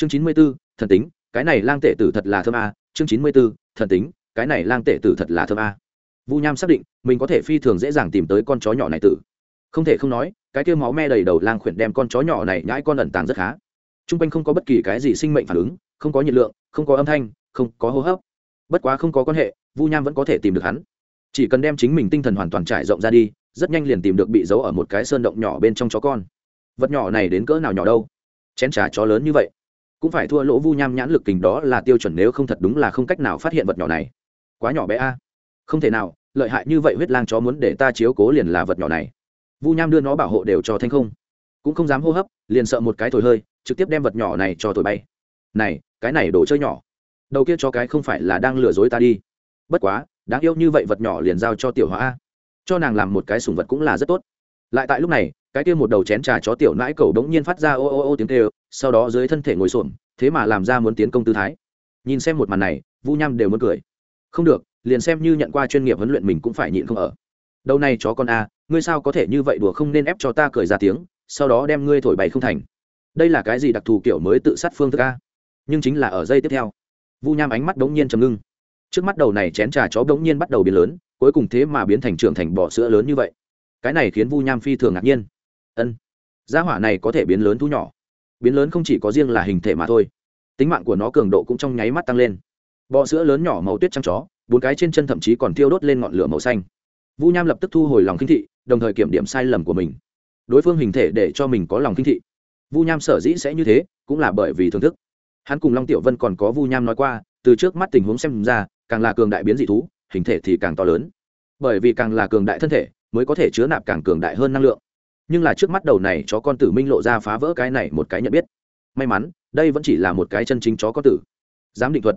chương chín mươi b ố thần tính, cái này lang tệ tử thật là thơm a. Chương chín mươi b ố thần tính, cái này lang tệ tử thật là thơm a. Vu nham xác định, mình có thể phi thường dễ dàng tìm tới con chó nhỏ này tử. Không thể không nói, cái kia máu me đầy đầu lang khuyển đem con chó nhỏ này nhãi con ẩn tàng rất khá. T r u n g quanh không có bất kỳ cái gì sinh mệnh phản ứng, không có nhiệt lượng, không có âm thanh, không có hô hấp. Bất quá không có quan hệ, vu nham vẫn có thể tìm được hắn. Chỉ cần đem chính mình tinh thần hoàn toàn trải rộng ra đi, rất nhanh liền tìm được bị giấu ở một cái sơn động nhỏ bên trong chó con. Vật nhỏ này đến cỡ nào nhỏ đâu? Chén trà chó lớn như vậy cũng phải thua lỗ vu nham nhãn lực kình đó là tiêu chuẩn nếu không thật đúng là không cách nào phát hiện vật nhỏ này. Quá nhỏ bé a. Không thể nào, lợi hại như vậy huyết lang chó muốn để ta chiếu cố liền là vật nhỏ này. Vu nham đưa nó bảo hộ đều cho thanh không. Cũng không dám hô hấp, liền sợ một cái thổi hơi, trực tiếp đem vật nhỏ này cho thổi bay. Này, cái này đồ chơi nhỏ. Đầu kia cho cái không phải là đang lừa dối ta đi. Bất quá, đáng yêu như vậy vật nhỏ liền giao cho tiểu hóa a. Cho nàng làm một cái sùng vật cũng là rất tốt. Lại tại lúc này cái kia một đầu chén trà chó tiểu nãi cầu đống nhiên phát ra ô ô ô tiếng kêu, sau đó dưới thân thể ngồi xổm, thế mà làm ra muốn tiến công tư thái. Nhìn xem một màn này, vu nham đều muốn cười. Không được, liền xem như nhận qua chuyên nghiệp huấn luyện mình cũng phải nhịn không ở. Đâu này chó con a, ngươi sao có thể như vậy đùa không nên ép cho ta cười ra tiếng, sau đó đem ngươi thổi bày không thành. Đây là cái gì đặc thù kiểu mới tự sát phương thức a? Nhưng chính là ở dây tiếp theo. Vu nham ánh mắt đống nhiên trầm ngưng. Trước mắt đầu này chén trà chó đống nhiên bắt đầu biến lớn, cuối cùng thế mà biến thành trưởng thành bọ sữa lớn như vậy. Cái này khiến vu nham phi thường ngạc nhiên ân. Gia hỏa này có thể biến lớn thu nhỏ. Biến lớn không chỉ có riêng là hình thể mà thôi. Tính mạng của nó cường độ cũng trong nháy mắt tăng lên. Bọ sữa lớn nhỏ màu tuyết trắng chó, bốn cái trên chân thậm chí còn thiêu đốt lên ngọn lửa màu xanh. Vu nham lập tức thu hồi lòng khinh thị, đồng thời kiểm điểm sai lầm của mình. Đối phương hình thể để cho mình có lòng khinh thị. Vu nham sở dĩ sẽ như thế, cũng là bởi vì thưởng thức. Hắn cùng long tiểu vân còn có vu nham nói qua, từ trước mắt tình huống xem ra, càng là cường đại biến dị thú, hình thể thì càng to lớn. Bởi vì càng là cường đại thân thể, mới có thể chứa nạp càng cường đại hơn năng lượng nhưng là trước mắt đầu này chó con tử minh lộ ra phá vỡ cái này một cái nhận biết. May mắn, đây vẫn chỉ là một cái chân chính chó con tử. Giám định thuật.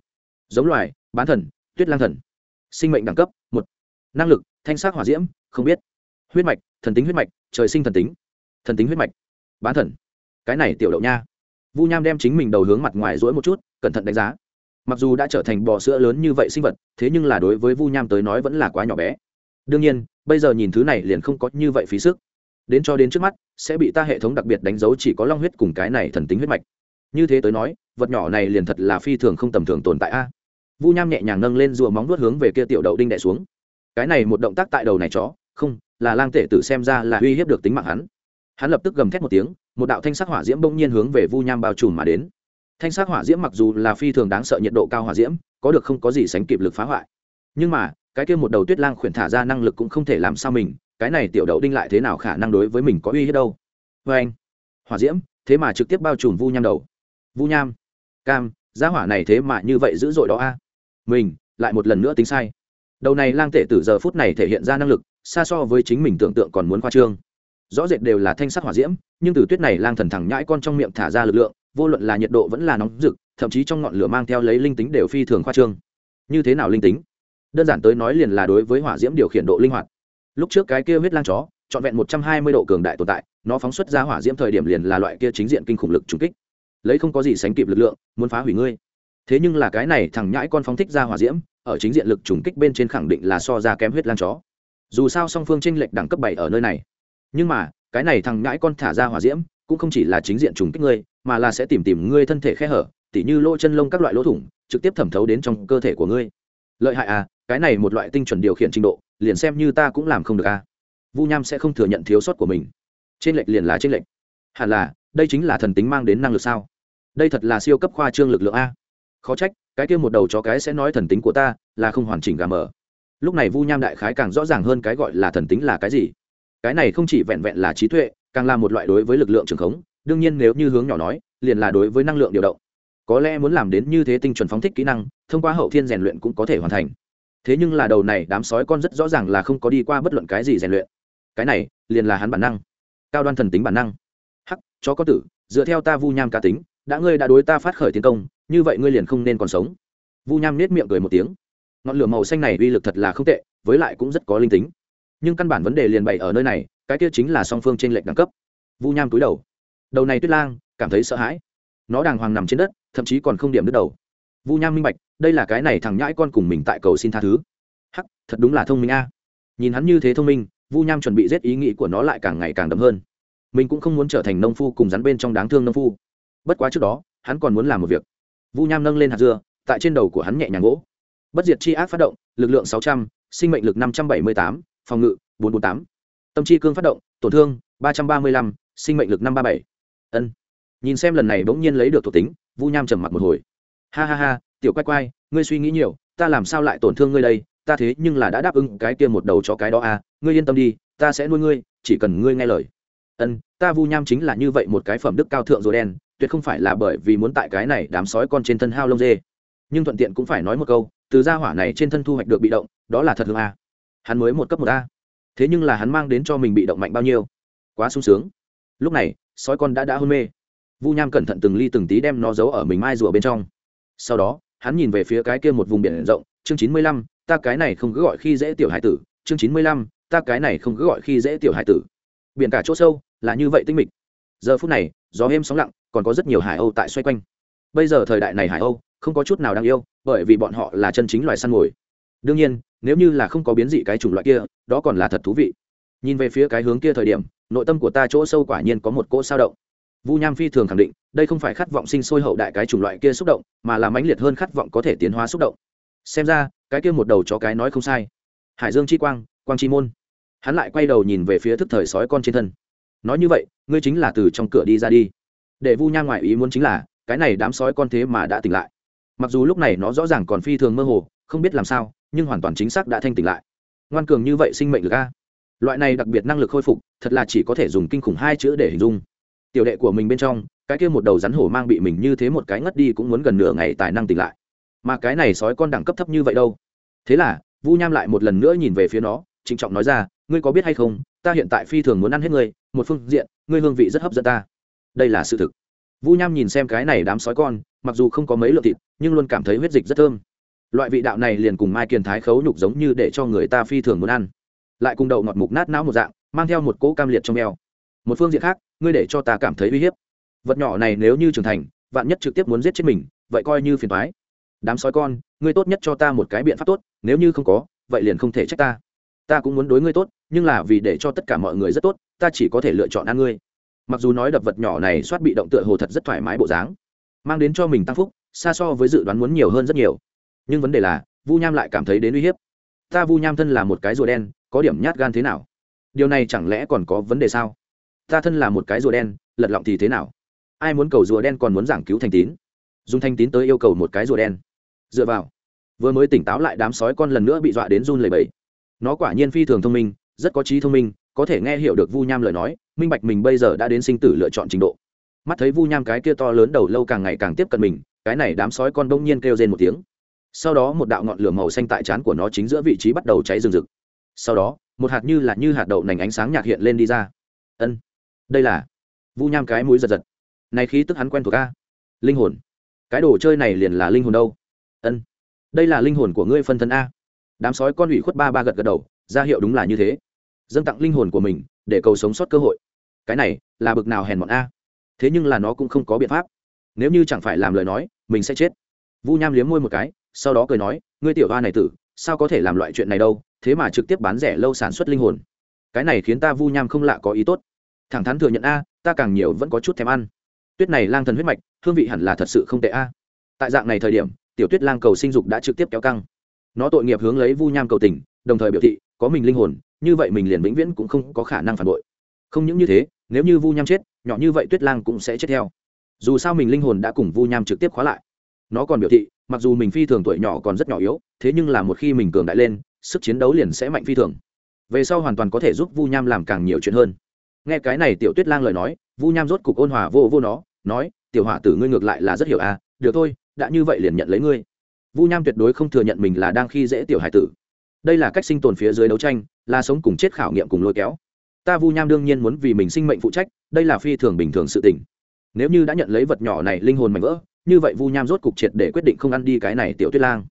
Giống loài, bán thần, tuyết lang thần. Sinh mệnh đẳng cấp, một. Năng lực, thanh sắc hỏa diễm, không biết. Huyết mạch, thần tính huyết mạch, trời sinh thần tính. Thần tính huyết mạch. Bán thần. Cái này tiểu đậu nha. Vu nham đem chính mình đầu hướng mặt ngoài rỗi một chút, cẩn thận đánh giá. Mặc dù đã trở thành bò sữa lớn như vậy sinh vật, thế nhưng là đối với vu nham tới nói vẫn là quá nhỏ bé. Đương nhiên, bây giờ nhìn thứ này liền không có như vậy phí sức đến cho đến trước mắt, sẽ bị ta hệ thống đặc biệt đánh dấu chỉ có long huyết cùng cái này thần tính huyết mạch. Như thế tới nói, vật nhỏ này liền thật là phi thường không tầm thường tồn tại a. Vu nham nhẹ nhàng nâng lên rùa móng nuốt hướng về kia tiểu đậu đinh đẻ xuống. Cái này một động tác tại đầu này chó, không, là lang tể tử xem ra là uy hiếp được tính mạng hắn. Hắn lập tức gầm thét một tiếng, một đạo thanh sắc hỏa diễm bỗng nhiên hướng về vu nham bao trùm mà đến. Thanh sắc hỏa diễm mặc dù là phi thường đáng sợ nhiệt độ cao hỏa diễm, có được không có gì sánh kịp lực phá hoại. Nhưng mà, cái kia một đầu tuyết lang khuyển thả ra năng lực cũng không thể làm sao mình cái này tiểu đậu đinh lại thế nào khả năng đối với mình có uy hiếp đâu? Vê anh, hỏa diễm, thế mà trực tiếp bao trùm vu nham đầu. Vu nham, cam giá hỏa này thế mà như vậy dữ dội đó a. Mình, lại một lần nữa tính sai. Đầu này lang tể từ giờ phút này thể hiện ra năng lực, xa so với chính mình tưởng tượng còn muốn khoa trương. Rõ rệt đều là thanh sắc hỏa diễm, nhưng từ tuyết này lang thần thẳng nhãi con trong miệng thả ra lực lượng, vô luận là nhiệt độ vẫn là nóng rực, thậm chí trong ngọn lửa mang theo lấy linh tính đều phi thường khoa trương. Như thế nào linh tính? Đơn giản tới nói liền là đối với hỏa diễm điều khiển độ linh hoạt lúc trước cái kia huyết lang chó, trọn vẹn một trăm hai mươi độ cường đại tồn tại, nó phóng xuất ra hỏa diễm thời điểm liền là loại kia chính diện kinh khủng lực trùng kích. Lấy không có gì sánh kịp lực lượng, muốn phá hủy ngươi. Thế nhưng là cái này thằng nhãi con phóng thích ra hỏa diễm, ở chính diện lực trùng kích bên trên khẳng định là so ra kém huyết lang chó. Dù sao song phương tranh lệch đẳng cấp bảy ở nơi này. Nhưng mà, cái này thằng nhãi con thả ra hỏa diễm, cũng không chỉ là chính diện trùng kích ngươi, mà là sẽ tìm tìm ngươi thân thể khe hở, tỉ như lỗ chân lông các loại lỗ thủng, trực tiếp thẩm thấu đến trong cơ thể của ngươi. Lợi hại à cái này một loại tinh chuẩn điều khiển trình độ liền xem như ta cũng làm không được à vu nham sẽ không thừa nhận thiếu sót của mình. Trên lệch liền là trên lệch. Hẳn là, đây chính là thần tính mang đến năng lực sao? Đây thật là siêu cấp khoa trương lực lượng a. Khó trách, cái kia một đầu chó cái sẽ nói thần tính của ta, là không hoàn chỉnh gà mờ. Lúc này vu nham đại khái càng rõ ràng hơn cái gọi là thần tính là cái gì. Cái này không chỉ vẹn vẹn là trí tuệ, càng là một loại đối với lực lượng trường khống. Đương nhiên nếu như hướng nhỏ nói, liền là đối với năng lượng điều động. Có lẽ muốn làm đến như thế tinh chuẩn phóng thích kỹ năng, thông qua hậu thiên rèn luyện cũng có thể hoàn thành thế nhưng là đầu này đám sói con rất rõ ràng là không có đi qua bất luận cái gì rèn luyện. Cái này, liền là hắn bản năng. Cao đoan thần tính bản năng. Hắc, chó có tử, dựa theo ta vu nham cá tính, đã ngươi đã đối ta phát khởi tiến công, như vậy ngươi liền không nên còn sống. Vu nham nết miệng cười một tiếng. Ngọn lửa màu xanh này uy lực thật là không tệ, với lại cũng rất có linh tính. Nhưng căn bản vấn đề liền bày ở nơi này, cái kia chính là song phương t r ê n lệch đẳng cấp. Vu nham túi đầu. Đầu này tuyết lang, cảm thấy sợ hãi. Nó đàng hoàng nằm trên đất, thậm chí còn không điểm đứt đầu. Vu nham minh bạch đây là cái này thằng nhãi con cùng mình tại cầu xin tha thứ. Hắc, thật đúng là thông minh a. Nhìn hắn như thế thông minh, vu nham chuẩn bị giết ý nghĩ của nó lại càng ngày càng đậm hơn. Mình cũng không muốn trở thành nông phu cùng rắn bên trong đáng thương nông phu. Bất quá trước đó, hắn còn muốn làm một việc. Vu nham nâng lên hạt dưa, tại trên đầu của hắn nhẹ nhàng gỗ. Bất diệt chi ác phát động, lực lượng sáu trăm, sinh mệnh lực năm trăm bảy mươi tám, phòng ngự, bốn bốn tám. Tâm chi cương phát động, tổn thương, ba trăm ba mươi lăm, sinh mệnh lực năm ba bảy. Ân. Nhìn xem lần này bỗng nhiên lấy được thuộc tính, vu nham trầm mặc một hồi. Ha ha ha tiểu quay quay, ngươi suy nghĩ nhiều, ta làm sao lại tổn thương ngươi đây? Ta thế nhưng là đã đáp ứng cái kia một đầu cho cái đó à? Ngươi yên tâm đi, ta sẽ nuôi ngươi, chỉ cần ngươi nghe lời. Ân, ta vu nham chính là như vậy một cái phẩm đức cao thượng rồi đen, tuyệt không phải là bởi vì muốn tại cái này đám sói con trên thân hao lông dê. Nhưng thuận tiện cũng phải nói một câu, từ gia hỏa này trên thân thu hoạch được bị động, đó là thật hương a hắn mới một cấp một a. Thế nhưng là hắn mang đến cho mình bị động mạnh bao nhiêu? Quá sung sướng. Lúc này, sói con đã đã hôn mê. Vu nham cẩn thận từng ly từng tí đem nó giấu ở mình mai rùa bên trong. Sau đó hắn nhìn về phía cái kia một vùng biển rộng, chương chín mươi lăm, ta cái này không cứ gọi khi dễ tiểu hải tử, chương chín mươi lăm, ta cái này không cứ gọi khi dễ tiểu hải tử. Biển cả chỗ sâu, là như vậy tinh mịch. Giờ phút này, gió êm sóng lặng, còn có rất nhiều hải âu tại xoay quanh. Bây giờ thời đại này hải âu, không có chút nào đáng yêu, bởi vì bọn họ là chân chính loài săn mồi. Đương nhiên, nếu như là không có biến dị cái chủng loại kia, đó còn là thật thú vị. Nhìn về phía cái hướng kia thời điểm, nội tâm của ta chỗ sâu quả nhiên có một cỗ sao động vu nham phi thường khẳng định, đây không phải khát vọng sinh sôi hậu đại cái chủng loại kia xúc động, mà là mãnh liệt hơn khát vọng có thể tiến hóa xúc động. Xem ra, cái kia một đầu chó cái nói không sai. Hải dương chi quang quang chi môn. Hắn lại quay đầu nhìn về phía thức thời sói con trên thân. Nói như vậy, ngươi chính là từ trong cửa đi ra đi. Để vu nham ngoại ý muốn chính là, cái này đám sói con thế mà đã tỉnh lại. Mặc dù lúc này nó rõ ràng còn phi thường mơ hồ, không biết làm sao, nhưng hoàn toàn chính xác đã thanh tỉnh lại. Ngoan cường như vậy sinh mệnh lực a. Loại này đặc biệt năng lực khôi phục, thật là chỉ có thể dùng kinh khủng hai chữ để hình dung tiểu đệ của mình bên trong, cái kia một đầu rắn hổ mang bị mình như thế một cái ngất đi cũng muốn gần nửa ngày tài năng tỉnh lại. Mà cái này sói con đẳng cấp thấp như vậy đâu? Thế là, vu nham lại một lần nữa nhìn về phía nó, trịnh trọng nói ra, ngươi có biết hay không, ta hiện tại phi thường muốn ăn hết ngươi, một phương diện, ngươi hương vị rất hấp dẫn ta. Đây là sự thực. Vu nham nhìn xem cái này đám sói con, mặc dù không có mấy lượng thịt, nhưng luôn cảm thấy huyết dịch rất thơm. Loại vị đạo này liền cùng mai kiền thái khấu nhục giống như để cho người ta phi thường muốn ăn. Lại cùng đậu ngọt mục nát não một dạng, mang theo một cỗ cam liệt trong eo một phương diện khác, ngươi để cho ta cảm thấy uy hiếp. Vật nhỏ này nếu như trưởng thành, vạn nhất trực tiếp muốn giết chết mình, vậy coi như phiền thoái đám sói con, ngươi tốt nhất cho ta một cái biện pháp tốt, nếu như không có, vậy liền không thể trách ta. Ta cũng muốn đối ngươi tốt, nhưng là vì để cho tất cả mọi người rất tốt, ta chỉ có thể lựa chọn ăn ngươi. Mặc dù nói đập vật nhỏ này soát bị động tựa hồ thật rất thoải mái bộ dáng, mang đến cho mình tăng phúc, xa so với dự đoán muốn nhiều hơn rất nhiều. Nhưng vấn đề là, vu nham lại cảm thấy đến uy hiếp. Ta vu nham thân là một cái rùa đen, có điểm nhát gan thế nào? Điều này chẳng lẽ còn có vấn đề sao? Ta thân là một cái rùa đen, lật lọng thì thế nào? Ai muốn cầu rùa đen còn muốn giảng cứu thành tín. Dùng thanh tín tới yêu cầu một cái rùa đen. Dựa vào. Vừa mới tỉnh táo lại đám sói con lần nữa bị dọa đến run lầy bẫy nó quả nhiên phi thường thông minh, rất có trí thông minh, có thể nghe hiểu được vu nham lời nói, minh bạch mình bây giờ đã đến sinh tử lựa chọn trình độ. Mắt thấy vu nham cái kia to lớn đầu lâu càng ngày càng tiếp cận mình, cái này đám sói con đông nhiên kêu rên một tiếng. Sau đó một đạo ngọn lửa màu xanh tại trán của nó chính giữa vị trí bắt đầu cháy rừng rực. Sau đó, một hạt như là như hạt đậu nành ánh sáng nhạt hiện lên đi ra. Ân đây là vu nham cái mũi giật giật này khí tức hắn quen thuộc a. Linh hồn. Cái đồ chơi này liền là linh hồn đâu? Ân. Đây là linh hồn của ngươi phân thân a. Đám sói con ủy khuất ba ba gật gật đầu, ra hiệu đúng là như thế. Dâng tặng linh hồn của mình, để cầu sống sót cơ hội. Cái này, là bực nào hèn mọn a? Thế nhưng là nó cũng không có biện pháp. Nếu như chẳng phải làm lời nói, mình sẽ chết. Vu nham liếm môi một cái, sau đó cười nói, ngươi tiểu hoa này tử, sao có thể làm loại chuyện này đâu? Thế mà trực tiếp bán rẻ lâu sản xuất linh hồn. Cái này khiến ta vu nham không lạ có ý tốt thẳng thắn thừa nhận a, ta càng nhiều vẫn có chút thèm ăn. Tuyết này lang thần huyết mạch, hương vị hẳn là thật sự không tệ a. Tại dạng này thời điểm, tiểu tuyết lang cầu sinh dục đã trực tiếp kéo căng. Nó tội nghiệp hướng lấy vu nham cầu tình, đồng thời biểu thị, có mình linh hồn, như vậy mình liền vĩnh viễn cũng không có khả năng phản bội. Không những như thế, nếu như vu nham chết, nhỏ như vậy tuyết lang cũng sẽ chết theo. Dù sao mình linh hồn đã cùng vu nham trực tiếp khóa lại. Nó còn biểu thị, mặc dù mình phi thường tuổi nhỏ còn rất nhỏ yếu, thế nhưng là một khi mình cường đại lên, sức chiến đấu liền sẽ mạnh phi thường. Về sau hoàn toàn có thể giúp vu nham làm càng nhiều chuyện hơn nghe cái này tiểu tuyết lang lời nói, vu nham rốt cục ôn hòa vô vô nó, nói, tiểu hỏa tử ngươi ngược lại là rất hiểu à được thôi, đã như vậy liền nhận lấy ngươi. Vu nham tuyệt đối không thừa nhận mình là đang khi dễ tiểu hải tử. Đây là cách sinh tồn phía dưới đấu tranh, là sống cùng chết khảo nghiệm cùng lôi kéo. Ta vu nham đương nhiên muốn vì mình sinh mệnh phụ trách, đây là phi thường bình thường sự tình. Nếu như đã nhận lấy vật nhỏ này linh hồn mạnh vỡ, như vậy vu nham rốt cục triệt để quyết định không ăn đi cái này tiểu tuyết lang.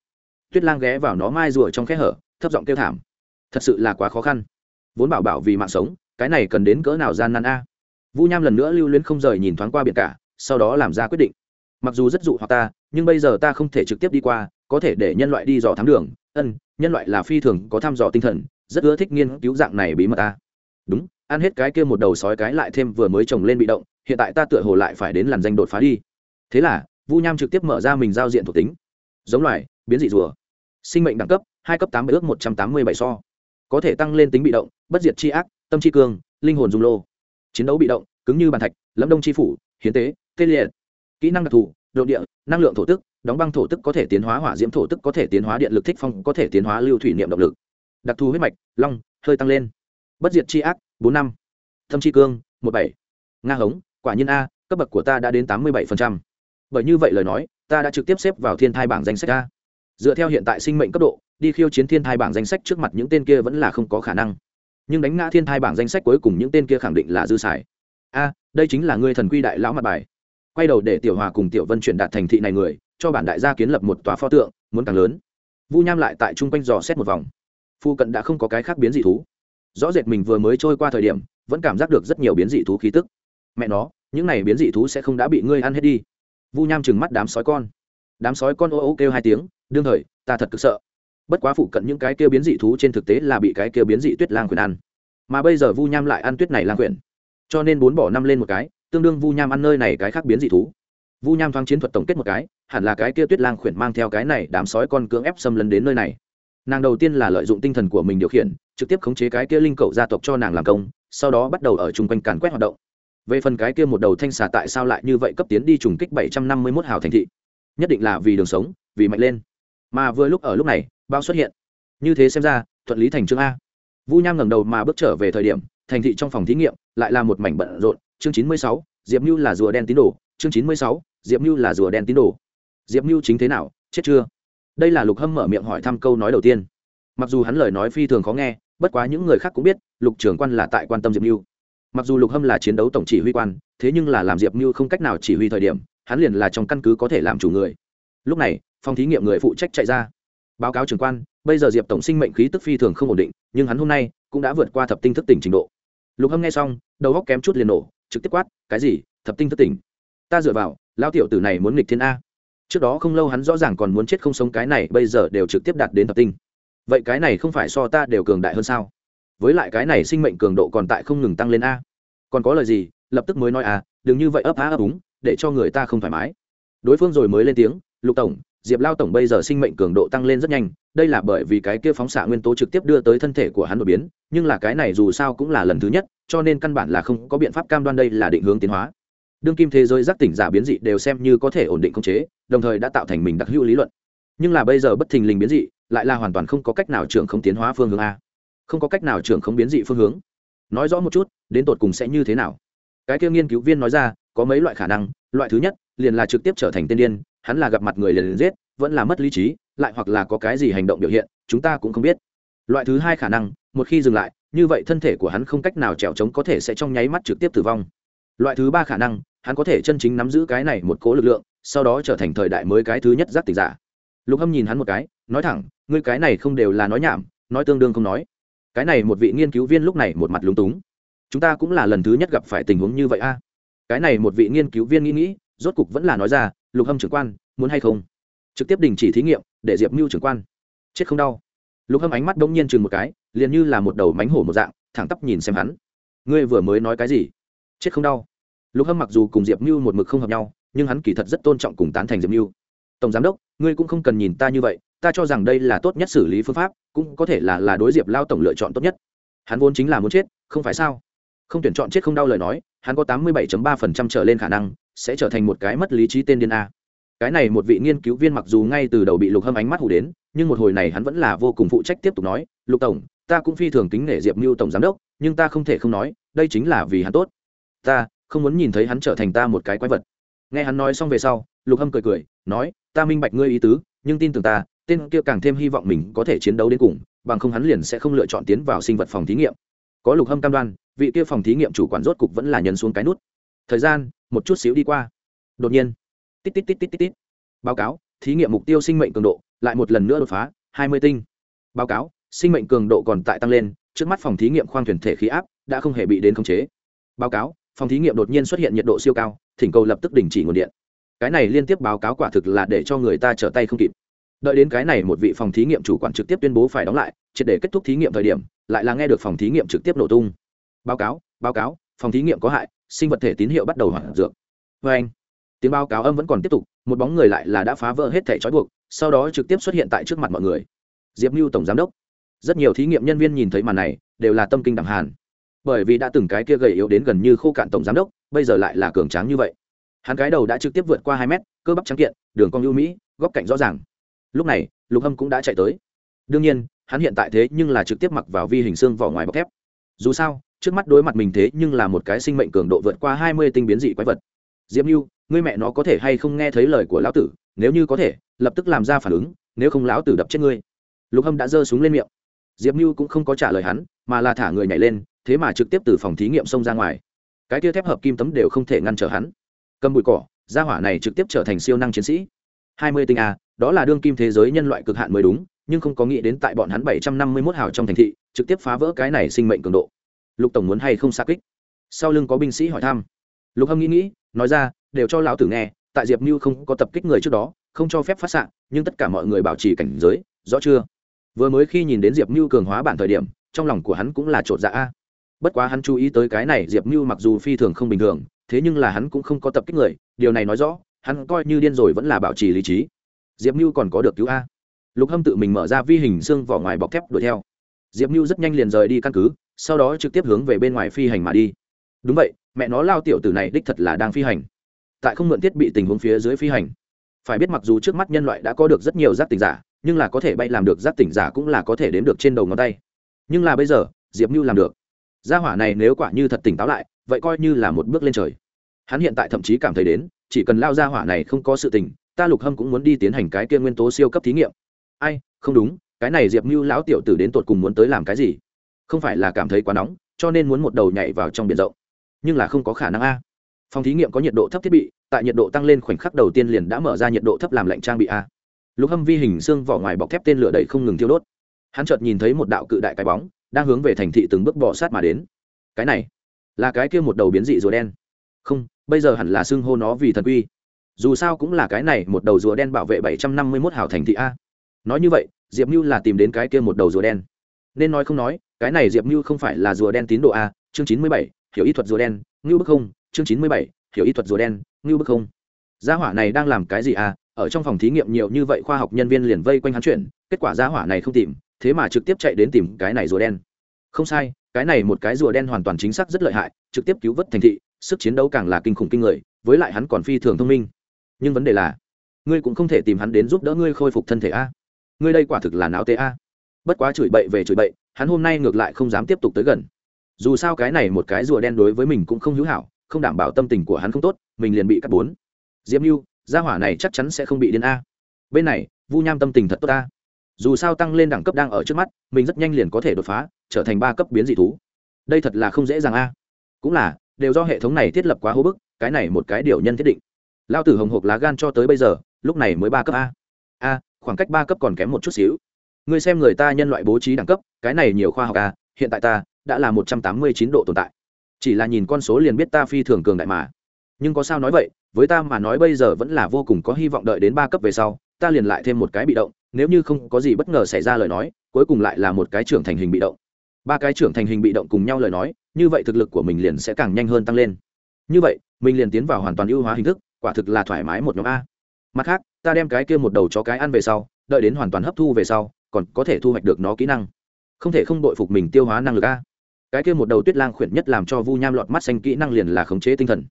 Tuyết lang ghé vào nó mai rùa trong khe hở, thấp giọng kêu thảm. Thật sự là quá khó khăn. Vốn bảo bảo vì mạng sống cái này cần đến cỡ nào gian nan a? Vu nham lần nữa lưu luyến không rời nhìn thoáng qua biển cả, sau đó làm ra quyết định. Mặc dù rất dụ hoặc ta, nhưng bây giờ ta không thể trực tiếp đi qua, có thể để nhân loại đi dò thám đường. Ân, nhân loại là phi thường có thăm dò tinh thần, rất ưa thích nghiên cứu dạng này bí mật ta đúng, ăn hết cái kia một đầu sói cái lại thêm vừa mới trồng lên bị động, hiện tại ta tựa hồ lại phải đến làn danh đột phá đi. Thế là, vu nham trực tiếp mở ra mình giao diện thuộc tính. Giống loài, biến dị rùa. Sinh mệnh đẳng cấp, hai cấp tám mươi ước một trăm tám mươi bảy so. Có thể tăng lên tính bị động, bất diệt c h i ác tâm chi cương, linh hồn dung lô. Chiến đấu bị động, cứng như bàn thạch, lâm đông chi phủ, hiến tế, tê liệt. Kỹ năng đặc thù, độ địa, năng lượng thổ tức, đóng băng thổ tức có thể tiến hóa hỏa diễm thổ tức có thể tiến hóa điện lực thích phong, có thể tiến hóa lưu thủy niệm động lực. Đặc thù huyết mạch, long, hơi tăng lên. Bất diệt c h i ác, bốn năm. Thâm c h i cương, một bảy. Nga hống, quả nhiên a, cấp bậc của ta đã đến tám mươi bảy bởi như vậy lời nói, ta đã trực tiếp xếp vào thiên thai bảng danh sách a. Dựa theo hiện tại sinh mệnh cấp độ, đi khiêu chiến thiên thai bảng danh sách trước mặt những tên kia vẫn là không có khả năng nhưng đánh ngã thiên thai bảng danh sách cuối cùng những tên kia khẳng định là dư xài a, đây chính là ngươi thần quy đại lão mặt bài. Quay đầu để tiểu hòa cùng tiểu vân chuyển đạt thành thị này người, cho bản đại gia kiến lập một tòa pho tượng, muốn càng lớn. Vu nham lại tại chung quanh dò xét một vòng. Phu cận đã không có cái khác biến dị thú. Rõ rệt mình vừa mới trôi qua thời điểm, vẫn cảm giác được rất nhiều biến dị thú khí tức. Mẹ nó, những này biến dị thú sẽ không đã bị ngươi ăn hết đi. Vu nham trừng mắt đám sói con. Đám sói con ô ô kêu hai tiếng, đương thời, ta thật cực sợ bất quá phụ cận những cái kia biến dị thú trên thực tế là bị cái kia biến dị tuyết lang quyền ăn. Mà bây giờ vu nham lại ăn tuyết này lang quyền. Cho nên bốn bỏ năm lên một cái, tương đương vu nham ăn nơi này cái khác biến dị thú. Vu nham thoáng chiến thuật tổng kết một cái, hẳn là cái kia tuyết lang khuyển mang theo cái này đám sói con cưỡng ép xâm lấn đến nơi này. Nàng đầu tiên là lợi dụng tinh thần của mình điều khiển, trực tiếp khống chế cái kia linh cầu gia tộc cho nàng làm công, sau đó bắt đầu ở chung quanh càn quét hoạt động. Về phần cái kia một đầu thanh xà tại sao lại như vậy cấp tiến đi trùng kích bảy trăm năm mươi 751 hào thành thị? Nhất định là vì đường sống, vì mạnh lên. Mà vừa lúc ở lúc này bao xuất hiện. Như thế xem ra, thuận lý thành chương a. Vu nham ngẩng đầu mà bước trở về thời điểm, thành thị trong phòng thí nghiệm lại là một mảnh bận rộn. Chương chín mươi sáu, diệp mưu là rùa đen tín đồ. Chương chín mươi sáu, diệp mưu là rùa đen tín đồ. Diệp mưu chính thế nào, chết chưa? Đây là lục hâm mở miệng hỏi thăm câu nói đầu tiên. Mặc dù hắn lời nói phi thường khó nghe, bất quá những người khác cũng biết, lục trưởng quan là tại quan tâm diệp mưu mặc dù lục hâm là chiến đấu tổng chỉ huy quan, thế nhưng là làm diệp mưu không cách nào chỉ huy thời điểm, hắn liền là trong căn cứ có thể làm chủ người. Lúc này, phòng thí nghiệm người phụ trách chạy ra báo cáo trưởng quan, bây giờ diệp tổng sinh mệnh khí tức phi thường không ổn định, nhưng hắn hôm nay cũng đã vượt qua thập tinh thức tỉnh trình độ. Lục hâm nghe xong, đầu góc kém chút liền nổ, trực tiếp quát, cái gì? Thập tinh thức tỉnh? Ta dựa vào lao tiểu tử này muốn nghịch thiên a. Trước đó không lâu hắn rõ ràng còn muốn chết không sống cái này, bây giờ đều trực tiếp đạt đến thập tinh. Vậy cái này không phải so ta đều cường đại hơn sao? Với lại cái này sinh mệnh cường độ còn tại không ngừng tăng lên a. Còn có lời gì? Lập tức mới nói a đừng như vậy ấp á ấp úng, để cho người ta không thoải mái. Đối phương rồi mới lên tiếng, lục tổng diệp lao tổng bây giờ sinh mệnh cường độ tăng lên rất nhanh, đây là bởi vì cái kia phóng xạ nguyên tố trực tiếp đưa tới thân thể của hắn đột biến, nhưng là cái này dù sao cũng là lần thứ nhất, cho nên căn bản là không có biện pháp cam đoan đây là định hướng tiến hóa. Đương kim thế giới giác tỉnh giả biến dị đều xem như có thể ổn định khống chế, đồng thời đã tạo thành mình đặc hữu lý luận. Nhưng là bây giờ bất thình lình biến dị, lại là hoàn toàn không có cách nào trưởng không tiến hóa phương hướng a. Không có cách nào trưởng không biến dị phương hướng. Nói rõ một chút, đến tột cùng sẽ như thế nào? Cái kia nghiên cứu viên nói ra có mấy loại khả năng, loại thứ nhất, liền là trực tiếp trở thành tên điên, hắn là gặp mặt người liền liền giết, vẫn là mất lý trí, lại hoặc là có cái gì hành động biểu hiện, chúng ta cũng không biết. Loại thứ hai khả năng, một khi dừng lại, như vậy thân thể của hắn không cách nào trèo trống có thể sẽ trong nháy mắt trực tiếp tử vong. Loại thứ ba khả năng, hắn có thể chân chính nắm giữ cái này một cố lực lượng, sau đó trở thành thời đại mới cái thứ nhất giác tỉnh giả. Lục hâm nhìn hắn một cái, nói thẳng, ngươi cái này không đều là nói nhảm, nói tương đương không nói. Cái này một vị nghiên cứu viên lúc này một mặt lúng túng. Chúng ta cũng là lần thứ nhất gặp phải tình huống như vậy a cái này một vị nghiên cứu viên nghĩ nghĩ, rốt cục vẫn là nói ra, lục hâm trưởng quan, muốn hay không? Trực tiếp đình chỉ thí nghiệm, để diệp mưu trưởng quan. Chết không đau. Lục hâm ánh mắt đông nhiên chừng một cái, liền như là một đầu mánh hổ một dạng, thẳng tắp nhìn xem hắn. Ngươi vừa mới nói cái gì? Chết không đau. Lục hâm mặc dù cùng diệp mưu một mực không hợp nhau, nhưng hắn kỳ thật rất tôn trọng cùng tán thành diệp mưu. Tổng giám đốc, ngươi cũng không cần nhìn ta như vậy, ta cho rằng đây là tốt nhất xử lý phương pháp, cũng có thể là là đối diệp lao tổng lựa chọn tốt nhất. Hắn vốn chính là muốn chết, không phải sao? Không tuyển chọn chết không đau lời nói, hắn có tám mươi bảy ba phần trăm trở lên khả năng, sẽ trở thành một cái mất lý trí tên điên a. Cái này một vị nghiên cứu viên mặc dù ngay từ đầu bị lục hâm ánh mắt hủ đến, nhưng một hồi này hắn vẫn là vô cùng phụ trách tiếp tục nói, lục tổng, ta cũng phi thường kính nể diệp mưu tổng giám đốc, nhưng ta không thể không nói, đây chính là vì hắn tốt. Ta không muốn nhìn thấy hắn trở thành ta một cái quái vật. Nghe hắn nói xong về sau, lục hâm cười cười, nói, ta minh bạch ngươi ý tứ, nhưng tin tưởng ta, tên kia càng thêm hy vọng mình có thể chiến đấu đến cùng, bằng không hắn liền sẽ không lựa chọn tiến vào sinh vật phòng thí nghiệm. Có lục hâm cam đoan vị kia phòng thí nghiệm chủ quản rốt cục vẫn là nhấn xuống cái nút. Thời gian, một chút xíu đi qua. Đột nhiên, tít tít tít tít tít tít. Báo cáo, thí nghiệm mục tiêu sinh mệnh cường độ, lại một lần nữa đột phá, hai mươi tinh. Báo cáo, sinh mệnh cường độ còn tại tăng lên, trước mắt phòng thí nghiệm khoang thuyền thể khí áp đã không hề bị đến khống chế. Báo cáo, phòng thí nghiệm đột nhiên xuất hiện nhiệt độ siêu cao, thỉnh cầu lập tức đình chỉ nguồn điện. Cái này liên tiếp báo cáo quả thực là để cho người ta trở tay không kịp. Đợi đến cái này một vị phòng thí nghiệm chủ quản trực tiếp tuyên bố phải đóng lại, triệt để kết thúc thí nghiệm thời điểm, lại là nghe được phòng thí nghiệm trực tiếp nổ tung báo cáo báo cáo, phòng thí nghiệm có hại, sinh vật thể tín hiệu bắt đầu hoảng dược. Vê anh, tiếng báo cáo âm vẫn còn tiếp tục, một bóng người lại là đã phá vỡ hết thẻ trói buộc, sau đó trực tiếp xuất hiện tại trước mặt mọi người. Diệp mưu tổng giám đốc. Rất nhiều thí nghiệm nhân viên nhìn thấy màn này, đều là tâm kinh đẳng hàn. Bởi vì đã từng cái kia gầy yếu đến gần như khô cạn tổng giám đốc, bây giờ lại là cường tráng như vậy. Hắn cái đầu đã trực tiếp vượt qua hai mét, cơ bắp trắng kiện, đường cong ưu mỹ, góc cạnh rõ ràng. Lúc này, lục hâm cũng đã chạy tới. Đương nhiên, hắn hiện tại thế nhưng là trực tiếp mặc vào vi hình xương vỏ ngoài bọc thép dù sao, trước mắt đối mặt mình thế nhưng là một cái sinh mệnh cường độ vượt qua hai mươi tinh biến dị quái vật. Diễm mưu ngươi mẹ nó có thể hay không nghe thấy lời của lão tử? Nếu như có thể, lập tức làm ra phản ứng, nếu không lão tử đập chết ngươi. Lục hâm đã giơ súng lên miệng. Diệp mưu cũng không có trả lời hắn, mà là thả người nhảy lên, thế mà trực tiếp từ phòng thí nghiệm xông ra ngoài. Cái tia thép hợp kim tấm đều không thể ngăn trở hắn. Cầm bụi cỏ, gia hỏa này trực tiếp trở thành siêu năng chiến sĩ. hai mươi tinh a, đó là đương kim thế giới nhân loại cực hạn mới đúng nhưng không có nghĩ đến tại bọn hắn bảy trăm năm mươi mốt hào trong thành thị, trực tiếp phá vỡ cái này sinh mệnh cường độ. Lục tổng muốn hay không xa kích? Sau lưng có binh sĩ hỏi thăm. Lục hâm nghĩ nghĩ, nói ra, đều cho lão tử nghe, tại diệp Nưu không có tập kích người trước đó, không cho phép phát xạ, nhưng tất cả mọi người bảo trì cảnh giới, rõ chưa? Vừa mới khi nhìn đến diệp Nưu cường hóa bản thời điểm, trong lòng của hắn cũng là trột dạ a. Bất quá hắn chú ý tới cái này, diệp Nưu mặc dù phi thường không bình thường, thế nhưng là hắn cũng không có tập kích người, điều này nói rõ, hắn coi như điên rồi vẫn là bảo trì lý trí. Diệp Nưu còn có được cứu a lục hâm tự mình mở ra vi hình xương vỏ ngoài bọc thép đuổi theo. Diệp mưu rất nhanh liền rời đi căn cứ, sau đó trực tiếp hướng về bên ngoài phi hành mà đi. Đúng vậy, mẹ nó lao tiểu tử này đích thật là đang phi hành. Tại không mượn thiết bị tình huống phía dưới phi hành. Phải biết mặc dù trước mắt nhân loại đã có được rất nhiều giác tỉnh giả, nhưng là có thể bay làm được giác tỉnh giả cũng là có thể đến được trên đầu ngón tay. Nhưng là bây giờ, diệp mưu làm được. Gia hỏa này nếu quả như thật tỉnh táo lại, vậy coi như là một bước lên trời. Hắn hiện tại thậm chí cảm thấy đến, chỉ cần lao gia hỏa này không có sự tình ta lục hâm cũng muốn đi tiến hành cái kia nguyên tố siêu cấp thí nghiệm ai, không đúng, cái này diệp mưu lão tiểu tử đến tột cùng muốn tới làm cái gì? Không phải là cảm thấy quá nóng, cho nên muốn một đầu nhảy vào trong biển rộng. Nhưng là không có khả năng a. Phòng thí nghiệm có nhiệt độ thấp thiết bị, tại nhiệt độ tăng lên khoảnh khắc đầu tiên liền đã mở ra nhiệt độ thấp làm lạnh trang bị a. Lục hâm vi hình xương vỏ ngoài bọc thép tên lửa đầy không ngừng thiêu đốt. Hắn chợt nhìn thấy một đạo cự đại cái bóng, đang hướng về thành thị từng bước bỏ sát mà đến. Cái này, là cái kia một đầu biến dị rùa đen. Không, bây giờ hẳn là xưng hô nó vì thần quy. Dù sao cũng là cái này một đầu rùa đen bảo vệ bảy trăm năm mươi mốt hào thành thị a nói như vậy, diệp mưu là tìm đến cái kia một đầu rùa đen. Nên nói không nói, cái này diệp mưu không phải là rùa đen tín độ a, chương chín mươi bảy, hiểu ý thuật rùa đen, ngưu bức không, chương chín mươi bảy, hiểu ý thuật rùa đen, ngưu bức không. Gia hỏa này đang làm cái gì a? Ở trong phòng thí nghiệm nhiều như vậy khoa học nhân viên liền vây quanh hắn chuyển kết quả gia hỏa này không tìm, thế mà trực tiếp chạy đến tìm cái này rùa đen. Không sai, cái này một cái rùa đen hoàn toàn chính xác rất lợi hại, trực tiếp cứu vớt thành thị, sức chiến đấu càng là kinh khủng kinh người, với lại hắn còn phi thường thông minh. Nhưng vấn đề là, ngươi cũng không thể tìm hắn đến giúp đỡ ngươi khôi phục thân thể a ngươi đây quả thực là não tế a. Bất quá chửi bậy về chửi bậy, hắn hôm nay ngược lại không dám tiếp tục tới gần. Dù sao cái này một cái rùa đen đối với mình cũng không hữu hảo, không đảm bảo tâm tình của hắn không tốt, mình liền bị cắt bốn. Diễm mưu gia hỏa này chắc chắn sẽ không bị điên a. Bên này, vu nham tâm tình thật tốt ta dù sao tăng lên đẳng cấp đang ở trước mắt, mình rất nhanh liền có thể đột phá, trở thành ba cấp biến dị thú. Đây thật là không dễ dàng a. Cũng là, đều do hệ thống này thiết lập quá hô bức, cái này một cái điều nhân thiết định. Lao tử hồng hộc lá gan cho tới bây giờ, lúc này mới ba cấp a. A khoảng cách ba cấp còn kém một chút xíu. Ngươi xem người ta nhân loại bố trí đẳng cấp, cái này nhiều khoa học à hiện tại ta đã là một trăm tám mươi chín độ tồn tại. Chỉ là nhìn con số liền biết ta phi thường cường đại mà. Nhưng có sao nói vậy, với ta mà nói bây giờ vẫn là vô cùng có hy vọng đợi đến ba cấp về sau, ta liền lại thêm một cái bị động, nếu như không có gì bất ngờ xảy ra lời nói, cuối cùng lại là một cái trưởng thành hình bị động. Ba cái trưởng thành hình bị động cùng nhau lời nói, như vậy thực lực của mình liền sẽ càng nhanh hơn tăng lên. Như vậy, mình liền tiến vào hoàn toàn ưu hóa hình thức, quả thực là thoải mái một nhóm a mặt khác, ta đem cái kia một đầu chó cái ăn về sau, đợi đến hoàn toàn hấp thu về sau, còn có thể thu hoạch được nó kỹ năng. Không thể không đội phục mình tiêu hóa năng lực a. Cái kia một đầu tuyết lang khuyển nhất làm cho vu nham lọt mắt xanh kỹ năng liền là khống chế tinh thần.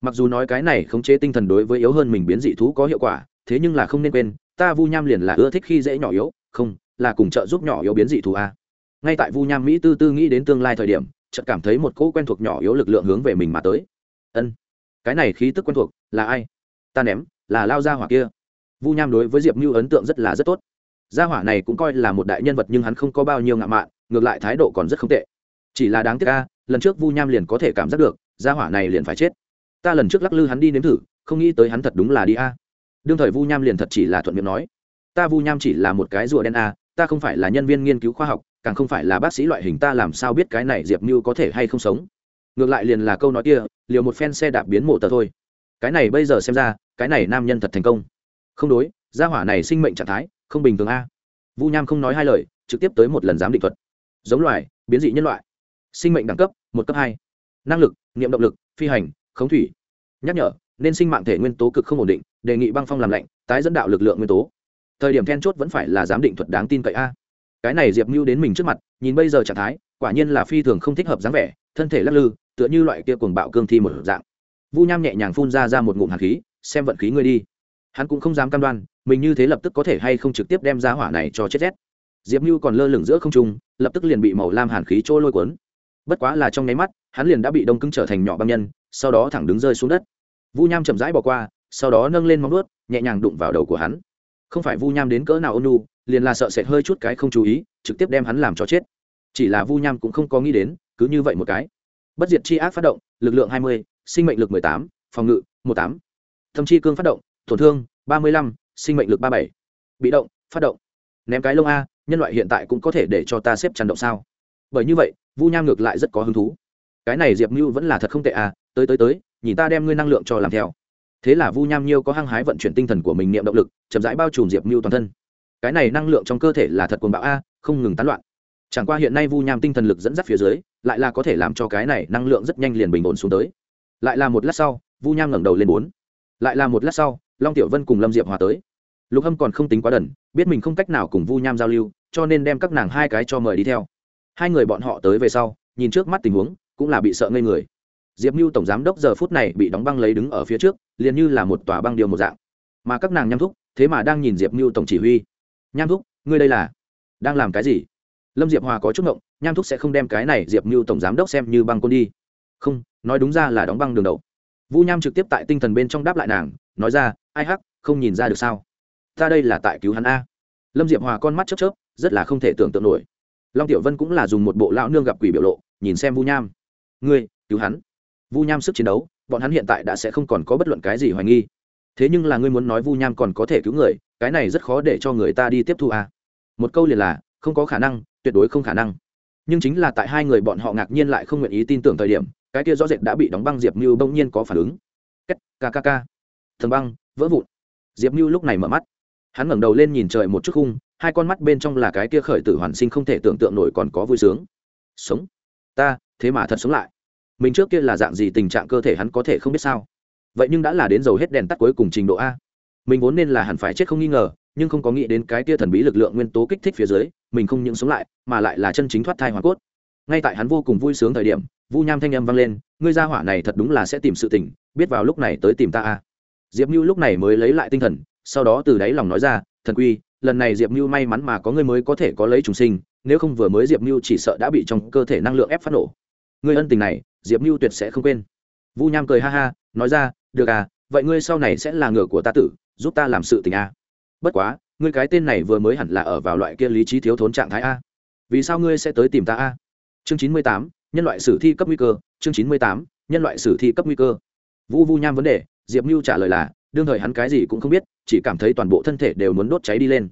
Mặc dù nói cái này khống chế tinh thần đối với yếu hơn mình biến dị thú có hiệu quả, thế nhưng là không nên quên, ta vu nham liền là ưa thích khi dễ nhỏ yếu, không, là cùng trợ giúp nhỏ yếu biến dị thú a. Ngay tại vu nham mỹ tư tư nghĩ đến tương lai thời điểm, chợt cảm thấy một cỗ quen thuộc nhỏ yếu lực lượng hướng về mình mà tới. Ân, cái này khí tức quen thuộc là ai? Ta ném là lao gia hỏa kia. Vu nham đối với diệp mưu ấn tượng rất là rất tốt. Gia hỏa này cũng coi là một đại nhân vật nhưng hắn không có bao nhiêu ngạo mạn, ngược lại thái độ còn rất không tệ. Chỉ là đáng tiếc a, lần trước vu nham liền có thể cảm giác được, gia hỏa này liền phải chết. Ta lần trước lắc lư hắn đi nếm thử, không nghĩ tới hắn thật đúng là đi a. Đương thời vu nham liền thật chỉ là thuận miệng nói. Ta vu nham chỉ là một cái rùa đen a, ta không phải là nhân viên nghiên cứu khoa học, càng không phải là bác sĩ loại hình, ta làm sao biết cái này diệp mưu có thể hay không sống? Ngược lại liền là câu nói kia, liều một phen xe đạp biến mộ tờ thôi cái này bây giờ xem ra, cái này nam nhân thật thành công. Không đối, gia hỏa này sinh mệnh trạng thái, không bình thường a. Vu nham không nói hai lời, trực tiếp tới một lần giám định thuật. Giống loài, biến dị nhân loại. Sinh mệnh đẳng cấp, một cấp hai. Năng lực nghiệm động lực, phi hành, khống thủy. Nhắc nhở, nên sinh mạng thể nguyên tố cực không ổn định, đề nghị băng phong làm lạnh, tái dẫn đạo lực lượng nguyên tố. Thời điểm then chốt vẫn phải là giám định thuật đáng tin cậy a. Cái này diệp mưu đến mình trước mặt, nhìn bây giờ trạng thái, quả nhiên là phi thường không thích hợp dáng vẻ, thân thể lắc lư, tựa như loại kia cuồng bạo cương thi một dạng vu nham nhẹ nhàng phun ra ra một ngụm hạt khí, xem vận khí ngươi đi. Hắn cũng không dám cam đoan, mình như thế lập tức có thể hay không trực tiếp đem ra hỏa này cho chết rét. Diệp mưu còn lơ lửng giữa không trung, lập tức liền bị màu lam hàn khí trôi lôi cuốn. Bất quá là trong nháy mắt, hắn liền đã bị đông cứng trở thành nhỏ băng nhân, sau đó thẳng đứng rơi xuống đất. Vu nham chậm rãi bỏ qua, sau đó nâng lên móng ướt nhẹ nhàng đụng vào đầu của hắn. Không phải vu nham đến cỡ nào ôn nu liền là sợ sệt hơi chút cái không chú ý, trực tiếp đem hắn làm cho chết. Chỉ là vu nham cũng không có nghĩ đến, cứ như vậy một cái. Bất diệt chi ác phát động, lực lượng hai mươi sinh mệnh lực mười tám, phòng ngự một tám chi cương phát động, tổn thương ba mươi lăm, sinh mệnh lực ba bảy, bị động, phát động. Ném cái lông a, nhân loại hiện tại cũng có thể để cho ta xếp chăn động sao? Bởi như vậy, vu nham ngược lại rất có hứng thú. Cái này diệp Nưu vẫn là thật không tệ à tới tới tới, nhìn ta đem ngươi năng lượng cho làm theo. Thế là vu nham nhiêu có hăng hái vận chuyển tinh thần của mình niệm động lực, chậm rãi bao trùm diệp Nưu toàn thân. Cái này năng lượng trong cơ thể là thật cuồng bạo a, không ngừng tán loạn. Chẳng qua hiện nay vu nham tinh thần lực dẫn dắt phía dưới, lại là có thể làm cho cái này năng lượng rất nhanh liền bình ổn xuống tới lại là một lát sau, vu nham ngẩng đầu lên bốn. Lại là một lát sau, long tiểu vân cùng lâm diệp hòa tới. Lục hâm còn không tính quá đần, biết mình không cách nào cùng vu nham giao lưu, cho nên đem các nàng hai cái cho mời đi theo. Hai người bọn họ tới về sau, nhìn trước mắt tình huống, cũng là bị sợ ngây người. Diệp mưu tổng giám đốc giờ phút này bị đóng băng lấy đứng ở phía trước, liền như là một tòa băng điều một dạng. Mà các nàng nham thúc, thế mà đang nhìn diệp mưu tổng chỉ huy. Nham thúc, ngươi đây là đang làm cái gì? Lâm diệp hòa có chút ngộng, nham thúc sẽ không đem cái này diệp mưu tổng giám đốc xem như băng côn đi. Không nói đúng ra là đóng băng đường đầu. Vu nham trực tiếp tại tinh thần bên trong đáp lại nàng, nói ra, ai hắc, không nhìn ra được sao? Ta đây là tại cứu hắn a. Lâm diệp hòa con mắt chớp chớp, rất là không thể tưởng tượng nổi. Long tiểu vân cũng là dùng một bộ lão nương gặp quỷ biểu lộ, nhìn xem vu nham. Ngươi, cứu hắn. Vu nham sức chiến đấu, bọn hắn hiện tại đã sẽ không còn có bất luận cái gì hoài nghi. Thế nhưng là ngươi muốn nói vu nham còn có thể cứu người, cái này rất khó để cho người ta đi tiếp thu à. một câu liền là, không có khả năng, tuyệt đối không khả năng. Nhưng chính là tại hai người bọn họ ngạc nhiên lại không nguyện ý tin tưởng thời điểm cái kia rõ rệt đã bị đóng băng diệp mưu bỗng nhiên có phản ứng. Két kkk thần băng, vỡ vụn. Diệp mưu lúc này mở mắt. Hắn ngẩng đầu lên nhìn trời một chút khung, hai con mắt bên trong là cái kia khởi tử hoàn sinh không thể tưởng tượng nổi còn có vui sướng. Sống. Ta, thế mà thật sống lại. Mình trước kia là dạng gì tình trạng cơ thể hắn có thể không biết sao? Vậy nhưng đã là đến dầu hết đèn tắt cuối cùng trình độ a. Mình vốn nên là hẳn phải chết không nghi ngờ, nhưng không có nghĩ đến cái kia thần bí lực lượng nguyên tố kích thích phía dưới, mình không những sống lại, mà lại là chân chính thoát thai hoàn cốt ngay tại hắn vô cùng vui sướng thời điểm, vu nham thanh âm vang lên, ngươi gia hỏa này thật đúng là sẽ tìm sự tình, biết vào lúc này tới tìm ta a diệp mưu lúc này mới lấy lại tinh thần, sau đó từ đáy lòng nói ra, thần quy, lần này diệp mưu may mắn mà có ngươi mới có thể có lấy trùng sinh, nếu không vừa mới diệp mưu chỉ sợ đã bị trong cơ thể năng lượng ép phát nổ. Ngươi ân tình này, diệp mưu tuyệt sẽ không quên. Vu nham cười ha ha, nói ra, được à vậy ngươi sau này sẽ là ngựa của ta tử, giúp ta làm sự tình a bất quá, ngươi cái tên này vừa mới hẳn là ở vào loại kia lý trí thiếu thốn trạng thái a. Vì sao ngươi sẽ tới tìm ta a? Chương chín mươi tám, nhân loại sử thi cấp nguy cơ. Chương chín mươi tám, nhân loại sử thi cấp nguy cơ. Vu vu nham vấn đề, diệp mưu trả lời là, đương thời hắn cái gì cũng không biết, chỉ cảm thấy toàn bộ thân thể đều muốn đốt cháy đi lên.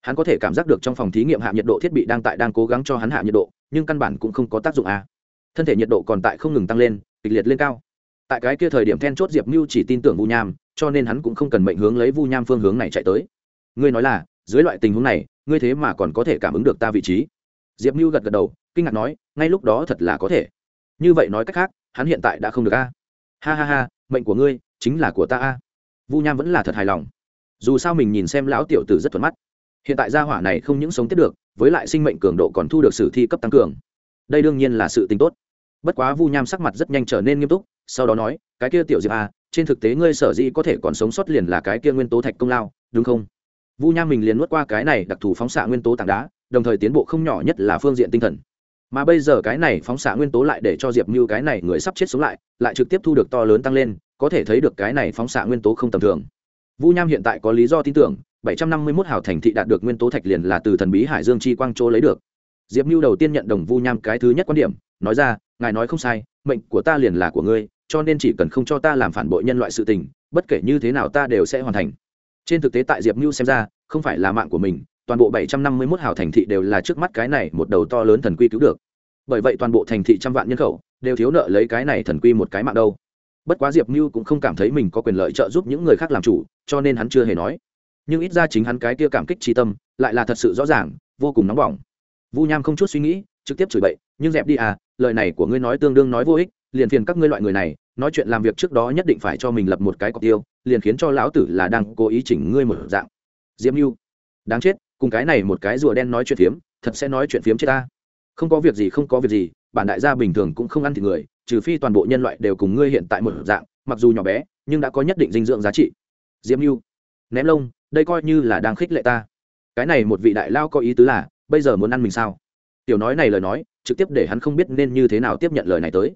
Hắn có thể cảm giác được trong phòng thí nghiệm hạ nhiệt độ thiết bị đang tại đang cố gắng cho hắn hạ nhiệt độ, nhưng căn bản cũng không có tác dụng à? thân thể nhiệt độ còn tại không ngừng tăng lên, kịch liệt lên cao. Tại cái kia thời điểm then chốt diệp mưu chỉ tin tưởng vu nham, cho nên hắn cũng không cần mệnh hướng lấy vu nham phương hướng này chạy tới. Ngươi nói là, dưới loại tình huống này, ngươi thế mà còn có thể cảm ứng được ta vị trí. Diệp mưu gật gật đầu kinh ngạc nói, ngay lúc đó thật là có thể. Như vậy nói cách khác, hắn hiện tại đã không được a. Ha ha ha, mệnh của ngươi chính là của ta a. Vu nham vẫn là thật hài lòng. Dù sao mình nhìn xem lão tiểu tử rất thuận mắt. Hiện tại gia hỏa này không những sống tiếp được, với lại sinh mệnh cường độ còn thu được sử thi cấp tăng cường. Đây đương nhiên là sự tính tốt. Bất quá vu nham sắc mặt rất nhanh trở nên nghiêm túc, sau đó nói, cái kia tiểu diệp a trên thực tế ngươi sở dĩ có thể còn sống sót liền là cái kia nguyên tố thạch công lao, đúng không? Vu nham mình liền nuốt qua cái này đặc thù phóng xạ nguyên tố tảng đá, đồng thời tiến bộ không nhỏ nhất là phương diện tinh thần mà bây giờ cái này phóng xạ nguyên tố lại để cho diệp mưu cái này người sắp chết sống lại lại trực tiếp thu được to lớn tăng lên, có thể thấy được cái này phóng xạ nguyên tố không tầm thường. Vu nham hiện tại có lý do tin tưởng 751 hào thành thị đạt được nguyên tố thạch liền là từ thần bí hải dương chi quang chỗ lấy được. Diệp mưu đầu tiên nhận đồng vu nham cái thứ nhất quan điểm, nói ra, ngài nói không sai, mệnh của ta liền là của ngươi, cho nên chỉ cần không cho ta làm phản bội nhân loại sự tình, bất kể như thế nào ta đều sẽ hoàn thành. Trên thực tế tại diệp mưu xem ra, không phải là mạng của mình toàn bộ 751 hào thành thị đều là trước mắt cái này một đầu to lớn thần quy cứu được. Bởi vậy toàn bộ thành thị trăm vạn nhân khẩu đều thiếu nợ lấy cái này thần quy một cái mạng đâu. Bất quá diệp Nưu cũng không cảm thấy mình có quyền lợi trợ giúp những người khác làm chủ cho nên hắn chưa hề nói. Nhưng ít ra chính hắn cái kia cảm kích tri tâm lại là thật sự rõ ràng vô cùng nóng bỏng. Vu nham không chút suy nghĩ trực tiếp chửi bậy nhưng dẹp đi à lời này của ngươi nói tương đương nói vô ích liền phiền các ngươi loại người này nói chuyện làm việc trước đó nhất định phải cho mình lập một cái cọc tiêu liền khiến cho lão tử là đang cố ý chỉnh ngươi một dạng. Diệp Nưu, đáng chết cùng cái này một cái rùa đen nói chuyện phiếm, thật sẽ nói chuyện phiếm chết ta. Không có việc gì, không có việc gì, bản đại gia bình thường cũng không ăn thịt người, trừ phi toàn bộ nhân loại đều cùng ngươi hiện tại một dạng, mặc dù nhỏ bé, nhưng đã có nhất định dinh dưỡng giá trị. Diễm mưu ném lông, đây coi như là đang khích lệ ta. Cái này một vị đại lao có ý tứ là, bây giờ muốn ăn mình sao? Tiểu nói này lời nói, trực tiếp để hắn không biết nên như thế nào tiếp nhận lời này tới.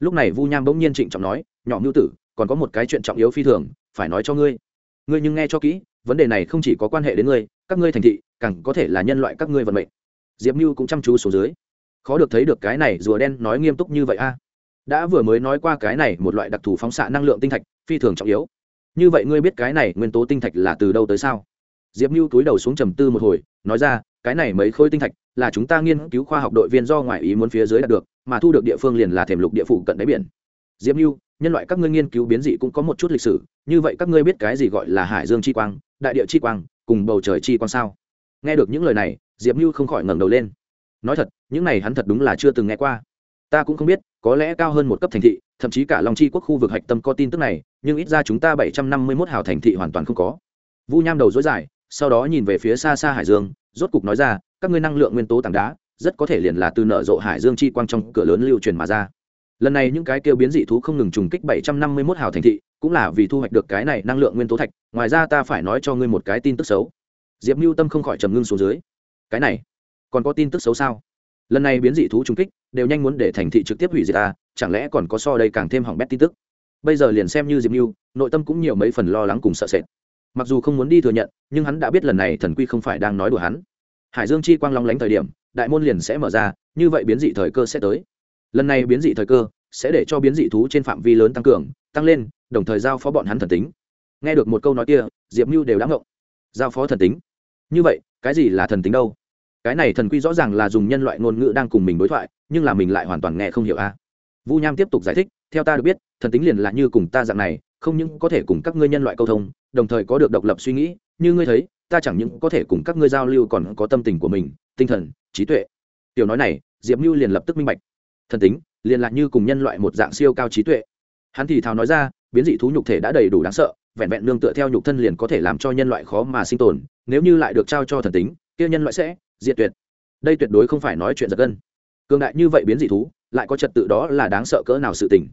Lúc này vu nham bỗng nhiên trịnh trọng nói, nhỏ mưu tử, còn có một cái chuyện trọng yếu phi thường, phải nói cho ngươi. Ngươi nhưng nghe cho kỹ, vấn đề này không chỉ có quan hệ đến ngươi các ngươi thành thị, càng có thể là nhân loại các ngươi vận mệnh. Diệp mưu cũng chăm chú xuống dưới. Khó được thấy được cái này rùa đen nói nghiêm túc như vậy a. Đã vừa mới nói qua cái này một loại đặc thù phóng xạ năng lượng tinh thạch, phi thường trọng yếu. Như vậy ngươi biết cái này nguyên tố tinh thạch là từ đâu tới sao? Diệp mưu túi đầu xuống trầm tư một hồi, nói ra, cái này mấy khối tinh thạch là chúng ta nghiên cứu khoa học đội viên do ngoại ý muốn phía dưới đạt được, mà thu được địa phương liền là thềm lục địa phủ cận đáy biển. Diệp mưu, nhân loại các ngươi nghiên cứu biến dị cũng có một chút lịch sử, như vậy các ngươi biết cái gì gọi là hải dương chi quang, đại địa chi quang cùng bầu trời chi quang sao? Nghe được những lời này, diệp mưu không khỏi ngẩng đầu lên. Nói thật, những này hắn thật đúng là chưa từng nghe qua. Ta cũng không biết, có lẽ cao hơn một cấp thành thị, thậm chí cả long chi quốc khu vực hạch tâm có tin tức này, nhưng ít ra chúng ta bảy trăm năm mươi mốt hào thành thị hoàn toàn không có. Vu nham đầu dối dài, sau đó nhìn về phía xa xa hải dương, rốt cục nói ra, các ngươi năng lượng nguyên tố tảng đá, rất có thể liền là từ nở rộ hải dương chi quang trong cửa lớn lưu truyền mà ra lần này những cái kêu biến dị thú không ngừng trùng kích bảy trăm năm mươi mốt hào thành thị, cũng là vì thu hoạch được cái này năng lượng nguyên tố thạch, ngoài ra ta phải nói cho ngươi một cái tin tức xấu. Diệp mưu tâm không khỏi trầm ngưng xuống dưới. Cái này, còn có tin tức xấu sao? Lần này biến dị thú trùng kích, đều nhanh muốn để thành thị trực tiếp hủy diệt ta, chẳng lẽ còn có so đây càng thêm hỏng bét tin tức? Bây giờ liền xem như diệp mưu, nội tâm cũng nhiều mấy phần lo lắng cùng sợ sệt. Mặc dù không muốn đi thừa nhận, nhưng hắn đã biết lần này thần quy không phải đang nói đùa hắn. Hải dương chi quang long lánh thời điểm, đại môn liền sẽ mở ra, như vậy biến dị thời cơ sẽ tới lần này biến dị thời cơ sẽ để cho biến dị thú trên phạm vi lớn tăng cường, tăng lên, đồng thời giao phó bọn hắn thần tính. Nghe được một câu nói kia, diệp mưu đều đã ngộng. Giao phó thần tính? Như vậy, cái gì là thần tính đâu? Cái này thần quy rõ ràng là dùng nhân loại ngôn ngữ đang cùng mình đối thoại, nhưng là mình lại hoàn toàn nghe không hiểu a. Vu nham tiếp tục giải thích, theo ta được biết, thần tính liền là như cùng ta dạng này, không những có thể cùng các ngươi nhân loại câu thông, đồng thời có được độc lập suy nghĩ, như ngươi thấy, ta chẳng những có thể cùng các ngươi giao lưu còn có tâm tình của mình, tinh thần, trí tuệ. Tiểu nói này, diệp mưu liền lập tức minh bạch thần tính, liền lạc như cùng nhân loại một dạng siêu cao trí tuệ. Hắn thì thào nói ra, biến dị thú nhục thể đã đầy đủ đáng sợ, vẹn vẹn nương tựa theo nhục thân liền có thể làm cho nhân loại khó mà sinh tồn, nếu như lại được trao cho thần tính, kia nhân loại sẽ diệt tuyệt. Đây tuyệt đối không phải nói chuyện giật gân. Cường đại như vậy biến dị thú, lại có trật tự đó là đáng sợ cỡ nào sự tình.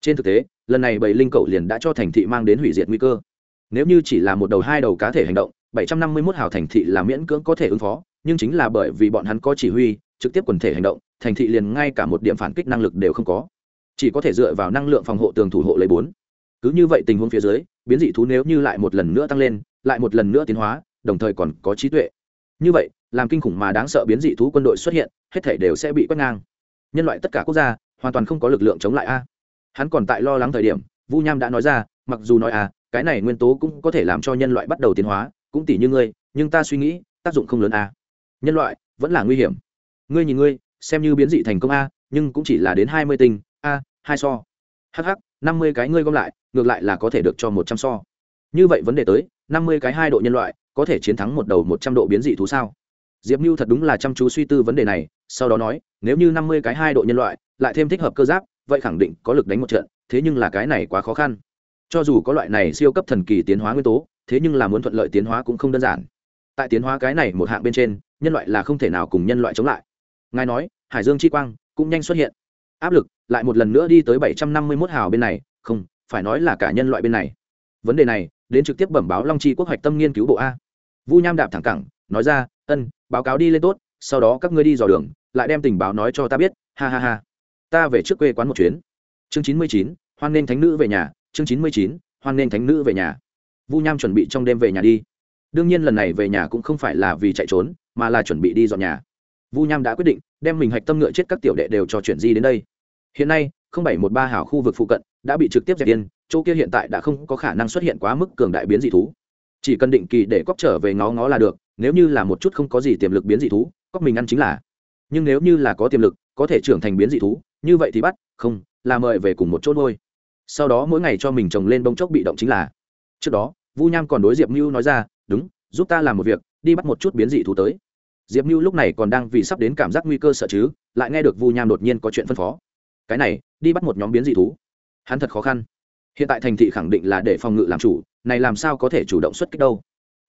Trên thực tế, lần này bảy linh cậu liền đã cho thành thị mang đến hủy diệt nguy cơ. Nếu như chỉ là một đầu hai đầu cá thể hành động, bảy trăm năm mươi 751 hào thành thị là miễn cưỡng có thể ứng phó, nhưng chính là bởi vì bọn hắn có chỉ huy trực tiếp quần thể hành động, thành thị liền ngay cả một điểm phản kích năng lực đều không có. Chỉ có thể dựa vào năng lượng phòng hộ tường thủ hộ lấy bốn. Cứ như vậy tình huống phía dưới, biến dị thú nếu như lại một lần nữa tăng lên, lại một lần nữa tiến hóa, đồng thời còn có trí tuệ. Như vậy, làm kinh khủng mà đáng sợ biến dị thú quân đội xuất hiện, hết thể đều sẽ bị quét ngang. Nhân loại tất cả quốc gia, hoàn toàn không có lực lượng chống lại a. Hắn còn tại lo lắng thời điểm, vu nham đã nói ra, mặc dù nói à cái này nguyên tố cũng có thể làm cho nhân loại bắt đầu tiến hóa, cũng tỷ như ngươi, nhưng ta suy nghĩ, tác dụng không lớn a. Nhân loại vẫn là nguy hiểm ngươi nhìn ngươi, xem như biến dị thành công a, nhưng cũng chỉ là đến hai mươi tinh, a, hai so. Hh năm mươi cái ngươi gom lại, ngược lại là có thể được cho một trăm so. Như vậy vấn đề tới, năm mươi cái hai độ nhân loại, có thể chiến thắng một đầu một trăm độ biến dị thú sao? Diệp mưu thật đúng là chăm chú suy tư vấn đề này, sau đó nói, nếu như năm mươi cái hai độ nhân loại, lại thêm thích hợp cơ giáp, vậy khẳng định có lực đánh một trận, thế nhưng là cái này quá khó khăn. Cho dù có loại này siêu cấp thần kỳ tiến hóa nguyên tố, thế nhưng là muốn thuận lợi tiến hóa cũng không đơn giản. Tại tiến hóa cái này một hạng bên trên, nhân loại là không thể nào cùng nhân loại chống lại ngài nói, hải dương chi quang cũng nhanh xuất hiện. Áp lực lại một lần nữa đi tới bảy trăm năm mươi mốt hào bên này, không, phải nói là cả nhân loại bên này. Vấn đề này, đến trực tiếp bẩm báo long chi quốc hoạch tâm nghiên cứu bộ a. Vu nham đạp thẳng cẳng, nói ra, ân, báo cáo đi lên tốt, sau đó các ngươi đi dò đường, lại đem tình báo nói cho ta biết. Ha ha ha. Ta về trước quê quán một chuyến. Chương chín mươi chín, hoan nghênh thánh nữ về nhà. Chương chín mươi chín, hoan nghênh thánh nữ về nhà. Vu nham chuẩn bị trong đêm về nhà đi. Đương nhiên lần này về nhà cũng không phải là vì chạy trốn, mà là chuẩn bị đi dọn nhà vu nham đã quyết định đem mình hạch tâm ngựa chết các tiểu đệ đều cho chuyển di đến đây. Hiện nay, không bảy một ba hảo khu vực phụ cận đã bị trực tiếp dẹp yên, chỗ kia hiện tại đã không có khả năng xuất hiện quá mức cường đại biến dị thú. Chỉ cần định kỳ để cóc trở về ngó ngó là được, nếu như là một chút không có gì tiềm lực biến dị thú, cóc mình ăn chính là. Nhưng nếu như là có tiềm lực, có thể trưởng thành biến dị thú, như vậy thì bắt, không, là mời về cùng một chỗ thôi. sau đó mỗi ngày cho mình trồng lên bông chốc bị động chính là. Trước đó, vu nham còn đối diệp mưu nói ra, đúng, giúp ta làm một việc, đi bắt một chút biến dị thú tới diệp mưu lúc này còn đang vì sắp đến cảm giác nguy cơ sợ chứ, lại nghe được vu nham đột nhiên có chuyện phân phó. Cái này, đi bắt một nhóm biến dị thú. Hắn thật khó khăn. Hiện tại thành thị khẳng định là để phòng ngự làm chủ, này làm sao có thể chủ động xuất kích đâu?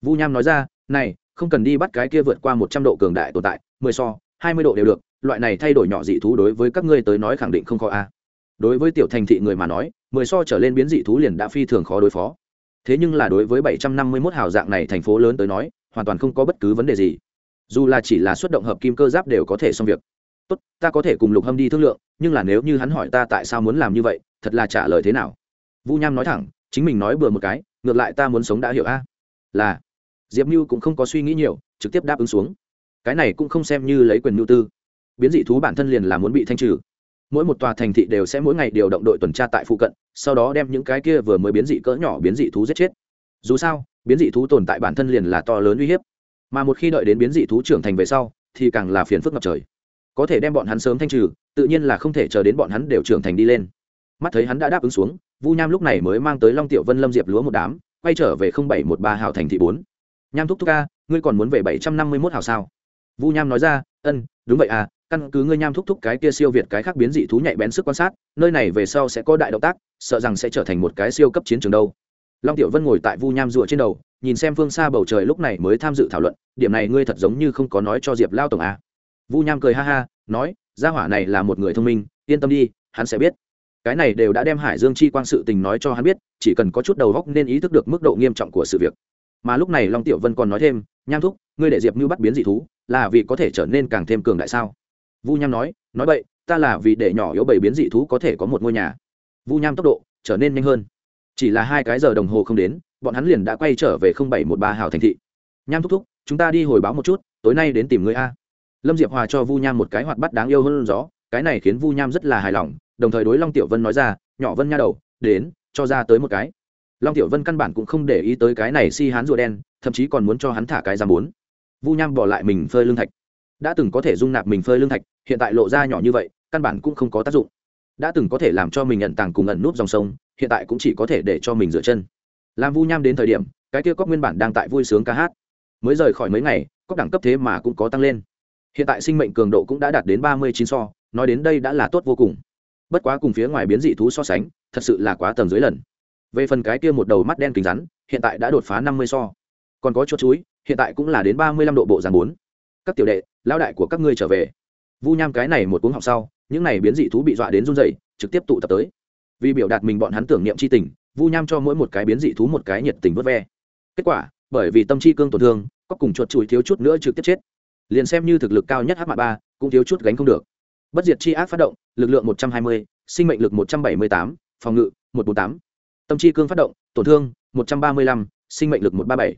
Vu nham nói ra, này, không cần đi bắt cái kia vượt qua một trăm độ cường đại tồn tại, mười so, hai mươi độ đều được, loại này thay đổi nhỏ dị thú đối với các ngươi tới nói khẳng định không khó a. Đối với tiểu thành thị người mà nói, mười so trở lên biến dị thú liền đã phi thường khó đối phó. Thế nhưng là đối với bảy trăm năm mươi mốt hào dạng này thành phố lớn tới nói, hoàn toàn không có bất cứ vấn đề gì dù là chỉ là xuất động hợp kim cơ giáp đều có thể xong việc. Tốt, ta có thể cùng lục hâm đi thương lượng, nhưng là nếu như hắn hỏi ta tại sao muốn làm như vậy, thật là trả lời thế nào? Vu nham nói thẳng, chính mình nói bừa một cái, ngược lại ta muốn sống đã hiểu a. Là, diệp mưu cũng không có suy nghĩ nhiều, trực tiếp đáp ứng xuống. Cái này cũng không xem như lấy quyền mưu tư. Biến dị thú bản thân liền là muốn bị thanh trừ. Mỗi một tòa thành thị đều sẽ mỗi ngày điều động đội tuần tra tại phụ cận, sau đó đem những cái kia vừa mới biến dị cỡ nhỏ biến dị thú giết chết. Dù sao, biến dị thú tồn tại bản thân liền là to lớn uy hiếp mà một khi đợi đến biến dị thú trưởng thành về sau, thì càng là phiền phức ngập trời. Có thể đem bọn hắn sớm thanh trừ, tự nhiên là không thể chờ đến bọn hắn đều trưởng thành đi lên. Mắt thấy hắn đã đáp ứng xuống, vu nham lúc này mới mang tới long tiểu vân lâm diệp lúa một đám, quay trở về không bảy một ba hào thành thị bốn. Nham thúc thúc ca ngươi còn muốn về bảy trăm năm mươi mốt hào sao? Vu nham nói ra, ân, đúng vậy à căn cứ ngươi nham thúc thúc cái kia siêu việt cái khác biến dị thú nhạy bén sức quan sát, nơi này về sau sẽ có đại động tác, sợ rằng sẽ trở thành một cái siêu cấp chiến trường đâu long tiểu vân ngồi tại vu nham rụa trên đầu, nhìn xem phương xa bầu trời lúc này mới tham dự thảo luận, điểm này ngươi thật giống như không có nói cho diệp lao tổng à. vu nham cười ha ha, nói, gia hỏa này là một người thông minh, yên tâm đi, hắn sẽ biết. Cái này đều đã đem hải dương chi quang sự tình nói cho hắn biết, chỉ cần có chút đầu góc nên ý thức được mức độ nghiêm trọng của sự việc. Mà lúc này long tiểu vân còn nói thêm, nham thúc, ngươi để diệp Mưu bắt biến dị thú, là vì có thể trở nên càng thêm cường đại sao? Vu nham nói nói vậy ta là vì để nhỏ yếu bảy biến dị thú có thể có một ngôi nhà. Vu nham tốc độ trở nên nhanh hơn chỉ là hai cái giờ đồng hồ không đến, bọn hắn liền đã quay trở về không bảy một ba hào thành thị. Nham thúc thúc, chúng ta đi hồi báo một chút, tối nay đến tìm người a. Lâm diệp hòa cho vu nham một cái hoạt bắt đáng yêu hơn gió, cái này khiến vu nham rất là hài lòng, đồng thời đối long tiểu vân nói ra, nhỏ vân nha đầu, đến, cho ra tới một cái. Long tiểu vân căn bản cũng không để ý tới cái này si hán rùa đen, thậm chí còn muốn cho hắn thả cái giam bốn. Vu nham bỏ lại mình phơi lương thạch. Đã từng có thể dung nạp mình phơi lương thạch, hiện tại lộ ra nhỏ như vậy, căn bản cũng không có tác dụng. Đã từng có thể làm cho mình nhận tàng cùng ẩn núp dòng sông hiện tại cũng chỉ có thể để cho mình dựa chân. Làm vu nham đến thời điểm, cái kia cóc nguyên bản đang tại vui sướng ca hát. Mới rời khỏi mấy ngày cóc đẳng cấp thế mà cũng có tăng lên. Hiện tại sinh mệnh cường độ cũng đã đạt đến ba mươi chín so, nói đến đây đã là tốt vô cùng. Bất quá cùng phía ngoài biến dị thú so sánh, thật sự là quá tầng dưới lần. Về phần cái kia một đầu mắt đen kính rắn, hiện tại đã đột phá năm mươi so. Còn có chuột chuối, hiện tại cũng là đến ba mươi lăm độ bộ dàn bốn. Các tiểu đệ, lão đại của các ngươi trở về. Vu nham cái này một cuống học sau, những này biến dị thú bị dọa đến run dày trực tiếp tụ tập tới vì biểu đạt mình bọn hắn tưởng niệm c h i tình, vu nham cho mỗi một cái biến dị thú một cái nhiệt tình vớt ve. Kết quả, bởi vì tâm chi cương tổn thương, có cùng chuột chùi thiếu chút nữa trực tiếp chết. Liền xem như thực lực cao nhất h mạ ba, cũng thiếu chút gánh không được. Bất diệt chi ác phát động, lực lượng một trăm hai mươi, sinh mệnh lực một trăm bảy mươi tám, phòng ngự một bốn tám. Tâm chi cương phát động, tổn thương một trăm ba mươi lăm, sinh mệnh lực một ba bảy.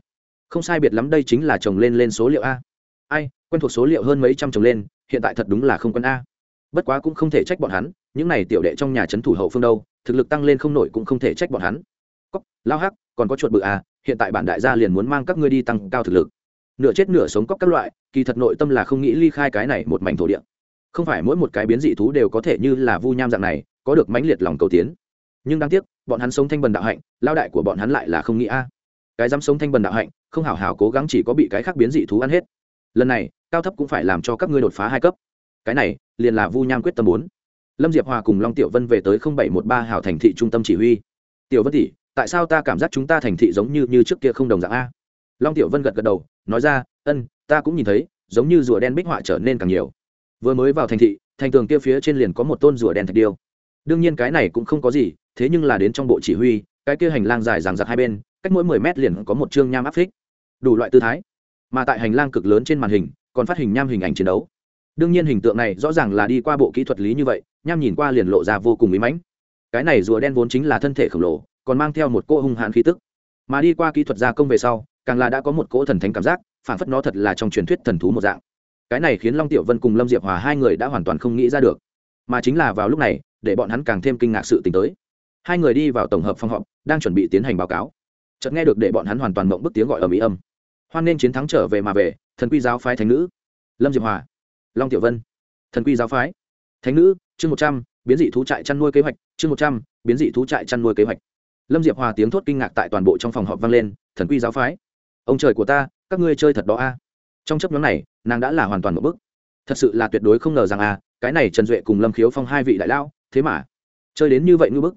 Không sai biệt lắm đây chính là chồng lên lên số liệu a. Ai, quen thuộc số liệu hơn mấy trăm chồng lên, hiện tại thật đúng là không quân a. Bất quá cũng không thể trách bọn hắn những này tiểu đệ trong nhà trấn thủ hậu phương đâu, thực lực tăng lên không nổi cũng không thể trách bọn hắn. Cóc lao hắc, còn có chuột bự à hiện tại bản đại gia liền muốn mang các ngươi đi tăng cao thực lực. Nửa chết nửa sống cóc các loại, kỳ thật nội tâm là không nghĩ ly khai cái này một mảnh thổ địa. Không phải mỗi một cái biến dị thú đều có thể như là vu nham dạng này, có được mãnh liệt lòng cầu tiến. Nhưng đáng tiếc, bọn hắn sống thanh bần đạo hạnh, lao đại của bọn hắn lại là không nghĩ a. Cái dám sống thanh bần đạo hạnh, không hảo hảo cố gắng chỉ có bị cái khác biến dị thú ăn hết. Lần này, cao thấp cũng phải làm cho các ngươi đột phá hai cấp. Cái này, liền là vu nham quyết tâm muốn lâm diệp hòa cùng long tiểu vân về tới không bảy một ba hảo thành thị trung tâm chỉ huy. Tiểu vân tỷ, tại sao ta cảm giác chúng ta thành thị giống như như trước kia không đồng dạng a? Long tiểu vân gật gật đầu, nói ra, ân, ta cũng nhìn thấy, giống như rùa đen bích họa trở nên càng nhiều. Vừa mới vào thành thị, thành tường kia phía trên liền có một tôn rùa đen thạch điêu. Đương nhiên cái này cũng không có gì, thế nhưng là đến trong bộ chỉ huy, cái kia hành lang dài ràng giặc hai bên, cách mỗi mười mét liền có một chương nham áp phích. Đủ loại tư thái. Mà tại hành lang cực lớn trên màn hình, còn phát hình nham hình ảnh chiến đấu đương nhiên hình tượng này rõ ràng là đi qua bộ kỹ thuật lý như vậy, nham nhìn qua liền lộ ra vô cùng mỹ mãnh. Cái này rùa đen vốn chính là thân thể khổng lồ, còn mang theo một cỗ hung hãn khí tức. Mà đi qua kỹ thuật gia công về sau, càng là đã có một cỗ thần thánh cảm giác phản phất nó thật là trong truyền thuyết thần thú một dạng. Cái này khiến long tiểu vân cùng lâm diệp hòa hai người đã hoàn toàn không nghĩ ra được. Mà chính là vào lúc này, để bọn hắn càng thêm kinh ngạc sự t tới. Hai người đi vào tổng hợp phòng họp, đang chuẩn bị tiến hành báo cáo. Chợt nghe được để bọn hắn hoàn toàn mộng bức tiếng gọi ở mỹ âm. Hoan nên chiến thắng trở về mà về, thần quy giáo phái thánh nữ. Lâm diệp hòa long tiểu vân. Thần quy giáo phái. Thánh nữ, chương một trăm, biến dị thú trại chăn nuôi kế hoạch, chương một trăm, biến dị thú trại chăn nuôi kế hoạch. Lâm diệp hòa tiếng thốt kinh ngạc tại toàn bộ trong phòng họp vang lên, thần quy giáo phái, ông trời của ta, các ngươi chơi thật đó a. Trong chấp nhóm này, nàng đã là hoàn toàn một bức thật sự là tuyệt đối không ngờ rằng a cái này trần duệ cùng lâm khiếu phong hai vị đại lao thế mà chơi đến như vậy ngư bức.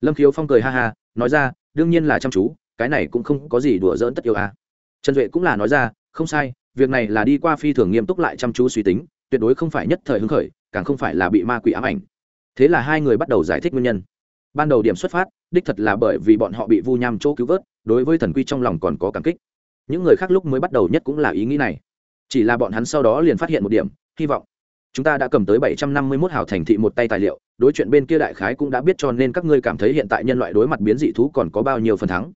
Lâm khiếu phong cười ha ha, nói ra, đương nhiên là chăm chú, cái này cũng không có gì đùa dỡn tất yêu à. trần duệ cũng là nói ra, không sai, việc này là đi qua phi thường nghiêm túc lại chăm chú suy tính tuyệt đối không phải nhất thời hứng khởi, càng không phải là bị ma quỷ ám ảnh. Thế là hai người bắt đầu giải thích nguyên nhân. Ban đầu điểm xuất phát, đích thật là bởi vì bọn họ bị vu nham chỗ cứu vớt, đối với thần quy trong lòng còn có cảm kích. Những người khác lúc mới bắt đầu nhất cũng là ý nghĩ này. Chỉ là bọn hắn sau đó liền phát hiện một điểm, hy vọng. Chúng ta đã cầm tới bảy trăm năm mươi 751 hào thành thị một tay tài liệu, đối chuyện bên kia đại khái cũng đã biết cho nên các ngươi cảm thấy hiện tại nhân loại đối mặt biến dị thú còn có bao nhiêu phần thắng.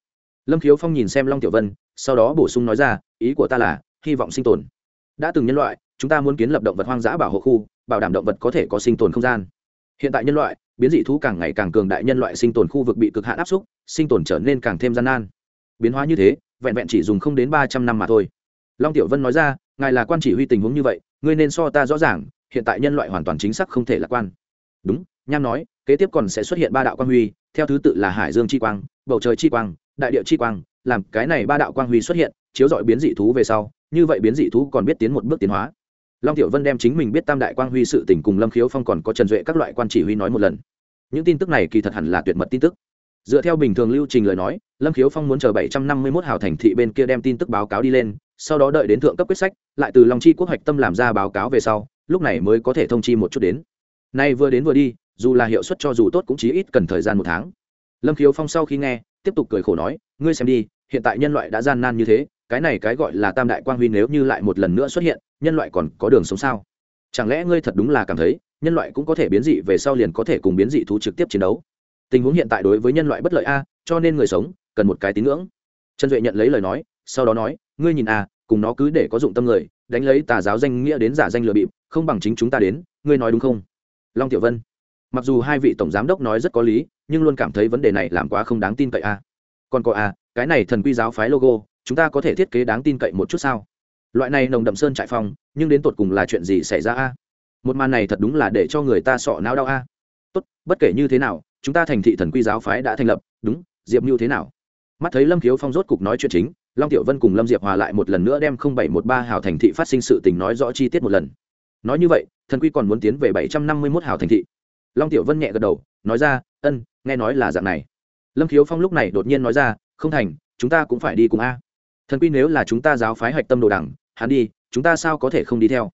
Lâm khiếu phong nhìn xem long tiểu vân, sau đó bổ sung nói ra, ý của ta là, hy vọng sinh tồn. Đã từng nhân loại chúng ta muốn kiến lập động vật hoang dã bảo hộ khu, bảo đảm động vật có thể có sinh tồn không gian. Hiện tại nhân loại, biến dị thú càng ngày càng cường đại nhân loại sinh tồn khu vực bị cực hạn áp xúc, sinh tồn trở nên càng thêm gian nan. Biến hóa như thế, vẹn vẹn chỉ dùng không đến ba trăm năm mà thôi. Long tiểu vân nói ra, ngài là quan chỉ huy tình huống như vậy, ngươi nên so ta rõ ràng, hiện tại nhân loại hoàn toàn chính xác không thể lạc quan. Đúng, nham nói, kế tiếp còn sẽ xuất hiện ba đạo quang huy, theo thứ tự là hải dương chi quang, bầu trời chi quang, đại địa chi quang, làm cái này ba đạo quang huy xuất hiện, chiếu dọi biến dị thú về sau, như vậy biến dị thú còn biết tiến một bước tiến hóa long tiểu vân đem chính mình biết tam đại quang huy sự tình cùng lâm khiếu phong còn có trần duệ các loại quan chỉ huy nói một lần. Những tin tức này kỳ thật hẳn là tuyệt mật tin tức. Dựa theo bình thường lưu trình lời nói, lâm khiếu phong muốn chờ bảy trăm năm mươi mốt hào thành thị bên kia đem tin tức báo cáo đi lên, sau đó đợi đến thượng cấp quyết sách, lại từ long chi quốc hoạch tâm làm ra báo cáo về sau, lúc này mới có thể thông chi một chút đến. Nay vừa đến vừa đi, dù là hiệu suất cho dù tốt cũng chỉ ít cần thời gian một tháng. Lâm khiếu phong sau khi nghe, tiếp tục cười khổ nói, ngươi xem đi, hiện tại nhân loại đã gian nan như thế cái này cái gọi là tam đại quang huy nếu như lại một lần nữa xuất hiện, nhân loại còn có đường sống sao? Chẳng lẽ ngươi thật đúng là cảm thấy, nhân loại cũng có thể biến dị về sau liền có thể cùng biến dị thú trực tiếp chiến đấu? Tình huống hiện tại đối với nhân loại bất lợi a, cho nên người sống cần một cái tín ngưỡng. Trần duệ nhận lấy lời nói, sau đó nói, ngươi nhìn a, cùng nó cứ để có dụng tâm người, đánh lấy tà giáo danh nghĩa đến giả danh lừa bịp, không bằng chính chúng ta đến, ngươi nói đúng không? Long tiểu vân, mặc dù hai vị tổng giám đốc nói rất có lý, nhưng luôn cảm thấy vấn đề này làm quá không đáng tin cậy a. Còn có a, cái này thần quy giáo phái logo chúng ta có thể thiết kế đáng tin cậy một chút sao? Loại này nồng đậm sơn trại phong, nhưng đến tột cùng là chuyện gì xảy ra a? Một màn này thật đúng là để cho người ta sọ não đau a. Tốt, bất kể như thế nào, chúng ta thành thị thần quy giáo phái đã thành lập, đúng, diệp như thế nào? Mắt thấy lâm khiếu phong rốt cục nói chuyện chính, long tiểu vân cùng lâm diệp hòa lại một lần nữa đem không bảy một ba hào thành thị phát sinh sự tình nói rõ chi tiết một lần. Nói như vậy, thần quy còn muốn tiến về bảy trăm năm mươi một hào thành thị. Long tiểu vân nhẹ gật đầu, nói ra, ân, nghe nói là dạng này. Lâm khiếu phong lúc này đột nhiên nói ra, không thành, chúng ta cũng phải đi cùng a thần quy nếu là chúng ta giáo phái hạch tâm đồ đẳng, hắn đi, chúng ta sao có thể không đi theo?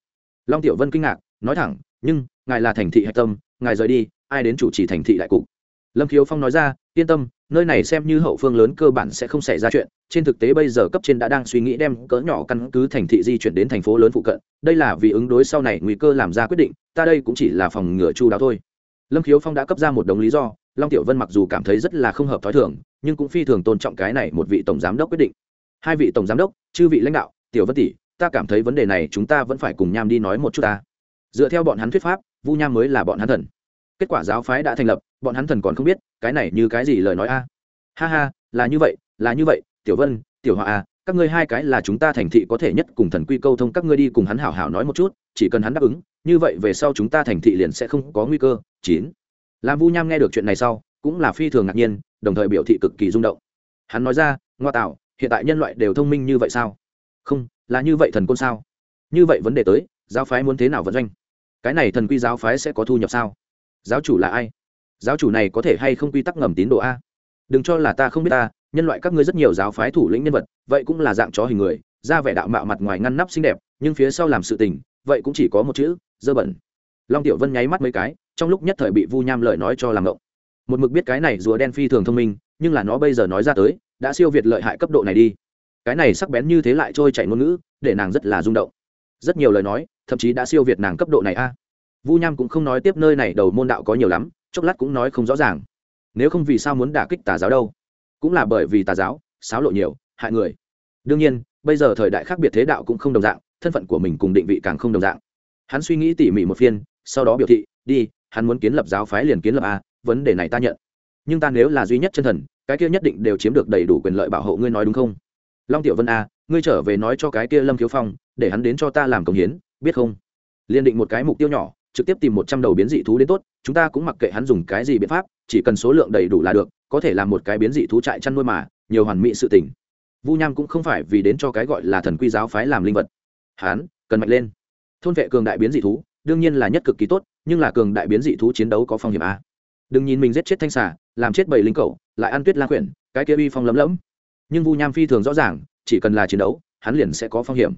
Long tiểu vân kinh ngạc, nói thẳng, nhưng, ngài là thành thị hạch tâm, ngài rời đi, ai đến chủ trì thành thị đại cục? Lâm khiếu phong nói ra, yên tâm, nơi này xem như hậu phương lớn cơ bản sẽ không xảy ra chuyện. Trên thực tế bây giờ cấp trên đã đang suy nghĩ đem cỡ nhỏ căn cứ thành thị di chuyển đến thành phố lớn phụ cận. Đây là vì ứng đối sau này nguy cơ làm ra quyết định, ta đây cũng chỉ là phòng ngừa chu đáo thôi. Lâm khiếu phong đã cấp ra một đống lý do, long tiểu vân mặc dù cảm thấy rất là không hợp t h ó i thưởng nhưng cũng phi thường tôn trọng cái này một vị tổng giám đốc quyết định hai vị tổng giám đốc, chư vị lãnh đạo, tiểu vân tỷ, ta cảm thấy vấn đề này chúng ta vẫn phải cùng nham đi nói một chút ta. Dựa theo bọn hắn thuyết pháp, vu nham mới là bọn hắn thần. Kết quả giáo phái đã thành lập, bọn hắn thần còn không biết, cái này như cái gì lời nói a? Ha ha, là như vậy, là như vậy, tiểu vân, tiểu hòa a, các ngươi hai cái là chúng ta thành thị có thể nhất cùng thần quy câu thông, các ngươi đi cùng hắn hảo hảo nói một chút, chỉ cần hắn đáp ứng, như vậy về sau chúng ta thành thị liền sẽ không có nguy cơ. Chín. Làm vu nham nghe được chuyện này sau, cũng là phi thường ngạc nhiên, đồng thời biểu thị cực kỳ rung động. Hắn nói ra, ngoa tạo hiện tại nhân loại đều thông minh như vậy sao? Không, là như vậy thần côn sao? Như vậy vấn đề tới, giáo phái muốn thế nào vận doanh? Cái này thần quy giáo phái sẽ có thu nhập sao? Giáo chủ là ai? Giáo chủ này có thể hay không quy tắc ngầm tín đồ a? Đừng cho là ta không biết ta, nhân loại các ngươi rất nhiều giáo phái thủ lĩnh nhân vật, vậy cũng là dạng chó hình người, ra vẻ đạo mạo mặt ngoài ngăn nắp xinh đẹp, nhưng phía sau làm sự tình, vậy cũng chỉ có một chữ, dơ bẩn. Long tiểu vân nháy mắt mấy cái, trong lúc nhất thời bị vu nham lời nói cho làm ngộng. Một mực biết cái này rùa đen phi thường thông minh, nhưng là nó bây giờ nói ra tới đã siêu việt lợi hại cấp độ này đi. Cái này sắc bén như thế lại trôi chảy ngôn ngữ, để nàng rất là rung động. Rất nhiều lời nói, thậm chí đã siêu việt nàng cấp độ này a. Vu nham cũng không nói tiếp nơi này, đầu môn đạo có nhiều lắm, chốc lát cũng nói không rõ ràng. Nếu không vì sao muốn đả kích tà giáo đâu? Cũng là bởi vì tà giáo, xáo lộ nhiều, hại người. Đương nhiên, bây giờ thời đại khác biệt thế đạo cũng không đồng dạng, thân phận của mình cùng định vị càng không đồng dạng. Hắn suy nghĩ tỉ mỉ một phiên, sau đó biểu thị, đi, hắn muốn kiến lập giáo phái liền kiến lập a, vấn đề này ta nhận. Nhưng ta nếu là duy nhất chân thần cái kia nhất định đều chiếm được đầy đủ quyền lợi bảo hộ ngươi nói đúng không? Long tiểu vân a ngươi trở về nói cho cái kia lâm thiếu phong, để hắn đến cho ta làm công hiến, biết không? Liên định một cái mục tiêu nhỏ, trực tiếp tìm một trăm đầu biến dị thú đến tốt, chúng ta cũng mặc kệ hắn dùng cái gì biện pháp, chỉ cần số lượng đầy đủ là được, có thể làm một cái biến dị thú trại chăn nuôi mà, nhiều hoàn mỹ sự tình. Vu nham cũng không phải vì đến cho cái gọi là thần quy giáo phái làm linh vật. Hắn, cần mạnh lên. Thôn vệ cường đại biến dị thú, đương nhiên là nhất cực kỳ tốt, nhưng là cường đại biến dị thú chiến đấu có phong hiểm a đừng nhìn mình giết chết thanh xà, làm chết bảy linh cầu lại ăn tuyết la quyển cái kia uy phong lấm lẫm nhưng vu nham phi thường rõ ràng, chỉ cần là chiến đấu, hắn liền sẽ có phong hiểm.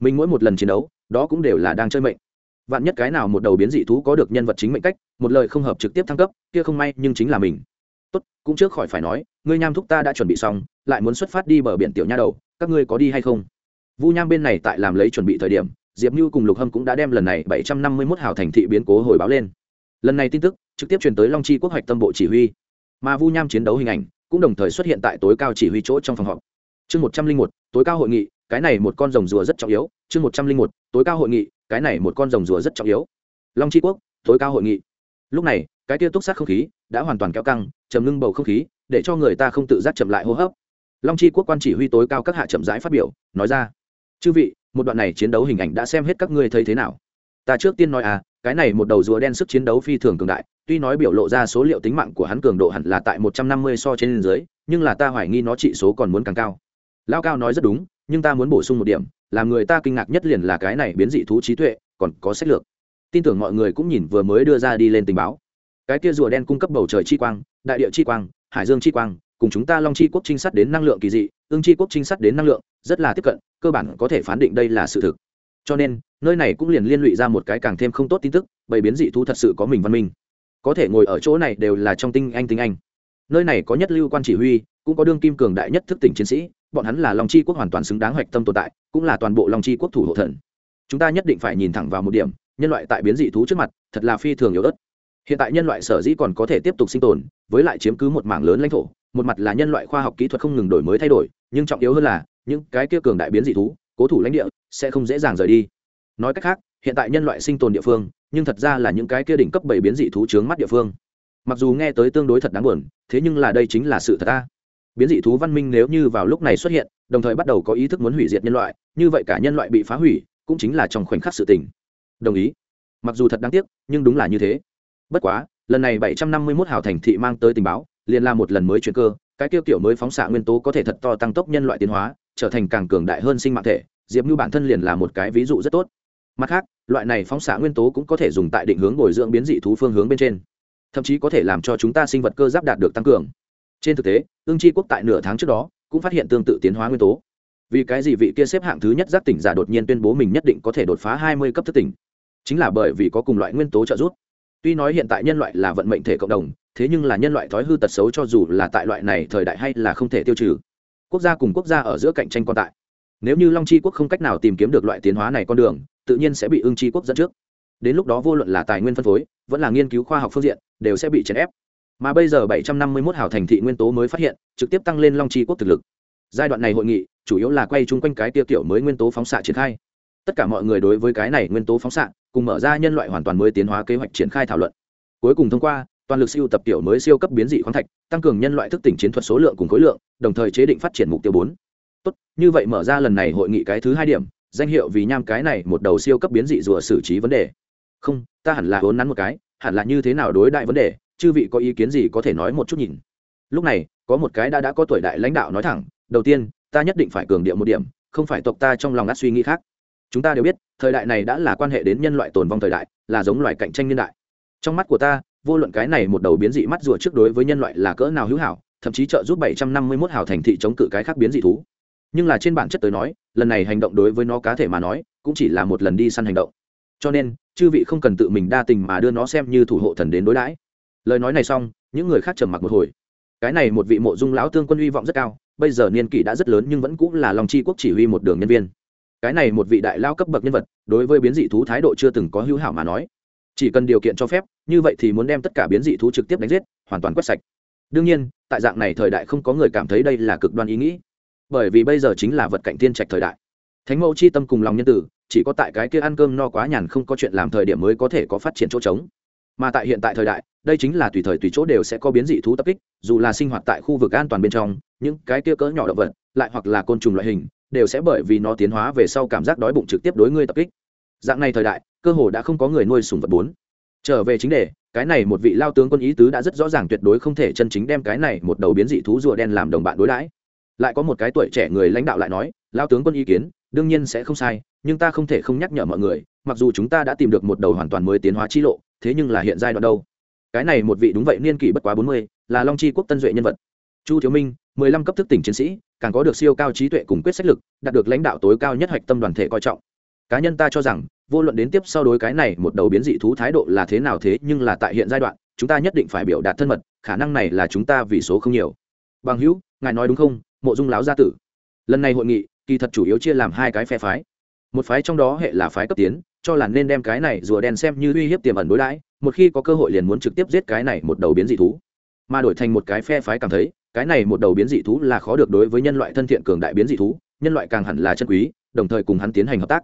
Mình mỗi một lần chiến đấu, đó cũng đều là đang chơi mệnh. Vạn nhất cái nào một đầu biến dị thú có được nhân vật chính mệnh cách, một lời không hợp trực tiếp thăng cấp, kia không may nhưng chính là mình. Tốt, cũng trước khỏi phải nói, ngươi nham thúc ta đã chuẩn bị xong, lại muốn xuất phát đi bờ biển tiểu nha đầu, các ngươi có đi hay không? Vu nham bên này tại làm lấy chuẩn bị thời điểm, diệp như cùng lục hâm cũng đã đem lần này bảy trăm năm mươi mốt hào thành thị biến cố hồi báo lên. Lần này tin tức, trực tiếp truyền tới long chi quốc hoạch tâm bộ chỉ huy mà vu nham chiến đấu hình ảnh cũng đồng thời xuất hiện tại tối cao chỉ huy chỗ trong phòng họp. Chương một trăm linh một, tối cao hội nghị, cái này một con rồng rùa rất trọng yếu. Chương một trăm linh một, tối cao hội nghị, cái này một con rồng rùa rất trọng yếu. Long chi quốc, tối cao hội nghị. Lúc này, cái tia túc sát không khí đã hoàn toàn kéo căng chầm ngưng bầu không khí, để cho người ta không tự giác chậm lại hô hấp. Long chi quốc quan chỉ huy tối cao các hạ chậm rãi phát biểu, nói ra, chư vị, một đoạn này chiến đấu hình ảnh đã xem hết các ngươi thấy thế nào. Ta trước tiên nói à cái này một đầu rùa đen sức chiến đấu phi thường cường đại, tuy nói biểu lộ ra số liệu tính mạng của hắn cường độ hẳn là tại một trăm năm mươi so trên dưới, nhưng là ta hoài nghi nó trị số còn muốn càng cao. Lao cao nói rất đúng, nhưng ta muốn bổ sung một điểm, làm người ta kinh ngạc nhất liền là cái này biến dị thú trí tuệ, còn có sách lược. Tin tưởng mọi người cũng nhìn vừa mới đưa ra đi lên tình báo. Cái kia rùa đen cung cấp bầu trời chi quang, đại địa chi quang, hải dương chi quang, cùng chúng ta long chi quốc trinh sát đến năng lượng kỳ dị, ương chi quốc trinh sát đến năng lượng, rất là tiếp cận, cơ bản có thể phán định đây là sự thực cho nên, nơi này cũng liền liên lụy ra một cái càng thêm không tốt tin tức bởi biến dị thú thật sự có mình văn minh. Có thể ngồi ở chỗ này đều là trong tinh anh tinh anh. Nơi này có nhất lưu quan chỉ huy, cũng có đương kim cường đại nhất thức tỉnh chiến sĩ, bọn hắn là long chi quốc hoàn toàn xứng đáng hoạch tâm tồn tại, cũng là toàn bộ long chi quốc thủ hộ thần. Chúng ta nhất định phải nhìn thẳng vào một điểm, nhân loại tại biến dị thú trước mặt, thật là phi thường yếu ớt. Hiện tại nhân loại sở dĩ còn có thể tiếp tục sinh tồn, với lại chiếm cứ một mảng lớn lãnh thổ, một mặt là nhân loại khoa học kỹ thuật không ngừng đổi mới thay đổi, nhưng trọng yếu hơn là, những cái kia cường đại biến dị thú cố thủ lãnh địa, sẽ không dễ dàng rời đi. Nói cách khác, hiện tại nhân loại sinh tồn địa phương, nhưng thật ra là những cái kia đỉnh cấp bảy biến dị thú trướng mắt địa phương. Mặc dù nghe tới tương đối thật đáng buồn, thế nhưng là đây chính là sự thật ta. Biến dị thú văn minh nếu như vào lúc này xuất hiện, đồng thời bắt đầu có ý thức muốn hủy diệt nhân loại, như vậy cả nhân loại bị phá hủy, cũng chính là trong khoảnh khắc sự tình. Đồng ý. Mặc dù thật đáng tiếc, nhưng đúng là như thế. Bất quá, lần này bảy trăm năm mươi 751 hào thành thị mang tới tình báo, liền là một lần mới chuyển cơ, cái tiêu kiểu mới phóng xạ nguyên tố có thể thật to tăng tốc nhân loại tiến hóa trở thành càng cường đại hơn sinh mạng thể, diệp như bản thân liền là một cái ví dụ rất tốt. Mặt khác, loại này phóng xạ nguyên tố cũng có thể dùng tại định hướng bồi dưỡng biến dị thú phương hướng bên trên, thậm chí có thể làm cho chúng ta sinh vật cơ giáp đạt được tăng cường. Trên thực tế ương tri quốc tại nửa tháng trước đó cũng phát hiện tương tự tiến hóa nguyên tố. Vì cái gì vị kia xếp hạng thứ nhất giác tỉnh giả đột nhiên tuyên bố mình nhất định có thể đột phá hai mươi cấp thức tỉnh? Chính là bởi vì có cùng loại nguyên tố trợ giúp. Tuy nói hiện tại nhân loại là vận mệnh thể cộng đồng, thế nhưng là nhân loại thói hư tật xấu cho dù là tại loại này thời đại hay là không thể tiêu trừ quốc gia cùng quốc gia ở giữa cạnh tranh còn tại. Nếu như long chi quốc không cách nào tìm kiếm được loại tiến hóa này con đường, tự nhiên sẽ bị ưng chi quốc dẫn trước. Đến lúc đó vô luận là tài nguyên phân phối, vẫn là nghiên cứu khoa học phương diện, đều sẽ bị chèn ép. Mà bây giờ 751 hào thành thị nguyên tố mới phát hiện, trực tiếp tăng lên long chi quốc thực lực. Giai đoạn này hội nghị, chủ yếu là quay chung quanh cái tiêu tiểu mới nguyên tố phóng xạ triển khai. Tất cả mọi người đối với cái này nguyên tố phóng xạ, cùng mở ra nhân loại hoàn toàn mới tiến hóa kế hoạch triển khai thảo luận. Cuối cùng thông qua toàn lực siêu tập tiểu mới siêu cấp biến dị khoáng thạch, tăng cường nhân loại thức tỉnh chiến thuật số lượng cùng khối lượng, đồng thời chế định phát triển mục tiêu bốn. Tốt, như vậy mở ra lần này hội nghị cái thứ hai điểm, danh hiệu vì nham cái này một đầu siêu cấp biến dị rùa xử trí vấn đề. Không, ta hẳn là hốn nắn một cái, hẳn là như thế nào đối đại vấn đề, chư vị có ý kiến gì có thể nói một chút nhìn. Lúc này, có một cái đã đã có tuổi đại lãnh đạo nói thẳng, đầu tiên, ta nhất định phải cường điệu một điểm, không phải tộc ta trong lòng ngắt suy nghĩ khác. Chúng ta đều biết, thời đại này đã là quan hệ đến nhân loại tồn vong thời đại, là giống loài cạnh tranh niên đại. Trong mắt của ta vô luận cái này một đầu biến dị mắt rùa trước đối với nhân loại là cỡ nào hữu hảo, thậm chí trợ giúp 751 hào thành thị chống cự cái khác biến dị thú. Nhưng là trên bản chất tới nói, lần này hành động đối với nó cá thể mà nói, cũng chỉ là một lần đi săn hành động. Cho nên, chư vị không cần tự mình đa tình mà đưa nó xem như thủ hộ thần đến đối đãi. Lời nói này xong, những người khác trầm mặc một hồi. Cái này một vị mộ dung lão tương quân hy vọng rất cao, bây giờ niên kỷ đã rất lớn nhưng vẫn cũng là lòng chi quốc chỉ huy một đường nhân viên. Cái này một vị đại lao cấp bậc nhân vật, đối với biến dị thú thái độ chưa từng có hữu hảo mà nói. Chỉ cần điều kiện cho phép như vậy thì muốn đem tất cả biến dị thú trực tiếp đánh giết, hoàn toàn quét sạch. Đương nhiên, tại dạng này thời đại không có người cảm thấy đây là cực đoan ý nghĩ. Bởi vì bây giờ chính là vật cạnh tiên trạch thời đại. Thánh mẫu chi tâm cùng lòng nhân tử, chỉ có tại cái kia ăn cơm no quá nhàn không có chuyện làm thời điểm mới có thể có phát triển chỗ trống. Mà tại hiện tại thời đại, đây chính là tùy thời tùy chỗ đều sẽ có biến dị thú tập kích, dù là sinh hoạt tại khu vực an toàn bên trong, những cái kia cỡ nhỏ động vật, lại hoặc là côn trùng loại hình, đều sẽ bởi vì nó tiến hóa về sau cảm giác đói bụng trực tiếp đối ngươi tập kích. Dạng này thời đại, cơ hồ đã không có người nuôi sùng vật bốn trở về chính đề, cái này một vị lao tướng quân ý tứ đã rất rõ ràng tuyệt đối không thể chân chính đem cái này một đầu biến dị thú rùa đen làm đồng bạn đối đãi. Lại có một cái tuổi trẻ người lãnh đạo lại nói, lao tướng quân ý kiến, đương nhiên sẽ không sai, nhưng ta không thể không nhắc nhở mọi người, mặc dù chúng ta đã tìm được một đầu hoàn toàn mới tiến hóa chi lộ, thế nhưng là hiện giai đoạn đâu? Cái này một vị đúng vậy niên kỷ bất quá bốn mươi, là long chi quốc tân duệ nhân vật. Chu thiếu minh, mười lăm cấp thức tỉnh chiến sĩ, càng có được siêu cao trí tuệ cùng quyết sách lực, đạt được lãnh đạo tối cao nhất hạch tâm đoàn thể coi trọng. Cá nhân ta cho rằng vô luận đến tiếp sau đối cái này một đầu biến dị thú thái độ là thế nào thế nhưng là tại hiện giai đoạn, chúng ta nhất định phải biểu đạt thân mật, khả năng này là chúng ta vì số không nhiều. Bằng hữu, ngài nói đúng không? Mộ dung láo gia tử. Lần này hội nghị, kỳ thật chủ yếu chia làm hai cái phe phái. Một phái trong đó hệ là phái cấp tiến, cho là nên đem cái này rùa đen xem như uy hiếp tiềm ẩn đối đãi, một khi có cơ hội liền muốn trực tiếp giết cái này một đầu biến dị thú. Mà đổi thành một cái phe phái cảm thấy, cái này một đầu biến dị thú là khó được đối với nhân loại thân thiện cường đại biến dị thú, nhân loại càng hẳn là chân quý, đồng thời cùng hắn tiến hành hợp tác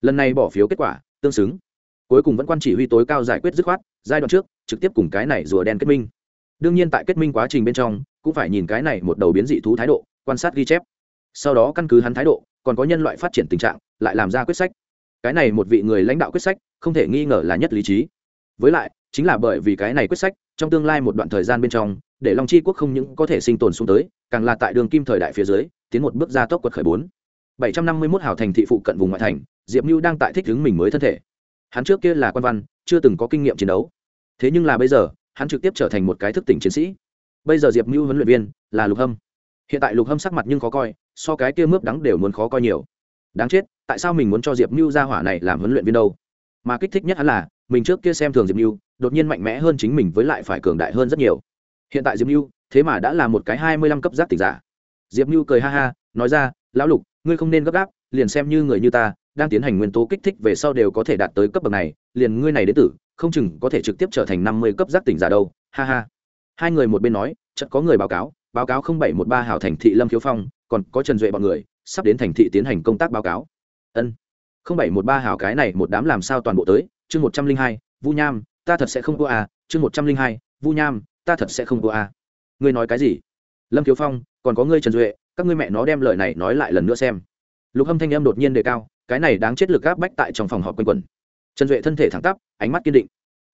lần này bỏ phiếu kết quả, tương xứng. Cuối cùng vẫn quan chỉ huy tối cao giải quyết dứt khoát, giai đoạn trước, trực tiếp cùng cái này rùa đen kết minh. Đương nhiên tại kết minh quá trình bên trong, cũng phải nhìn cái này một đầu biến dị thú thái độ, quan sát ghi chép. Sau đó căn cứ hắn thái độ, còn có nhân loại phát triển tình trạng, lại làm ra quyết sách. Cái này một vị người lãnh đạo quyết sách, không thể nghi ngờ là nhất lý trí. Với lại, chính là bởi vì cái này quyết sách, trong tương lai một đoạn thời gian bên trong, để long chi quốc không những có thể sinh tồn xuống tới, càng là tại đường kim thời đại phía dưới, tiến một bước ra tốc quật khởi bốn bảy trăm năm mươi 751 hào thành thị phụ cận vùng ngoại thành diệp Nưu đang tại thích ứng mình mới thân thể. Hắn trước kia là quan văn chưa từng có kinh nghiệm chiến đấu. Thế nhưng là bây giờ hắn trực tiếp trở thành một cái thức tỉnh chiến sĩ. Bây giờ diệp Nưu huấn luyện viên là lục hâm. Hiện tại lục hâm sắc mặt nhưng khó coi so cái kia mướp đắng đều muốn khó coi nhiều. Đáng chết tại sao mình muốn cho diệp Nưu ra hỏa này làm huấn luyện viên đâu? Mà kích thích nhất hắn là mình trước kia xem thường diệp Nưu, đột nhiên mạnh mẽ hơn chính mình với lại phải cường đại hơn rất nhiều. Hiện tại diệp Nưu, thế mà đã là một cái hai mươi lăm cấp giác tỉnh giả. Diệp Nưu cười ha ha nói ra lão lục ngươi không nên gấp gáp, liền xem như người như ta, đang tiến hành nguyên tố kích thích về sau đều có thể đạt tới cấp bậc này, liền ngươi này đến tử, không chừng có thể trực tiếp trở thành năm mươi cấp giác tỉnh giả đâu, ha ha. Hai người một bên nói, chợt có người báo cáo báo cáo không bảy một ba hảo thành thị lâm khiếu phong, còn có trần duệ bọn người, sắp đến thành thị tiến hành công tác báo cáo. Ân, không bảy một ba hảo cái này một đám làm sao toàn bộ tới, chương một trăm linh hai, vu nham, ta thật sẽ không có à chương một trăm linh hai, vu nham, ta thật sẽ không có à ngươi nói cái gì? Lâm khiếu phong, còn có ngươi trần duệ các ngươi mẹ nó đem lời này nói lại lần nữa xem. Lục hâm thanh em đột nhiên đề cao, cái này đáng chết lực gáp bách tại trong phòng họp quanh quẩn. Trần duệ thân thể thẳng tắp, ánh mắt kiên định.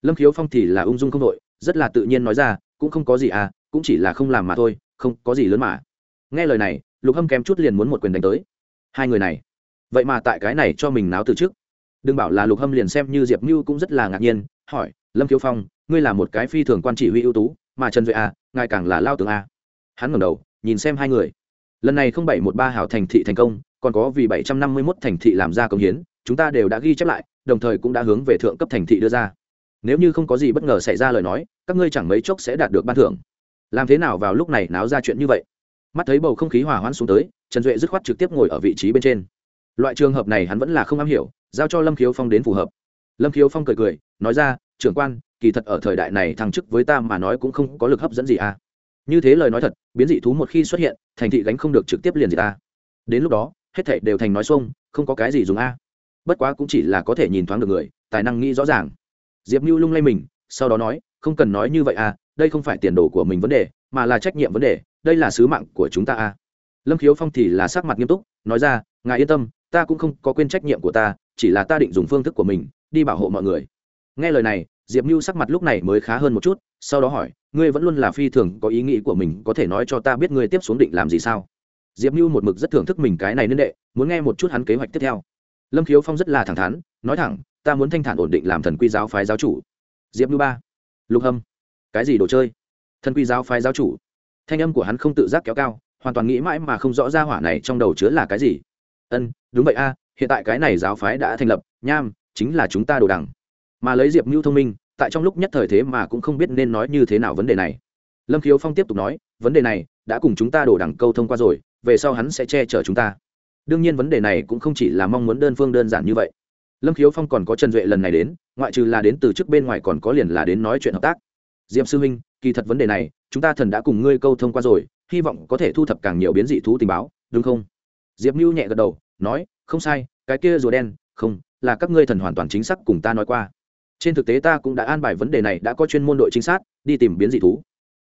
Lâm khiếu phong thì là ung dung không đội, rất là tự nhiên nói ra, cũng không có gì à cũng chỉ là không làm mà thôi, không có gì lớn mà. Nghe lời này, lục hâm kém chút liền muốn một quyền đánh tới. Hai người này. Vậy mà tại cái này cho mình náo từ trước. Đừng bảo là lục hâm liền xem như diệp mưu cũng rất là ngạc nhiên, hỏi, lâm khiếu phong, ngươi là một cái phi thường quan chỉ huy ưu tú, mà trần duệ à ngài càng là lao tướng à? hắn ngẩng đầu, nhìn xem hai người lần này không bảy một ba hảo thành thị thành công, còn có vì bảy trăm năm mươi 751 thành thị làm ra công hiến, chúng ta đều đã ghi chép lại, đồng thời cũng đã hướng về thượng cấp thành thị đưa ra. Nếu như không có gì bất ngờ xảy ra lời nói, các ngươi chẳng mấy chốc sẽ đạt được ban thưởng. Làm thế nào vào lúc này náo ra chuyện như vậy? Mắt thấy bầu không khí hòa hoãn xuống tới, trần duệ dứt khoát trực tiếp ngồi ở vị trí bên trên. Loại trường hợp này hắn vẫn là không am hiểu, giao cho lâm khiếu phong đến phù hợp. Lâm khiếu phong cười cười, nói ra, trưởng quan, kỳ thật ở thời đại này thăng chức với ta mà nói cũng không có lực hấp dẫn gì à như thế lời nói thật, biến dị thú một khi xuất hiện, thành thị gánh không được trực tiếp liền gì ta. Đến lúc đó, hết thảy đều thành nói xuông, không có cái gì dùng a. Bất quá cũng chỉ là có thể nhìn thoáng được người, tài năng nghĩ rõ ràng. Diệp mưu lung lay mình, sau đó nói, không cần nói như vậy à đây không phải tiền đồ của mình vấn đề, mà là trách nhiệm vấn đề, đây là sứ mạng của chúng ta à lâm khiếu phong thì là sắc mặt nghiêm túc, nói ra, ngài yên tâm, ta cũng không có quên trách nhiệm của ta, chỉ là ta định dùng phương thức của mình, đi bảo hộ mọi người. Nghe lời này, diệp mưu sắc mặt lúc này mới khá hơn một chút sau đó hỏi, ngươi vẫn luôn là phi thường có ý nghĩ của mình, có thể nói cho ta biết ngươi tiếp xuống định làm gì sao? Diệp mưu một mực rất thưởng thức mình cái này nên đệ, muốn nghe một chút hắn kế hoạch tiếp theo. Lâm khiếu phong rất là thẳng thắn, nói thẳng, ta muốn thanh thản ổn định làm thần quy giáo phái giáo chủ. Diệp mưu ba, lục hâm, cái gì đồ chơi? Thần quy giáo phái giáo chủ. Thanh âm của hắn không tự giác kéo cao, hoàn toàn nghĩ mãi mà không rõ ra hỏa này trong đầu chứa là cái gì. Ân, đúng vậy a, hiện tại cái này giáo phái đã thành lập, nham, chính là chúng ta đồ đằng. Mà lấy diệp mưu thông minh tại trong lúc nhất thời thế mà cũng không biết nên nói như thế nào vấn đề này. Lâm khiếu phong tiếp tục nói, vấn đề này đã cùng chúng ta đổ đẳng câu thông qua rồi, về sau hắn sẽ che chở chúng ta. Đương nhiên vấn đề này cũng không chỉ là mong muốn đơn phương đơn giản như vậy. Lâm khiếu phong còn có trần duệ lần này đến, ngoại trừ là đến từ trước bên ngoài còn có liền là đến nói chuyện hợp tác. Diệp sư huynh kỳ thật vấn đề này, chúng ta thần đã cùng ngươi câu thông qua rồi, hy vọng có thể thu thập càng nhiều biến dị thú tình báo, đúng không? Diệp mưu nhẹ gật đầu, nói, không sai, cái kia rùa đen, không, là các ngươi thần hoàn toàn chính xác cùng ta nói qua trên thực tế ta cũng đã an bài vấn đề này đã có chuyên môn đội chính xác đi tìm biến dị thú.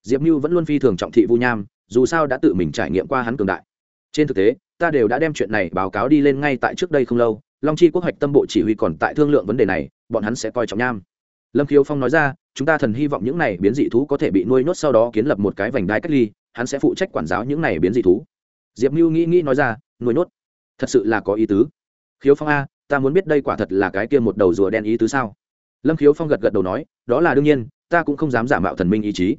Diệp mưu vẫn luôn phi thường trọng thị vu nham, dù sao đã tự mình trải nghiệm qua hắn cường đại. Trên thực tế, ta đều đã đem chuyện này báo cáo đi lên ngay tại trước đây không lâu, long chi quốc hoạch tâm bộ chỉ huy còn tại thương lượng vấn đề này, bọn hắn sẽ coi trọng nham. Lâm khiếu phong nói ra, chúng ta thần hy vọng những này biến dị thú có thể bị nuôi nhốt sau đó kiến lập một cái vành đai cách ly, hắn sẽ phụ trách quản giáo những này biến dị thú. Diệp mưu nghĩ nghĩ nói ra, nuôi nhốt. Thật sự là có ý tứ. Khiếu phong a, ta muốn biết đây quả thật là cái kia một đầu rùa đen ý tứ sao? Lâm khiếu phong gật gật đầu nói, đó là đương nhiên, ta cũng không dám giả mạo thần minh ý chí.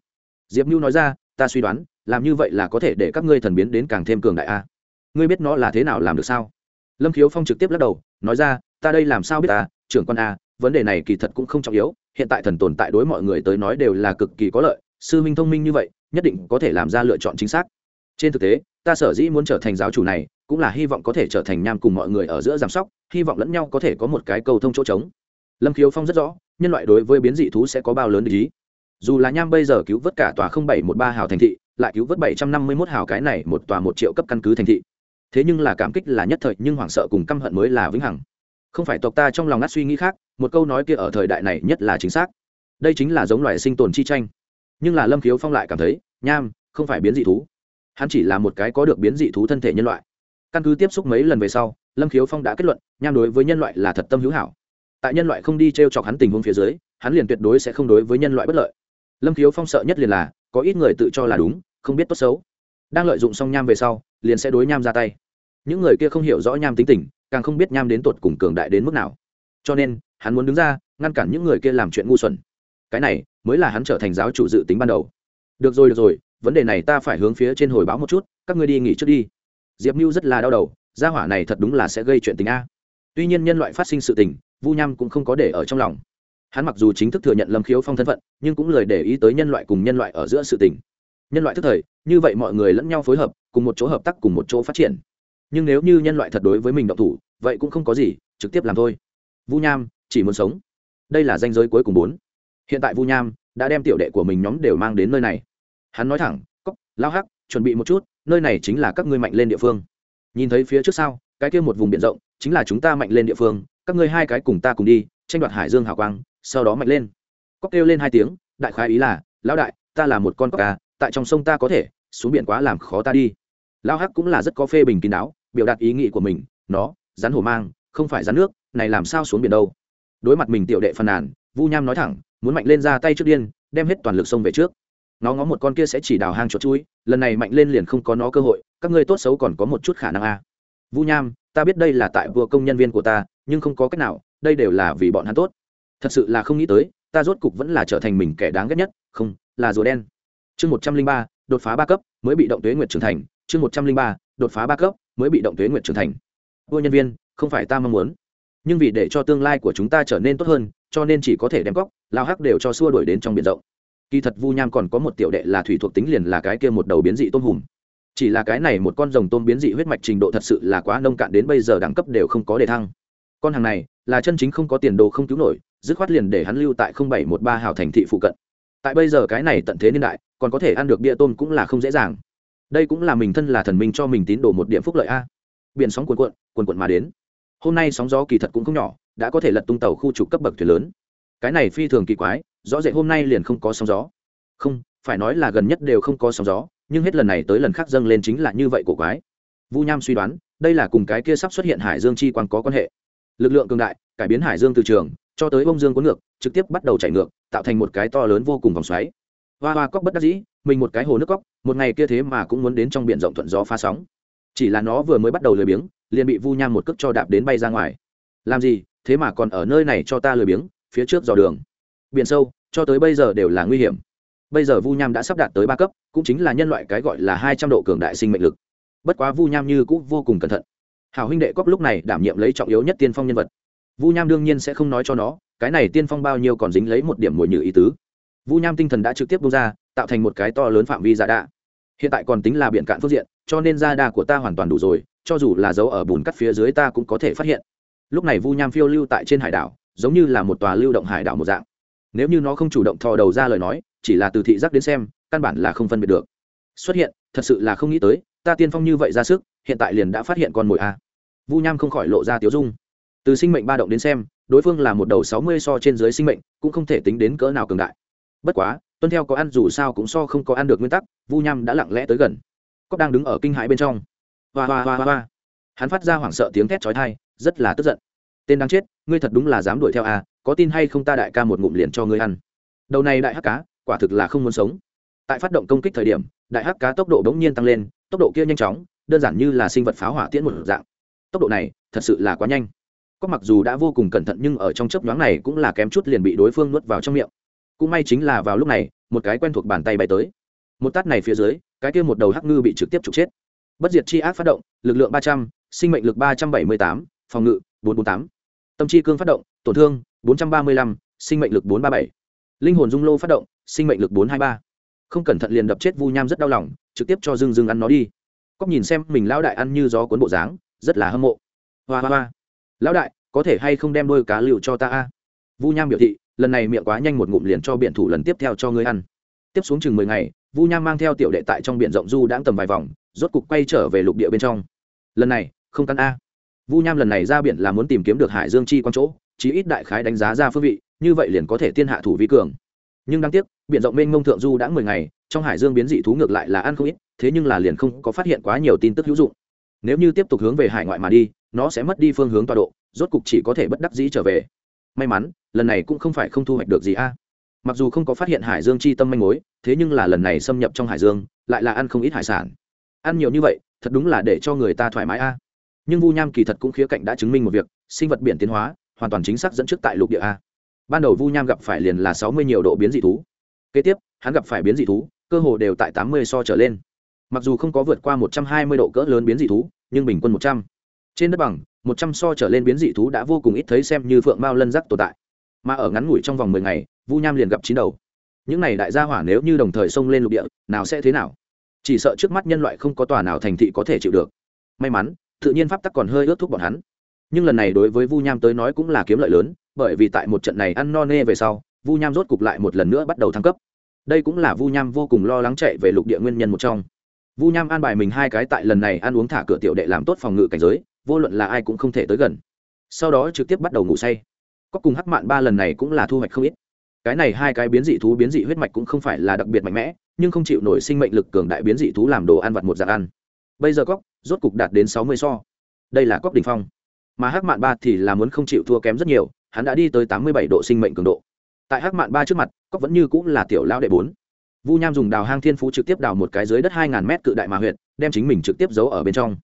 Diệp mưu nói ra, ta suy đoán, làm như vậy là có thể để các ngươi thần biến đến càng thêm cường đại a. Ngươi biết nó là thế nào làm được sao? Lâm khiếu phong trực tiếp lắc đầu, nói ra, ta đây làm sao biết ta, trưởng quan a, vấn đề này kỳ thật cũng không trọng yếu, hiện tại thần tồn tại đối mọi người tới nói đều là cực kỳ có lợi, sư minh thông minh như vậy, nhất định có thể làm ra lựa chọn chính xác. Trên thực tế, ta sở dĩ muốn trở thành giáo chủ này, cũng là hy vọng có thể trở thành nham cùng mọi người ở giữa giám sóc, hy vọng lẫn nhau có thể có một cái cầu thông chỗ trống lâm khiếu phong rất rõ, nhân loại đối với biến dị thú sẽ có bao lớn ý. Dù là nham bây giờ cứu vớt cả tòa không bảy một ba hào thành thị, lại cứu vớt bảy trăm năm mươi mốt hào cái này một tòa một triệu cấp căn cứ thành thị. Thế nhưng là cảm kích là nhất thời, nhưng hoảng sợ cùng căm hận mới là vĩnh hằng. Không phải tộc ta trong lòng ngắt suy nghĩ khác, một câu nói kia ở thời đại này nhất là chính xác. Đây chính là giống loài sinh tồn chi tranh. Nhưng là lâm khiếu phong lại cảm thấy, nham, không phải biến dị thú. Hắn chỉ là một cái có được biến dị thú thân thể nhân loại. Căn cứ tiếp xúc mấy lần về sau, lâm khiếu phong đã kết luận, nham đối với nhân loại là thật tâm hữu hảo tại nhân loại không đi t r e o chọc hắn tình huống phía dưới, hắn liền tuyệt đối sẽ không đối với nhân loại bất lợi. Lâm khiếu phong sợ nhất liền là, có ít người tự cho là đúng, không biết tốt xấu. Đang lợi dụng xong nham về sau, liền sẽ đối nham ra tay. Những người kia không hiểu rõ nham tính tình, càng không biết nham đến tột cùng cường đại đến mức nào. Cho nên, hắn muốn đứng ra, ngăn cản những người kia làm chuyện ngu xuẩn. Cái này, mới là hắn trở thành giáo chủ dự tính ban đầu. Được rồi được rồi, vấn đề này ta phải hướng phía trên hồi báo một chút, các ngươi đi nghỉ trước đi. Diệp mưu rất là đau đầu, gia hỏa này thật đúng là sẽ gây chuyện tình a. Tuy nhiên nhân loại phát sinh sự tình vu nham cũng không có để ở trong lòng. Hắn mặc dù chính thức thừa nhận lâm khiếu phong thân phận, nhưng cũng lời để ý tới nhân loại cùng nhân loại ở giữa sự tình. Nhân loại thức thời, như vậy mọi người lẫn nhau phối hợp, cùng một chỗ hợp tác, cùng một chỗ phát triển. Nhưng nếu như nhân loại thật đối với mình động thủ, vậy cũng không có gì, trực tiếp làm thôi. Vu nham, chỉ muốn sống. Đây là danh giới cuối cùng bốn. Hiện tại vu nham đã đem tiểu đệ của mình nhóm đều mang đến nơi này. Hắn nói thẳng cóc lao hắc, chuẩn bị một chút, nơi này chính là các ngươi mạnh lên địa phương. Nhìn thấy phía trước sau, cái kia một vùng biển rộng chính là chúng ta mạnh lên địa phương, các ngươi hai cái cùng ta cùng đi, tranh đoạt hải dương hào quang, sau đó mạnh lên. Cóc kêu lên hai tiếng, đại khái ý là, lão đại, ta là một con cóc ca tại trong sông ta có thể, xuống biển quá làm khó ta đi. Lão hắc cũng là rất có phê bình kín đáo, biểu đạt ý nghĩ của mình, nó, rắn hổ mang, không phải rắn nước, này làm sao xuống biển đâu? Đối mặt mình tiểu đệ phàn nàn, vu nham nói thẳng, muốn mạnh lên ra tay trước điên, đem hết toàn lực sông về trước. Nó ngó một con kia sẽ chỉ đào hang chuột chui, lần này mạnh lên liền không có nó cơ hội, các ngươi tốt xấu còn có một chút khả năng a à vu nham, ta biết đây là tại vừa công nhân viên của ta, nhưng không có cách nào, đây đều là vì bọn hắn tốt. Thật sự là không nghĩ tới, ta rốt cục vẫn là trở thành mình kẻ đáng ghét nhất, không, là rùa đen. Chương một trăm linh ba, đột phá ba cấp, mới bị động tuế nguyệt trưởng thành. Chương một trăm linh ba, đột phá ba cấp, mới bị động tuế nguyệt trưởng thành. Vua nhân viên, không phải ta mong muốn. Nhưng vì để cho tương lai của chúng ta trở nên tốt hơn, cho nên chỉ có thể đem góc, lao hắc đều cho xua đuổi đến trong biển rộng. Kỳ thật vu nham còn có một tiểu đệ là thủy thuộc tính liền là cái kia một đầu biến dị tôm hùm chỉ là cái này một con rồng tôm biến dị huyết mạch trình độ thật sự là quá nông cạn đến bây giờ đẳng cấp đều không có đề thăng. Con hàng này là chân chính không có tiền đồ không cứu nổi, dứt khoát liền để hắn lưu tại không bảy một ba hào thành thị phụ cận. Tại bây giờ cái này tận thế niên đại, còn có thể ăn được bia tôm cũng là không dễ dàng. Đây cũng là mình thân là thần minh cho mình tín đồ một điểm phúc lợi a. Biển sóng cuồn cuộn cuồn cuộn mà đến. Hôm nay sóng gió kỳ thật cũng không nhỏ, đã có thể lật tung tàu khu trục cấp bậc thuyền lớn. Cái này phi thường kỳ quái, rõ rệt hôm nay liền không có sóng gió. Không, phải nói là gần nhất đều không có sóng gió nhưng hết lần này tới lần khác dâng lên chính là như vậy của quái. Vu nham suy đoán, đây là cùng cái kia sắp xuất hiện hải dương chi quan có quan hệ. Lực lượng cường đại, cải biến hải dương từ trường, cho tới bông dương cuốn ngược, trực tiếp bắt đầu chảy ngược, tạo thành một cái to lớn vô cùng vòng xoáy. Hoa hoa cóc bất đắc dĩ, mình một cái hồ nước cóc, một ngày kia thế mà cũng muốn đến trong biển rộng thuận gió pha sóng. Chỉ là nó vừa mới bắt đầu lười biếng, liền bị vu nham một cước cho đạp đến bay ra ngoài. Làm gì, thế mà còn ở nơi này cho ta lười biếng, phía trước dò đường. Biển sâu, cho tới bây giờ đều là nguy hiểm bây giờ vu nham đã sắp đạt tới ba cấp, cũng chính là nhân loại cái gọi là hai trăm độ cường đại sinh mệnh lực. Bất quá vu nham như cũng vô cùng cẩn thận. Hào huynh đệ cóc lúc này đảm nhiệm lấy trọng yếu nhất tiên phong nhân vật. Vu nham đương nhiên sẽ không nói cho nó, cái này tiên phong bao nhiêu còn dính lấy một điểm mùi nhử ý tứ. Vu nham tinh thần đã trực tiếp bung ra, tạo thành một cái to lớn phạm vi giả đạ. Hiện tại còn tính là biện cạn phương diện, cho nên dạ da đa của ta hoàn toàn đủ rồi, cho dù là dấu ở bùn cắt phía dưới ta cũng có thể phát hiện. Lúc này vu nham phiêu lưu tại trên hải đảo, giống như là một tòa lưu động hải đảo một dạng. Nếu như nó không chủ động thò đầu ra lời nói chỉ là từ thị giác đến xem, căn bản là không phân biệt được. Xuất hiện, thật sự là không nghĩ tới, ta tiên phong như vậy ra sức, hiện tại liền đã phát hiện con mồi a. Vu nham không khỏi lộ ra tiếu dung. Từ sinh mệnh ba động đến xem, đối phương là một đầu sáu mươi so trên dưới sinh mệnh, cũng không thể tính đến cỡ nào cường đại. Bất quá, tuân theo có ăn dù sao cũng so không có ăn được nguyên tắc, vu nham đã lặng lẽ tới gần. Cóc đang đứng ở kinh hãi bên trong. Hoa hoa hoa hoa hoa. Hắn phát ra hoảng sợ tiếng thét trói thai rất là tức giận. Tên đáng chết, ngươi thật đúng là dám đuổi theo à có tin hay không ta đại ca một ngụm liền cho ngươi ăn. Đầu này đại hắc cá quả thực là không muốn sống. Tại phát động công kích thời điểm, đại hắc cá tốc độ bỗng nhiên tăng lên, tốc độ kia nhanh chóng, đơn giản như là sinh vật pháo hỏa tiễn một dạng. Tốc độ này, thật sự là quá nhanh. Có mặc dù đã vô cùng cẩn thận nhưng ở trong chớp nhoáng này cũng là kém chút liền bị đối phương nuốt vào trong miệng. Cũng may chính là vào lúc này, một cái quen thuộc bàn tay bay tới. Một tát này phía dưới, cái kia một đầu hắc ngư bị trực tiếp trục chết. Bất diệt chi ác phát động, lực lượng ba trăm, sinh mệnh lực ba trăm bảy mươi tám, phòng ngự, bốn trăm bốn tám. Tâm chi cương phát động, tổn thương, bốn trăm ba mươi lăm, sinh mệnh lực bốn trăm ba mươi bảy. Linh hồn dung lô phát động sinh mệnh lực bốn trăm hai mươi ba. Không cẩn thận liền đập chết vu nham rất đau lòng, trực tiếp cho dưng dưng ăn nó đi. Cóc nhìn xem mình lão đại ăn như gió cuốn bộ dáng, rất là hâm mộ. Hoa hoa hoa. Lão đại, có thể hay không đem đôi cá liệu cho ta a? Vu nham biểu thị, lần này miệng quá nhanh một ngụm liền cho biện thủ lần tiếp theo cho ngươi ăn. Tiếp xuống chừng mười ngày, vu nham mang theo tiểu đệ tại trong biển rộng du đãng tầm vài vòng, rốt cục quay trở về lục địa bên trong. Lần này, không căn a. Vu nham lần này ra biển là muốn tìm kiếm được hải dương chi quan chỗ, chí ít đại khái đánh giá ra phương vị, như vậy liền có thể tiên hạ thủ vi cường nhưng đáng tiếc, biển rộng mênh mông thượng du đã mười ngày, trong hải dương biến dị thú ngược lại là ăn không ít, thế nhưng là liền không có phát hiện quá nhiều tin tức hữu dụng. Nếu như tiếp tục hướng về hải ngoại mà đi, nó sẽ mất đi phương hướng tọa độ, rốt cục chỉ có thể bất đắc dĩ trở về. May mắn, lần này cũng không phải không thu hoạch được gì a. Mặc dù không có phát hiện hải dương chi tâm manh mối, thế nhưng là lần này xâm nhập trong hải dương, lại là ăn không ít hải sản. Ăn nhiều như vậy, thật đúng là để cho người ta thoải mái a. Nhưng vu nham kỳ thật cũng khía cạnh đã chứng minh một việc, sinh vật biển tiến hóa, hoàn toàn chính xác dẫn trước tại lục địa a ban đầu vu nham gặp phải liền là sáu mươi nhiều độ biến dị thú. Kế tiếp, hắn gặp phải biến dị thú, cơ hồ đều tại tám mươi so trở lên. Mặc dù không có vượt qua một trăm hai mươi độ cỡ lớn biến dị thú, nhưng bình quân một trăm. Trên đất bằng, một trăm so trở lên biến dị thú đã vô cùng ít thấy xem như phượng mao lân giác tồn tại. Mà ở ngắn ngủi trong vòng mười ngày, vu nham liền gặp chín đầu. Những này đại gia hỏa nếu như đồng thời xông lên lục địa, nào sẽ thế nào? Chỉ sợ trước mắt nhân loại không có tòa nào thành thị có thể chịu được. May mắn, tự nhiên pháp tắc còn hơi ước thúc bọn hắn. Nhưng lần này đối với vu nham tới nói cũng là kiếm lợi lớn bởi vì tại một trận này ăn no nê về sau, vu nham rốt cục lại một lần nữa bắt đầu thăng cấp. Đây cũng là vu nham vô cùng lo lắng chạy về lục địa nguyên nhân một trong. Vu nham an bài mình hai cái tại lần này ăn uống thả cửa tiểu đệ làm tốt phòng ngự cảnh giới, vô luận là ai cũng không thể tới gần. Sau đó trực tiếp bắt đầu ngủ say. Có cùng hắc mạn ba lần này cũng là thu hoạch không ít. Cái này hai cái biến dị thú biến dị huyết mạch cũng không phải là đặc biệt mạnh mẽ, nhưng không chịu nổi sinh mệnh lực cường đại biến dị thú làm đồ ăn vặt một dạng ăn. Bây giờ cóc rốt cục đạt đến sáu mươi so. Đây là cóc đ ỉ n h phong. Mà hắc mạn ba thì là muốn không chịu thua kém rất nhiều hắn đã đi tới tám mươi bảy độ sinh mệnh cường độ. Tại hắc mạn ba trước mặt cóc vẫn như cũng là tiểu lao đệ bốn. Vu nham dùng đào hang thiên phú trực tiếp đào một cái dưới đất hai ngàn mét cự đại mà huyện đem chính mình trực tiếp giấu ở bên trong.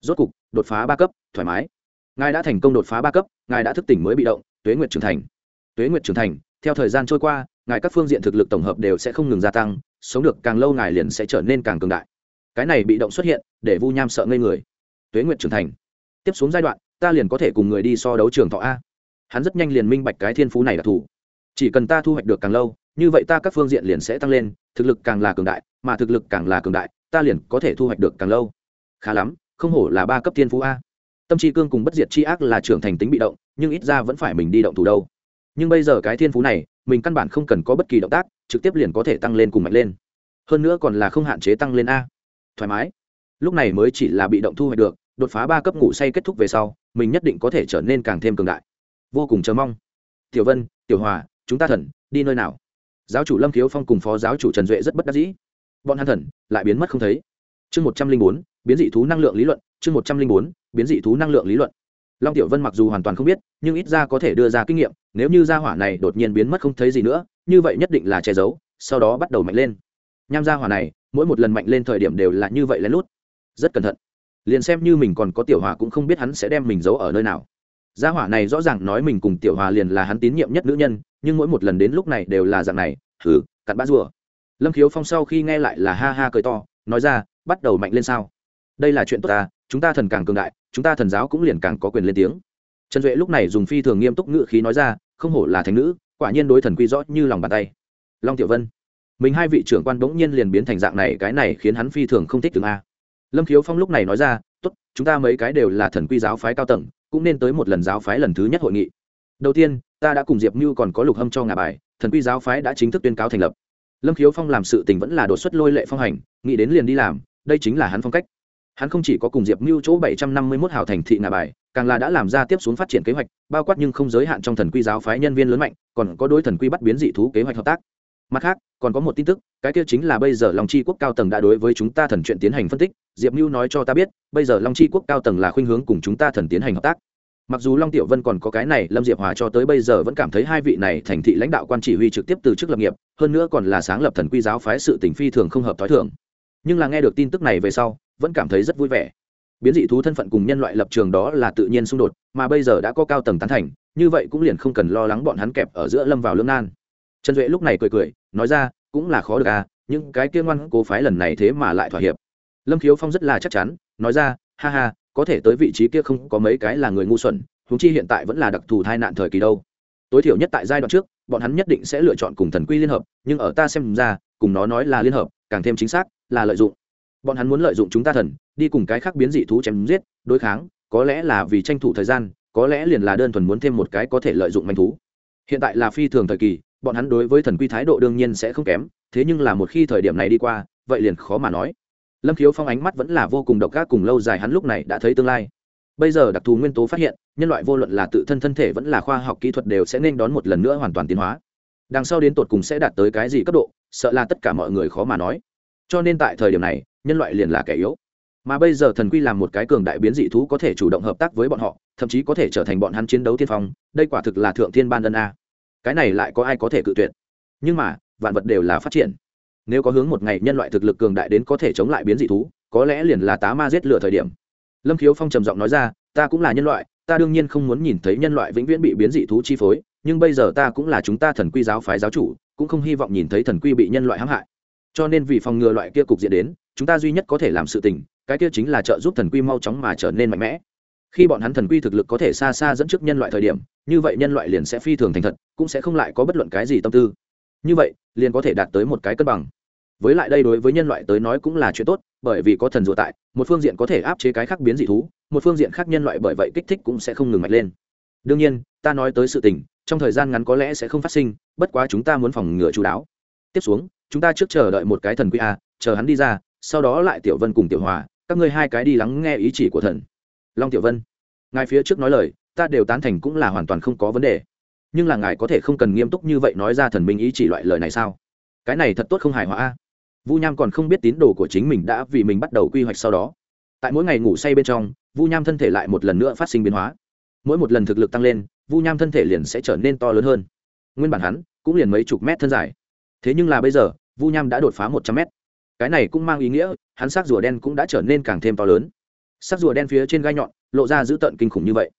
Rốt cục, đột phá ba cấp, thoải mái. Ngài đã thành công đột phá ba cấp, ngài đã thức tỉnh mới bị động, tuế nguyệt trưởng thành. Tuế nguyệt trưởng thành, theo thời gian trôi qua, ngài các phương diện thực lực tổng hợp đều sẽ không ngừng gia tăng, sống được càng lâu ngài liền sẽ trở nên càng cường đại. Cái này bị động xuất hiện, để vu nham sợ ngây người. Tuế nguyệt trưởng thành. Tiếp xuống giai đoạn, ta liền có thể cùng người đi so đấu trường thọ a hắn rất nhanh liền minh bạch cái thiên phú này đặc thù chỉ cần ta thu hoạch được càng lâu, như vậy ta các phương diện liền sẽ tăng lên, thực lực càng là cường đại, mà thực lực càng là cường đại, ta liền có thể thu hoạch được càng lâu. Khá lắm, không hổ là ba cấp thiên phú a. Tâm trí cương cùng bất diệt c h i ác là trưởng thành tính bị động, nhưng ít ra vẫn phải mình đi động thủ đâu. Nhưng bây giờ cái thiên phú này, mình căn bản không cần có bất kỳ động tác, trực tiếp liền có thể tăng lên cùng mạnh lên. Hơn nữa còn là không hạn chế tăng lên a. Thoải mái. Lúc này mới chỉ là bị động thu hoạch được, đột phá ba cấp ngủ say kết thúc về sau, mình nhất định có thể trở nên càng thêm cường đại vô cùng chờ mong. Tiểu vân, tiểu hòa, chúng ta thần, đi nơi nào? Giáo chủ lâm khiếu phong cùng phó giáo chủ trần duệ rất bất đắc dĩ. Bọn hắn thần, lại biến mất không thấy. Chương một trăm linh bốn, biến dị thú năng lượng lý luận, chương một trăm linh bốn, biến dị thú năng lượng lý luận. Long tiểu vân mặc dù hoàn toàn không biết, nhưng ít ra có thể đưa ra kinh nghiệm, nếu như gia hỏa này đột nhiên biến mất không thấy gì nữa, như vậy nhất định là che giấu, sau đó bắt đầu mạnh lên. Nham gia hỏa này, mỗi một lần mạnh lên thời điểm đều là như vậy lén lút. Rất cẩn thận. Liền xem như mình còn có tiểu hòa cũng không biết hắn sẽ đem mình giấu ở nơi nào gia hỏa này rõ ràng nói mình cùng tiểu hòa liền là hắn tín nhiệm nhất nữ nhân, nhưng mỗi một lần đến lúc này đều là dạng này thử cặn bã rùa. Lâm khiếu phong sau khi nghe lại là ha ha cười to, nói ra, bắt đầu mạnh lên sao? Đây là chuyện tốt ta, chúng ta thần càng cường đại, chúng ta thần giáo cũng liền càng có quyền lên tiếng. Trần duệ lúc này dùng phi thường nghiêm túc ngự khí nói ra, không hổ là thành nữ, quả nhiên đối thần quy rõ như lòng bàn tay. Long tiểu vân, mình hai vị trưởng quan bỗng nhiên liền biến thành dạng này, cái này khiến hắn phi thường không thích từng a. Lâm khiếu phong lúc này nói ra, tốt, chúng ta mấy cái đều là thần quy giáo phái cao tầng cũng nên tới một lần giáo phái lần thứ nhất hội nghị. Đầu tiên, ta đã cùng diệp mưu còn có lục hâm cho ngà bài, thần quy giáo phái đã chính thức tuyên cáo thành lập. Lâm khiếu phong làm sự tình vẫn là đột xuất lôi lệ phong hành, nghĩ đến liền đi làm, đây chính là hắn phong cách. Hắn không chỉ có cùng diệp mưu chỗ bảy trăm năm mươi mốt hào thành thị ngà bài, càng là đã làm ra tiếp xuống phát triển kế hoạch, bao quát nhưng không giới hạn trong thần quy giáo phái nhân viên lớn mạnh, còn có đối thần quy bắt biến dị thú kế hoạch hợp tác mặt khác, còn có một tin tức, cái kia chính là bây giờ long chi quốc cao tầng đã đối với chúng ta thần chuyện tiến hành phân tích, diệp mưu nói cho ta biết, bây giờ long chi quốc cao tầng là khuynh hướng cùng chúng ta thần tiến hành hợp tác. Mặc dù long tiểu vân còn có cái này, lâm diệp hòa cho tới bây giờ vẫn cảm thấy hai vị này thành thị lãnh đạo quan chỉ huy trực tiếp từ chức lập nghiệp, hơn nữa còn là sáng lập thần quy giáo phái sự tỉnh phi thường không hợp t h ó i thường. Nhưng là nghe được tin tức này về sau, vẫn cảm thấy rất vui vẻ. Biến dị thú thân phận cùng nhân loại lập trường đó là tự nhiên xung đột, mà bây giờ đã có cao tầng tán thành, như vậy cũng liền không cần lo lắng bọn hắn kẹp ở giữa lâm vào lưỡng nan trần duệ lúc này cười cười, nói ra, cũng là khó được à những cái kia ngoan cố phái lần này thế mà lại thỏa hiệp. Lâm khiếu phong rất là chắc chắn, nói ra, ha ha, có thể tới vị trí kia không có mấy cái là người ngu xuẩn húng chi hiện tại vẫn là đặc thù tai nạn thời kỳ đâu. Tối thiểu nhất tại giai đoạn trước, bọn hắn nhất định sẽ lựa chọn cùng thần quy liên hợp, nhưng ở ta xem ra, cùng nó nói là liên hợp, càng thêm chính xác, là lợi dụng. Bọn hắn muốn lợi dụng chúng ta thần, đi cùng cái khác biến dị thú chém giết, đối kháng, có lẽ là vì tranh thủ thời gian, có lẽ liền là đơn thuần muốn thêm một cái có thể lợi dụng manh thú. Hiện tại là phi thường thời kỳ bọn hắn đối với thần quy thái độ đương nhiên sẽ không kém, thế nhưng là một khi thời điểm này đi qua, vậy liền khó mà nói. Lâm khiếu phong ánh mắt vẫn là vô cùng độc ác cùng lâu dài hắn lúc này đã thấy tương lai. Bây giờ đặc thù nguyên tố phát hiện, nhân loại vô luận là tự thân thân thể vẫn là khoa học kỹ thuật đều sẽ nên đón một lần nữa hoàn toàn tiến hóa. Đằng sau đến tột cùng sẽ đạt tới cái gì cấp độ, sợ là tất cả mọi người khó mà nói. Cho nên tại thời điểm này, nhân loại liền là kẻ yếu. Mà bây giờ thần quy làm một cái cường đại biến dị thú có thể chủ động hợp tác với bọn họ, thậm chí có thể trở thành bọn hắn chiến đấu tiên phong, đây quả thực là thượng thiên ban ân a cái này lại có ai có thể cự tuyệt? Nhưng mà, vạn vật đều là phát triển. Nếu có hướng một ngày nhân loại thực lực cường đại đến có thể chống lại biến dị thú, có lẽ liền là tá ma giết lửa thời điểm. Lâm khiếu phong trầm giọng nói ra, ta cũng là nhân loại, ta đương nhiên không muốn nhìn thấy nhân loại vĩnh viễn bị biến dị thú chi phối, nhưng bây giờ ta cũng là chúng ta thần quy giáo phái giáo chủ, cũng không hy vọng nhìn thấy thần quy bị nhân loại hãm hại. Cho nên vì phòng ngừa loại kia cục diện đến, chúng ta duy nhất có thể làm sự tình, cái kia chính là trợ giúp thần quy mau chóng mà trở nên mạnh mẽ khi bọn hắn thần quy thực lực có thể xa xa dẫn trước nhân loại thời điểm, như vậy nhân loại liền sẽ phi thường thành thật, cũng sẽ không lại có bất luận cái gì tâm tư. Như vậy, liền có thể đạt tới một cái cân bằng. Với lại đây đối với nhân loại tới nói cũng là chuyện tốt, bởi vì có thần dụ tại, một phương diện có thể áp chế cái khác biến dị thú, một phương diện khác nhân loại bởi vậy kích thích cũng sẽ không ngừng mạnh lên. Đương nhiên, ta nói tới sự tình, trong thời gian ngắn có lẽ sẽ không phát sinh, bất quá chúng ta muốn phòng ngừa chú đáo. Tiếp xuống, chúng ta trước chờ đợi một cái thần quy a, chờ hắn đi ra, sau đó lại tiểu vân cùng tiểu hòa, các ngươi hai cái đi lắng nghe ý chỉ của thần long tiểu vân, ngài phía trước nói lời, ta đều tán thành cũng là hoàn toàn không có vấn đề. Nhưng là ngài có thể không cần nghiêm túc như vậy nói ra thần minh ý chỉ loại lời này sao? Cái này thật tốt không hài hòa a. Vu nham còn không biết tín đồ của chính mình đã vì mình bắt đầu quy hoạch sau đó. Tại mỗi ngày ngủ say bên trong, vu nham thân thể lại một lần nữa phát sinh biến hóa. Mỗi một lần thực lực tăng lên, vu nham thân thể liền sẽ trở nên to lớn hơn. Nguyên bản hắn cũng liền mấy chục mét thân dài. Thế nhưng là bây giờ, vu nham đã đột phá một trăm mét. Cái này cũng mang ý nghĩa, hắn xác rùa đen cũng đã trở nên càng thêm to lớn sắc rùa đen phía trên gai nhọn, lộ ra dữ tợn kinh khủng như vậy.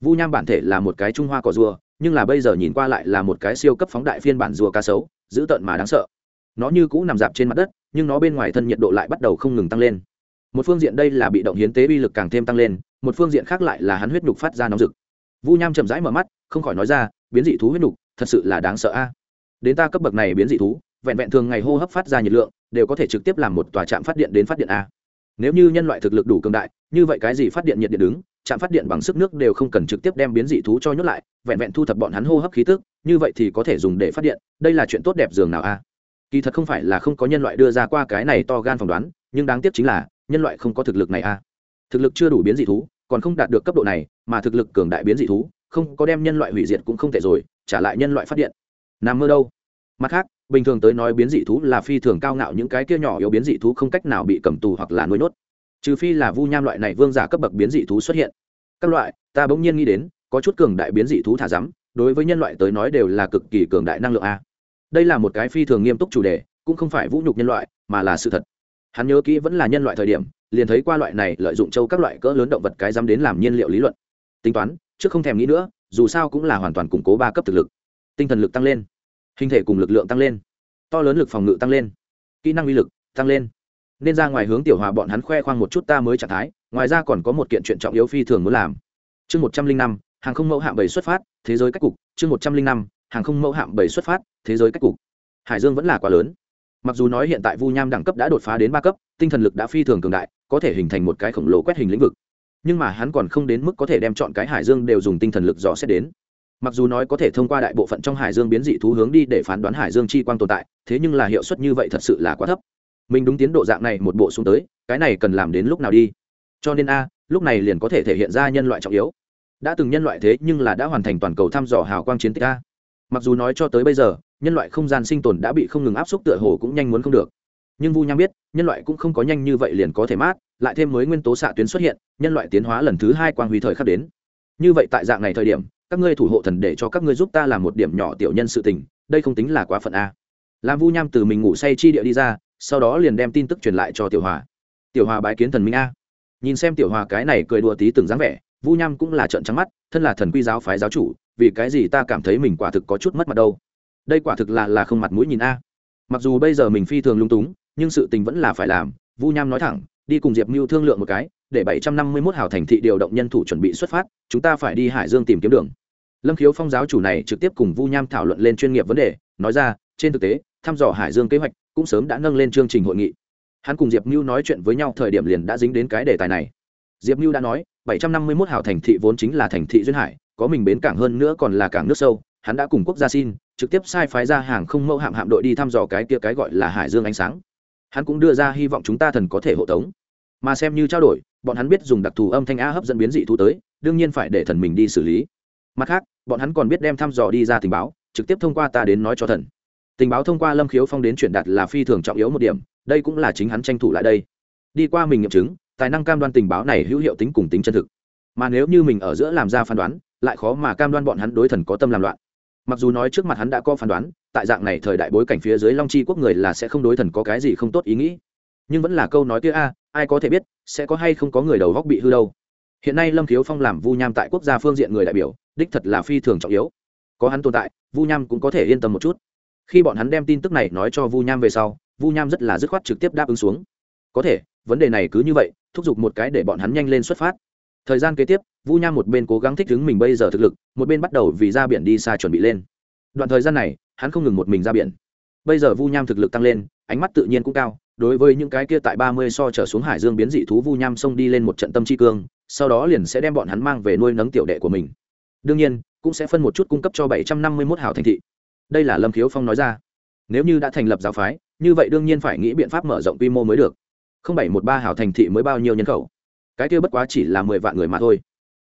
Vu nham bản thể là một cái trung hoa cỏ rùa, nhưng là bây giờ nhìn qua lại là một cái siêu cấp phóng đại phiên bản rùa cá sấu, dữ tợn mà đáng sợ. Nó như cũ nằm dạp trên mặt đất, nhưng nó bên ngoài thân nhiệt độ lại bắt đầu không ngừng tăng lên. Một phương diện đây là bị động hiến tế uy lực càng thêm tăng lên, một phương diện khác lại là hắn huyết nhục phát ra nóng rực. Vu nham chậm rãi mở mắt, không khỏi nói ra, biến dị thú huyết nhục, thật sự là đáng sợ a. Đến ta cấp bậc này biến dị thú, vẹn vẹn thường ngày hô hấp phát ra nhiệt lượng, đều có thể trực tiếp làm một tòa trạm phát điện đến phát điện a nếu như nhân loại thực lực đủ cường đại, như vậy cái gì phát điện nhiệt điện đứng, trạm phát điện bằng sức nước đều không cần trực tiếp đem biến dị thú cho nhốt lại, vẹn vẹn thu thập bọn hắn hô hấp khí tức, như vậy thì có thể dùng để phát điện, đây là chuyện tốt đẹp dường nào a? Kỳ thật không phải là không có nhân loại đưa ra qua cái này to gan phỏng đoán, nhưng đáng tiếc chính là, nhân loại không có thực lực này a. Thực lực chưa đủ biến dị thú, còn không đạt được cấp độ này, mà thực lực cường đại biến dị thú, không có đem nhân loại hủy diệt cũng không tệ rồi, trả lại nhân loại phát điện. Nằm mơ đâu. Mặt khác bình thường tới nói biến dị thú là phi thường cao ngạo, những cái kia nhỏ yếu biến dị thú không cách nào bị cầm tù hoặc là nuôi nhốt. Trừ phi là vu nham loại này vương giả cấp bậc biến dị thú xuất hiện. Các loại, ta bỗng nhiên nghĩ đến, có chút cường đại biến dị thú thả rắm, đối với nhân loại tới nói đều là cực kỳ cường đại năng lượng a. Đây là một cái phi thường nghiêm túc chủ đề, cũng không phải vũ nhục nhân loại, mà là sự thật. Hắn nhớ kỹ vẫn là nhân loại thời điểm, liền thấy qua loại này lợi dụng châu các loại cỡ lớn động vật cái dám đến làm nhiên liệu lý luận. Tính toán, trước không thèm nghĩ nữa, dù sao cũng là hoàn toàn củng cố ba cấp thực lực. Tinh thần lực tăng lên hình thể cùng lực lượng tăng lên. To lớn lực phòng ngự tăng lên. Kỹ năng uy lực tăng lên. Nên ra ngoài hướng tiểu hòa bọn hắn khoe khoang một chút ta mới trạng thái, ngoài ra còn có một kiện chuyện trọng yếu phi thường muốn làm. Chương một trăm linh năm, hàng không mẫu hạm bảy xuất phát, thế giới cách cục. Chương một trăm linh năm, hàng không mẫu hạm bảy xuất phát, thế giới cách cục. Hải dương vẫn là quá lớn. Mặc dù nói hiện tại vu nham đẳng cấp đã đột phá đến ba cấp, tinh thần lực đã phi thường cường đại, có thể hình thành một cái khổng lồ quét hình lĩnh vực. Nhưng mà hắn còn không đến mức có thể đem chọn cái hải dương đều dùng tinh thần lực dò xét đến mặc dù nói có thể thông qua đại bộ phận trong hải dương biến dị thú hướng đi để phán đoán hải dương chi quang tồn tại, thế nhưng là hiệu suất như vậy thật sự là quá thấp. Mình đúng tiến độ dạng này một bộ xuống tới, cái này cần làm đến lúc nào đi? Cho nên a, lúc này liền có thể thể hiện ra nhân loại trọng yếu. Đã từng nhân loại thế nhưng là đã hoàn thành toàn cầu thăm dò hào quang chiến tích a. Mặc dù nói cho tới bây giờ, nhân loại không gian sinh tồn đã bị không ngừng áp suất tựa hồ cũng nhanh muốn không được. Nhưng vu nham biết, nhân loại cũng không có nhanh như vậy liền có thể mát, lại thêm mới nguyên tố xạ tuyến xuất hiện, nhân loại tiến hóa lần thứ hai quang huy thời khắc đến. Như vậy tại dạng này thời điểm các ngươi thủ hộ thần để cho các ngươi giúp ta làm một điểm nhỏ tiểu nhân sự tình, đây không tính là quá phận a. Làm vu nham từ mình ngủ say chi địa đi ra, sau đó liền đem tin tức truyền lại cho tiểu hòa. Tiểu hòa bái kiến thần minh a. Nhìn xem tiểu hòa cái này cười đùa tí từng dáng vẻ, vu nham cũng là trợn trắng mắt, thân là thần quy giáo phái giáo chủ, vì cái gì ta cảm thấy mình quả thực có chút mất mặt đâu? Đây quả thực là là không mặt mũi nhìn a. Mặc dù bây giờ mình phi thường lung túng, nhưng sự tình vẫn là phải làm, vu nham nói thẳng đi cùng diệp mưu thương lượng một cái, để bảy trăm năm mươi mốt hào thành thị điều động nhân thủ chuẩn bị xuất phát, chúng ta phải đi hải dương tìm kiếm đường. Lâm khiếu phong giáo chủ này trực tiếp cùng vu nham thảo luận lên chuyên nghiệp vấn đề, nói ra, trên thực tế, thăm dò hải dương kế hoạch cũng sớm đã nâng lên chương trình hội nghị. Hắn cùng diệp mưu nói chuyện với nhau, thời điểm liền đã dính đến cái đề tài này. Diệp mưu đã nói, bảy trăm năm mươi mốt hào thành thị vốn chính là thành thị duyên hải, có mình bến cảng hơn nữa còn là cảng nước sâu, hắn đã cùng quốc gia xin, trực tiếp sai phái ra hàng không mẫu hạm hạm đội đi thăm dò cái kia cái gọi là hải dương ánh sáng hắn cũng đưa ra hy vọng chúng ta thần có thể hộ tống. Mà xem như trao đổi, bọn hắn biết dùng đặc thù âm thanh a hấp dẫn biến dị thú tới, đương nhiên phải để thần mình đi xử lý. Mặt khác, bọn hắn còn biết đem thăm dò đi ra tình báo, trực tiếp thông qua ta đến nói cho thần. Tình báo thông qua lâm khiếu phong đến truyền đạt là phi thường trọng yếu một điểm, đây cũng là chính hắn tranh thủ lại đây. Đi qua mình nghiệm chứng, tài năng cam đoan tình báo này hữu hiệu tính cùng tính chân thực. Mà nếu như mình ở giữa làm ra phán đoán, lại khó mà cam đoan bọn hắn đối thần có tâm làm loạn mặc dù nói trước mặt hắn đã có phán đoán, tại dạng này thời đại bối cảnh phía dưới long chi quốc người là sẽ không đối thần có cái gì không tốt ý nghĩ. Nhưng vẫn là câu nói kia a, ai có thể biết, sẽ có hay không có người đầu góc bị hư đâu. Hiện nay lâm khiếu phong làm vu nham tại quốc gia phương diện người đại biểu, đích thật là phi thường trọng yếu. Có hắn tồn tại, vu nham cũng có thể yên tâm một chút. Khi bọn hắn đem tin tức này nói cho vu nham về sau, vu nham rất là dứt khoát trực tiếp đáp ứng xuống. Có thể, vấn đề này cứ như vậy, thúc giục một cái để bọn hắn nhanh lên xuất phát thời gian kế tiếp, vu nham một bên cố gắng thích ứng mình bây giờ thực lực, một bên bắt đầu vì ra biển đi xa chuẩn bị lên. Đoạn thời gian này, hắn không ngừng một mình ra biển. Bây giờ vu nham thực lực tăng lên, ánh mắt tự nhiên cũng cao, đối với những cái kia tại ba mươi so trở xuống hải dương biến dị thú vu nham xông đi lên một trận tâm chi cương, sau đó liền sẽ đem bọn hắn mang về nuôi nấng tiểu đệ của mình. Đương nhiên, cũng sẽ phân một chút cung cấp cho bảy trăm năm mươi mốt hảo thành thị. Đây là lâm khiếu phong nói ra. Nếu như đã thành lập giáo phái, như vậy đương nhiên phải nghĩ biện pháp mở rộng quy mô mới được. không bảy một ba hảo thành thị mới bao nhiêu nhân khẩu? cái kia bất quá chỉ là mười vạn người mà thôi.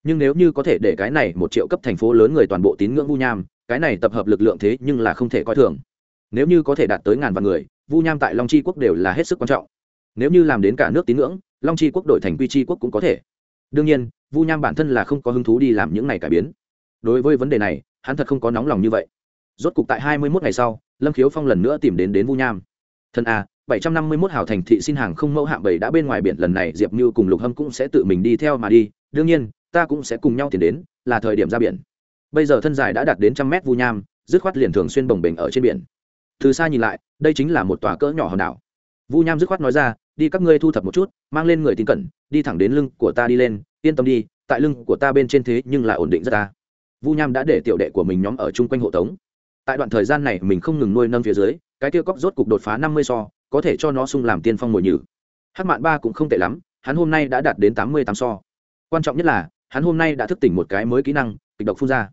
Nhưng nếu như có thể để cái này một triệu cấp thành phố lớn người toàn bộ tín ngưỡng vu nham cái này tập hợp lực lượng thế nhưng là không thể coi thường. Nếu như có thể đạt tới ngàn vạn người vu nham tại long Chi quốc đều là hết sức quan trọng. Nếu như làm đến cả nước tín ngưỡng long Chi quốc đổi thành quy Chi quốc cũng có thể. Đương nhiên vu nham bản thân là không có hứng thú đi làm những này cải biến. Đối với vấn đề này hắn thật không có nóng lòng như vậy. Rốt cục tại hai mươi mốt ngày sau lâm khiếu phong lần nữa tìm đến đến vu nham. Thân a à, 751 hào thành thị xin hàng không mẫu hạm bảy đã bên ngoài biển, lần này diệp như cùng lục hâm cũng sẽ tự mình đi theo mà đi. Đương nhiên, ta cũng sẽ cùng nhau tiến đến, là thời điểm ra biển. Bây giờ thân dài đã đạt đến trăm mét vu nham, dứt khoát liền thường xuyên bồng bềnh ở trên biển. Từ xa nhìn lại, đây chính là một tòa cỡ nhỏ hòn đảo. Vu nham dứt khoát nói ra, đi các ngươi thu thập một chút, mang lên người tin cẩn, đi thẳng đến lưng của ta đi lên, yên tâm đi, tại lưng của ta bên trên thế nhưng là ổn định rất ta. Vu nham đã để tiểu đệ của mình nhóm ở chung quanh hộ tống. Tại đoạn thời gian này mình không ngừng nuôi nâng phía dưới, cái tiêu cóc rốt cục đột phá năm mươi so có thể cho nó sung làm tiên phong mồi nhử. Hát mạn ba cũng không tệ lắm, hắn hôm nay đã đạt đến tám mươi tám so. Quan trọng nhất là, hắn hôm nay đã thức tỉnh một cái mới kỹ năng, kịch độc phun ra.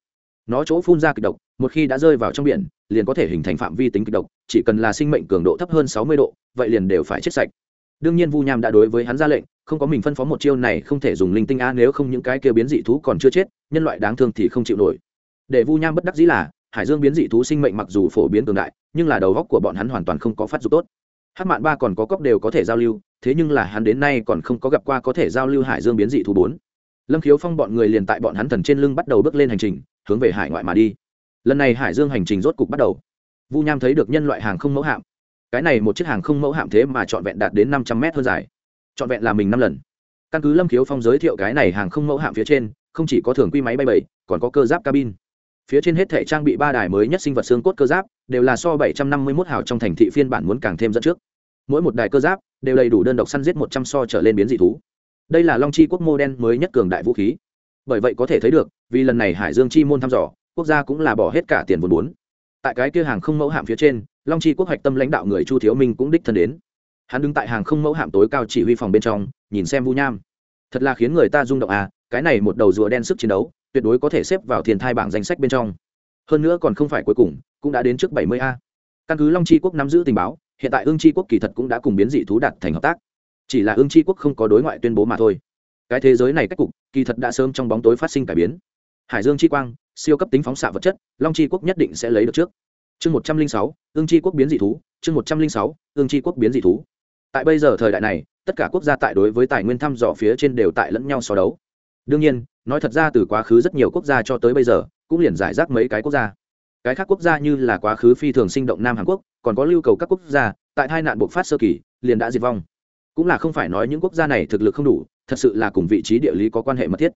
Nó chỗ phun ra kịch độc, một khi đã rơi vào trong biển, liền có thể hình thành phạm vi tính kịch độc, chỉ cần là sinh mệnh cường độ thấp hơn sáu mươi độ, vậy liền đều phải chết sạch. Đương nhiên vu nham đã đối với hắn ra lệnh, không có mình phân phó một chiêu này không thể dùng linh tinh a nếu không những cái kia biến dị thú còn chưa chết, nhân loại đáng thương thì không chịu nổi. Để vu nham bất đắc dĩ là, hải dương biến dị thú sinh mệnh mặc dù phổ biến cường đại, nhưng là đầu góc của bọn hắn hoàn toàn không có phát dục tốt hát mạn ba còn có cóc đều có thể giao lưu, thế nhưng là hắn đến nay còn không có gặp qua có thể giao lưu hải dương biến dị thú bốn. Lâm khiếu phong bọn người liền tại bọn hắn thần trên lưng bắt đầu bước lên hành trình, hướng về hải ngoại mà đi. Lần này hải dương hành trình rốt cục bắt đầu. Vu nham thấy được nhân loại hàng không mẫu hạm. Cái này một chiếc hàng không mẫu hạm thế mà trọn vẹn đạt đến năm trăm mét hơn dài. Trọn vẹn là mình năm lần. Căn cứ lâm khiếu phong giới thiệu cái này hàng không mẫu hạm phía trên, không chỉ có thường quy máy bay bảy, còn có cơ giáp cabin phía trên hết thể trang bị ba đài mới nhất sinh vật xương cốt cơ giáp, đều là so 751 hào trong thành thị phiên bản muốn càng thêm dẫn trước. Mỗi một đài cơ giáp đều đầy đủ đơn độc săn giết 100 so trở lên biến dị thú. Đây là long chi quốc mô đen mới nhất cường đại vũ khí. Bởi vậy có thể thấy được, vì lần này hải dương chi môn thăm dò, quốc gia cũng là bỏ hết cả tiền vốn bốn. Tại cái kia hàng không mẫu hạm phía trên, long chi quốc hoạch tâm lãnh đạo người chu thiếu minh cũng đích thân đến. Hắn đứng tại hàng không mẫu hạm tối cao chỉ huy phòng bên trong, nhìn xem vu nham. Thật là khiến người ta rung động à cái này một đầu rùa đen sức chiến đấu tuyệt đối có thể xếp vào thiên thai bảng danh sách bên trong. Hơn nữa còn không phải cuối cùng, cũng đã đến trước 70 a. Căn cứ long chi quốc nắm giữ tình báo, hiện tại ương chi quốc kỳ thật cũng đã cùng biến dị thú đạt thành hợp tác. Chỉ là ương chi quốc không có đối ngoại tuyên bố mà thôi. Cái thế giới này cách cục, kỳ thật đã sớm trong bóng tối phát sinh cải biến. Hải dương chi quang, siêu cấp tính phóng xạ vật chất, long chi quốc nhất định sẽ lấy được trước. Chương một trăm linh sáu, ương chi quốc biến dị thú, chương một trăm linh sáu, ương chi quốc biến dị thú. Tại bây giờ thời đại này, tất cả quốc gia tại đối với tài nguyên thăm dò phía trên đều tại lẫn nhau so đấu. Đương nhiên nói thật ra từ quá khứ rất nhiều quốc gia cho tới bây giờ, cũng liền giải rác mấy cái quốc gia. Cái khác quốc gia như là quá khứ phi thường sinh động nam hàn quốc, còn có lưu cầu các quốc gia, tại hai nạn bộc phát sơ kỳ, liền đã diệt vong. Cũng là không phải nói những quốc gia này thực lực không đủ, thật sự là cùng vị trí địa lý có quan hệ mật thiết.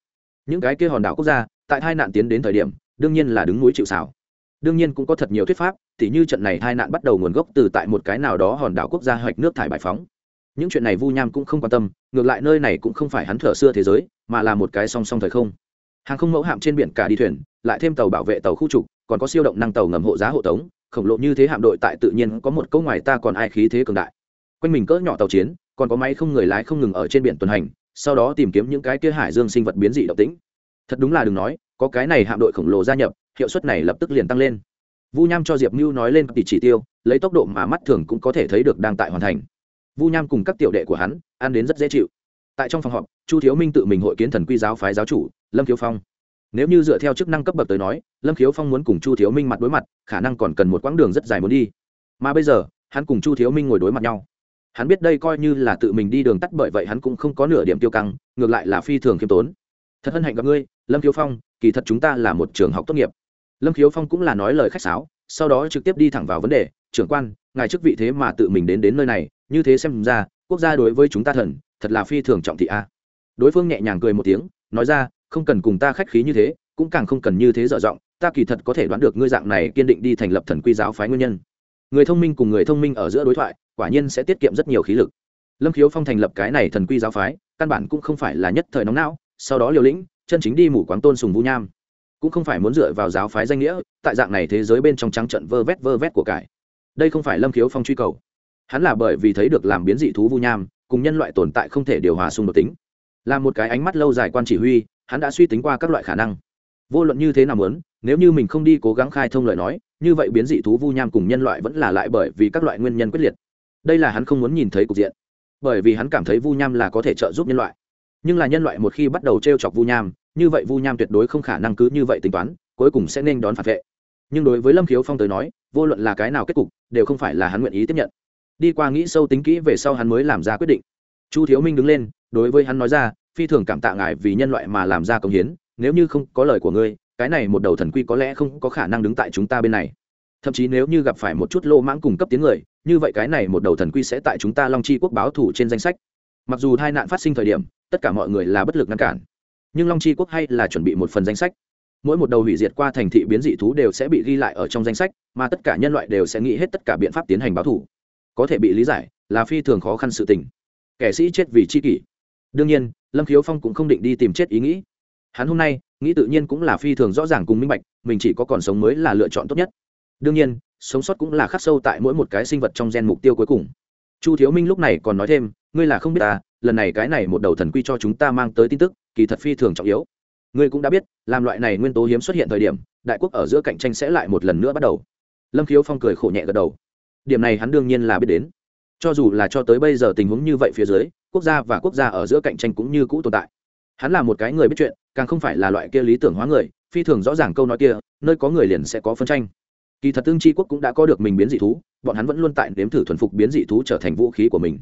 Những cái kia hòn đảo quốc gia, tại hai nạn tiến đến thời điểm, đương nhiên là đứng núi chịu xảo đương nhiên cũng có thật nhiều thuyết pháp thì như trận này hai nạn bắt đầu nguồn gốc từ tại một cái nào đó hòn đảo quốc gia hoạch nước thải bài phóng những chuyện này vu nham cũng không quan tâm, ngược lại nơi này cũng không phải hắn thở xưa thế giới, mà là một cái song song thời không. Hàng không mẫu hạm trên biển cả đi thuyền, lại thêm tàu bảo vệ tàu khu trục, còn có siêu động năng tàu ngầm hộ giá hộ tống, khổng lồ như thế hạm đội tại tự nhiên có một câu ngoài ta còn ai khí thế cường đại. Quanh mình cỡ nhỏ tàu chiến, còn có máy không người lái không ngừng ở trên biển tuần hành, sau đó tìm kiếm những cái kia hải dương sinh vật biến dị độc tính. thật đúng là đừng nói, có cái này hạm đội khổng lồ gia nhập, hiệu suất này lập tức liền tăng lên. Vu nham cho diệp mưu nói lên tỷ chỉ tiêu, lấy tốc độ mà mắt thường cũng có thể thấy được đang tại hoàn thành vu nham cùng các tiểu đệ của hắn, ăn đến rất dễ chịu. Tại trong phòng họp, chu thiếu minh tự mình hội kiến thần quy giáo phái giáo chủ, lâm khiếu phong. Nếu như dựa theo chức năng cấp bậc tới nói, lâm khiếu phong muốn cùng chu thiếu minh mặt đối mặt, khả năng còn cần một quãng đường rất dài muốn đi. Mà bây giờ, hắn cùng chu thiếu minh ngồi đối mặt nhau. Hắn biết đây coi như là tự mình đi đường tắt bởi vậy hắn cũng không có nửa điểm tiêu căng, ngược lại là phi thường khiêm tốn. Thật hân hạnh gặp ngươi, lâm khiếu phong, kỳ thật chúng ta là một trường học tốt nghiệp. Lâm khiếu phong cũng là nói lời khách sáo, sau đó trực tiếp đi thẳng vào vấn đề, trưởng quan, ngài chức vị thế mà tự mình đến đến nơi này như thế xem ra, quốc gia đối với chúng ta thần, thật là phi thường trọng thị a. Đối phương nhẹ nhàng cười một tiếng, nói ra, không cần cùng ta khách khí như thế, cũng càng không cần như thế dở dọng ta kỳ thật có thể đoán được ngươi dạng này kiên định đi thành lập thần quy giáo phái nguyên nhân. Người thông minh cùng người thông minh ở giữa đối thoại, quả nhiên sẽ tiết kiệm rất nhiều khí lực. Lâm khiếu phong thành lập cái này thần quy giáo phái, căn bản cũng không phải là nhất thời nóng não, sau đó liều lĩnh, chân chính đi mủ quáng tôn sùng vũ nham. Cũng không phải muốn dựa vào giáo phái danh nghĩa, tại dạng này thế giới bên trong trắng trận vơ vét vơ vét của cải. Đây không phải lâm khiếu phong truy cầu hắn là bởi vì thấy được làm biến dị thú vu nham, cùng nhân loại tồn tại không thể điều hòa xung đột tính. Là một cái ánh mắt lâu dài quan chỉ huy, hắn đã suy tính qua các loại khả năng. Vô luận như thế nào muốn, nếu như mình không đi cố gắng khai thông lời nói, như vậy biến dị thú vu nham cùng nhân loại vẫn là lại bởi vì các loại nguyên nhân quyết liệt. Đây là hắn không muốn nhìn thấy cục diện. Bởi vì hắn cảm thấy vu nham là có thể trợ giúp nhân loại. Nhưng là nhân loại một khi bắt đầu t r e o chọc vu nham, như vậy vu nham tuyệt đối không khả năng cứ như vậy tính toán, cuối cùng sẽ nên đón phản vệ. Nhưng đối với lâm khiếu phong tới nói, vô luận là cái nào kết cục, đều không phải là hắn nguyện ý tiếp nhận đi qua nghĩ sâu tính kỹ về sau hắn mới làm ra quyết định. Chu thiếu minh đứng lên, đối với hắn nói ra, phi thường cảm tạ ngài vì nhân loại mà làm ra công hiến, nếu như không có lời của ngươi, cái này một đầu thần quy có lẽ không có khả năng đứng tại chúng ta bên này. Thậm chí nếu như gặp phải một chút lô mãng cung cấp tiếng người, như vậy cái này một đầu thần quy sẽ tại chúng ta long chi quốc báo thủ trên danh sách. Mặc dù hai nạn phát sinh thời điểm, tất cả mọi người là bất lực ngăn cản, nhưng long chi quốc hay là chuẩn bị một phần danh sách. Mỗi một đầu hủy diệt qua thành thị biến dị thú đều sẽ bị ghi lại ở trong danh sách, mà tất cả nhân loại đều sẽ nghĩ hết tất cả biện pháp tiến hành báo thủ có thể bị lý giải là phi thường khó khăn sự tình. Kẻ sĩ chết vì chi kỷ. Đương nhiên, lâm khiếu phong cũng không định đi tìm chết ý nghĩ. Hắn hôm nay, nghĩ tự nhiên cũng là phi thường rõ ràng cùng minh bạch, mình chỉ có còn sống mới là lựa chọn tốt nhất. Đương nhiên, sống sót cũng là khắc sâu tại mỗi một cái sinh vật trong gen mục tiêu cuối cùng. Chu thiếu minh lúc này còn nói thêm, ngươi là không biết ta, lần này cái này một đầu thần quy cho chúng ta mang tới tin tức, kỳ thật phi thường trọng yếu. Ngươi cũng đã biết, làm loại này nguyên tố hiếm xuất hiện thời điểm, đại quốc ở giữa cạnh tranh sẽ lại một lần nữa bắt đầu. Lâm khiếu phong cười khổ nhẹ gật đầu điểm này hắn đương nhiên là biết đến. Cho dù là cho tới bây giờ tình huống như vậy phía dưới, quốc gia và quốc gia ở giữa cạnh tranh cũng như cũ tồn tại. Hắn là một cái người biết chuyện, càng không phải là loại kia lý tưởng hóa người, phi thường rõ ràng câu nói kia, nơi có người liền sẽ có phân tranh. Kỳ thật tương tri quốc cũng đã có được mình biến dị thú, bọn hắn vẫn luôn tại nếm thử thuần phục biến dị thú trở thành vũ khí của mình.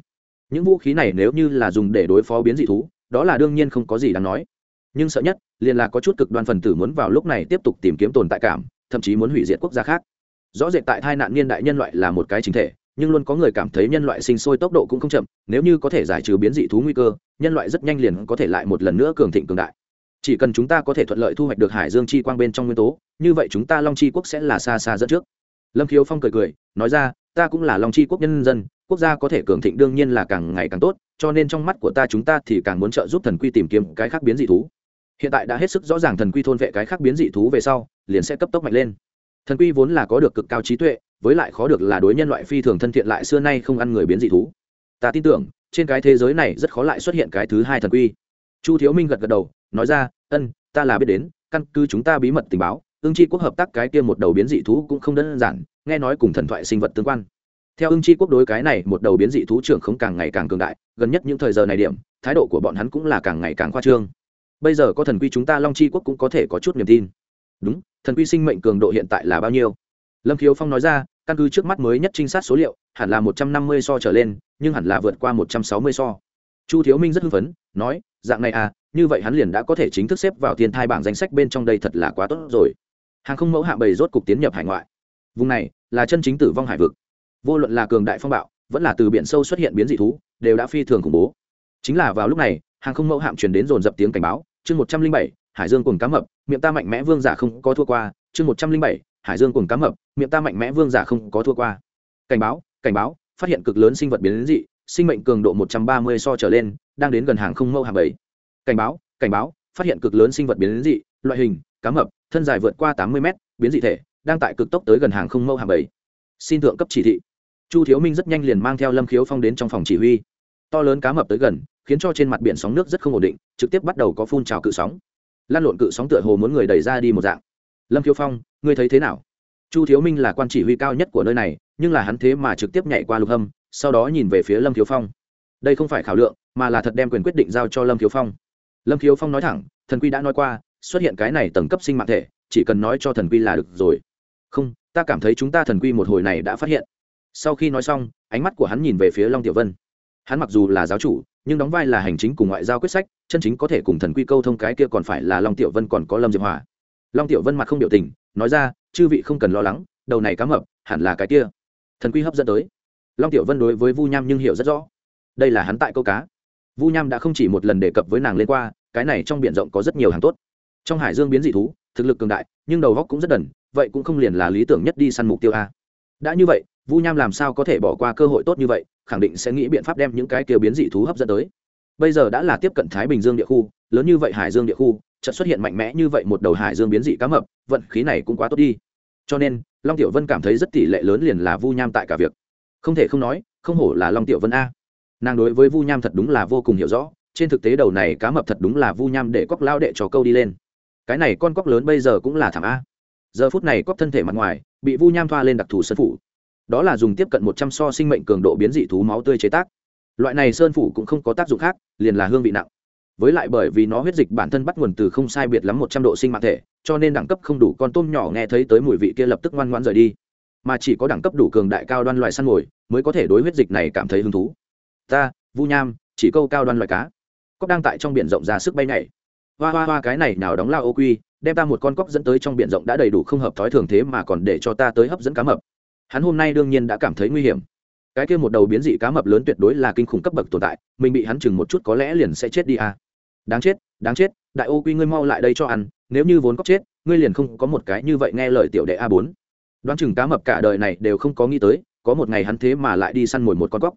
Những vũ khí này nếu như là dùng để đối phó biến dị thú, đó là đương nhiên không có gì đáng nói. Nhưng sợ nhất, liền là có chút cực đoan phần tử muốn vào lúc này tiếp tục tìm kiếm tồn tại cảm, thậm chí muốn hủy diệt quốc gia khác rõ rệt tại tai nạn niên đại nhân loại là một cái chính thể, nhưng luôn có người cảm thấy nhân loại sinh sôi tốc độ cũng không chậm, nếu như có thể giải trừ biến dị thú nguy cơ, nhân loại rất nhanh liền có thể lại một lần nữa cường thịnh cường đại. Chỉ cần chúng ta có thể thuận lợi thu hoạch được hải dương chi quang bên trong nguyên tố, như vậy chúng ta long chi quốc sẽ là xa xa dẫn trước. Lâm khiếu phong cười cười, nói ra, ta cũng là long chi quốc nhân dân, quốc gia có thể cường thịnh đương nhiên là càng ngày càng tốt, cho nên trong mắt của ta chúng ta thì càng muốn trợ giúp thần quy tìm kiếm cái khác biến dị thú. Hiện tại đã hết sức rõ ràng thần quy thôn vệ cái khác biến dị thú về sau, liền sẽ cấp tốc mạnh lên thần quy vốn là có được cực cao trí tuệ, với lại khó được là đối nhân loại phi thường thân thiện lại xưa nay không ăn người biến dị thú. Ta tin tưởng, trên cái thế giới này rất khó lại xuất hiện cái thứ hai thần quy. Chu thiếu minh gật gật đầu, nói ra, ân, ta là biết đến, căn cứ chúng ta bí mật tình báo ương tri quốc hợp tác cái kia một đầu biến dị thú cũng không đơn giản, nghe nói cùng thần thoại sinh vật tương quan. Theo ương tri quốc đối cái này một đầu biến dị thú trưởng không càng ngày càng cường đại, gần nhất những thời giờ này điểm, thái độ của bọn hắn cũng là càng ngày càng khoa trương. Bây giờ có thần quy chúng ta long tri quốc cũng có thể có chút niềm tin. Đúng thần quy sinh mệnh cường độ hiện tại là bao nhiêu? Lâm khiếu phong nói ra, căn cứ trước mắt mới nhất trinh sát số liệu, hẳn là một trăm năm mươi so trở lên, nhưng hẳn là vượt qua một trăm sáu mươi so. Chu thiếu minh rất hưng phấn, nói, dạng này à như vậy hắn liền đã có thể chính thức xếp vào thiên thai bảng danh sách bên trong đây thật là quá tốt rồi. Hàng không mẫu hạ bầy rốt cục tiến nhập hải ngoại. Vùng này, là chân chính tử vong hải vực. Vô luận là cường đại phong bạo, vẫn là từ biển sâu xuất hiện biến dị thú, đều đã phi thường khủng bố. Chính là vào lúc này, hàng không mẫu hạm truyền đến dồn dập tiếng cảnh báo, chương một trăm linh bảy hải dương cùng cá mập, miệng ta mạnh mẽ vương giả không có thua qua. Chương một trăm linh bảy, hải dương cùng cá mập, miệng ta mạnh mẽ vương giả không có thua qua. Cảnh báo cảnh báo, phát hiện cực lớn sinh vật biến dị, sinh mệnh cường độ một trăm ba mươi so trở lên, đang đến gần hàng không mâu hàng bảy. Cảnh báo cảnh báo, phát hiện cực lớn sinh vật biến dị, loại hình, cá mập, thân dài vượt qua tám mươi mét, biến dị thể, đang tại cực tốc tới gần hàng không mâu hàng bảy. Xin thượng cấp chỉ thị. Chu thiếu minh rất nhanh liền mang theo lâm khiếu phong đến trong phòng chỉ huy. To lớn cá mập tới gần, khiến cho trên mặt biển sóng nước rất không ổn định, trực tiếp bắt đầu có phun trào cự sóng lan lộn cự sóng tựa hồ muốn người đẩy ra đi một dạng. Lâm khiếu phong, ngươi thấy thế nào? Chu thiếu minh là quan chỉ huy cao nhất của nơi này, nhưng là hắn thế mà trực tiếp nhảy qua lục hâm, sau đó nhìn về phía lâm khiếu phong. Đây không phải khảo lượng, mà là thật đem quyền quyết định giao cho lâm khiếu phong. Lâm khiếu phong nói thẳng, thần quy đã nói qua, xuất hiện cái này tầng cấp sinh mạng thể, chỉ cần nói cho thần quy là được rồi. Không, ta cảm thấy chúng ta thần quy một hồi này đã phát hiện. Sau khi nói xong, ánh mắt của hắn nhìn về phía long tiểu vân. Hắn mặc dù là giáo chủ nhưng đóng vai là hành chính cùng ngoại giao quyết sách, chân chính có thể cùng thần quy câu thông cái kia còn phải là long tiểu vân còn có lâm diệp hòa. Long tiểu vân mặt không biểu tình, nói ra, chư vị không cần lo lắng, đầu này cá mập, hẳn là cái kia. Thần quy hấp dẫn tới. Long tiểu vân đối với vu nham nhưng hiểu rất rõ. Đây là hắn tại câu cá. Vu nham đã không chỉ một lần đề cập với nàng lên qua, cái này trong b i ể n rộng có rất nhiều hàng tốt. Trong hải dương biến dị thú, thực lực cường đại, nhưng đầu góc cũng rất đần, vậy cũng không liền là lý tưởng nhất đi săn mục tiêu a. Đã như vậy, vu nham làm sao có thể bỏ qua cơ hội tốt như vậy khẳng định sẽ nghĩ biện pháp đem những cái kia biến dị thú hấp dẫn tới. Bây giờ đã là tiếp cận thái bình dương địa khu, lớn như vậy hải dương địa khu, chợt xuất hiện mạnh mẽ như vậy một đầu hải dương biến dị cá mập, vận khí này cũng quá tốt đi. Cho nên, long tiểu vân cảm thấy rất tỷ lệ lớn liền là vu nham tại cả việc. Không thể không nói, không hổ là long tiểu vân a. Nàng đối với vu nham thật đúng là vô cùng hiểu rõ, trên thực tế đầu này cá mập thật đúng là vu nham để cóc lao đệ cho câu đi lên. Cái này con cóc lớn bây giờ cũng là thảm a. Giờ phút này cóc thân thể mặt ngoài, bị vu nham thoa lên đặc thù sân phủ đó là dùng tiếp cận một trăm so sinh mệnh cường độ biến dị thú máu tươi chế tác. Loại này sơn phủ cũng không có tác dụng khác, liền là hương vị nặng. Với lại bởi vì nó huyết dịch bản thân bắt nguồn từ không sai biệt lắm một trăm độ sinh mạng thể, cho nên đẳng cấp không đủ, con tôm nhỏ nghe thấy tới mùi vị kia lập tức ngoan ngoãn rời đi. Mà chỉ có đẳng cấp đủ cường đại cao đoan loài săn mồi mới có thể đối huyết dịch này cảm thấy hứng thú. Ta, vu nham, chỉ câu cao đoan loài cá. Cóc đang tại trong biển rộng ra sức bay nhảy. Hoa hoa hoa, cái này nào đóng lao ô quy, đem ta một con cóc dẫn tới trong biển rộng đã đầy đủ không hợp thói thường thế mà còn để cho ta tới hấp dẫn cá mập hắn hôm nay đương nhiên đã cảm thấy nguy hiểm. Cái kia một đầu biến dị cá mập lớn tuyệt đối là kinh khủng cấp bậc tồn tại, mình bị hắn chừng một chút có lẽ liền sẽ chết đi à. đáng chết đáng chết, đại ô quy ngươi mau lại đây cho ăn, nếu như vốn cóc chết, ngươi liền không có một cái như vậy nghe lời tiểu đệ a bốn. Đoán chừng cá mập cả đời này đều không có nghĩ tới, có một ngày hắn thế mà lại đi săn mồi một con cóc.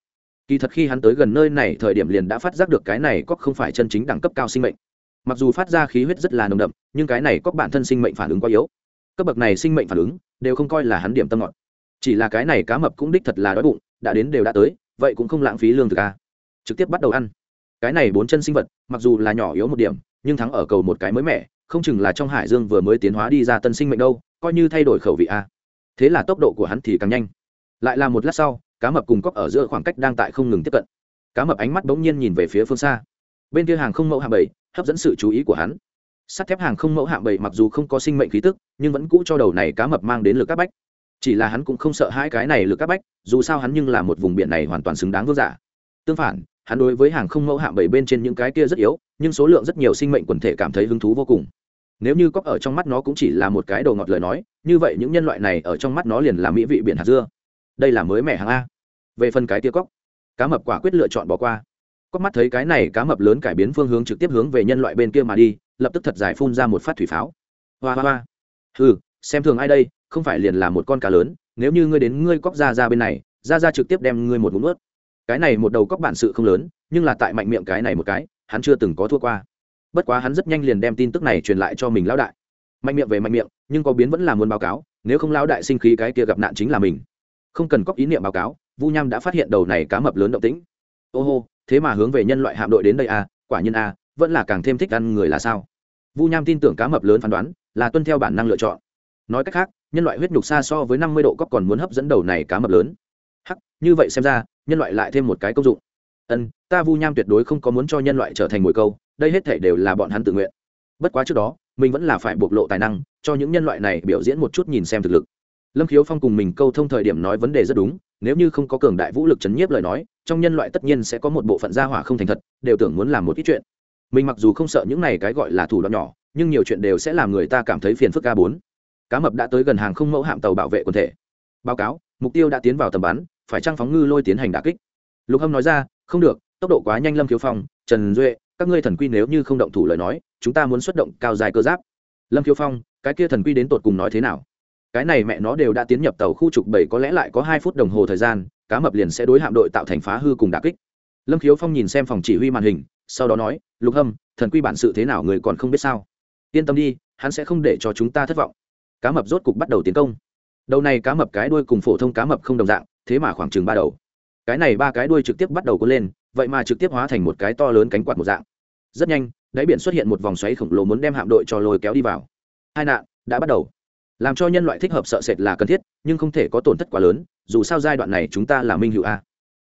Kỳ thật khi hắn tới gần nơi này thời điểm liền đã phát giác được cái này cóc không phải chân chính đẳng cấp cao sinh mệnh. Mặc dù phát ra khí huyết rất là nồng đậm, nhưng cái này cóc bản thân sinh mệnh phản ứng quá yếu. Cấp bậc này sinh mệnh phản ứng đều không coi là hắn điểm tâm ngọt chỉ là cái này cá mập cũng đích thật là đói bụng, đã đến đều đã tới, vậy cũng không lãng phí lương thực a trực tiếp bắt đầu ăn. Cái này bốn chân sinh vật, mặc dù là nhỏ yếu một điểm, nhưng thắng ở cầu một cái mới mẻ, không chừng là trong hải dương vừa mới tiến hóa đi ra tân sinh mệnh đâu, coi như thay đổi khẩu vị a thế là tốc độ của hắn thì càng nhanh. Lại là một lát sau, cá mập cùng cóc ở giữa khoảng cách đang tại không ngừng tiếp cận. Cá mập ánh mắt bỗng nhiên nhìn về phía phương xa. Bên kia hàng không mẫu hạng bảy, hấp dẫn sự chú ý của hắn. Sắt thép hàng không mẫu hạng bảy mặc dù không có sinh mệnh khí tức, nhưng vẫn cũ cho đầu này cá mập mang đến lực các bách chỉ là hắn cũng không sợ hai cái này lực các bách, dù sao hắn nhưng là một vùng biển này hoàn toàn xứng đáng vương giả. Tương phản, hắn đối với hàng không mẫu hạm bảy bên trên những cái kia rất yếu, nhưng số lượng rất nhiều sinh mệnh quần thể cảm thấy hứng thú vô cùng. Nếu như cóc ở trong mắt nó cũng chỉ là một cái đồ ngọt lời nói, như vậy những nhân loại này ở trong mắt nó liền là mỹ vị biển hạt dưa. Đây là mới mẻ hàng a. Về phần cái tia cóc cá mập quả quyết lựa chọn bỏ qua. Cóc mắt thấy cái này cá mập lớn cải biến phương hướng trực tiếp hướng về nhân loại bên kia mà đi, lập tức thật giải phun ra một phát thủy pháo. Hoa hoa hoa. Ừ xem thường ai đây không phải liền là một con cá lớn nếu như ngươi đến ngươi cóc ra ra bên này ra ra trực tiếp đem ngươi một ngụm ướt cái này một đầu cóc bản sự không lớn nhưng là tại mạnh miệng cái này một cái hắn chưa từng có thua qua. Bất quá hắn rất nhanh liền đem tin tức này truyền lại cho mình lão đại. Mạnh miệng về mạnh miệng nhưng có biến vẫn là muốn báo cáo nếu không lão đại sinh khí cái kia gặp nạn chính là mình. Không cần cóc ý niệm báo cáo vu nham đã phát hiện đầu này cá mập lớn động tĩnh. Ô hô thế mà hướng về nhân loại hạm đội đến đây a à, quả nhiên a à, vẫn là càng thêm thích ăn người là sao? Vu nham tin tưởng cá mập lớn phán đoán là tuân theo bản năng lựa chọn nói cách khác, nhân loại huyết nhục xa so với năm mươi độ cóc còn muốn hấp dẫn đầu này cá mập lớn. Hắc, như vậy xem ra, nhân loại lại thêm một cái công dụng. Ân, ta vu nham tuyệt đối không có muốn cho nhân loại trở thành mồi câu, đây hết thể đều là bọn hắn tự nguyện. Bất quá trước đó, mình vẫn là phải bộc lộ tài năng, cho những nhân loại này biểu diễn một chút nhìn xem thực lực. Lâm khiếu phong cùng mình câu thông thời điểm nói vấn đề rất đúng, nếu như không có cường đại vũ lực chấn nhiếp lời nói, trong nhân loại tất nhiên sẽ có một bộ phận gia hỏa không thành thật, đều tưởng muốn làm một ít chuyện. Mình mặc dù không sợ những này cái gọi là thủ đoạn nhỏ, nhưng nhiều chuyện đều sẽ làm người ta cảm thấy phiền phức a bốn cá mập đã tới gần hàng không mẫu hạm tàu bảo vệ quần thể. Báo cáo, mục tiêu đã tiến vào tầm bắn, phải trang phóng ngư lôi tiến hành đà kích. Lục hâm nói ra, không được, tốc độ quá nhanh lâm khiếu phong, trần duệ, các ngươi thần quy nếu như không động thủ lời nói, chúng ta muốn xuất động cao dài cơ giáp. Lâm khiếu phong, cái kia thần quy đến tột cùng nói thế nào? Cái này mẹ nó đều đã tiến nhập tàu khu trục bảy có lẽ lại có hai phút đồng hồ thời gian, cá mập liền sẽ đối hạm đội tạo thành phá hư cùng đà kích. Lâm khiếu phong nhìn xem phòng chỉ huy màn hình, sau đó nói, lục hâm, thần quy bản sự thế nào người còn không biết sao? Yên tâm đi, hắn sẽ không để cho chúng ta thất vọng cá mập rốt cục bắt đầu tiến công. Đầu này cá mập cái đuôi cùng phổ thông cá mập không đồng dạng, thế mà khoảng chừng ba đầu. Cái này ba cái đuôi trực tiếp bắt đầu cuộn lên, vậy mà trực tiếp hóa thành một cái to lớn cánh quạt một dạng. Rất nhanh, đáy biển xuất hiện một vòng xoáy khổng lồ muốn đem hạm đội cho lôi kéo đi vào. Hai nạn đã bắt đầu. Làm cho nhân loại thích hợp sợ sệt là cần thiết, nhưng không thể có tổn thất quá lớn, dù sao giai đoạn này chúng ta là minh hữu a.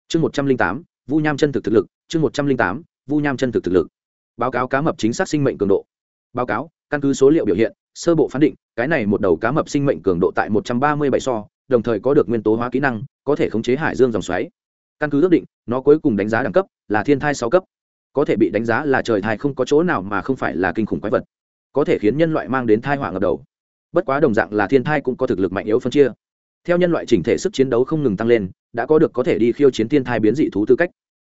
Chương một trăm linh tám, vu nham chân thực thực lực, chương một trăm linh tám, vu nham chân thực thực lực. Báo cáo cá mập chính xác sinh mệnh cường độ. Báo cáo, căn cứ số liệu biểu hiện, sơ bộ phán định cái này một đầu cá mập sinh mệnh cường độ tại một trăm ba mươi bảy so, đồng thời có được nguyên tố hóa kỹ năng, có thể khống chế hải dương dòng xoáy. Căn cứ ước định, nó cuối cùng đánh giá đẳng cấp là thiên thai sáu cấp. Có thể bị đánh giá là trời thai không có chỗ nào mà không phải là kinh khủng quái vật. Có thể khiến nhân loại mang đến thai họa ngập đầu. Bất quá đồng dạng là thiên thai cũng có thực lực mạnh yếu phân chia. Theo nhân loại chỉnh thể sức chiến đấu không ngừng tăng lên, đã có được có thể đi khiêu chiến thiên thai biến dị thú tư cách.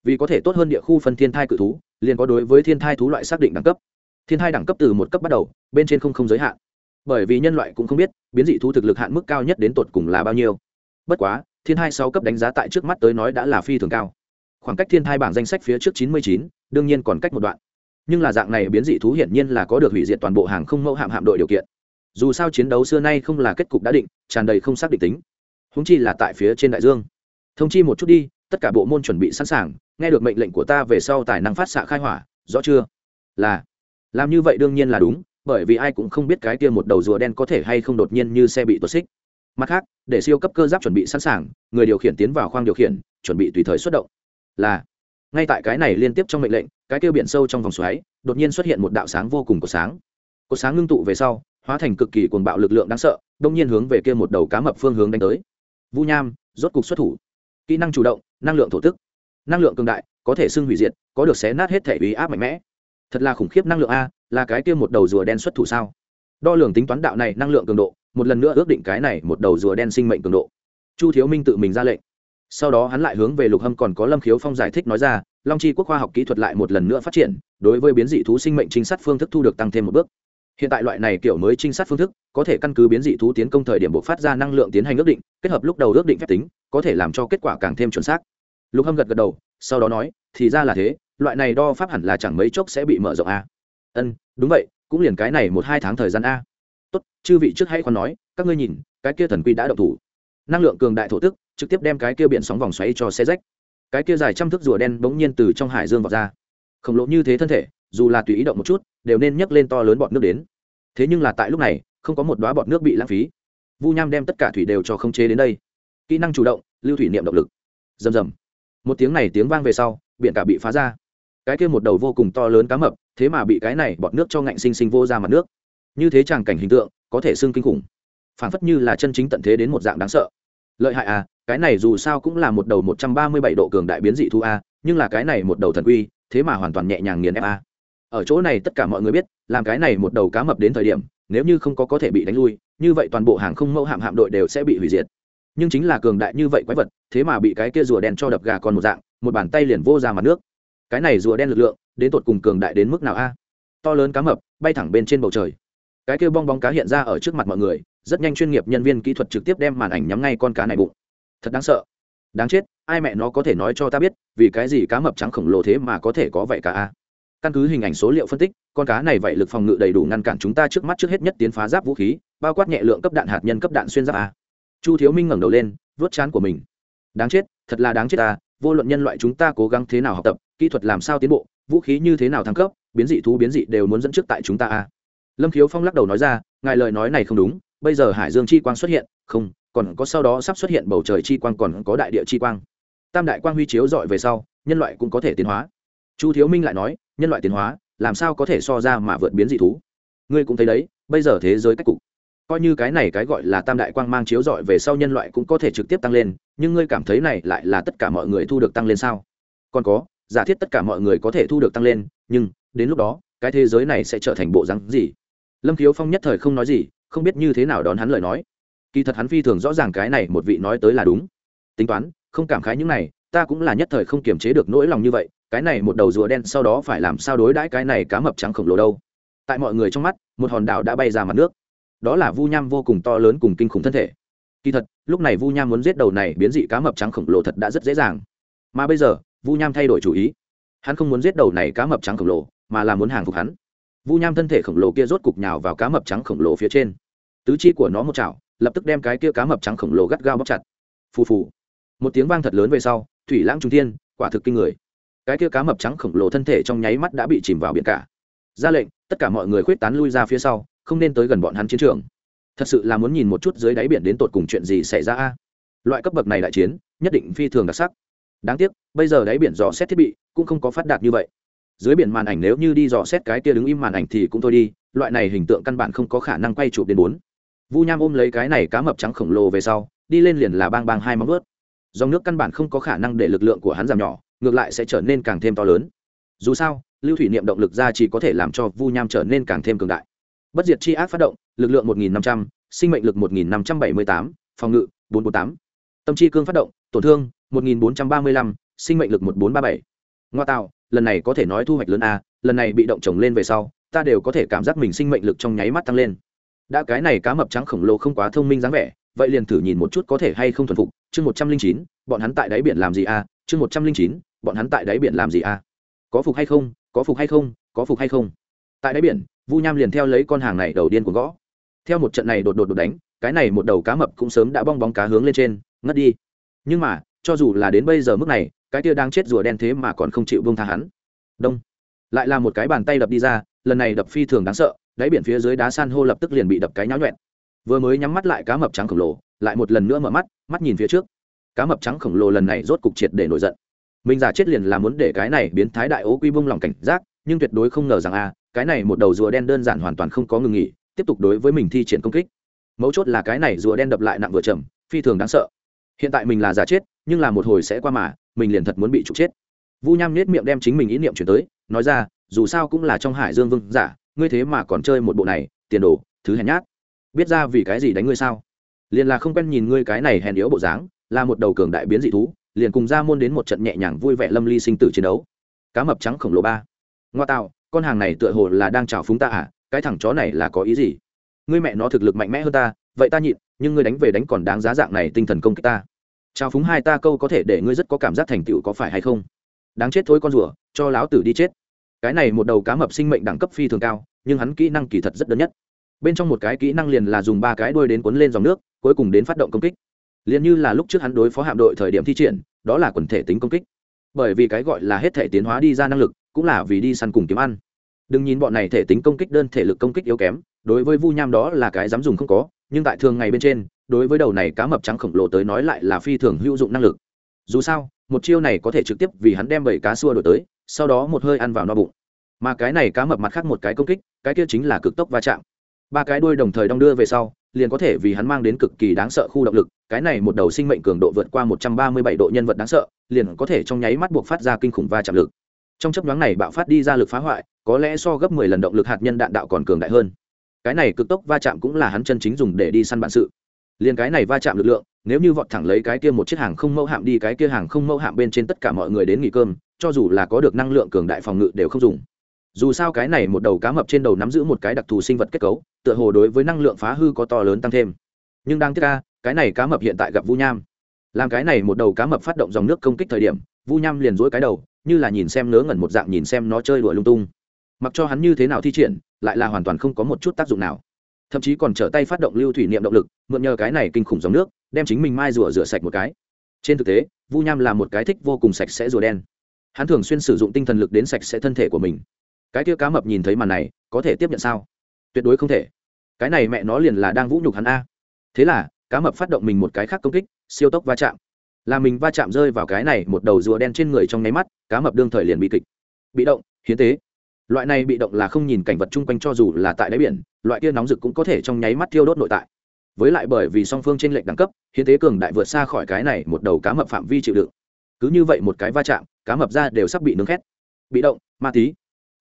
Vì có thể tốt hơn địa khu phân thiên thai cự thú, liền có đối với thiên thai thú loại xác định đẳng cấp. Thiên thai đẳng cấp từ một cấp bắt đầu, bên trên không không giới hạn bởi vì nhân loại cũng không biết, biến dị thú thực lực hạn mức cao nhất đến tột cùng là bao nhiêu. Bất quá, thiên hai sáu cấp đánh giá tại trước mắt tới nói đã là phi thường cao. Khoảng cách thiên thai bảng danh sách phía trước chín mươi chín, đương nhiên còn cách một đoạn. Nhưng là dạng này biến dị thú hiển nhiên là có được hủy diệt toàn bộ hàng không mẫu hạm hạm đội điều kiện. Dù sao chiến đấu xưa nay không là kết cục đã định, tràn đầy không xác định tính. Húng chi là tại phía trên đại dương. Thông chi một chút đi, tất cả bộ môn chuẩn bị sẵn sàng, nghe được mệnh lệnh của ta về sau tài năng phát xạ khai hỏa, rõ chưa? Là. Làm như vậy đương nhiên là đúng bởi vì ai cũng không biết cái kia một đầu rùa đen có thể hay không đột nhiên như xe bị tuột xích. Mặt khác, để siêu cấp cơ giáp chuẩn bị sẵn sàng, người điều khiển tiến vào khoang điều khiển, chuẩn bị tùy thời xuất động. Là, ngay tại cái này liên tiếp trong mệnh lệnh, cái kia biển sâu trong vòng xoáy, đột nhiên xuất hiện một đạo sáng vô cùng của sáng. Có sáng ngưng tụ về sau, hóa thành cực kỳ cuồng bạo lực lượng đáng sợ, đông nhiên hướng về kia một đầu cá mập phương hướng đánh tới. Vu nham, rốt cục xuất thủ. Kỹ năng chủ động, năng lượng thổ tức. Năng lượng cường đại, có thể xưng hủy diệt, có được xé nát hết thể uy áp mạnh mẽ. Thật là khủng khiếp năng lượng a là cái kia một đầu rùa đen xuất thủ sao? Đo lường tính toán đạo này năng lượng cường độ, một lần nữa ước định cái này một đầu rùa đen sinh mệnh cường độ. Chu thiếu minh tự mình ra lệnh. Sau đó hắn lại hướng về lục hâm còn có lâm khiếu phong giải thích nói ra, long chi quốc khoa học kỹ thuật lại một lần nữa phát triển, đối với biến dị thú sinh mệnh trinh sát phương thức thu được tăng thêm một bước. Hiện tại loại này kiểu mới trinh sát phương thức, có thể căn cứ biến dị thú tiến công thời điểm bộc phát ra năng lượng tiến hành ước định, kết hợp lúc đầu ước định phép tính, có thể làm cho kết quả càng thêm chuẩn xác. Lục hâm gật gật đầu, sau đó nói, thì ra là thế, loại này đo pháp hẳn là chẳng mấy chốc sẽ bị mở rộng a ân, đúng vậy, cũng liền cái này một hai tháng thời gian a. Tốt, chư vị trước hãy còn nói, các ngươi nhìn, cái kia thần quy đã độc thủ. Năng lượng cường đại thổ tức, trực tiếp đem cái kia biển sóng vòng xoáy cho xe rách. Cái kia dài trăm thước rùa đen bỗng nhiên từ trong hải dương vọt ra. Khổng lồ như thế thân thể, dù là tùy ý động một chút, đều nên nhấc lên to lớn bọt nước đến. Thế nhưng là tại lúc này, không có một đoá bọt nước bị lãng phí. Vu nham đem tất cả thủy đều cho không chế đến đây. Kỹ năng chủ động, lưu thủy niệm động lực. Rầm rầm. Một tiếng này tiếng vang về sau, biển cả bị phá ra cái kia một đầu vô cùng to lớn cá mập, thế mà bị cái này bọt nước cho ngạnh sinh sinh vô ra mặt nước. Như thế tràng cảnh hình tượng, có thể xưng kinh khủng. Phản phất như là chân chính tận thế đến một dạng đáng sợ. Lợi hại à cái này dù sao cũng là một đầu một trăm ba mươi bảy độ cường đại biến dị thu a, nhưng là cái này một đầu thần quy, thế mà hoàn toàn nhẹ nhàng nghiền ép a. Ở chỗ này tất cả mọi người biết, làm cái này một đầu cá mập đến thời điểm, nếu như không có có thể bị đánh lui, như vậy toàn bộ hàng không mẫu hạm hạm đội đều sẽ bị hủy diệt. Nhưng chính là cường đại như vậy quái vật, thế mà bị cái kia rùa đen cho đập gà còn một dạng, một bàn tay liền vô ra mặt nước cái này rùa đen lực lượng, đến tột cùng cường đại đến mức nào a? To lớn cá mập, bay thẳng bên trên bầu trời. Cái kia bong bóng cá hiện ra ở trước mặt mọi người, rất nhanh chuyên nghiệp nhân viên kỹ thuật trực tiếp đem màn ảnh nhắm ngay con cá này bụng. Thật đáng sợ. Đáng chết, ai mẹ nó có thể nói cho ta biết, vì cái gì cá mập trắng khổng lồ thế mà có thể có vậy cả a? Căn cứ hình ảnh số liệu phân tích, con cá này vậy lực phòng ngự đầy đủ ngăn cản chúng ta trước mắt trước hết nhất tiến phá giáp vũ khí, bao quát nhẹ lượng cấp đạn hạt nhân cấp đạn xuyên giáp a. Chu thiếu minh ngẩng đầu lên vớt chán của mình. Đáng chết, thật là đáng chết ta, vô luận nhân loại chúng ta cố gắng thế nào học tập kỹ thuật làm sao tiến bộ, vũ khí như thế nào thăng cấp, biến dị thú biến dị đều muốn dẫn trước tại chúng ta à? lâm khiếu phong lắc đầu nói ra, ngài lời nói này không đúng, bây giờ hải dương chi quang xuất hiện, không, còn có sau đó sắp xuất hiện bầu trời chi quang còn có đại địa chi quang. Tam đại quang huy chiếu dọi về sau, nhân loại cũng có thể tiến hóa. Chu thiếu minh lại nói, nhân loại tiến hóa, làm sao có thể so ra mà vượt biến dị thú? Ngươi cũng thấy đấy, bây giờ thế giới cách cục. Coi như cái này cái gọi là tam đại quang mang chiếu dọi về sau nhân loại cũng có thể trực tiếp tăng lên, nhưng ngươi cảm thấy này lại là tất cả mọi người thu được tăng lên sao? Còn có giả thiết tất cả mọi người có thể thu được tăng lên, nhưng, đến lúc đó, cái thế giới này sẽ trở thành bộ rắn gì? Lâm khiếu phong nhất thời không nói gì, không biết như thế nào đón hắn lời nói. Kỳ thật hắn phi thường rõ ràng cái này một vị nói tới là đúng. Tính toán, không cảm khái những này, ta cũng là nhất thời không kiềm chế được nỗi lòng như vậy, cái này một đầu rùa đen sau đó phải làm sao đối đãi cái này cá mập trắng khổng lồ đâu? Tại mọi người trong mắt, một hòn đảo đã bay ra mặt nước. Đó là vu nham vô cùng to lớn cùng kinh khủng thân thể. Kỳ thật, lúc này vu nham muốn giết đầu này biến dị cá mập trắng khổng lồ thật đã rất dễ dàng. Mà bây giờ vu nham thay đổi chủ ý. Hắn không muốn giết đầu này cá mập trắng khổng lồ, mà là muốn hàng phục hắn. Vu nham thân thể khổng lồ kia rốt cục nhào vào cá mập trắng khổng lồ phía trên. Tứ chi của nó một chảo, lập tức đem cái kia cá mập trắng khổng lồ gắt gao bóc chặt. Phù phù. Một tiếng vang thật lớn về sau, thủy lãng trung thiên, quả thực kinh người. Cái kia cá mập trắng khổng lồ thân thể trong nháy mắt đã bị chìm vào biển cả. Ra lệnh, tất cả mọi người khuyết tán lui ra phía sau, không nên tới gần bọn hắn chiến trường. Thật sự là muốn nhìn một chút dưới đáy biển đến tột cùng chuyện gì xảy ra a. Loại cấp bậc này đại chiến, nhất định phi thường đặc sắc đáng tiếc bây giờ đáy biển dò xét thiết bị cũng không có phát đạt như vậy. Dưới biển màn ảnh nếu như đi dò xét cái kia đứng im màn ảnh thì cũng thôi đi loại này hình tượng căn bản không có khả năng quay chụp đến bốn. Vu nham ôm lấy cái này cá mập trắng khổng lồ về sau đi lên liền là bang bang hai móng vớt dòng nước căn bản không có khả năng để lực lượng của hắn giảm nhỏ ngược lại sẽ trở nên càng thêm to lớn. Dù sao lưu thủy niệm động lực ra chỉ có thể làm cho vu nham trở nên càng thêm cường đại. Bất diệt chi ác phát động lực lượng 1.500, sinh mệnh lực 1.578, phòng ngự 448. tâm chi cương phát động tổn thương 1435 sinh mệnh lực 1437. ngoa tạo, lần này có thể nói thu hoạch lớn a, lần này bị động trồng lên về sau, ta đều có thể cảm giác mình sinh mệnh lực trong nháy mắt tăng lên. Đã cái này cá mập trắng khổng lồ không quá thông minh dáng vẻ, vậy liền thử nhìn một chút có thể hay không thuần phục. Chương một trăm linh chín, bọn hắn tại đáy biển làm gì a? Chương một trăm linh chín, bọn hắn tại đáy biển làm gì a? Có phục hay không? Có phục hay không? Có phục hay không? Tại đáy biển, vu nham liền theo lấy con hàng này đầu điên của gõ. Theo một trận này đột đột đột đánh, cái này một đầu cá mập cũng sớm đã bong bóng cá hướng lên trên, ngất đi. Nhưng mà cho dù là đến bây giờ mức này, cái tia đang chết rùa đen thế mà còn không chịu bông tha hắn. Đông. Lại là một cái bàn tay đập đi ra, lần này đập phi thường đáng sợ, đáy biển phía dưới đá san hô lập tức liền bị đập cái nháo nhuẹn vừa mới nhắm mắt lại cá mập trắng khổng lồ, lại một lần nữa mở mắt mắt nhìn phía trước. Cá mập trắng khổng lồ lần này rốt cục triệt để nổi giận. Mình giả chết liền là muốn để cái này biến thái đại ố quy bông lòng cảnh giác, nhưng tuyệt đối không ngờ rằng a, cái này một đầu rùa đen đơn giản hoàn toàn không có ngừng nghỉ, tiếp tục đối với mình thi triển công kích. Mấu chốt là cái này rùa đen đập lại nặng vừa chậm, phi thường đáng sợ hiện tại mình là giả chết, nhưng là một hồi sẽ qua mà, mình liền thật muốn bị trục chết. Vu nham nết miệng đem chính mình ý niệm chuyển tới, nói ra, dù sao cũng là trong hải dương vương giả, ngươi thế mà còn chơi một bộ này, tiền đồ, thứ hèn nhát. Biết ra vì cái gì đánh ngươi sao? Liền là không quen nhìn ngươi cái này hèn yếu bộ dáng, là một đầu cường đại biến dị thú, liền cùng ra môn đến một trận nhẹ nhàng vui vẻ lâm ly sinh tử chiến đấu. Cá mập trắng khổng lồ ba. Ngoa tạo, con hàng này tựa hồ là đang chào phúng ta à? Cái thằng chó này là có ý gì? Ngươi mẹ nó thực lực mạnh mẽ hơn ta, vậy ta nhịn nhưng ngươi đánh về đánh còn đáng giá dạng này tinh thần công kích ta. Chào phúng hai ta câu có thể để ngươi rất có cảm giác thành tựu có phải hay không? Đáng chết thối con rùa, cho láo tử đi chết. Cái này một đầu cá mập sinh mệnh đẳng cấp phi thường cao, nhưng hắn kỹ năng kỳ thật rất đơn nhất. Bên trong một cái kỹ năng liền là dùng ba cái đuôi đến cuốn lên dòng nước, cuối cùng đến phát động công kích. Liền như là lúc trước hắn đối phó hạm đội thời điểm thi triển, đó là quần thể tính công kích. Bởi vì cái gọi là hết thể tiến hóa đi ra năng lực, cũng là vì đi săn cùng kiếm ăn. Đừng nhìn bọn này thể tính công kích đơn thể lực công kích yếu kém, đối với vu nham đó là cái dám dùng không có nhưng tại thường ngày bên trên, đối với đầu này cá mập trắng khổng lồ tới nói lại là phi thường hữu dụng năng lực. Dù sao, một chiêu này có thể trực tiếp vì hắn đem bảy cá xua đổi tới, sau đó một hơi ăn vào no bụng. Mà cái này cá mập mặt khác một cái công kích, cái kia chính là cực tốc va chạm. Ba cái đuôi đồng thời đong đưa về sau, liền có thể vì hắn mang đến cực kỳ đáng sợ khu động lực, cái này một đầu sinh mệnh cường độ vượt qua một trăm ba mươi bảy độ nhân vật đáng sợ, liền có thể trong nháy mắt buộc phát ra kinh khủng va chạm lực. Trong chấp nhoáng này bạo phát đi ra lực phá hoại, có lẽ so gấp mười lần động lực hạt nhân đạn đạo còn cường đại hơn cái này cực tốc va chạm cũng là hắn chân chính dùng để đi săn bản sự. Liền cái này va chạm lực lượng, nếu như vọt thẳng lấy cái kia một chiếc hàng không mẫu hạm đi, cái kia hàng không mẫu hạm bên trên tất cả mọi người đến nghỉ cơm, cho dù là có được năng lượng cường đại phòng ngự đều không dùng. Dù sao cái này một đầu cá mập trên đầu nắm giữ một cái đặc thù sinh vật kết cấu, tựa hồ đối với năng lượng phá hư có to lớn tăng thêm. Nhưng đang tiếc ca cái này cá mập hiện tại gặp vu nham. Làm cái này một đầu cá mập phát động dòng nước công kích thời điểm, vu nham liền dỗi cái đầu, như là nhìn xem ngớ ngẩn một dạng nhìn xem nó chơi đùa lung tung mặc cho hắn như thế nào thi triển, lại là hoàn toàn không có một chút tác dụng nào. Thậm chí còn trở tay phát động lưu thủy niệm động lực, mượn nhờ cái này kinh khủng dòng nước, đem chính mình mai rùa rửa sạch một cái. Trên thực tế, vu nham là một cái thích vô cùng sạch sẽ rùa đen. Hắn thường xuyên sử dụng tinh thần lực đến sạch sẽ thân thể của mình. Cái kia cá mập nhìn thấy màn này, có thể tiếp nhận sao? Tuyệt đối không thể. Cái này mẹ nó liền là đang vũ nhục hắn a. Thế là, cá mập phát động mình một cái khác công kích, siêu tốc va chạm. Là mình va chạm rơi vào cái này một đầu rùa đen trên người trong nháy mắt, cá mập đương thời liền bị kịch, bị động, hiến tế loại này bị động là không nhìn cảnh vật chung quanh cho dù là tại đáy biển, loại kia nóng rực cũng có thể trong nháy mắt thiêu đốt nội tại. Với lại bởi vì song phương trên lệnh đẳng cấp, hiến tế cường đại vượt xa khỏi cái này một đầu cá mập phạm vi chịu đựng. Cứ như vậy một cái va chạm, cá mập ra đều sắp bị nướng khét. Bị động, ma tí.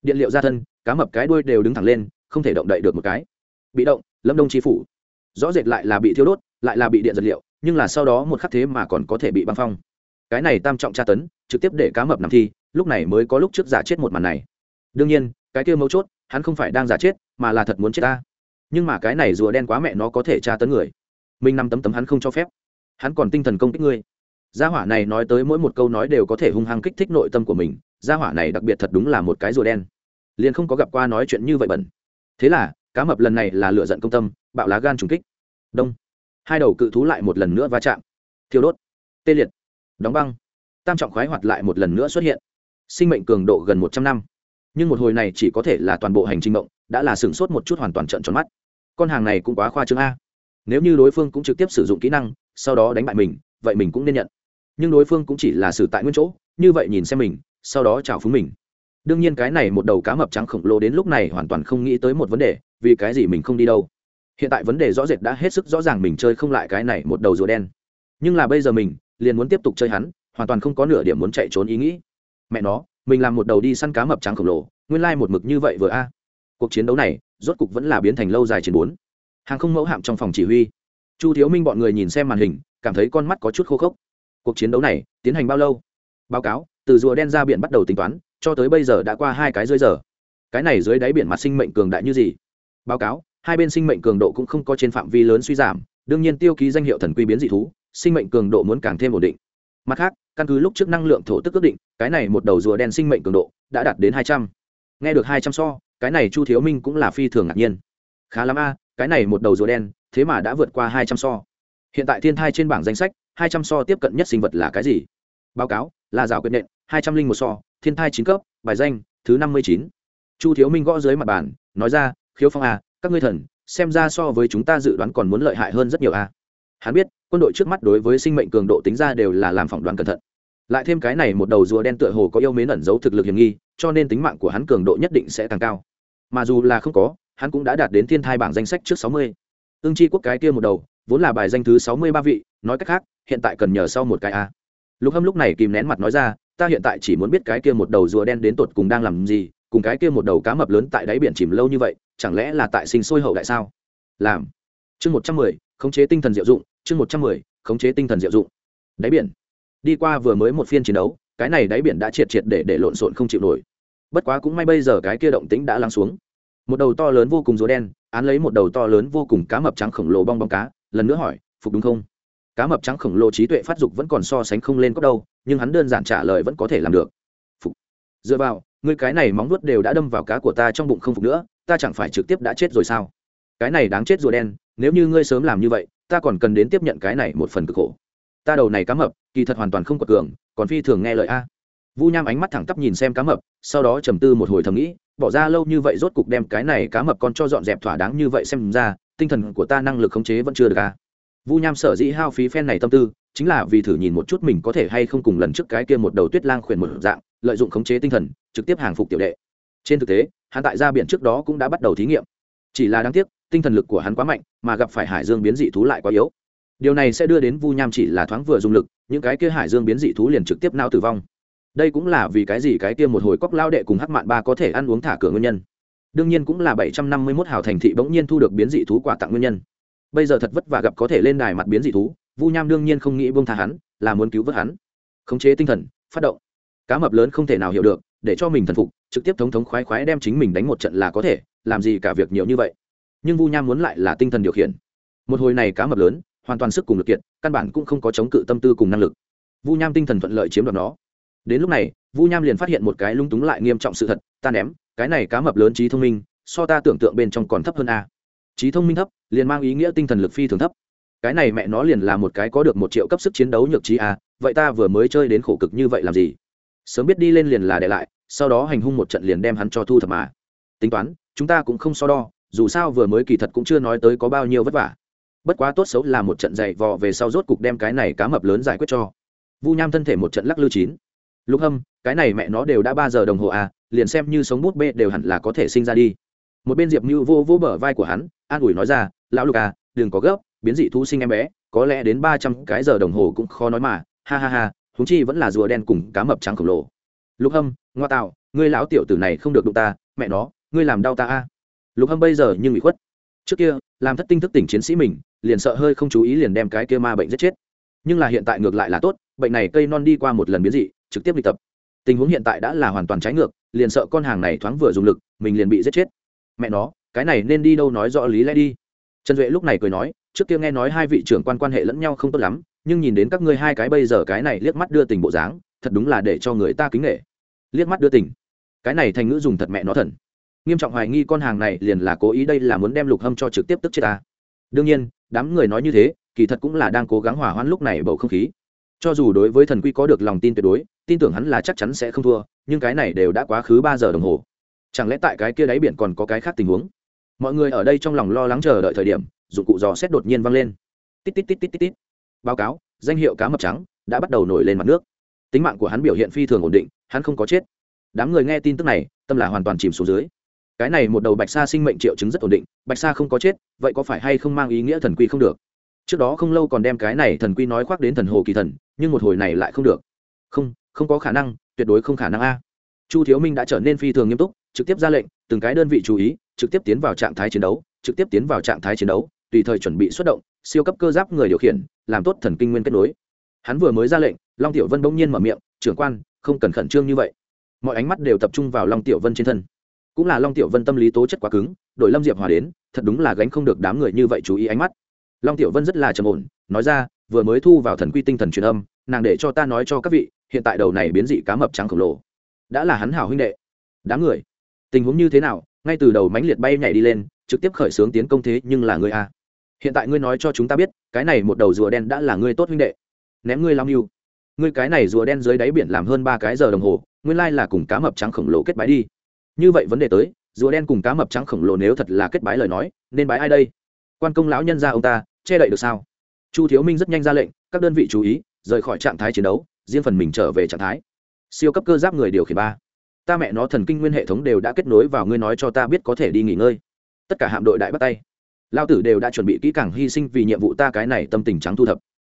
Điện liệu ra thân, cá mập cái đuôi đều đứng thẳng lên, không thể động đậy được một cái. Bị động, lâm đông chi phủ. Rõ rệt lại là bị thiêu đốt, lại là bị điện giật liệu, nhưng là sau đó một khắc thế mà còn có thể bị băng phong. Cái này tam trọng tra tấn, trực tiếp để cá mập nằm thi, lúc này mới có lúc trước giả chết một màn này đương nhiên, cái kia mấu chốt, hắn không phải đang giả chết, mà là thật muốn chết ta. Nhưng mà cái này rùa đen quá mẹ nó có thể tra tấn người. Mình nằm tấm tấm hắn không cho phép. Hắn còn tinh thần công kích ngươi. Gia hỏa này nói tới mỗi một câu nói đều có thể hung hăng kích thích nội tâm của mình, gia hỏa này đặc biệt thật đúng là một cái rùa đen. Liền không có gặp qua nói chuyện như vậy bẩn. Thế là, cá mập lần này là lựa giận công tâm, bạo lá gan trùng kích. Đông. Hai đầu cự thú lại một lần nữa va chạm. Thiêu đốt. Tê liệt. Đóng băng. Tam trọng khoái hoạt lại một lần nữa xuất hiện. Sinh mệnh cường độ gần một trăm năm nhưng một hồi này chỉ có thể là toàn bộ hành trình mộng, đã là sửng sốt một chút hoàn toàn trận tròn mắt. Con hàng này cũng quá khoa trương a. Nếu như đối phương cũng trực tiếp sử dụng kỹ năng, sau đó đánh bại mình, vậy mình cũng nên nhận. Nhưng đối phương cũng chỉ là xử tại nguyên chỗ, như vậy nhìn xem mình, sau đó chào phúng mình. Đương nhiên cái này một đầu cá mập trắng khổng lồ đến lúc này hoàn toàn không nghĩ tới một vấn đề, vì cái gì mình không đi đâu. Hiện tại vấn đề rõ rệt đã hết sức rõ ràng mình chơi không lại cái này một đầu rùa đen. Nhưng là bây giờ mình, liền muốn tiếp tục chơi hắn, hoàn toàn không có nửa điểm muốn chạy trốn ý nghĩ. Mẹ nó mình làm một đầu đi săn cá mập trắng khổng lồ, nguyên lai một mực như vậy vừa a. Cuộc chiến đấu này, rốt cục vẫn là biến thành lâu dài chiến bốn. Hàng không mẫu hạm trong phòng chỉ huy. Chu thiếu minh bọn người nhìn xem màn hình, cảm thấy con mắt có chút khô khốc. Cuộc chiến đấu này, tiến hành bao lâu? Báo cáo, từ rùa đen ra biển bắt đầu tính toán, cho tới bây giờ đã qua hai cái dưới giờ. Cái này dưới đáy biển mặt sinh mệnh cường đại như gì? Báo cáo, hai bên sinh mệnh cường độ cũng không có trên phạm vi lớn suy giảm, đương nhiên tiêu ký danh hiệu thần quy biến dị thú, sinh mệnh cường độ muốn càng thêm ổn định mặt khác, căn cứ lúc trước năng lượng thổ tức ước định, cái này một đầu rùa đen sinh mệnh cường độ đã đạt đến hai trăm. Nghe được hai trăm so, cái này chu thiếu minh cũng là phi thường ngạc nhiên. Khá lắm a, cái này một đầu rùa đen, thế mà đã vượt qua hai trăm so. Hiện tại thiên thai trên bảng danh sách, hai trăm so tiếp cận nhất sinh vật là cái gì? Báo cáo, là rào quyết nện, hai trăm linh một so, thiên thai chín cấp, bài danh, thứ năm mươi chín. Chu thiếu minh gõ dưới mặt bàn, nói ra, khiếu phong a các ngươi thần, xem ra so với chúng ta dự đoán còn muốn lợi hại hơn rất nhiều a hắn biết, quân đội trước mắt đối với sinh mệnh cường độ tính ra đều là làm phỏng đoán cẩn thận. Lại thêm cái này một đầu rùa đen tựa hồ có yêu mến ẩn giấu thực lực hiểm nghi, cho nên tính mạng của hắn cường độ nhất định sẽ càng cao. Mà dù là không có, hắn cũng đã đạt đến thiên thai bảng danh sách trước sáu mươi. Ương chi quốc cái kia một đầu, vốn là bài danh thứ sáu mươi ba vị, nói cách khác, hiện tại cần nhờ sau một cái a. Lục hâm lúc này kìm nén mặt nói ra, ta hiện tại chỉ muốn biết cái kia một đầu rùa đen đến tột cùng đang làm gì, cùng cái kia một đầu cá mập lớn tại đáy biển chìm lâu như vậy, chẳng lẽ là tại sinh sôi hậu đại sao? Làm. Chương một trăm mười, khống chế tinh thần diệu dụng chương một trăm mười, khống chế tinh thần diệu dụng. Đáy biển. Đi qua vừa mới một phiên chiến đấu, cái này đáy biển đã triệt triệt để để lộn xộn không chịu nổi. Bất quá cũng may bây giờ cái kia động tĩnh đã lắng xuống. Một đầu to lớn vô cùng rùa đen, án lấy một đầu to lớn vô cùng cá mập trắng khổng lồ bong bong cá, lần nữa hỏi, phục đúng không? Cá mập trắng khổng lồ trí tuệ phát dục vẫn còn so sánh không lên có đâu, nhưng hắn đơn giản trả lời vẫn có thể làm được. Phục. Dựa vào, ngươi cái này móng nuốt đều đã đâm vào cá của ta trong bụng không phục nữa, ta chẳng phải trực tiếp đã chết rồi sao? Cái này đáng chết rùa đen, nếu như ngươi sớm làm như vậy ta còn cần đến tiếp nhận cái này một phần cực khổ. Ta đầu này cá mập, kỳ thật hoàn toàn không có cường, còn phi thường nghe lời a. Vu nham ánh mắt thẳng tắp nhìn xem cá mập, sau đó trầm tư một hồi thầm nghĩ, bỏ ra lâu như vậy rốt cục đem cái này cá mập con cho dọn dẹp thỏa đáng như vậy xem ra, tinh thần của ta năng lực khống chế vẫn chưa được a. Vu nham sở dĩ hao phí phen này tâm tư, chính là vì thử nhìn một chút mình có thể hay không cùng lần trước cái kia một đầu tuyết lang khuyển một dạng, lợi dụng khống chế tinh thần, trực tiếp hàng phục tiểu đệ. Trên thực tế, hắn tại ra biển trước đó cũng đã bắt đầu thí nghiệm. Chỉ là đáng tiếc tinh thần lực của hắn quá mạnh, mà gặp phải hải dương biến dị thú lại quá yếu. Điều này sẽ đưa đến vu nham chỉ là thoáng vừa dùng lực, những cái kia hải dương biến dị thú liền trực tiếp nao tử vong. Đây cũng là vì cái gì cái kia một hồi cóc lao đệ cùng hắc mạn ba có thể ăn uống thả cửa nguyên nhân. Đương nhiên cũng là bảy trăm năm mươi mốt hào thành thị bỗng nhiên thu được biến dị thú quà tặng nguyên nhân. Bây giờ thật vất vả gặp có thể lên đài mặt biến dị thú, vu nham đương nhiên không nghĩ buông tha hắn, là muốn cứu vớt hắn. Khống chế tinh thần, phát động. Cá mập lớn không thể nào hiểu được, để cho mình thần phục, trực tiếp thống thống khoái khoái đem chính mình đánh một trận là có thể, làm gì cả việc nhiều như vậy nhưng vu nham muốn lại là tinh thần điều khiển. Một hồi này cá mập lớn, hoàn toàn sức cùng lực kiện căn bản cũng không có chống cự tâm tư cùng năng lực. Vu nham tinh thần thuận lợi chiếm đoạt nó. Đến lúc này, vu nham liền phát hiện một cái lung túng lại nghiêm trọng sự thật, ta ném, cái này cá mập lớn trí thông minh, so ta tưởng tượng bên trong còn thấp hơn a. Trí thông minh thấp, liền mang ý nghĩa tinh thần lực phi thường thấp. Cái này mẹ nó liền là một cái có được một triệu cấp sức chiến đấu nhược trí a, vậy ta vừa mới chơi đến khổ cực như vậy làm gì? Sớm biết đi lên liền là để lại, sau đó hành hung một trận liền đem hắn cho thu thập mà. Tính toán, chúng ta cũng không so đo dù sao vừa mới kỳ thật cũng chưa nói tới có bao nhiêu vất vả. Bất quá tốt xấu là một trận dày vò về sau rốt cục đem cái này cá mập lớn giải quyết cho. Vu nham thân thể một trận lắc lư chín. Lúc hâm, cái này mẹ nó đều đã ba giờ đồng hồ à liền xem như sống bút bê đều hẳn là có thể sinh ra đi. Một bên diệp mưu vô vô bờ vai của hắn, an ủi nói ra, lão lục à đừng có gấp, biến dị thú sinh em bé, có lẽ đến ba trăm cái giờ đồng hồ cũng khó nói mà. Ha ha ha húng chi vẫn là rùa đen cùng cá mập trắng khổng lồ. Lục hâm, ngoa tạo, ngươi lão tiểu tử này không được đụng ta, mẹ nó, ngươi làm đau ta a lục hâm bây giờ nhưng bị khuất. Trước kia, làm thất tinh thức tỉnh chiến sĩ mình, liền sợ hơi không chú ý liền đem cái kia ma bệnh giết chết. Nhưng là hiện tại ngược lại là tốt, bệnh này cây non đi qua một lần biến dị, trực tiếp bị tập. Tình huống hiện tại đã là hoàn toàn trái ngược, liền sợ con hàng này thoáng vừa dùng lực, mình liền bị giết chết. Mẹ nó, cái này nên đi đâu nói rõ lý lẽ đi. Trần duệ lúc này cười nói, trước kia nghe nói hai vị trưởng quan quan hệ lẫn nhau không tốt lắm, nhưng nhìn đến các ngươi hai cái bây giờ cái này liếc mắt đưa tình bộ dáng, thật đúng là để cho người ta kính nghệ. Liếc mắt đưa tình. Cái này thành ngữ dùng thật mẹ nó thần nghiêm trọng hoài nghi con hàng này liền là cố ý đây là muốn đem lục hâm cho trực tiếp tức chết ta. Đương nhiên, đám người nói như thế, kỳ thật cũng là đang cố gắng hỏa hoãn lúc này bầu không khí. Cho dù đối với thần quy có được lòng tin tuyệt đối, tin tưởng hắn là chắc chắn sẽ không thua, nhưng cái này đều đã quá khứ ba giờ đồng hồ. Chẳng lẽ tại cái kia đáy biển còn có cái khác tình huống? Mọi người ở đây trong lòng lo lắng chờ đợi thời điểm, dụng cụ dò xét đột nhiên vang lên. Tít tít tít tít tít tít. Báo cáo, danh hiệu cá mập trắng đã bắt đầu nổi lên mặt nước. Tính mạng của hắn biểu hiện phi thường ổn định, hắn không có chết. Đám người nghe tin tức này, tâm là hoàn toàn chìm xuống dưới cái này một đầu bạch sa sinh mệnh triệu chứng rất ổn định, bạch sa không có chết, vậy có phải hay không mang ý nghĩa thần quy không được? Trước đó không lâu còn đem cái này thần quy nói khoác đến thần hồ kỳ thần, nhưng một hồi này lại không được. Không không có khả năng, tuyệt đối không khả năng a. Chu thiếu minh đã trở nên phi thường nghiêm túc, trực tiếp ra lệnh, từng cái đơn vị chú ý, trực tiếp tiến vào trạng thái chiến đấu, trực tiếp tiến vào trạng thái chiến đấu, tùy thời chuẩn bị xuất động, siêu cấp cơ giáp người điều khiển, làm tốt thần kinh nguyên kết nối. Hắn vừa mới ra lệnh, long tiểu vân bỗng nhiên mở miệng, trưởng quan, không cần khẩn trương như vậy. Mọi ánh mắt đều tập trung vào long tiểu vân trên thân cũng là long tiểu vân tâm lý tố chất quá cứng đội lâm diệp hòa đến thật đúng là gánh không được đám người như vậy chú ý ánh mắt. Long tiểu vân rất là trầm ổn nói ra vừa mới thu vào thần quy tinh thần truyền âm nàng để cho ta nói cho các vị hiện tại đầu này biến dị cá mập trắng khổng lồ. Đã là hắn hảo huynh đệ. Đám người tình huống như thế nào? Ngay từ đầu mãnh liệt bay nhảy đi lên trực tiếp khởi xướng tiến công thế nhưng là ngươi a. Hiện tại ngươi nói cho chúng ta biết cái này một đầu rùa đen đã là ngươi tốt huynh đệ. Ném ngươi long yêu, ngươi cái này rùa đen dưới đáy biển làm hơn ba cái giờ đồng hồ nguyên lai là cùng cá mập trắng khổng lồ kết bái đi như vậy vấn đề tới, rùa đen cùng cá mập trắng khổng lồ nếu thật là kết bái lời nói, nên bái ai đây? Quan công lão nhân ra ông ta, che đậy được sao? Chu thiếu minh rất nhanh ra lệnh, các đơn vị chú ý, rời khỏi trạng thái chiến đấu, riêng phần mình trở về trạng thái. Siêu cấp cơ giáp người điều khiển ba. Ta mẹ nó thần kinh nguyên hệ thống đều đã kết nối vào ngươi nói cho ta biết có thể đi nghỉ ngơi. Tất cả hạm đội đại bắt tay. Lao tử đều đã chuẩn bị kỹ càng hy sinh vì nhiệm vụ ta cái này tâm tình trắng thu thập.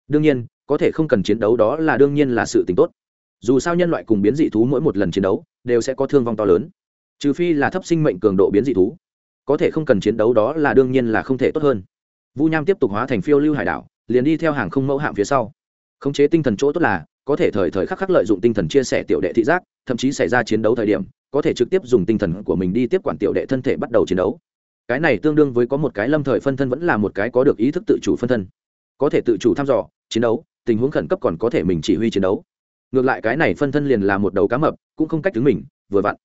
Đương nhiên, có thể không cần chiến đấu đó là đương nhiên là sự tình tốt. Dù sao nhân loại cùng biến dị thú mỗi một lần chiến đấu, đều sẽ có thương vong to lớn trừ phi là thấp sinh mệnh cường độ biến dị thú. Có thể không cần chiến đấu đó là đương nhiên là không thể tốt hơn. Vu nham tiếp tục hóa thành phiêu lưu hải đảo, liền đi theo hàng không mẫu hạm phía sau. Khống chế tinh thần chỗ tốt là, có thể thời thời khắc khắc lợi dụng tinh thần chia sẻ tiểu đệ thị giác, thậm chí xảy ra chiến đấu thời điểm, có thể trực tiếp dùng tinh thần của mình đi tiếp quản tiểu đệ thân thể bắt đầu chiến đấu. Cái này tương đương với có một cái lâm thời phân thân vẫn là một cái có được ý thức tự chủ phân thân. Có thể tự chủ thăm dò, chiến đấu, tình huống khẩn cấp còn có thể mình chỉ huy chiến đấu. Ngược lại cái này phân thân liền là một đầu cá mập, cũng không cách đứng mình, vừa vặn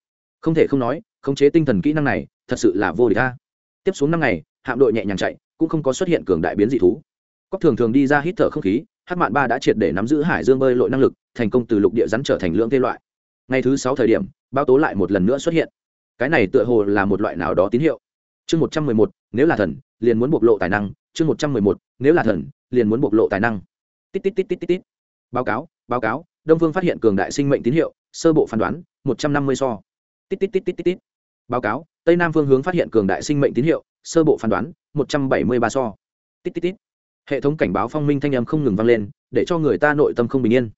không thể không nói, khống chế tinh thần kỹ năng này, thật sự là vô địch ta tiếp xuống năm ngày, hạm đội nhẹ nhàng chạy, cũng không có xuất hiện cường đại biến dị thú. Cóc thường thường đi ra hít thở không khí hát mạn ba đã triệt để nắm giữ hải dương bơi lội năng lực, thành công từ lục địa rắn trở thành lưỡng tê loại. Ngày thứ sáu thời điểm bao tố lại một lần nữa xuất hiện. Cái này tựa hồ là một loại nào đó tín hiệu. Chương một trăm mười một, nếu là thần, liền muốn bộc lộ tài năng. Chương một trăm mười một, nếu là thần, liền muốn bộc lộ tài năng. Tít tít tít tít tít tít. Báo cáo báo cáo, đông phương phát hiện cường đại sinh mệnh tín hiệu, sơ bộ phán đoán, một trăm năm mươi so tít tít tít tít tít tít. Báo cáo, tây nam phương hướng phát hiện cường đại sinh mệnh tín hiệu, sơ bộ phán đoán, một trăm bảy mươi ba so. Tít tít tít. Hệ thống cảnh báo phong minh thanh âm không ngừng vang lên, để cho người ta nội tâm không bình yên.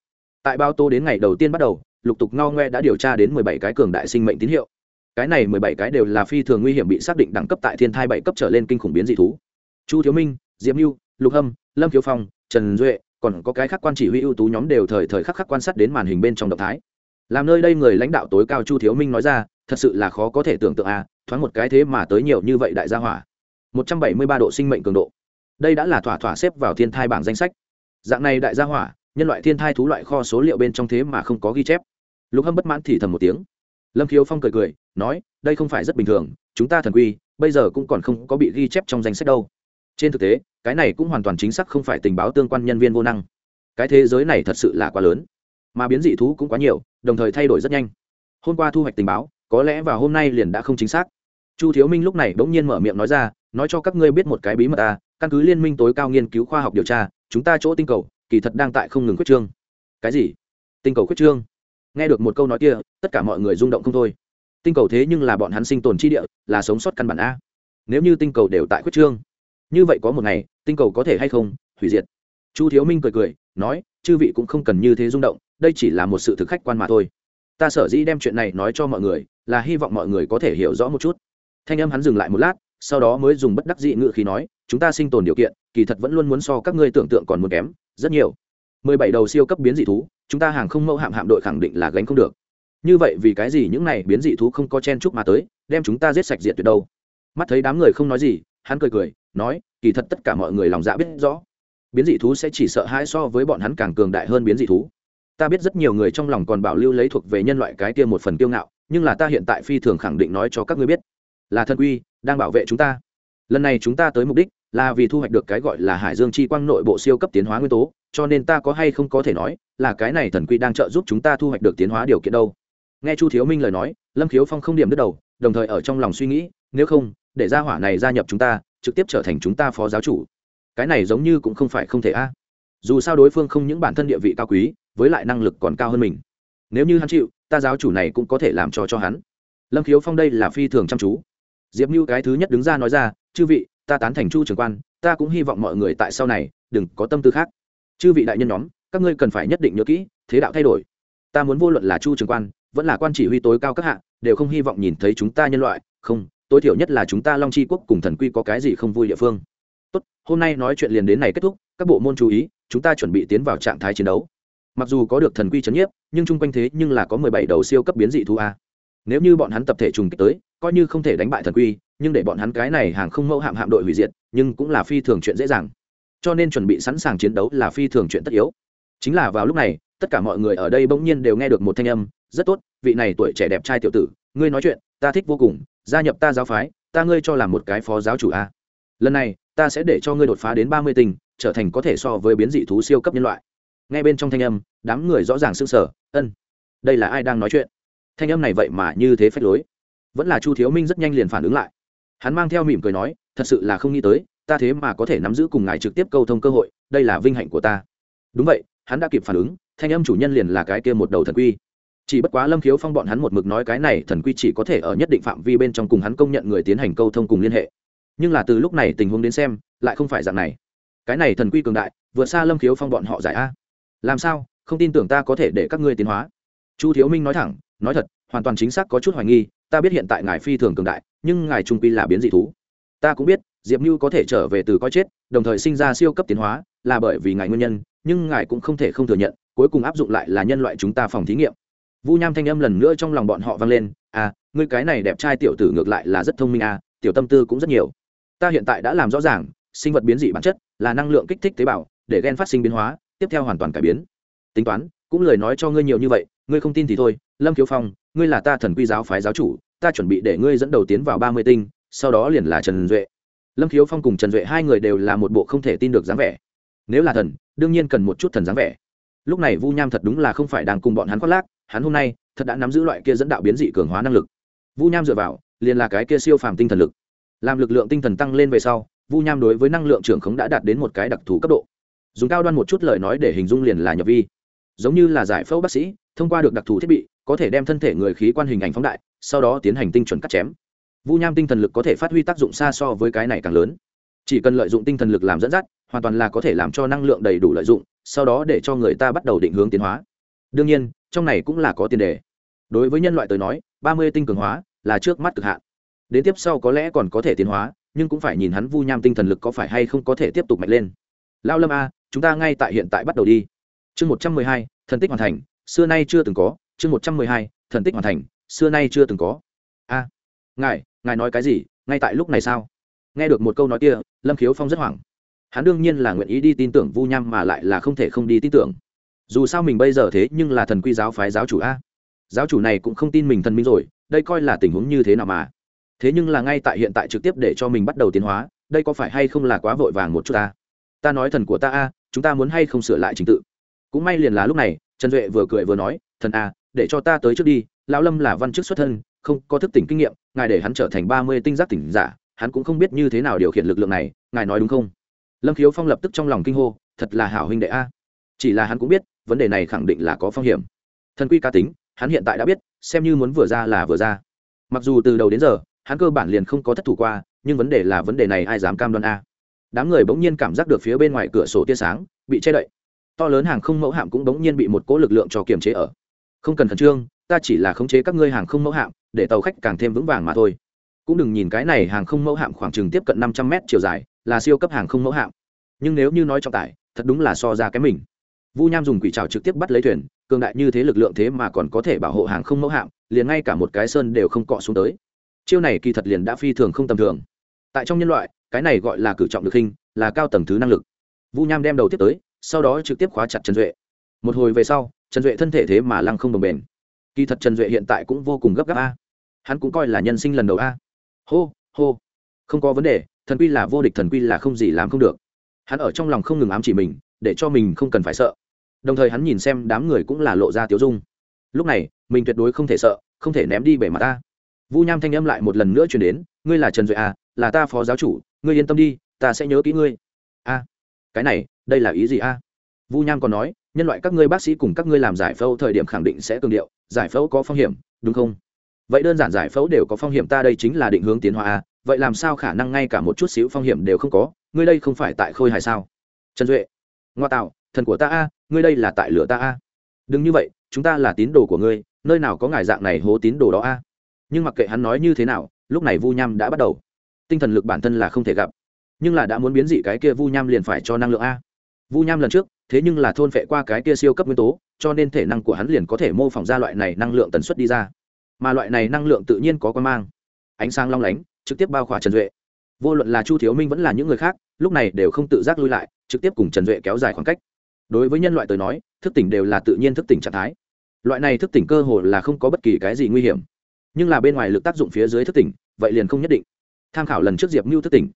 Tại bao tô đến ngày đầu tiên bắt đầu, lục tục ngao ngoe đã điều tra đến mười bảy cái cường đại sinh mệnh tín hiệu. Cái này mười bảy cái đều là phi thường nguy hiểm bị xác định đẳng cấp tại thiên thai bảy cấp trở lên kinh khủng biến dị thú. Chu thiếu minh diễm mưu lục hâm, lâm thiếu phong, trần duệ, còn có cái khác quan chỉ huy ưu tú nhóm đều thời thời khắc khắc quan sát đến màn hình bên trong động thái làm nơi đây người lãnh đạo tối cao chu thiếu minh nói ra, thật sự là khó có thể tưởng tượng à thoáng một cái thế mà tới nhiều như vậy đại gia hỏa. Một trăm bảy mươi ba độ sinh mệnh cường độ. Đây đã là thỏa thỏa xếp vào thiên thai bảng danh sách. Dạng này đại gia hỏa, nhân loại thiên thai thú loại kho số liệu bên trong thế mà không có ghi chép. Lục hâm bất mãn thì thầm một tiếng. Lâm khiếu phong cười cười, nói, đây không phải rất bình thường, chúng ta thần quy, bây giờ cũng còn không có bị ghi chép trong danh sách đâu. Trên thực tế, cái này cũng hoàn toàn chính xác không phải tình báo tương quan nhân viên vô năng. Cái thế giới này thật sự là quá lớn, mà biến dị thú cũng quá nhiều đồng thời thay đổi rất nhanh. Hôm qua thu hoạch tình báo có lẽ vào hôm nay liền đã không chính xác. Chu thiếu minh lúc này bỗng nhiên mở miệng nói ra nói cho các ngươi biết một cái bí mật ta à, căn cứ liên minh tối cao nghiên cứu khoa học điều tra chúng ta chỗ tinh cầu kỳ thật đang tại không ngừng khuyết trương. Cái gì? Tinh cầu khuyết trương? Nghe được một câu nói kia tất cả mọi người rung động không thôi. Tinh cầu thế nhưng là bọn hắn sinh tồn chi địa là sống sót căn bản a nếu như tinh cầu đều tại khuyết trương như vậy có một ngày tinh cầu có thể hay không hủy diệt. Chu thiếu minh cười cười nói chư vị cũng không cần như thế rung động đây chỉ là một sự thực khách quan mà thôi. Ta sở dĩ đem chuyện này nói cho mọi người, là hy vọng mọi người có thể hiểu rõ một chút. Thanh âm hắn dừng lại một lát, sau đó mới dùng bất đắc dị ngự khí nói, chúng ta sinh tồn điều kiện, kỳ thật vẫn luôn muốn so các ngươi tưởng tượng còn muốn kém, rất nhiều. Mười bảy đầu siêu cấp biến dị thú, chúng ta hàng không mẫu hạm hạm đội khẳng định là gánh không được. Như vậy vì cái gì những này biến dị thú không có chen chúc mà tới, đem chúng ta giết sạch diệt tuyệt đâu? Mắt thấy đám người không nói gì, hắn cười cười, nói, kỳ thật tất cả mọi người lòng dạ biết rõ. Biến dị thú sẽ chỉ sợ hãi so với bọn hắn càng cường đại hơn biến dị thú ta biết rất nhiều người trong lòng còn bảo lưu lấy thuộc về nhân loại cái kia một phần kiêu ngạo, nhưng là ta hiện tại phi thường khẳng định nói cho các ngươi biết, là thần quy, đang bảo vệ chúng ta. Lần này chúng ta tới mục đích là vì thu hoạch được cái gọi là hải dương chi quang nội bộ siêu cấp tiến hóa nguyên tố, cho nên ta có hay không có thể nói là cái này thần quy đang trợ giúp chúng ta thu hoạch được tiến hóa điều kiện đâu. Nghe chu thiếu minh lời nói, lâm khiếu phong không điểm đứt đầu, đồng thời ở trong lòng suy nghĩ, nếu không, để gia hỏa này gia nhập chúng ta, trực tiếp trở thành chúng ta phó giáo chủ. Cái này giống như cũng không phải không thể a. Dù sao đối phương không những bản thân địa vị cao quý với lại năng lực còn cao hơn mình. Nếu như hắn chịu, ta giáo chủ này cũng có thể làm cho cho hắn. Lâm khiếu phong đây là phi thường chăm chú. Diệp mưu cái thứ nhất đứng ra nói ra, chư vị, ta tán thành chu trường quan, ta cũng hy vọng mọi người tại sau này, đừng có tâm tư khác. Chư vị đại nhân nhóm, các ngươi cần phải nhất định nhớ kỹ, thế đạo thay đổi. Ta muốn vô luận là chu trường quan, vẫn là quan chỉ huy tối cao các hạ, đều không hy vọng nhìn thấy chúng ta nhân loại. Không, tối thiểu nhất là chúng ta long c quốc cùng thần quy có cái gì không vui địa phương. Tốt, hôm nay nói chuyện liền đến này kết thúc, các bộ môn chú ý, chúng ta chuẩn bị tiến vào trạng thái chiến đấu mặc dù có được thần quy c h ấ n nhiếp, nhưng chung quanh thế nhưng là có mười bảy đầu siêu cấp biến dị thu a. Nếu như bọn hắn tập thể trùng kích tới, coi như không thể đánh bại thần quy, nhưng để bọn hắn cái này hàng không mẫu hạm hạm đội hủy diệt, nhưng cũng là phi thường chuyện dễ dàng. Cho nên chuẩn bị sẵn sàng chiến đấu là phi thường chuyện tất yếu. Chính là vào lúc này, tất cả mọi người ở đây bỗng nhiên đều nghe được một thanh âm, rất tốt, vị này tuổi trẻ đẹp trai tiểu tử, ngươi nói chuyện, ta thích vô cùng, gia nhập ta giáo phái, ta ngươi cho làm một cái phó giáo chủ a. Lần này, ta sẽ để cho ngươi đột phá đến ba mươi tình, trở thành có thể so với biến dị thú siêu cấp nhân loại nghe bên trong thanh âm, đám người rõ ràng sững sờ. Ân, đây là ai đang nói chuyện? Thanh âm này vậy mà như thế phách lối. Vẫn là chu thiếu minh rất nhanh liền phản ứng lại. Hắn mang theo mỉm cười nói, thật sự là không nghĩ tới, ta thế mà có thể nắm giữ cùng ngài trực tiếp câu thông cơ hội, đây là vinh hạnh của ta. Đúng vậy, hắn đã kịp phản ứng, thanh âm chủ nhân liền là cái kia một đầu thần quy. Chỉ bất quá lâm khiếu phong bọn hắn một mực nói cái này thần quy chỉ có thể ở nhất định phạm vi bên trong cùng hắn công nhận người tiến hành câu thông cùng liên hệ. Nhưng là từ lúc này tình huống đến xem, lại không phải dạng này. Cái này thần quy cường đại, vượt xa lâm khiếu phong bọn họ giải a làm sao? Không tin tưởng ta có thể để các ngươi tiến hóa. Chu thiếu minh nói thẳng, nói thật, hoàn toàn chính xác có chút hoài nghi, ta biết hiện tại ngài phi thường cường đại, nhưng ngài trung pi là biến dị thú. Ta cũng biết, diệp mưu có thể trở về từ coi chết, đồng thời sinh ra siêu cấp tiến hóa, là bởi vì ngài nguyên nhân, nhưng ngài cũng không thể không thừa nhận, cuối cùng áp dụng lại là nhân loại chúng ta phòng thí nghiệm. Vu nham thanh âm lần nữa trong lòng bọn họ vang lên à ngươi cái này đẹp trai tiểu tử ngược lại là rất thông minh à tiểu tâm tư cũng rất nhiều. Ta hiện tại đã làm rõ ràng, sinh vật biến dị bản chất là năng lượng kích thích tế bào, để gen phát sinh biến hóa tiếp theo hoàn toàn cải biến. Tính toán, cũng lời nói cho ngươi nhiều như vậy, ngươi không tin thì thôi, lâm kiếu phong, ngươi là ta thần quy giáo phái giáo chủ, ta chuẩn bị để ngươi dẫn đầu tiến vào ba mươi tinh, sau đó liền là trần duệ. Lâm khiếu phong cùng trần duệ hai người đều là một bộ không thể tin được dáng vẻ. Nếu là thần, đương nhiên cần một chút thần dáng vẻ. Lúc này vu nham thật đúng là không phải đang cùng bọn hắn khoác lác, hắn hôm nay thật đã nắm giữ loại kia dẫn đạo biến dị cường hóa năng lực. Vu nham dựa vào, liền là cái kia siêu phàm tinh thần lực. Làm lực lượng tinh thần tăng lên về sau, vu nham đối với năng lượng trưởng khống đã đạt đến một cái đặc thù cấp độ dùng cao đoan một chút lời nói để hình dung liền là nhập vi. Giống như là giải phẫu bác sĩ, thông qua được đặc thù thiết bị, có thể đem thân thể người khí quan hình ảnh phóng đại, sau đó tiến hành tinh chuẩn cắt chém. Vu nham tinh thần lực có thể phát huy tác dụng xa so với cái này càng lớn. Chỉ cần lợi dụng tinh thần lực làm dẫn dắt, hoàn toàn là có thể làm cho năng lượng đầy đủ lợi dụng, sau đó để cho người ta bắt đầu định hướng tiến hóa. Đương nhiên, trong này cũng là có tiền đề. Đối với nhân loại tới nói, ba mươi tinh cường hóa là trước mắt cực hạn. Đến tiếp sau có lẽ còn có thể tiến hóa, nhưng cũng phải nhìn hắn vu nham tinh thần lực có phải hay không có thể tiếp tục mạnh lên. Lao lâm a chúng ta ngay tại hiện tại bắt đầu đi. Chương một trăm mười hai, thần tích hoàn thành, xưa nay chưa từng có. Chương một trăm mười hai, thần tích hoàn thành, xưa nay chưa từng có. A, ngài ngài nói cái gì? Ngay tại lúc này sao? Nghe được một câu nói kia, lâm khiếu phong rất hoảng. Hắn đương nhiên là nguyện ý đi tin tưởng vu nham mà lại là không thể không đi tin tưởng. Dù sao mình bây giờ thế nhưng là thần quy giáo phái giáo chủ a. Giáo chủ này cũng không tin mình thần minh rồi, đây coi là tình huống như thế nào mà. Thế nhưng là ngay tại hiện tại trực tiếp để cho mình bắt đầu tiến hóa, đây có phải hay không là quá vội vàng một chút ta? Ta nói thần của ta a chúng ta muốn hay không sửa lại trình tự? Cũng may liền là lúc này trần duệ vừa cười vừa nói thần à, để cho ta tới trước đi lão lâm là văn chức xuất thân không có thức tỉnh kinh nghiệm ngài để hắn trở thành ba mươi tinh giác tỉnh giả hắn cũng không biết như thế nào điều khiển lực lượng này ngài nói đúng không? Lâm khiếu phong lập tức trong lòng kinh hô thật là hảo huynh đệ a. Chỉ là hắn cũng biết vấn đề này khẳng định là có phong hiểm. Thần quy ca tính hắn hiện tại đã biết xem như muốn vừa ra là vừa ra. Mặc dù từ đầu đến giờ hắn cơ bản liền không có thất thủ qua nhưng vấn đề là vấn đề này ai dám cam đoan a? Đám người bỗng nhiên cảm giác được phía bên ngoài cửa sổ tia sáng, bị che đậy. To lớn hàng không mẫu hạm cũng bỗng nhiên bị một cỗ lực lượng cho kiềm chế ở. Không cần khẩn trương, ta chỉ là khống chế các ngươi hàng không mẫu hạm, để tàu khách càng thêm vững vàng mà thôi. Cũng đừng nhìn cái này hàng không mẫu hạm khoảng chừng tiếp cận năm trăm mét chiều dài, là siêu cấp hàng không mẫu hạm. Nhưng nếu như nói trọng tải, thật đúng là so ra cái mình. Vu nham dùng quỷ trào trực tiếp bắt lấy thuyền, cường đại như thế lực lượng thế mà còn có thể bảo hộ hàng không mẫu hạm, liền ngay cả một cái sơn đều không cọ xuống tới. Chiêu này kỳ thật liền đã phi thường không tầm thường. Tại trong nhân loại cái này gọi là cử trọng được hình, là cao tầng thứ năng lực. Vu nham đem đầu tiếp tới, sau đó trực tiếp khóa chặt trần duệ. Một hồi về sau, trần duệ thân thể thế mà lăng không đồng bền kỳ thật trần duệ hiện tại cũng vô cùng gấp gáp a. Hắn cũng coi là nhân sinh lần đầu a. Hô hô. Không có vấn đề, thần quy là vô địch, thần quy là không gì làm không được. Hắn ở trong lòng không ngừng ám chỉ mình, để cho mình không cần phải sợ. Đồng thời hắn nhìn xem đám người cũng là lộ ra tiếu dung. Lúc này, mình tuyệt đối không thể sợ, không thể ném đi bể mặt ta. Vu nham thanh âm lại một lần nữa chuyển đến ngươi là trần duệ à là ta phó giáo chủ, ngươi yên tâm đi, ta sẽ nhớ kỹ ngươi. A, cái này, đây là ý gì a? Vu nham còn nói, nhân loại các ngươi bác sĩ cùng các ngươi làm giải phẫu thời điểm khẳng định sẽ cường điệu, giải phẫu có phong hiểm, đúng không? Vậy đơn giản giải phẫu đều có phong hiểm ta đây chính là định hướng tiến hóa a, vậy làm sao khả năng ngay cả một chút xíu phong hiểm đều không có, ngươi đây không phải tại khôi hài sao? Trần duệ, ngoa tạo, thần của ta a, ngươi đây là tại lửa ta a. Đừng như vậy, chúng ta là tín đồ của ngươi, nơi nào có ngài dạng này hố tín đồ đó a? Nhưng mặc kệ hắn nói như thế nào lúc này vu nham đã bắt đầu. Tinh thần lực bản thân là không thể gặp. Nhưng là đã muốn biến dị cái kia vu nham liền phải cho năng lượng a. Vu nham lần trước, thế nhưng là thôn phệ qua cái kia siêu cấp nguyên tố, cho nên thể năng của hắn liền có thể mô phỏng ra loại này năng lượng tần suất đi ra. Mà loại này năng lượng tự nhiên có quan mang. Ánh sáng long lánh, trực tiếp bao khỏa trần duệ. Vô luận là chu thiếu minh vẫn là những người khác, lúc này đều không tự giác lui lại, trực tiếp cùng trần duệ kéo dài khoảng cách. Đối với nhân loại tới nói, thức tỉnh đều là tự nhiên thức tỉnh trạng thái. Loại này thức tỉnh cơ hồ là không có bất kỳ cái gì nguy hiểm nhưng là bên ngoài lực tác dụng phía dưới thức tỉnh, vậy liền không nhất định. Tham khảo lần trước diệp mưu thức tỉnh.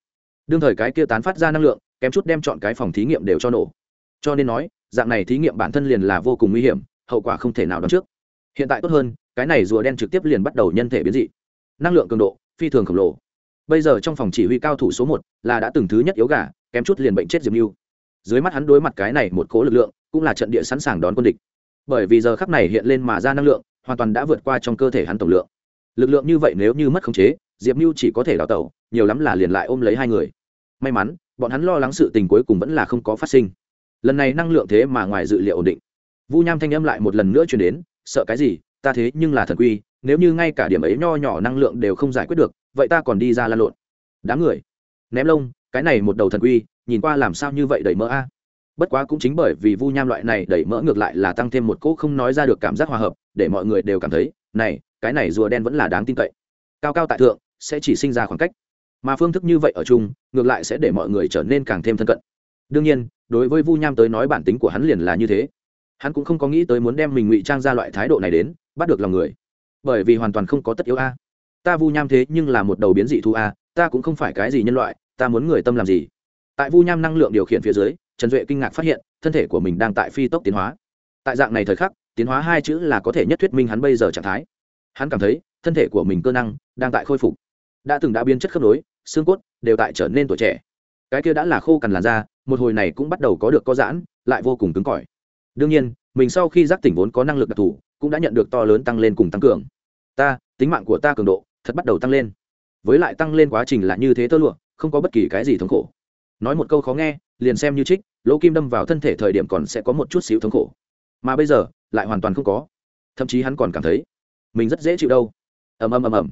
Đương thời cái kia tán phát ra năng lượng, kém chút đem chọn cái phòng thí nghiệm đều cho nổ. Cho nên nói, dạng này thí nghiệm bản thân liền là vô cùng nguy hiểm, hậu quả không thể nào đoán trước. Hiện tại tốt hơn, cái này rùa đen trực tiếp liền bắt đầu nhân thể biến dị. Năng lượng cường độ, phi thường khổng lồ. Bây giờ trong phòng chỉ huy cao thủ số một là đã từng thứ nhất yếu gà, kém chút liền bệnh chết diệp mưu dưới mắt hắn đối mặt cái này một cố lực lượng, cũng là trận địa sẵn sàng đón quân địch. Bởi vì giờ khắc này hiện lên mà ra năng lượng, hoàn toàn đã vượt qua trong cơ thể hắn tổng lượng lực lượng như vậy nếu như mất khống chế, diệp mưu chỉ có thể đào tẩu, nhiều lắm là liền lại ôm lấy hai người. May mắn, bọn hắn lo lắng sự tình cuối cùng vẫn là không có phát sinh. Lần này năng lượng thế mà ngoài dự liệu ổn định. Vu nham thanh âm lại một lần nữa chuyển đến, sợ cái gì? Ta thế nhưng là thần quy, nếu như ngay cả điểm ấy nho nhỏ năng lượng đều không giải quyết được, vậy ta còn đi ra lan lộn. Đám người, ném lông, cái này một đầu thần quy, nhìn qua làm sao như vậy đẩy mỡ a? Bất quá cũng chính bởi vì vu nham loại này đẩy mỡ ngược lại là tăng thêm một cỗ không nói ra được cảm giác hòa hợp, để mọi người đều cảm thấy, này cái này rùa đen vẫn là đáng tin cậy. Cao cao tại thượng, sẽ chỉ sinh ra khoảng cách. Mà phương thức như vậy ở chung, ngược lại sẽ để mọi người trở nên càng thêm thân cận. Đương nhiên, đối với vu nham tới nói bản tính của hắn liền là như thế. Hắn cũng không có nghĩ tới muốn đem mình ngụy trang ra loại thái độ này đến, bắt được lòng người. Bởi vì hoàn toàn không có tất yếu a. Ta vu nham thế nhưng là một đầu biến dị thu a, ta cũng không phải cái gì nhân loại, ta muốn người tâm làm gì? Tại vu nham năng lượng điều khiển phía dưới, trần duệ kinh ngạc phát hiện, thân thể của mình đang tại phi tốc tiến hóa. Tại dạng này thời khắc, tiến hóa hai chữ là có thể nhất thuyết minh hắn bây giờ trạng thái hắn cảm thấy, thân thể của mình cơ năng đang tại khôi phục. Đã từng đã biến chất khớp nối, xương cốt đều tại trở nên tuổi trẻ. Cái kia đã là khô cằn làn da, một hồi này cũng bắt đầu có được có giãn, lại vô cùng cứng cỏi. Đương nhiên, mình sau khi giác tỉnh vốn có năng lực đặc thù, cũng đã nhận được to lớn tăng lên cùng tăng cường. Ta, tính mạng của ta cường độ thật bắt đầu tăng lên. Với lại tăng lên quá trình là như thế tơ lụa, không có bất kỳ cái gì thống khổ. Nói một câu khó nghe, liền xem như trích, lỗ kim đâm vào thân thể thời điểm còn sẽ có một chút xíu thống khổ. Mà bây giờ, lại hoàn toàn không có. Thậm chí hắn còn cảm thấy mình rất dễ chịu đâu. Ầm ầm ầm ầm.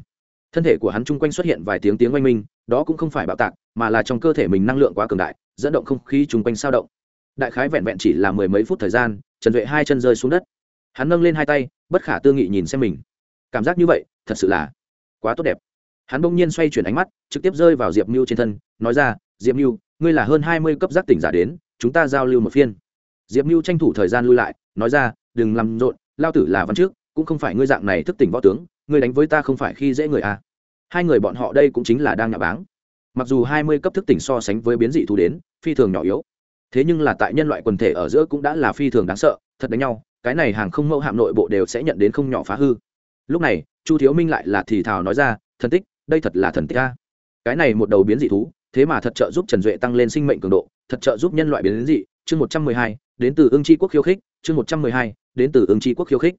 Thân thể của hắn chung quanh xuất hiện vài tiếng tiếng oanh minh, đó cũng không phải bạo tạc, mà là trong cơ thể mình năng lượng quá cường đại, dẫn động không khí chung quanh sao động. Đại khái vẹn vẹn chỉ là mười mấy phút thời gian, trần duệ hai chân rơi xuống đất. Hắn nâng lên hai tay, bất khả tư nghị nhìn xem mình. Cảm giác như vậy, thật sự là quá tốt đẹp. Hắn bỗng nhiên xoay chuyển ánh mắt, trực tiếp rơi vào diệp mưu trên thân, nói ra, diệp mưu ngươi là hơn hai mươi cấp giác tỉnh giả đến, chúng ta giao lưu một phiên. Diệp mưu tranh thủ thời gian lui lại, nói ra, đừng làm rộn, lao tử là văn trước cũng không phải ngươi dạng này thức tỉnh võ tướng, ngươi đánh với ta không phải khi dễ người à. hai người bọn họ đây cũng chính là đang nhà báng. Mặc dù hai mươi cấp thức tỉnh so sánh với biến dị thú đến, phi thường nhỏ yếu, thế nhưng là tại nhân loại quần thể ở giữa cũng đã là phi thường đáng sợ, thật đánh nhau, cái này hàng không mẫu hạm nội bộ đều sẽ nhận đến không nhỏ phá hư. Lúc này, chu thiếu minh lại là thì thào nói ra, thần tích, đây thật là thần tích a. Cái này một đầu biến dị thú, thế mà thật trợ giúp trần duệ tăng lên sinh mệnh cường độ, thật trợ giúp nhân loại biến dị. Chương một trăm mười hai, đến từ ương tri quốc khiêu khích, chương một trăm mười hai, đến từ ương tri quốc khiêu khích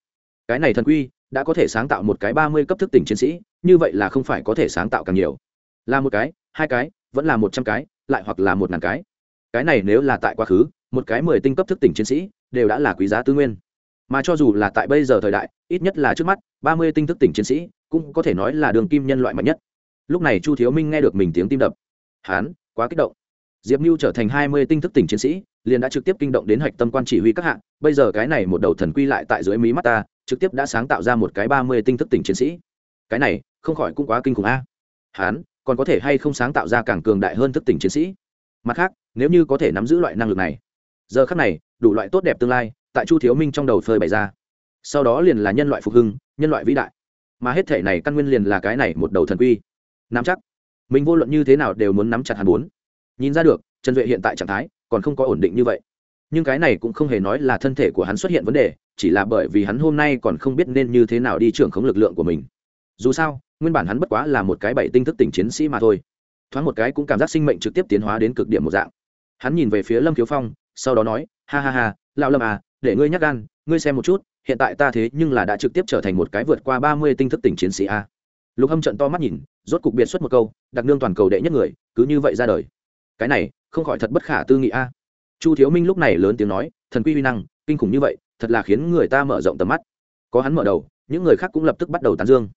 cái này thần quy đã có thể sáng tạo một cái ba mươi cấp thức tỉnh chiến sĩ, như vậy là không phải có thể sáng tạo càng nhiều. Là một cái, hai cái, vẫn là một trăm cái, lại hoặc là một ngàn cái. Cái này nếu là tại quá khứ, một cái mười tinh cấp thức tỉnh chiến sĩ đều đã là quý giá tư nguyên. Mà cho dù là tại bây giờ thời đại, ít nhất là trước mắt, ba mươi tinh thức tỉnh chiến sĩ cũng có thể nói là đường kim nhân loại mạnh nhất. Lúc này chu thiếu minh nghe được mình tiếng tim đập. Hán, quá kích động. Diệp mưu trở thành hai mươi tinh thức tỉnh chiến sĩ, liền đã trực tiếp kinh động đến hạch tâm quan chỉ huy các hạng bây giờ cái này một đầu thần quy lại tại dưới mí mắt ta trực tiếp đã sáng tạo ra một cái ba mươi tinh thức tỉnh chiến sĩ. Cái này, không khỏi cũng quá kinh khủng a. Hắn còn có thể hay không sáng tạo ra càng cường đại hơn thức tỉnh chiến sĩ? Mặt khác, nếu như có thể nắm giữ loại năng lực này, giờ khác này, đủ loại tốt đẹp tương lai, tại chu thiếu minh trong đầu phơi bày ra. Sau đó liền là nhân loại phục hưng, nhân loại vĩ đại. Mà hết thể này căn nguyên liền là cái này một đầu thần quy. Nắm chắc. Mình vô luận như thế nào đều muốn nắm chặt hắn bốn. Nhìn ra được, trần duệ hiện tại trạng thái còn không có ổn định như vậy. Nhưng cái này cũng không hề nói là thân thể của hắn xuất hiện vấn đề chỉ là bởi vì hắn hôm nay còn không biết nên như thế nào đi trưởng khống lực lượng của mình. Dù sao, nguyên bản hắn bất quá là một cái bảy tinh thức tỉnh chiến sĩ mà thôi. Thoáng một cái cũng cảm giác sinh mệnh trực tiếp tiến hóa đến cực điểm một dạng. Hắn nhìn về phía lâm khiếu phong, sau đó nói, ha ha ha, lão lâm à để ngươi nhắc gan, ngươi xem một chút, hiện tại ta thế nhưng là đã trực tiếp trở thành một cái vượt qua ba mươi tinh thức tỉnh chiến sĩ a. Lục hâm trận to mắt nhìn, rốt cục biệt xuất một câu, đặc nương toàn cầu đệ nhất người, cứ như vậy ra đời. Cái này, không khỏi thật bất khả tư nghị a. Chu thiếu minh lúc này lớn tiếng nói, thần quy uy năng, kinh khủng như vậy thật là khiến người ta mở rộng tầm mắt. Có hắn mở đầu, những người khác cũng lập tức bắt đầu tán dương.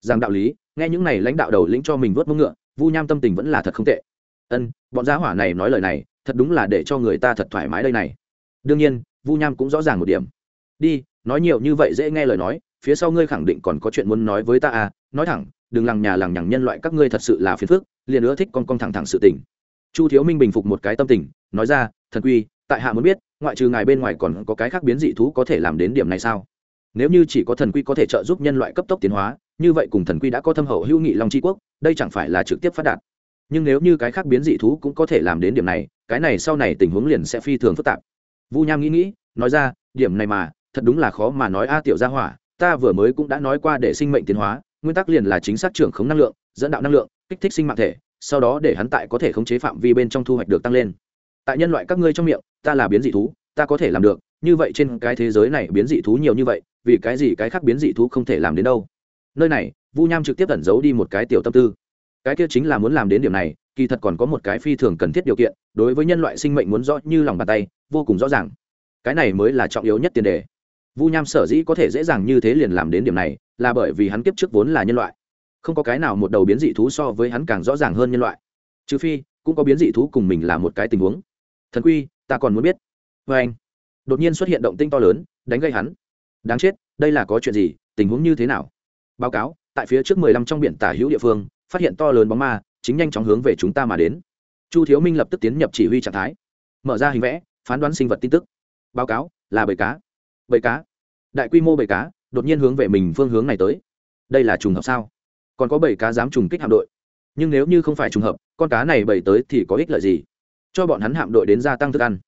Rằng đạo lý, nghe những này lãnh đạo đầu lĩnh cho mình vớt mông ngựa, vu nham tâm tình vẫn là thật không tệ. Ân, bọn giá hỏa này nói lời này, thật đúng là để cho người ta thật thoải mái đây này. Đương nhiên, vu nham cũng rõ ràng một điểm. Đi, nói nhiều như vậy dễ nghe lời nói, phía sau ngươi khẳng định còn có chuyện muốn nói với ta à nói thẳng, đừng lằng nhà lằng nhằng nhân loại các ngươi thật sự là phiền phức, liền ưa thích con con thẳng thẳng sự tình. Chu thiếu minh bình phục một cái tâm tình, nói ra, thần quy, tại hạ muốn biết ngoại trừ ngài bên ngoài còn có cái khác biến dị thú có thể làm đến điểm này sao? Nếu như chỉ có thần quy có thể trợ giúp nhân loại cấp tốc tiến hóa, như vậy cùng thần quy đã có thâm hậu hữu nghị long tri quốc, đây chẳng phải là trực tiếp phát đạt. Nhưng nếu như cái khác biến dị thú cũng có thể làm đến điểm này, cái này sau này tình huống liền sẽ phi thường phức tạp. Vu nham nghĩ nghĩ, nói ra, điểm này mà, thật đúng là khó mà nói a tiểu gia hỏa, ta vừa mới cũng đã nói qua để sinh mệnh tiến hóa, nguyên tắc liền là chính xác trưởng khống năng lượng, dẫn đạo năng lượng, kích thích sinh mạng thể, sau đó để hắn tại có thể khống chế phạm vi bên trong thu hoạch được tăng lên tại nhân loại các ngươi trong miệng, ta là biến dị thú, ta có thể làm được, như vậy trên cái thế giới này biến dị thú nhiều như vậy, vì cái gì cái khác biến dị thú không thể làm đến đâu? Nơi này, vu nham trực tiếp ẩn giấu đi một cái tiểu tâm tư. Cái kia chính là muốn làm đến điểm này, kỳ thật còn có một cái phi thường cần thiết điều kiện, đối với nhân loại sinh mệnh muốn rõ như lòng bàn tay, vô cùng rõ ràng. Cái này mới là trọng yếu nhất tiền đề. Vu nham sở dĩ có thể dễ dàng như thế liền làm đến điểm này, là bởi vì hắn kiếp trước vốn là nhân loại. Không có cái nào một đầu biến dị thú so với hắn càng rõ ràng hơn nhân loại. Trừ phi, cũng có biến dị thú cùng mình là một cái tình huống thần quy, ta còn muốn biết. Vê anh, đột nhiên xuất hiện động tinh to lớn, đánh gây hắn. Đáng chết, đây là có chuyện gì, tình huống như thế nào? Báo cáo, tại phía trước mười lăm trong biển tả hữu địa phương, phát hiện to lớn bóng ma, chính nhanh chóng hướng về chúng ta mà đến. Chu thiếu minh lập tức tiến nhập chỉ huy trạng thái. Mở ra hình vẽ, phán đoán sinh vật tin tức. Báo cáo, là bầy cá. Bầy cá. Đại quy mô bầy cá, đột nhiên hướng về mình phương hướng này tới. Đây là trùng hợp sao? Còn có bầy cá dám trùng kích hạm đội. Nhưng nếu như không phải trùng hợp, con cá này bầy tới thì có ích lợi gì? Cho bọn hắn hạm đội đến gia tăng thức ăn.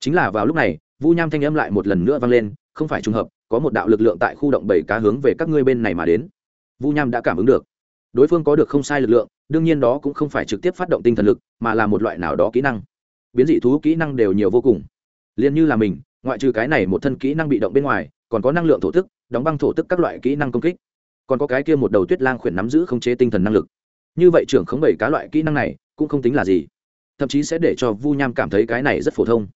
Chính là vào lúc này, vu nham thanh âm lại một lần nữa vang lên, không phải trùng hợp, có một đạo lực lượng tại khu động bầy cá hướng về các ngươi bên này mà đến. Vu nham đã cảm ứng được. Đối phương có được không sai lực lượng, đương nhiên đó cũng không phải trực tiếp phát động tinh thần lực, mà là một loại nào đó kỹ năng. Biến dị thú kỹ năng đều nhiều vô cùng. Liền như là mình, ngoại trừ cái này một thân kỹ năng bị động bên ngoài, còn có năng lượng thổ tức đóng băng thổ tức các loại kỹ năng công kích. Còn có cái kia một đầu tuyết lang khuyển nắm giữ không chế tinh thần năng lực. Như vậy trưởng không bảy cá loại kỹ năng này, cũng không tính là gì thậm chí sẽ để cho vu nham cảm thấy cái này rất phổ thông.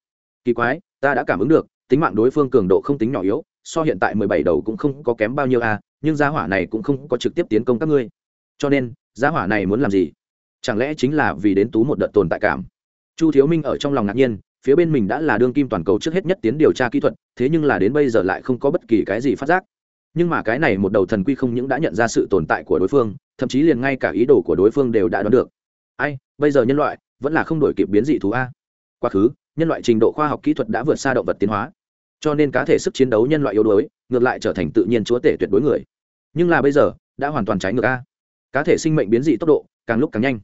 Kỳ quái, ta đã cảm ứng được, tính mạng đối phương cường độ không tính nhỏ yếu, so hiện tại mười bảy đầu cũng không có kém bao nhiêu a nhưng giá hỏa này cũng không có trực tiếp tiến công các ngươi. Cho nên giá hỏa này muốn làm gì? Chẳng lẽ chính là vì đến tú một đợt tồn tại cảm? Chu thiếu minh ở trong lòng ngạc nhiên, phía bên mình đã là đương kim toàn cầu trước hết nhất tiến điều tra kỹ thuật, thế nhưng là đến bây giờ lại không có bất kỳ cái gì phát giác. Nhưng mà cái này một đầu thần quy không những đã nhận ra sự tồn tại của đối phương, thậm chí liền ngay cả ý đồ của đối phương đều đã đoán được. Ai, bây giờ nhân loại vẫn là không đổi kịp biến dị thú a. Quá khứ, nhân loại trình độ khoa học kỹ thuật đã vượt xa động vật tiến hóa, cho nên cá thể sức chiến đấu nhân loại yếu đuối, ngược lại trở thành tự nhiên chúa tể tuyệt đối người. Nhưng là bây giờ, đã hoàn toàn trái ngược a. Cá thể sinh mệnh biến dị tốc độ càng lúc càng nhanh.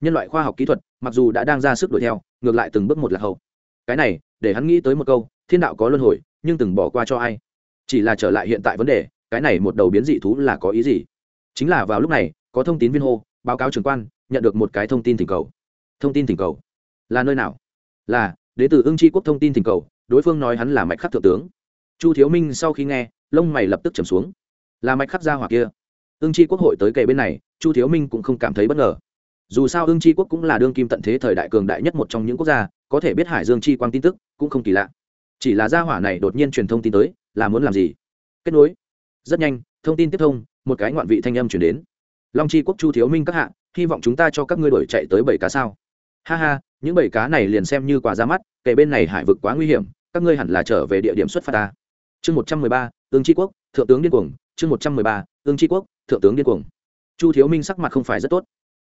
Nhân loại khoa học kỹ thuật, mặc dù đã đang ra sức đuổi theo, ngược lại từng bước một là hậu. Cái này, để hắn nghĩ tới một câu, thiên đạo có luân hồi, nhưng từng bỏ qua cho ai? Chỉ là trở lại hiện tại vấn đề, cái này một đầu biến dị thú là có ý gì? Chính là vào lúc này, có thông tin viên hô, báo cáo trưởng quan, nhận được một cái thông tin thỉnh cầu thông tin thỉnh cầu. Là nơi nào? Là đến từ ưng tri quốc thông tin thỉnh cầu, đối phương nói hắn là mạch khắc thượng tướng. Chu thiếu minh sau khi nghe, lông mày lập tức trầm xuống. Là mạch khắc gia hỏa kia. Ưng tri quốc hội tới kề bên này, chu thiếu minh cũng không cảm thấy bất ngờ. Dù sao ưng tri quốc cũng là đương kim tận thế thời đại cường đại nhất một trong những quốc gia, có thể biết hải dương chi quang tin tức cũng không kỳ lạ. Chỉ là gia hỏa này đột nhiên truyền thông tin tới, là muốn làm gì? Kết nối. Rất nhanh, thông tin tiếp thông, một cái ngoạn vị thanh âm chuyển đến. Long chi quốc chu thiếu minh các hạ, hy vọng chúng ta cho các ngươi đổi chạy tới bảy cá sao ha ha, những bầy cá này liền xem như quà ra mắt kể bên này hải vực quá nguy hiểm, các ngươi hẳn là trở về địa điểm xuất phát ta. Chương một trăm mười ba, ương tri quốc, thượng tướng điên cuồng. Chương một trăm mười ba, ương tri quốc, thượng tướng điên cuồng. Chu thiếu minh sắc mặt không phải rất tốt.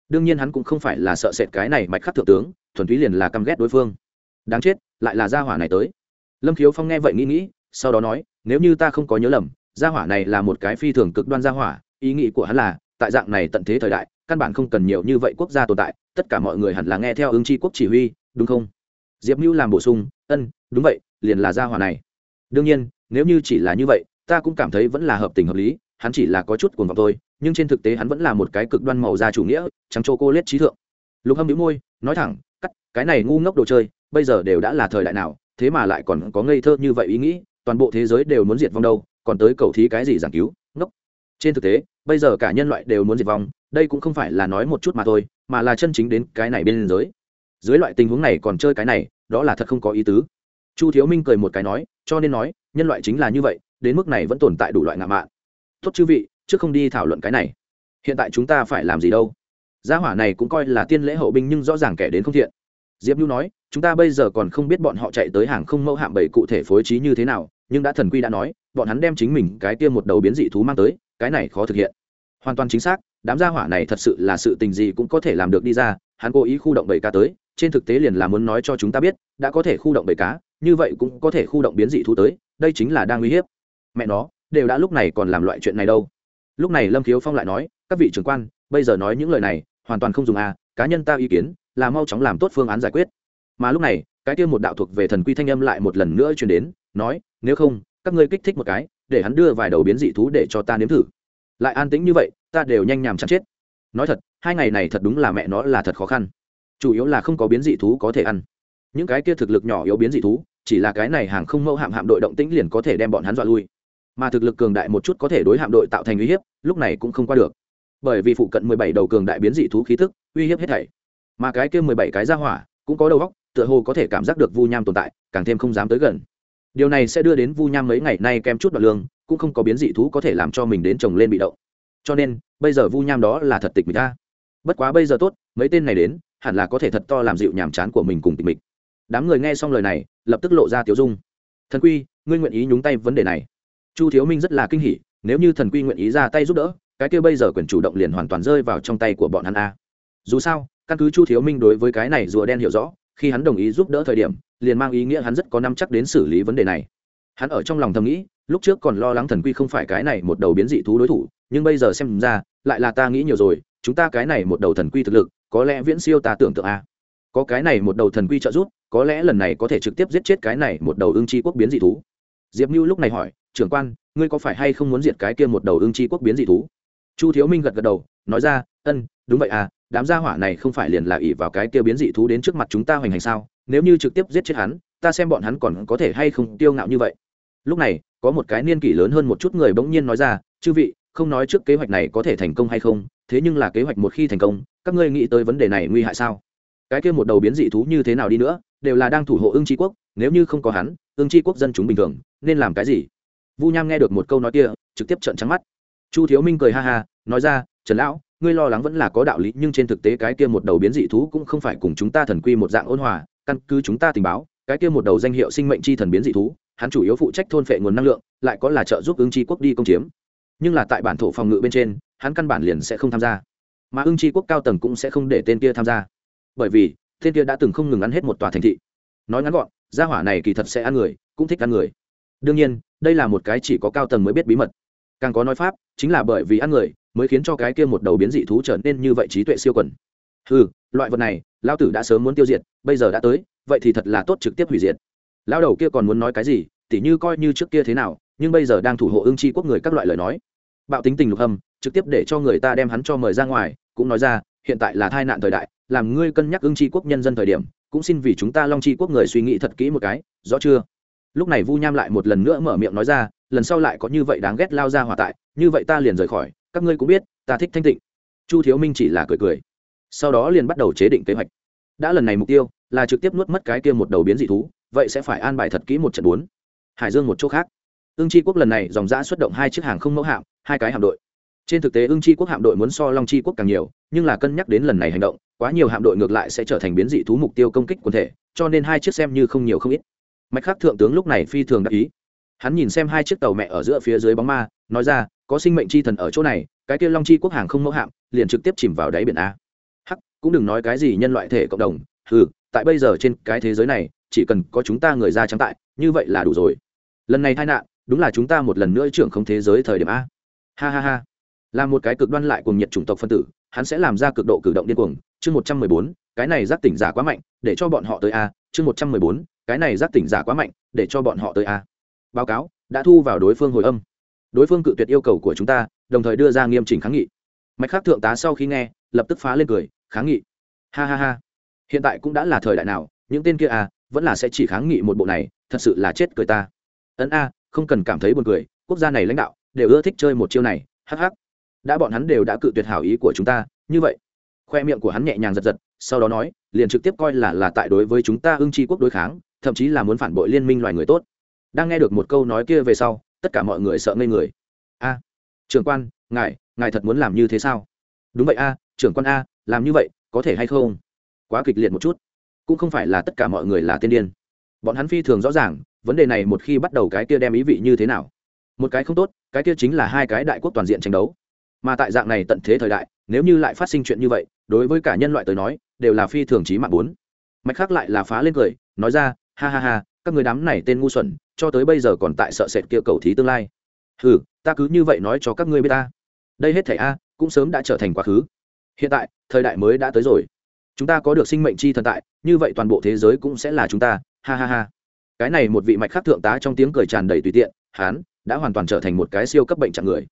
Đương nhiên hắn cũng không phải là sợ sệt cái này mạch khắc thượng tướng, thuần túy liền là căm ghét đối phương. Đáng chết, lại là gia hỏa này tới. Lâm khiếu phong nghe vậy nghĩ nghĩ, sau đó nói, nếu như ta không có nhớ lầm, gia hỏa này là một cái phi thường cực đoan gia hỏa, ý nghĩ của hắn là, tại dạng này tận thế thời đại căn bản không cần nhiều như vậy quốc gia tồn tại, tất cả mọi người hẳn là nghe theo ứng tri quốc chỉ huy, đúng không? Diệp mưu làm bổ sung, ân, đúng vậy, liền là gia hỏa này. Đương nhiên, nếu như chỉ là như vậy, ta cũng cảm thấy vẫn là hợp tình hợp lý, hắn chỉ là có chút cuồng vọng thôi, nhưng trên thực tế hắn vẫn là một cái cực đoan màu da chủ nghĩa, trắng chô cô lết trí thượng. Lục hâm đĩu môi, nói thẳng, cắt, cái này ngu ngốc đồ chơi, bây giờ đều đã là thời đại nào, thế mà lại còn có ngây thơ như vậy ý nghĩ, toàn bộ thế giới đều muốn diệt vong đâu, còn tới cầu thí cái gì giảng cứu, ngốc. Trên thực tế, bây giờ cả nhân loại đều muốn diệt vong đây cũng không phải là nói một chút mà thôi, mà là chân chính đến cái này bên giới dưới loại tình huống này còn chơi cái này, đó là thật không có ý tứ. Chu thiếu minh cười một cái nói, cho nên nói, nhân loại chính là như vậy, đến mức này vẫn tồn tại đủ loại ngạo mạn. Tốt chư vị trước không đi thảo luận cái này. Hiện tại chúng ta phải làm gì đâu? Gia hỏa này cũng coi là tiên lễ hậu binh nhưng rõ ràng kẻ đến không thiện. Diệp nhu nói, chúng ta bây giờ còn không biết bọn họ chạy tới hàng không mẫu hạm bảy cụ thể phối trí như thế nào, nhưng đã thần quy đã nói, bọn hắn đem chính mình cái kia một đầu biến dị thú mang tới, cái này khó thực hiện. Hoàn toàn chính xác đám gia hỏa này thật sự là sự tình gì cũng có thể làm được đi ra, hắn cố ý khu động bảy cá tới, trên thực tế liền là muốn nói cho chúng ta biết, đã có thể khu động bảy cá, như vậy cũng có thể khu động biến dị thú tới, đây chính là đang uy hiếp. Mẹ nó, đều đã lúc này còn làm loại chuyện này đâu. Lúc này lâm khiếu phong lại nói, các vị trưởng quan, bây giờ nói những lời này, hoàn toàn không dùng à cá nhân ta ý kiến là mau chóng làm tốt phương án giải quyết. Mà lúc này, cái kia một đạo thuộc về thần quy thanh âm lại một lần nữa truyền đến, nói, nếu không, các ngươi kích thích một cái, để hắn đưa vài đầu biến dị thú để cho ta nếm thử. Lại an tĩnh như vậy ta đều nhanh nhàm chán chết. Nói thật, hai ngày này thật đúng là mẹ nó là thật khó khăn. Chủ yếu là không có biến dị thú có thể ăn. Những cái kia thực lực nhỏ yếu biến dị thú, chỉ là cái này hàng không mẫu hạm hạm đội động tĩnh liền có thể đem bọn hắn dọa lui. Mà thực lực cường đại một chút có thể đối hạm đội tạo thành uy hiếp, lúc này cũng không qua được. Bởi vì phụ cận mười bảy đầu cường đại biến dị thú khí tức, uy hiếp hết thảy. Mà cái kia mười bảy cái ra hỏa, cũng có đầu óc, tựa hồ có thể cảm giác được vu nham tồn tại, càng thêm không dám tới gần. Điều này sẽ đưa đến vu nham mấy ngày nay kém chút đoạn lương, cũng không có biến dị thú có thể làm cho mình đến trồng lên bị động cho nên, bây giờ vu nham đó là thật tịch mình ta. Bất quá bây giờ tốt, mấy tên này đến, hẳn là có thể thật to làm dịu nhàm chán của mình cùng tịch mịch. Đám người nghe xong lời này, lập tức lộ ra tiểu dung. Thần quy, ngươi nguyện ý nhúng tay vấn đề này? Chu thiếu minh rất là kinh hỉ, nếu như thần quy nguyện ý ra tay giúp đỡ, cái kia bây giờ quyền chủ động liền hoàn toàn rơi vào trong tay của bọn hắn a. Dù sao, căn cứ chu thiếu minh đối với cái này rùa đen hiểu rõ, khi hắn đồng ý giúp đỡ thời điểm, liền mang ý nghĩa hắn rất có năm chắc đến xử lý vấn đề này. Hắn ở trong lòng thầm nghĩ, lúc trước còn lo lắng thần quy không phải cái này một đầu biến dị thú đối thủ nhưng bây giờ xem ra, lại là ta nghĩ nhiều rồi, chúng ta cái này một đầu thần quy thực lực, có lẽ viễn siêu ta tưởng tượng a. Có cái này một đầu thần quy trợ giúp, có lẽ lần này có thể trực tiếp giết chết cái này một đầu ương tri quốc biến dị thú. Diệp mưu lúc này hỏi, trưởng quan, ngươi có phải hay không muốn diệt cái kia một đầu ương tri quốc biến dị thú? Chu thiếu minh gật gật đầu, nói ra, ân, đúng vậy à đám gia hỏa này không phải liền là ỉ vào cái kia biến dị thú đến trước mặt chúng ta hoành hành sao? Nếu như trực tiếp giết chết hắn, ta xem bọn hắn còn có thể hay không tiêu ngạo như vậy. Lúc này, có một cái niên kỷ lớn hơn một chút người bỗng nhiên nói ra, chư vị không nói trước kế hoạch này có thể thành công hay không, thế nhưng là kế hoạch một khi thành công, các ngươi nghĩ tới vấn đề này nguy hại sao? Cái kia một đầu biến dị thú như thế nào đi nữa, đều là đang thủ hộ ưng tri quốc, nếu như không có hắn ưng tri quốc dân chúng bình thường, nên làm cái gì? Vu nham nghe được một câu nói kia, trực tiếp trợn trắng mắt. Chu thiếu minh cười ha ha, nói ra, trần lão, ngươi lo lắng vẫn là có đạo lý, nhưng trên thực tế cái kia một đầu biến dị thú cũng không phải cùng chúng ta thần quy một dạng ôn hòa, căn cứ chúng ta tình báo, cái kia một đầu danh hiệu sinh mệnh chi thần biến dị thú, hắn chủ yếu phụ trách thôn phệ nguồn năng lượng, lại có là trợ giúp ưng tri quốc đi công chiếm nhưng là tại bản thổ phòng ngự bên trên, hắn căn bản liền sẽ không tham gia. Mà ưng tri quốc cao tầng cũng sẽ không để tên kia tham gia. Bởi vì, tên kia đã từng không ngừng ăn hết một tòa thành thị. Nói ngắn gọn, gia hỏa này kỳ thật sẽ ăn người, cũng thích ăn người. Đương nhiên, đây là một cái chỉ có cao tầng mới biết bí mật. Càng có nói pháp, chính là bởi vì ăn người, mới khiến cho cái kia một đầu biến dị thú trở nên như vậy trí tuệ siêu quần. Ừ loại vật này lao tử đã sớm muốn tiêu diệt, bây giờ đã tới, vậy thì thật là tốt trực tiếp hủy diệt. Lao đầu kia còn muốn nói cái gì, tỉ như coi như trước kia thế nào, nhưng bây giờ đang thủ hộ ương Chi quốc người các loại lời nói bạo tính tình lục hâm, trực tiếp để cho người ta đem hắn cho mời ra ngoài, cũng nói ra, hiện tại là tai nạn thời đại, làm ngươi cân nhắc ưng tri quốc nhân dân thời điểm, cũng xin vì chúng ta long tri quốc người suy nghĩ thật kỹ một cái, rõ chưa? Lúc này vu nham lại một lần nữa mở miệng nói ra, lần sau lại có như vậy đáng ghét lao ra hỏa tại, như vậy ta liền rời khỏi, các ngươi cũng biết, ta thích thanh tịnh. Chu thiếu minh chỉ là cười cười. Sau đó liền bắt đầu chế định kế hoạch. Đã lần này mục tiêu là trực tiếp nuốt mất cái kia một đầu biến dị thú, vậy sẽ phải an bài thật kỹ một trận bốn. Hải dương một chỗ khác. Ương tri quốc lần này dòng giã xuất động hai chiếc hàng không mẫu hạm hai cái hạm đội. Trên thực tế ương tri quốc hạm đội muốn so long tri quốc càng nhiều, nhưng là cân nhắc đến lần này hành động, quá nhiều hạm đội ngược lại sẽ trở thành biến dị thú mục tiêu công kích quần thể, cho nên hai chiếc xem như không nhiều không ít. Mạch khắc thượng tướng lúc này phi thường đắc ý. Hắn nhìn xem hai chiếc tàu mẹ ở giữa phía dưới bóng ma, nói ra, có sinh mệnh chi thần ở chỗ này, cái kia long chi quốc hàng không mẫu hạm, liền trực tiếp chìm vào đáy biển a. Hắc, cũng đừng nói cái gì nhân loại thể cộng đồng ừ tại bây giờ trên cái thế giới này, chỉ cần có chúng ta người ra trắng tại, như vậy là đủ rồi. Lần này tai nạn, đúng là chúng ta một lần nữa trưởng không thế giới thời điểm a ha ha ha. Là một cái cực đoan lại cùng nhiệt chủng tộc phân tử, hắn sẽ làm ra cực độ cử động điên cuồng. Chương một trăm mười bốn, cái này giác tỉnh giả quá mạnh, để cho bọn họ tới a. Chương một trăm mười bốn, cái này giác tỉnh giả quá mạnh, để cho bọn họ tới a. Báo cáo, đã thu vào đối phương hồi âm. Đối phương cự tuyệt yêu cầu của chúng ta, đồng thời đưa ra nghiêm chỉnh kháng nghị. Mạch khác thượng tá sau khi nghe, lập tức phá lên cười, kháng nghị. Ha ha ha. Hiện tại cũng đã là thời đại nào, những tên kia à vẫn là sẽ chỉ kháng nghị một bộ này, thật sự là chết cười ta. Ấn a, không cần cảm thấy buồn cười, quốc gia này lãnh đạo đều ưa thích chơi một chiêu này hắc hắc, đã bọn hắn đều đã cự tuyệt hảo ý của chúng ta như vậy. Khoe miệng của hắn nhẹ nhàng giật giật sau đó nói liền trực tiếp coi là là tại đối với chúng ta ưng tri quốc đối kháng thậm chí là muốn phản bội liên minh loài người tốt. Đang nghe được một câu nói kia về sau tất cả mọi người sợ ngây người. A trưởng quan ngài ngài thật muốn làm như thế sao? Đúng vậy a trưởng quan a làm như vậy có thể hay không? Quá kịch liệt một chút. Cũng không phải là tất cả mọi người là tiên điên. Bọn hắn phi thường rõ ràng vấn đề này một khi bắt đầu cái kia đem ý vị như thế nào? Một cái không tốt, cái kia chính là hai cái đại quốc toàn diện tranh đấu. Mà tại dạng này tận thế thời đại, nếu như lại phát sinh chuyện như vậy, đối với cả nhân loại tới nói, đều là phi thường trí mạng bốn. Mạch khác lại là phá lên cười, nói ra, ha ha ha, các người đám này tên ngu xuẩn, cho tới bây giờ còn tại sợ sệt kia cầu thí tương lai. Ừ ta cứ như vậy nói cho các ngươi biết ta. Đây hết thảy a, cũng sớm đã trở thành quá khứ. Hiện tại, thời đại mới đã tới rồi. Chúng ta có được sinh mệnh chi thần tại, như vậy toàn bộ thế giới cũng sẽ là chúng ta. Ha ha ha. Cái này một vị mạch khác thượng tá trong tiếng cười tràn đầy tùy tiện, hán đã hoàn toàn trở thành một cái siêu cấp bệnh trạng người.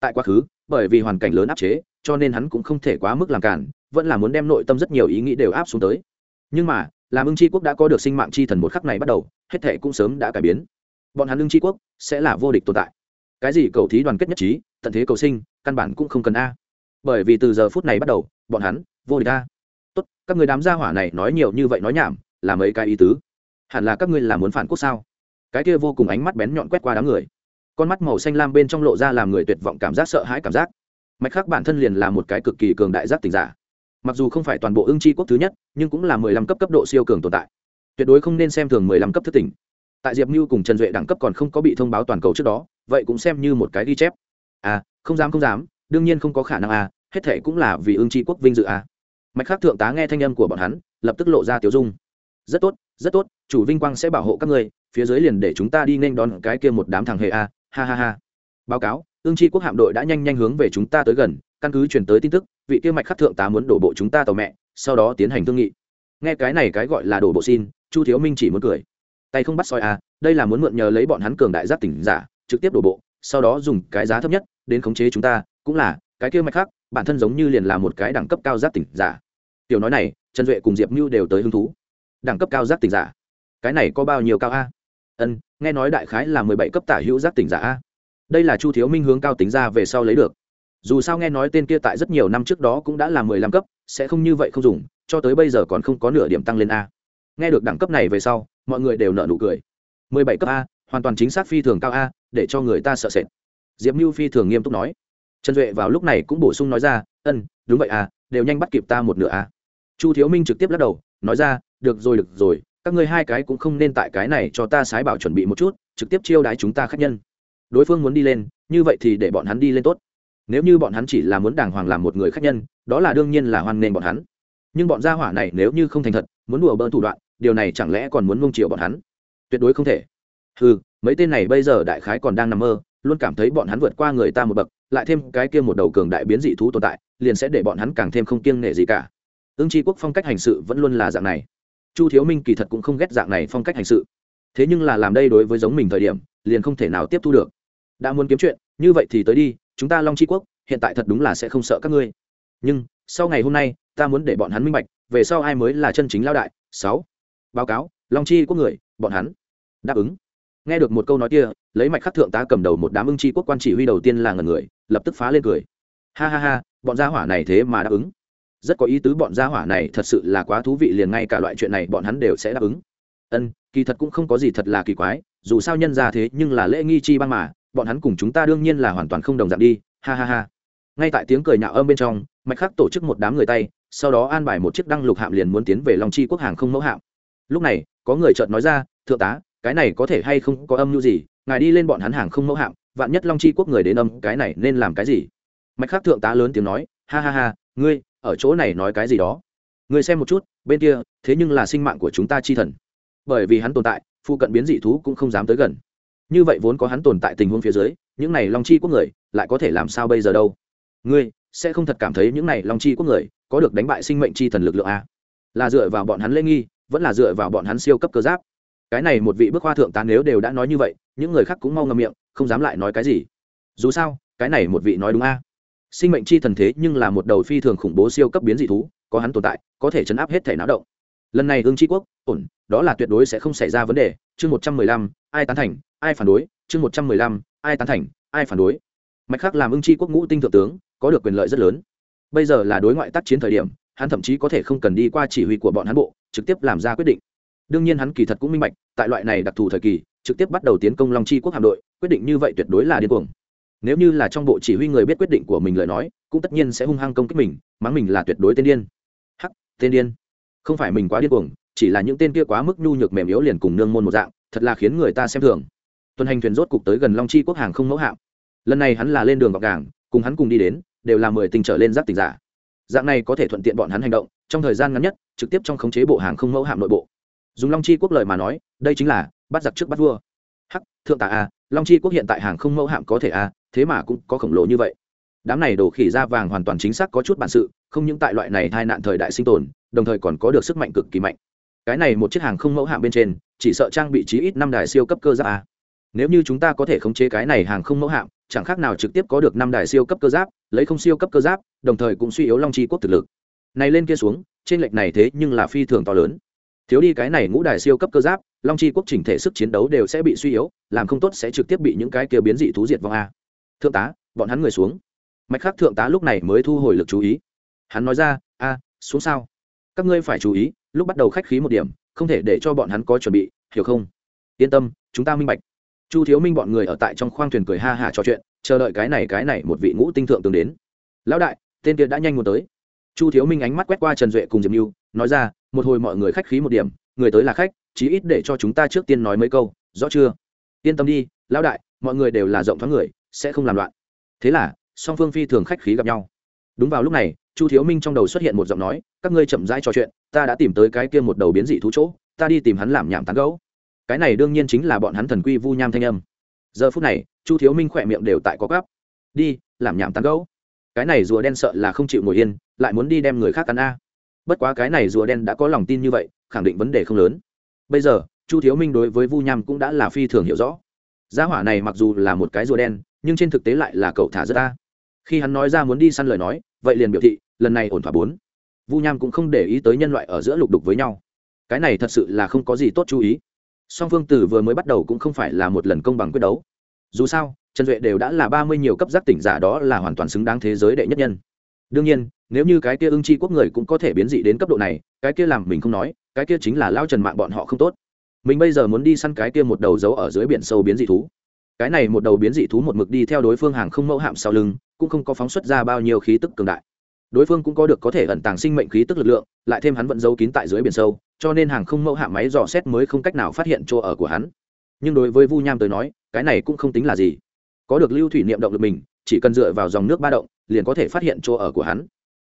Tại quá khứ, bởi vì hoàn cảnh lớn áp chế, cho nên hắn cũng không thể quá mức làm cản, vẫn là muốn đem nội tâm rất nhiều ý nghĩ đều áp xuống tới. Nhưng mà, làm ưng c quốc đã có được sinh mạng chi thần một khắc này bắt đầu, hết thệ cũng sớm đã cải biến. Bọn hắn ưng c quốc sẽ là vô địch tồn tại. Cái gì cầu thí đoàn kết nhất trí, tận thế cầu sinh, căn bản cũng không cần a. Bởi vì từ giờ phút này bắt đầu, bọn hắn, vô địch a. Tốt, các người đám gia hỏa này nói nhiều như vậy nói nhảm, là mấy cái ý tứ. Hẳn là các ngươi là muốn phản quốc sao? Cái kia vô cùng ánh mắt bén nhọn quét qua đám người con mắt màu xanh lam bên trong lộ ra làm người tuyệt vọng cảm giác sợ hãi cảm giác. Mạch khác bản thân liền là một cái cực kỳ cường đại giác tình giả. Mặc dù không phải toàn bộ ưng Chi quốc thứ nhất, nhưng cũng là mười lăm cấp cấp độ siêu cường tồn tại. Tuyệt đối không nên xem thường mười lăm cấp thất tỉnh. Tại diệp mưu cùng trần duệ đẳng cấp còn không có bị thông báo toàn cầu trước đó, vậy cũng xem như một cái ghi chép. À không dám không dám, đương nhiên không có khả năng à hết thể cũng là vì ưng Chi quốc vinh dự à. Mạch khác thượng tá nghe thanh âm của bọn hắn, lập tức lộ ra tiểu dung. Rất tốt rất tốt, chủ vinh quang sẽ bảo hộ các ngươi, phía dưới liền để chúng ta đi nên đón cái kia một đám thằng hề a ha ha ha. Báo cáo ương tri quốc hạm đội đã nhanh nhanh hướng về chúng ta tới gần, căn cứ truyền tới tin tức, vị kia mạch khắc thượng tá muốn đổ bộ chúng ta tàu mẹ, sau đó tiến hành thương nghị. Nghe cái này cái gọi là đổ bộ xin, chu thiếu minh chỉ muốn cười. Tay không bắt soi a đây là muốn mượn nhờ lấy bọn hắn cường đại giáp tỉnh giả, trực tiếp đổ bộ, sau đó dùng cái giá thấp nhất đến khống chế chúng ta, cũng là, cái kia mạch khác bản thân giống như liền là một cái đẳng cấp cao giáp tỉnh giả. Tiểu nói này, trần duệ cùng diệp mưu đều tới hứng thú. Đẳng cấp cao giáp tỉnh giả? Cái này có bao nhiêu cao a? Ân, nghe nói đại khái là mười bảy cấp tả hữu giác tỉnh giả a. Đây là chu thiếu minh hướng cao tính ra về sau lấy được. Dù sao nghe nói tên kia tại rất nhiều năm trước đó cũng đã là mười lăm cấp, sẽ không như vậy không dùng, cho tới bây giờ còn không có nửa điểm tăng lên a. Nghe được đẳng cấp này về sau, mọi người đều nợ nụ cười. mười bảy cấp a, hoàn toàn chính xác phi thường cao a, để cho người ta sợ sệt. Diệp mưu phi thường nghiêm túc nói. Trần duệ vào lúc này cũng bổ sung nói ra, ân, đúng vậy à đều nhanh bắt kịp ta một nửa a. Chu thiếu minh trực tiếp lắc đầu, nói ra, được rồi được rồi các ngươi hai cái cũng không nên tại cái này cho ta sái bảo chuẩn bị một chút, trực tiếp chiêu đái chúng ta khác nhân. Đối phương muốn đi lên, như vậy thì để bọn hắn đi lên tốt. Nếu như bọn hắn chỉ là muốn đàng hoàng làm một người khác nhân, đó là đương nhiên là hoan nghênh bọn hắn. Nhưng bọn gia hỏa này nếu như không thành thật, muốn đùa bỡn thủ đoạn, điều này chẳng lẽ còn muốn mông chiều bọn hắn? Tuyệt đối không thể. Ừ mấy tên này bây giờ đại khái còn đang nằm mơ, luôn cảm thấy bọn hắn vượt qua người ta một bậc, lại thêm cái kia một đầu cường đại biến dị thú tồn tại, liền sẽ để bọn hắn càng thêm không kiêng nể gì cả. Ương tri quốc phong cách hành sự vẫn luôn là dạng này chu thiếu minh kỳ thật cũng không ghét dạng này phong cách hành sự. Thế nhưng là làm đây đối với giống mình thời điểm, liền không thể nào tiếp thu được. Đã muốn kiếm chuyện, như vậy thì tới đi, chúng ta long tri quốc, hiện tại thật đúng là sẽ không sợ các ngươi. Nhưng, sau ngày hôm nay, ta muốn để bọn hắn minh bạch, về sau ai mới là chân chính lao đại? Sáu. Báo cáo, long chi quốc người, bọn hắn. Đáp ứng. Nghe được một câu nói kia, lấy mạch khắc thượng tá cầm đầu một đám ưng chi quốc quan chỉ huy đầu tiên là ngần người, lập tức phá lên cười. Ha ha ha, bọn gia hỏa này thế mà đáp ứng rất có ý tứ bọn gia hỏa này thật sự là quá thú vị liền ngay cả loại chuyện này bọn hắn đều sẽ đáp ứng. Ân, kỳ thật cũng không có gì thật là kỳ quái, dù sao nhân ra thế nhưng là lễ nghi chi băng mà, bọn hắn cùng chúng ta đương nhiên là hoàn toàn không đồng dạng đi, ha ha ha. Ngay tại tiếng cười nhạo âm bên trong, mạch khắc tổ chức một đám người tay, sau đó an bài một chiếc đăng lục hạm liền muốn tiến về long chi quốc hàng không mẫu hạm. Lúc này, có người chợt nói ra, thượng tá, cái này có thể hay không có âm mưu gì? Ngài đi lên bọn hắn hàng không mẫu hạm, vạn nhất long chi quốc người đến âm, cái này nên làm cái gì? Mạch khắc thượng tá lớn tiếng nói, ha ha ha, ngươi ở chỗ này nói cái gì đó. Người xem một chút, bên kia, thế nhưng là sinh mạng của chúng ta chi thần. Bởi vì hắn tồn tại, phụ cận biến dị thú cũng không dám tới gần. Như vậy vốn có hắn tồn tại tình huống phía dưới, những này long chi quốc người, lại có thể làm sao bây giờ đâu? Ngươi, sẽ không thật cảm thấy những này long chi quốc người, có được đánh bại sinh mệnh chi thần lực lượng a? Là dựa vào bọn hắn lễ nghi, vẫn là dựa vào bọn hắn siêu cấp cơ giáp? Cái này một vị bức hoa thượng tá nếu đều đã nói như vậy, những người khác cũng mau ngầm miệng, không dám lại nói cái gì. Dù sao, cái này một vị nói đúng a? Sinh mệnh chi thần thế nhưng là một đầu phi thường khủng bố siêu cấp biến dị thú, có hắn tồn tại, có thể chấn áp hết thể náo động. Lần này ương tri quốc, ổn, đó là tuyệt đối sẽ không xảy ra vấn đề. Chương một trăm mười lăm, ai tán thành, ai phản đối? Chương một trăm mười lăm, ai tán thành, ai phản đối? Mạch khác làm ương tri quốc ngũ tinh thượng tướng, có được quyền lợi rất lớn. Bây giờ là đối ngoại tác chiến thời điểm, hắn thậm chí có thể không cần đi qua chỉ huy của bọn hắn bộ, trực tiếp làm ra quyết định. Đương nhiên hắn kỳ thật cũng minh bạch, tại loại này đặc thù thời kỳ, trực tiếp bắt đầu tiến công long chi quốc hạm đội, quyết định như vậy tuyệt đối là điên cuồng nếu như là trong bộ chỉ huy người biết quyết định của mình lời nói, cũng tất nhiên sẽ hung hăng công kích mình, mắng mình là tuyệt đối tên điên. Hắc, tên điên. Không phải mình quá điên cuồng, chỉ là những tên kia quá mức nhu nhược mềm yếu liền cùng nương môn một dạng, thật là khiến người ta xem thường. Tuần hành thuyền rốt cục tới gần long chi quốc hàng không mẫu hạm. Lần này hắn là lên đường gọc gàng, cùng hắn cùng đi đến, đều là mười tình trở lên giáp tình giả. Dạng này có thể thuận tiện bọn hắn hành động, trong thời gian ngắn nhất, trực tiếp trong khống chế bộ hàng không mẫu hạm nội bộ. Dùng long chi quốc lời mà nói, đây chính là bắt giặc trước bắt vua. Hắc, thượng tạ a à, long chi quốc hiện tại hàng không mẫu hạm có thể a thế mà cũng có khổng lồ như vậy. Đám này đổ khỉ ra vàng hoàn toàn chính xác có chút bản sự, không những tại loại này tai nạn thời đại sinh tồn, đồng thời còn có được sức mạnh cực kỳ mạnh. Cái này một chiếc hàng không mẫu hạm bên trên, chỉ sợ trang bị trí ít năm đài siêu cấp cơ giáp a. Nếu như chúng ta có thể khống chế cái này hàng không mẫu hạm, chẳng khác nào trực tiếp có được năm đài siêu cấp cơ giáp, lấy không siêu cấp cơ giáp, đồng thời cũng suy yếu long chi quốc thực lực. Này lên kia xuống, trên lệch này thế nhưng là phi thường to lớn. Thiếu đi cái này ngũ đài siêu cấp cơ giáp, long chi quốc chỉnh thể sức chiến đấu đều sẽ bị suy yếu, làm không tốt sẽ trực tiếp bị những cái kia biến dị thú diệt vong a thượng tá, bọn hắn người xuống. Mạch khác thượng tá lúc này mới thu hồi lực chú ý. Hắn nói ra, a, xuống sao? Các ngươi phải chú ý, lúc bắt đầu khách khí một điểm, không thể để cho bọn hắn có chuẩn bị, hiểu không? Yên tâm, chúng ta minh bạch. Chu thiếu minh bọn người ở tại trong khoang thuyền cười ha hả trò chuyện, chờ đợi cái này cái này một vị ngũ tinh thượng tướng đến. Lão đại, tên kia đã nhanh muốn tới. Chu thiếu minh ánh mắt quét qua trần duệ cùng diệp mưu nói ra, một hồi mọi người khách khí một điểm, người tới là khách, chí ít để cho chúng ta trước tiên nói mấy câu, rõ chưa? Yên tâm đi, lão đại, mọi người đều là rộng thoáng người sẽ không làm loạn. Thế là, song phương phi thường khách khí gặp nhau. Đúng vào lúc này, chu thiếu minh trong đầu xuất hiện một giọng nói, các ngươi chậm rãi trò chuyện, ta đã tìm tới cái kia một đầu biến dị thú chỗ, ta đi tìm hắn làm nhảm tán gấu cái này đương nhiên chính là bọn hắn thần quy vu nham thanh âm. Giờ phút này, chu thiếu minh khỏe miệng đều tại có gắp đi, làm nhảm tán gấu cái này rùa đen sợ là không chịu ngồi yên, lại muốn đi đem người khác cắn a. Bất quá cái này rùa đen đã có lòng tin như vậy, khẳng định vấn đề không lớn. Bây giờ, chu thiếu minh đối với vu nham cũng đã là phi thường hiểu rõ. Gia hỏa này mặc dù là một cái rùa đen nhưng trên thực tế lại là cậu thả rất ta. Khi hắn nói ra muốn đi săn lời nói, vậy liền biểu thị, lần này ổn thỏa bốn. Vu nham cũng không để ý tới nhân loại ở giữa lục đục với nhau. Cái này thật sự là không có gì tốt chú ý. Song phương tử vừa mới bắt đầu cũng không phải là một lần công bằng quyết đấu. Dù sao, trần duệ đều đã là ba mươi nhiều cấp giác tỉnh giả đó là hoàn toàn xứng đáng thế giới đệ nhất nhân. Đương nhiên, nếu như cái kia ưng chi quốc người cũng có thể biến dị đến cấp độ này, cái kia làm mình không nói, cái kia chính là lao trần mạng bọn họ không tốt. Mình bây giờ muốn đi săn cái kia một đầu dấu ở dưới biển sâu biến dị thú cái này một đầu biến dị thú một mực đi theo đối phương hàng không mẫu hạm sau lưng, cũng không có phóng xuất ra bao nhiêu khí tức cường đại. Đối phương cũng có được có thể ẩn tàng sinh mệnh khí tức lực lượng, lại thêm hắn vẫn giấu kín tại dưới biển sâu, cho nên hàng không mẫu hạm máy dò xét mới không cách nào phát hiện chỗ ở của hắn. Nhưng đối với vu nham tới nói, cái này cũng không tính là gì. Có được lưu thủy niệm động lực mình, chỉ cần dựa vào dòng nước ba động, liền có thể phát hiện chỗ ở của hắn.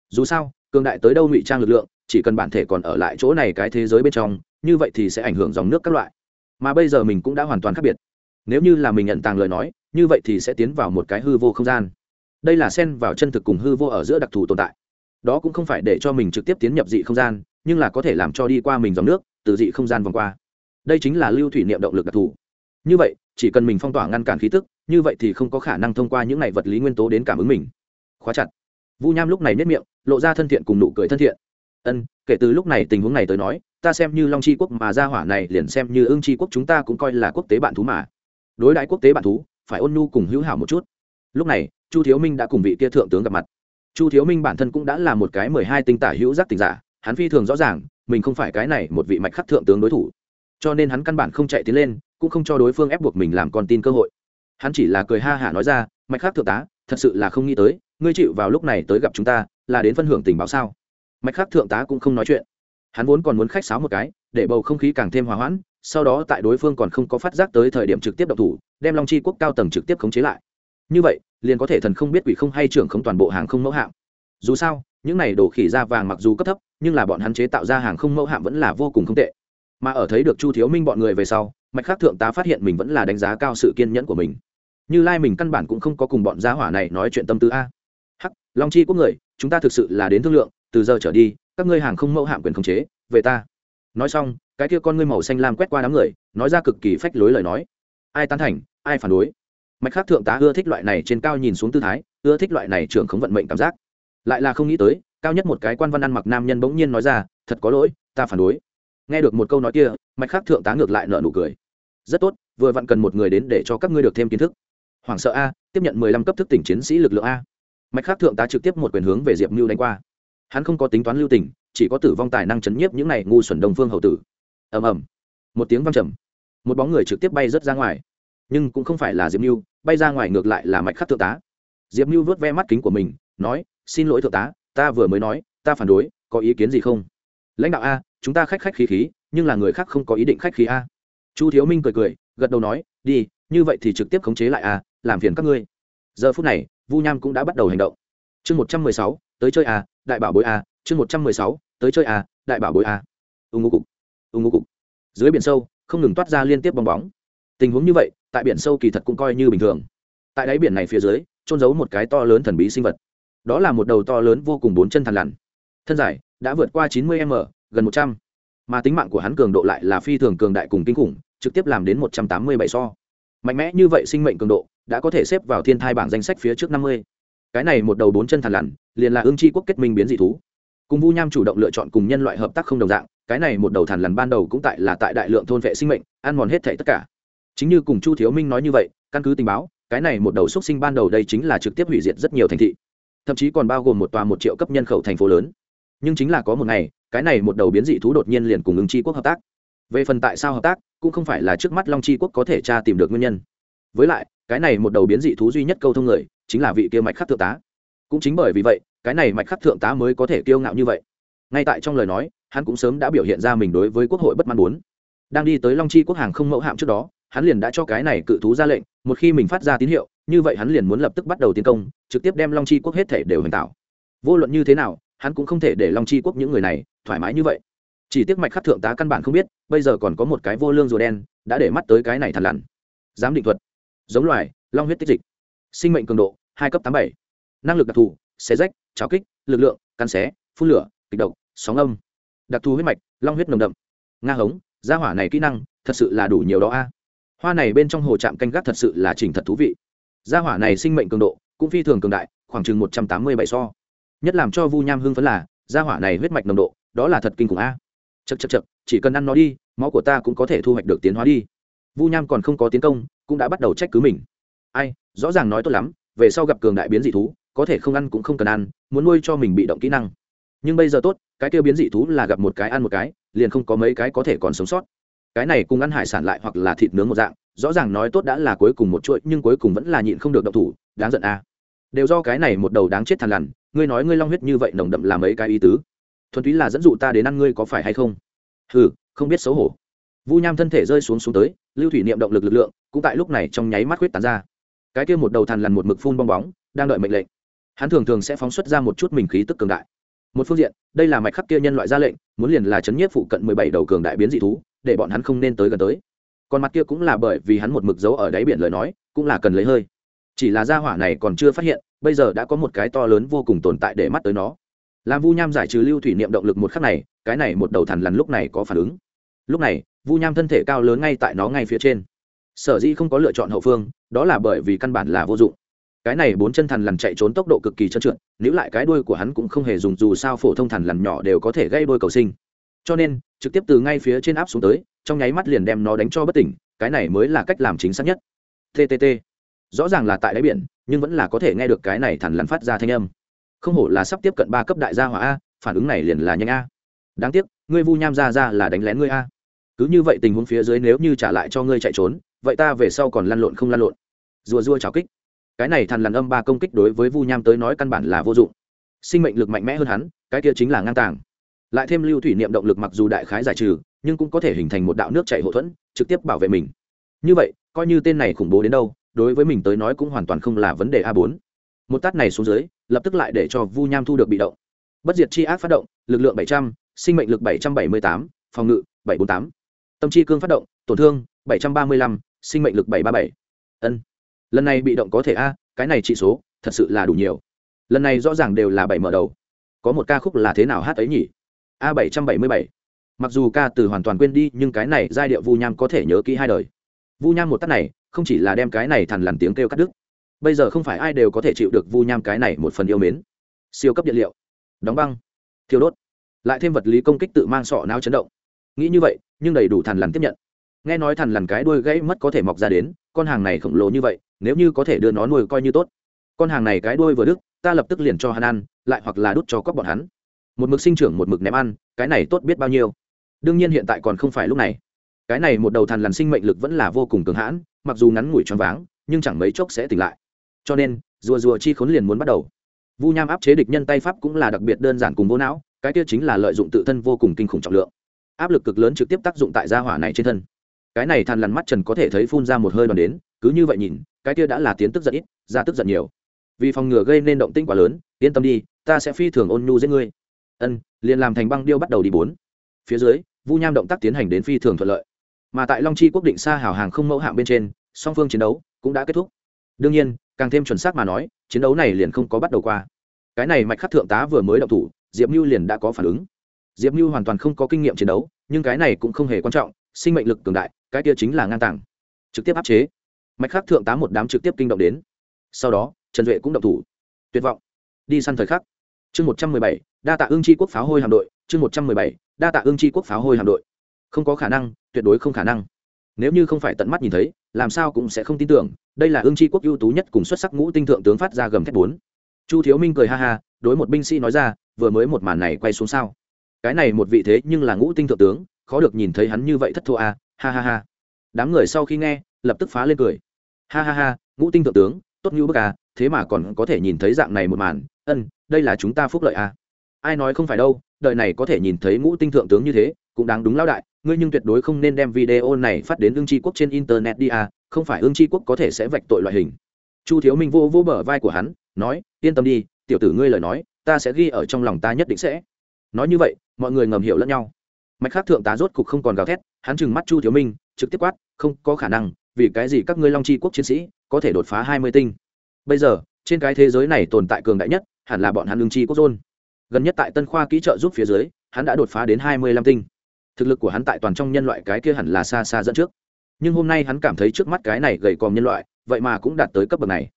Dù sao, cường đại tới đâu ngụy trang lực lượng, chỉ cần bản thể còn ở lại chỗ này cái thế giới bên trong, như vậy thì sẽ ảnh hưởng dòng nước các loại. Mà bây giờ mình cũng đã hoàn toàn khác biệt nếu như là mình nhận tàng lời nói, như vậy thì sẽ tiến vào một cái hư vô không gian. Đây là xen vào chân thực cùng hư vô ở giữa đặc thù tồn tại. Đó cũng không phải để cho mình trực tiếp tiến nhập dị không gian, nhưng là có thể làm cho đi qua mình dòng nước, từ dị không gian vòng qua. Đây chính là lưu thủy niệm động lực đặc thù. Như vậy, chỉ cần mình phong tỏa ngăn cản khí tức, như vậy thì không có khả năng thông qua những này vật lý nguyên tố đến cảm ứng mình. Khóa chặt. Vu nham lúc này nếp miệng, lộ ra thân thiện cùng nụ cười thân thiện. Ân, kể từ lúc này tình huống này tới nói, ta xem như long c h i quốc mà gia hỏa này liền xem như ương c h i quốc chúng ta cũng coi là quốc tế bạn thú mà đối đãi quốc tế bạn thú, phải ôn nhu cùng hữu hảo một chút. Lúc này, chu thiếu minh đã cùng vị kia thượng tướng gặp mặt. Chu thiếu minh bản thân cũng đã là một cái mười hai tinh tả hữu giác tình giả, hắn phi thường rõ ràng, mình không phải cái này một vị mạch khắc thượng tướng đối thủ. Cho nên hắn căn bản không chạy tiến lên, cũng không cho đối phương ép buộc mình làm con tin cơ hội. Hắn chỉ là cười ha hả nói ra, mạch khắc thượng tá, thật sự là không nghĩ tới, ngươi chịu vào lúc này tới gặp chúng ta, là đến phân hưởng tình báo sao? Mạch khắc thượng tá cũng không nói chuyện. Hắn vốn còn muốn khách sáo một cái, để bầu không khí càng thêm hòa hoãn sau đó tại đối phương còn không có phát giác tới thời điểm trực tiếp độc thủ, đem long chi quốc cao tầng trực tiếp khống chế lại. Như vậy, liền có thể thần không biết quỷ không hay trưởng không toàn bộ hàng không mẫu hạm. Dù sao, những này đổ khỉ ra vàng mặc dù cấp thấp, nhưng là bọn hắn chế tạo ra hàng không mẫu hạm vẫn là vô cùng không tệ. Mà ở thấy được chu thiếu minh bọn người về sau, mạch khác thượng tá phát hiện mình vẫn là đánh giá cao sự kiên nhẫn của mình. Như lai mình căn bản cũng không có cùng bọn gia hỏa này nói chuyện tâm tư a. Hắc, long chi quốc người, chúng ta thực sự là đến thương lượng, từ giờ trở đi, các ngươi hàng không mẫu hạm quyền khống chế, về ta. Nói xong cái kia con ngươi màu xanh lam quét qua đám người, nói ra cực kỳ phách lối lời nói. Ai tán thành, ai phản đối? Mạch khác thượng tá ưa thích loại này trên cao nhìn xuống tư thái, ưa thích loại này trưởng khống vận mệnh cảm giác. Lại là không nghĩ tới, cao nhất một cái quan văn ăn mặc nam nhân bỗng nhiên nói ra, thật có lỗi, ta phản đối. Nghe được một câu nói kia, mạch khác thượng tá ngược lại nợ nụ cười. Rất tốt, vừa vặn cần một người đến để cho các ngươi được thêm kiến thức. Hoàng sợ a, tiếp nhận mười lăm cấp thức tỉnh chiến sĩ lực lượng a. Mạch khác thượng tá trực tiếp một quyền hướng về diệp mưu đánh qua. Hắn không có tính toán lưu tình, chỉ có tử vong tài năng chấn nhiếp những này ngu xuẩn đồng phương hậu tử ầm ầm. Một tiếng văng trầm. Một bóng người trực tiếp bay rớt ra ngoài. Nhưng cũng không phải là diệp mưu bay ra ngoài ngược lại là mạch khắc thượng tá. Diệp mưu vớt ve mắt kính của mình, nói, xin lỗi thượng tá, ta vừa mới nói, ta phản đối, có ý kiến gì không? Lãnh đạo a, chúng ta khách khách khí khí, nhưng là người khác không có ý định khách khí a. Chu thiếu minh cười cười, gật đầu nói, đi, như vậy thì trực tiếp khống chế lại a, làm phiền các ngươi. Giờ phút này, vu nham cũng đã bắt đầu hành động. Chương một trăm mười sáu, tới chơi a, đại bảo bối a, chương một trăm mười sáu, tới chơi a, đại bảo bối a. Ưng ngô cục ưng ngô cục. Dưới biển sâu, không ngừng toát ra liên tiếp bong bóng. Tình huống như vậy, tại biển sâu kỳ thật cũng coi như bình thường. Tại đáy biển này phía dưới trôn giấu một cái to lớn thần bí sinh vật. Đó là một đầu to lớn vô cùng bốn chân thằn lằn. Thân dài, đã vượt qua chín mươi m, gần một trăm. Mà tính mạng của hắn cường độ lại là phi thường cường đại cùng kinh khủng, trực tiếp làm đến một trăm tám mươi bảy so. Mạnh mẽ như vậy sinh mệnh cường độ, đã có thể xếp vào thiên thai bảng danh sách phía trước năm mươi. Cái này một đầu bốn chân thằn lằn, liền là ương tri quốc kết minh biến dị thú. Cùng vu nham chủ động lựa chọn cùng nhân loại hợp tác không đồng dạng cái này một đầu thằn lằn ban đầu cũng tại là tại đại lượng thôn vệ sinh mệnh, ăn mòn hết thể tất cả. Chính như cùng chu thiếu minh nói như vậy, căn cứ tình báo, cái này một đầu xuất sinh ban đầu đây chính là trực tiếp hủy diệt rất nhiều thành thị. Thậm chí còn bao gồm một tòa một triệu cấp nhân khẩu thành phố lớn. Nhưng chính là có một ngày, cái này một đầu biến dị thú đột nhiên liền cùng ứng tri quốc hợp tác. Về phần tại sao hợp tác, cũng không phải là trước mắt long tri quốc có thể tra tìm được nguyên nhân. Với lại, cái này một đầu biến dị thú duy nhất câu thông người, chính là vị kia mạch khắc thượng tá. Cũng chính bởi vì vậy, cái này mạch khắc thượng tá mới có thể kiêu ngạo như vậy. Ngay tại trong lời nói hắn cũng sớm đã biểu hiện ra mình đối với quốc hội bất mãn muốn. Đang đi tới long chi quốc hàng không mẫu hạm trước đó, hắn liền đã cho cái này cự thú ra lệnh, một khi mình phát ra tín hiệu, như vậy hắn liền muốn lập tức bắt đầu tiến công, trực tiếp đem long chi quốc hết thể đều hành tạo. Vô luận như thế nào, hắn cũng không thể để long chi quốc những người này thoải mái như vậy. Chỉ tiếc mạch khắc thượng tá căn bản không biết, bây giờ còn có một cái vô lương rùa đen, đã để mắt tới cái này thật lặn giám định thuật. Giống loài, long huyết tích dịch. Sinh mệnh cường độ, hai cấp tám bảy. Năng lực đặc thù, xé rách cháo kích, lực lượng, cắn xé, phun lửa kịch độc sóng âm đặc thù huyết mạch, long huyết nồng đậm. Nga hống, gia hỏa này kỹ năng, thật sự là đủ nhiều đó a. Hoa này bên trong hồ trạm canh gác thật sự là trình thật thú vị. Gia hỏa này sinh mệnh cường độ, cũng phi thường cường đại, khoảng chừng một trăm tám mươi bảy so. Nhất làm cho vu nham hưng phấn là, gia hỏa này huyết mạch nồng độ, đó là thật kinh khủng a. Chật chật chật chỉ cần ăn nó đi, máu của ta cũng có thể thu hoạch được tiến hóa đi. Vu nham còn không có tiến công, cũng đã bắt đầu trách cứ mình. Ai, rõ ràng nói tốt lắm, về sau gặp cường đại biến dị thú, có thể không ăn cũng không cần ăn, muốn nuôi cho mình bị động kỹ năng nhưng bây giờ tốt, cái kêu biến dị thú là gặp một cái ăn một cái, liền không có mấy cái có thể còn sống sót. Cái này cùng ăn hải sản lại hoặc là thịt nướng một dạng, rõ ràng nói tốt đã là cuối cùng một chuỗi, nhưng cuối cùng vẫn là nhịn không được động thủ, đáng giận à. đều do cái này một đầu đáng chết thằn lằn, ngươi nói ngươi long huyết như vậy nồng đậm là mấy cái ý tứ? Thuần túy là dẫn dụ ta đến ăn ngươi có phải hay không? Hừ, không biết xấu hổ. Vu nham thân thể rơi xuống xuống tới, lưu thủy niệm động lực lực lượng, cũng tại lúc này trong nháy mắt huyết tán ra. Cái kia một đầu thằn lằn một mực phun bong bóng, đang đợi mệnh lệnh. Hắn thường thường sẽ phóng xuất ra một chút mình khí tức cường đại một phương diện, đây là mạch khắc kia nhân loại ra lệnh, muốn liền là chấn nhiếp phụ cận mười bảy đầu cường đại biến dị thú, để bọn hắn không nên tới gần tới. Còn mặt kia cũng là bởi vì hắn một mực dấu ở đáy biển lời nói, cũng là cần lấy hơi. Chỉ là gia hỏa này còn chưa phát hiện, bây giờ đã có một cái to lớn vô cùng tồn tại để mắt tới nó. Làm vu nham giải trừ lưu thủy niệm động lực một khắc này, cái này một đầu thằn lằn lúc này có phản ứng. Lúc này, vu nham thân thể cao lớn ngay tại nó ngay phía trên. Sở dĩ không có lựa chọn hậu phương, đó là bởi vì căn bản là vô dụng cái này bốn chân thằn lằn chạy trốn tốc độ cực kỳ trơn trượt nếu lại cái đuôi của hắn cũng không hề dùng dù sao phổ thông thằn lằn nhỏ đều có thể gây đuôi cầu sinh. Cho nên, trực tiếp từ ngay phía trên áp xuống tới, trong nháy mắt liền đem nó đánh cho bất tỉnh, cái này mới là cách làm chính xác nhất. Ttt rõ ràng là tại đáy biển, nhưng vẫn là có thể nghe được cái này thằn lằn phát ra thanh âm. Không hổ là sắp tiếp cận ba cấp đại gia hỏa a, phản ứng này liền là nhanh a. Đáng tiếc, ngươi vu nham ra ra là đánh lén ngươi a. Cứ như vậy tình huống phía dưới nếu như trả lại cho ngươi chạy trốn, vậy ta về sau còn lăn lộn không lăn lộn. Rùa rùa cháo kích cái này thằn lằn âm ba công kích đối với vu nham tới nói căn bản là vô dụng. Sinh mệnh lực mạnh mẽ hơn hắn, cái kia chính là ngang tàng. Lại thêm lưu thủy niệm động lực mặc dù đại khái giải trừ, nhưng cũng có thể hình thành một đạo nước chảy hậu thuẫn, trực tiếp bảo vệ mình. Như vậy, coi như tên này khủng bố đến đâu, đối với mình tới nói cũng hoàn toàn không là vấn đề a bốn. Một tát này xuống dưới, lập tức lại để cho vu nham thu được bị động. Bất diệt chi ác phát động, lực lượng bảy trăm, sinh mệnh lực bảy trăm bảy mươi tám, phòng ngự bảy bốn tám. Tâm chi cương phát động, tổn thương bảy trăm ba mươi lăm, sinh mệnh lực bảy ba bảy. Ân lần này bị động có thể a, cái này trị số, thật sự là đủ nhiều. Lần này rõ ràng đều là bảy mở đầu. Có một ca khúc là thế nào hát ấy nhỉ? A bảy trăm bảy mươi bảy. Mặc dù ca từ hoàn toàn quên đi, nhưng cái này giai điệu vu nham có thể nhớ kỹ hai đời. Vu nham một tắt này, không chỉ là đem cái này thằn lằn tiếng kêu cắt đứt, bây giờ không phải ai đều có thể chịu được vu nham cái này một phần yêu mến. Siêu cấp điện liệu. Đóng băng. Thiêu đốt. Lại thêm vật lý công kích tự mang sọ não chấn động. Nghĩ như vậy, nhưng đầy đủ thằn lằn tiếp nhận nghe nói thằn lằn cái đuôi gãy mất có thể mọc ra đến, con hàng này khổng lồ như vậy, nếu như có thể đưa nó nuôi coi như tốt. Con hàng này cái đuôi vừa đứt, ta lập tức liền cho hắn ăn, lại hoặc là đút cho cóc bọn hắn. Một mực sinh trưởng, một mực ném ăn, cái này tốt biết bao nhiêu. Đương nhiên hiện tại còn không phải lúc này. Cái này một đầu thằn lằn sinh mệnh lực vẫn là vô cùng cường hãn, mặc dù ngắn ngủi choáng váng, nhưng chẳng mấy chốc sẽ tỉnh lại. Cho nên, rùa rùa chi khốn liền muốn bắt đầu. Vu nham áp chế địch nhân tay pháp cũng là đặc biệt đơn giản cùng vô não, cái kia chính là lợi dụng tự thân vô cùng kinh khủng trọng lượng. Áp lực cực lớn trực tiếp tác dụng tại gia hỏa này trên thân cái này thằn lằn mắt trần có thể thấy phun ra một hơi đoàn đến, cứ như vậy nhìn, cái kia đã là tiến tức giận ít, ra tức giận nhiều. Vì phòng ngừa gây nên động tĩnh quá lớn, yên tâm đi, ta sẽ phi thường ôn nhu giết ngươi. Ân, liền làm thành băng điêu bắt đầu đi bốn. Phía dưới, vu nham động tác tiến hành đến phi thường thuận lợi. Mà tại long chi quốc định xa hào hàng không mẫu hạng bên trên, song phương chiến đấu cũng đã kết thúc. Đương nhiên, càng thêm chuẩn xác mà nói, chiến đấu này liền không có bắt đầu qua. Cái này mạch khắc thượng tá vừa mới động thủ, diệp mưu liền đã có phản ứng. Diệp mưu hoàn toàn không có kinh nghiệm chiến đấu, nhưng cái này cũng không hề quan trọng sinh mệnh lực cường đại, cái kia chính là ngang tàng. Trực tiếp áp chế. Mạch khắc thượng tá một đám trực tiếp kinh động đến. Sau đó, trần duệ cũng động thủ. Tuyệt vọng. Đi săn thời khắc. Chương một trăm mười bảy, đa tạ ương tri quốc pháo hôi hạm đội. Chương một trăm mười bảy, đa tạ ương tri quốc pháo hôi hạm đội. Không có khả năng, tuyệt đối không khả năng. Nếu như không phải tận mắt nhìn thấy, làm sao cũng sẽ không tin tưởng, đây là ương tri quốc ưu tú nhất cùng xuất sắc ngũ tinh thượng tướng phát ra gầm thép bốn. Chu thiếu minh cười ha ha, đối một binh sĩ nói ra, vừa mới một màn này quay xuống sao? Cái này một vị thế nhưng là ngũ tinh thượng tướng khó được nhìn thấy hắn như vậy thất thua à, ha ha ha. Đám người sau khi nghe lập tức phá lên cười. Ha ha ha ngũ tinh thượng tướng tốt như bức à thế mà còn có thể nhìn thấy dạng này một màn. Ân đây là chúng ta phúc lợi à ai nói không phải đâu đời này có thể nhìn thấy ngũ tinh thượng tướng như thế cũng đáng đúng lão đại. Ngươi nhưng tuyệt đối không nên đem video này phát đến ương tri quốc trên internet đi à không phải ương tri quốc có thể sẽ vạch tội loại hình. Chu thiếu minh vô vô bờ vai của hắn nói yên tâm đi tiểu tử ngươi lời nói ta sẽ ghi ở trong lòng ta nhất định sẽ. Nói như vậy mọi người ngầm hiểu lẫn nhau mạch khác thượng tá rốt cục không còn gào thét, hắn chừng mắt chu thiếu minh, trực tiếp quát, không có khả năng, vì cái gì các ngươi long chi quốc chiến sĩ có thể đột phá hai mươi tinh? Bây giờ, trên cái thế giới này tồn tại cường đại nhất, hẳn là bọn hắn lương chi quốc dôn gần nhất tại tân khoa kỹ trợ giúp phía dưới, hắn đã đột phá đến hai mươi lăm tinh. Thực lực của hắn tại toàn trong nhân loại cái kia hẳn là xa xa dẫn trước. Nhưng hôm nay hắn cảm thấy trước mắt cái này gầy còm nhân loại, vậy mà cũng đạt tới cấp bậc này.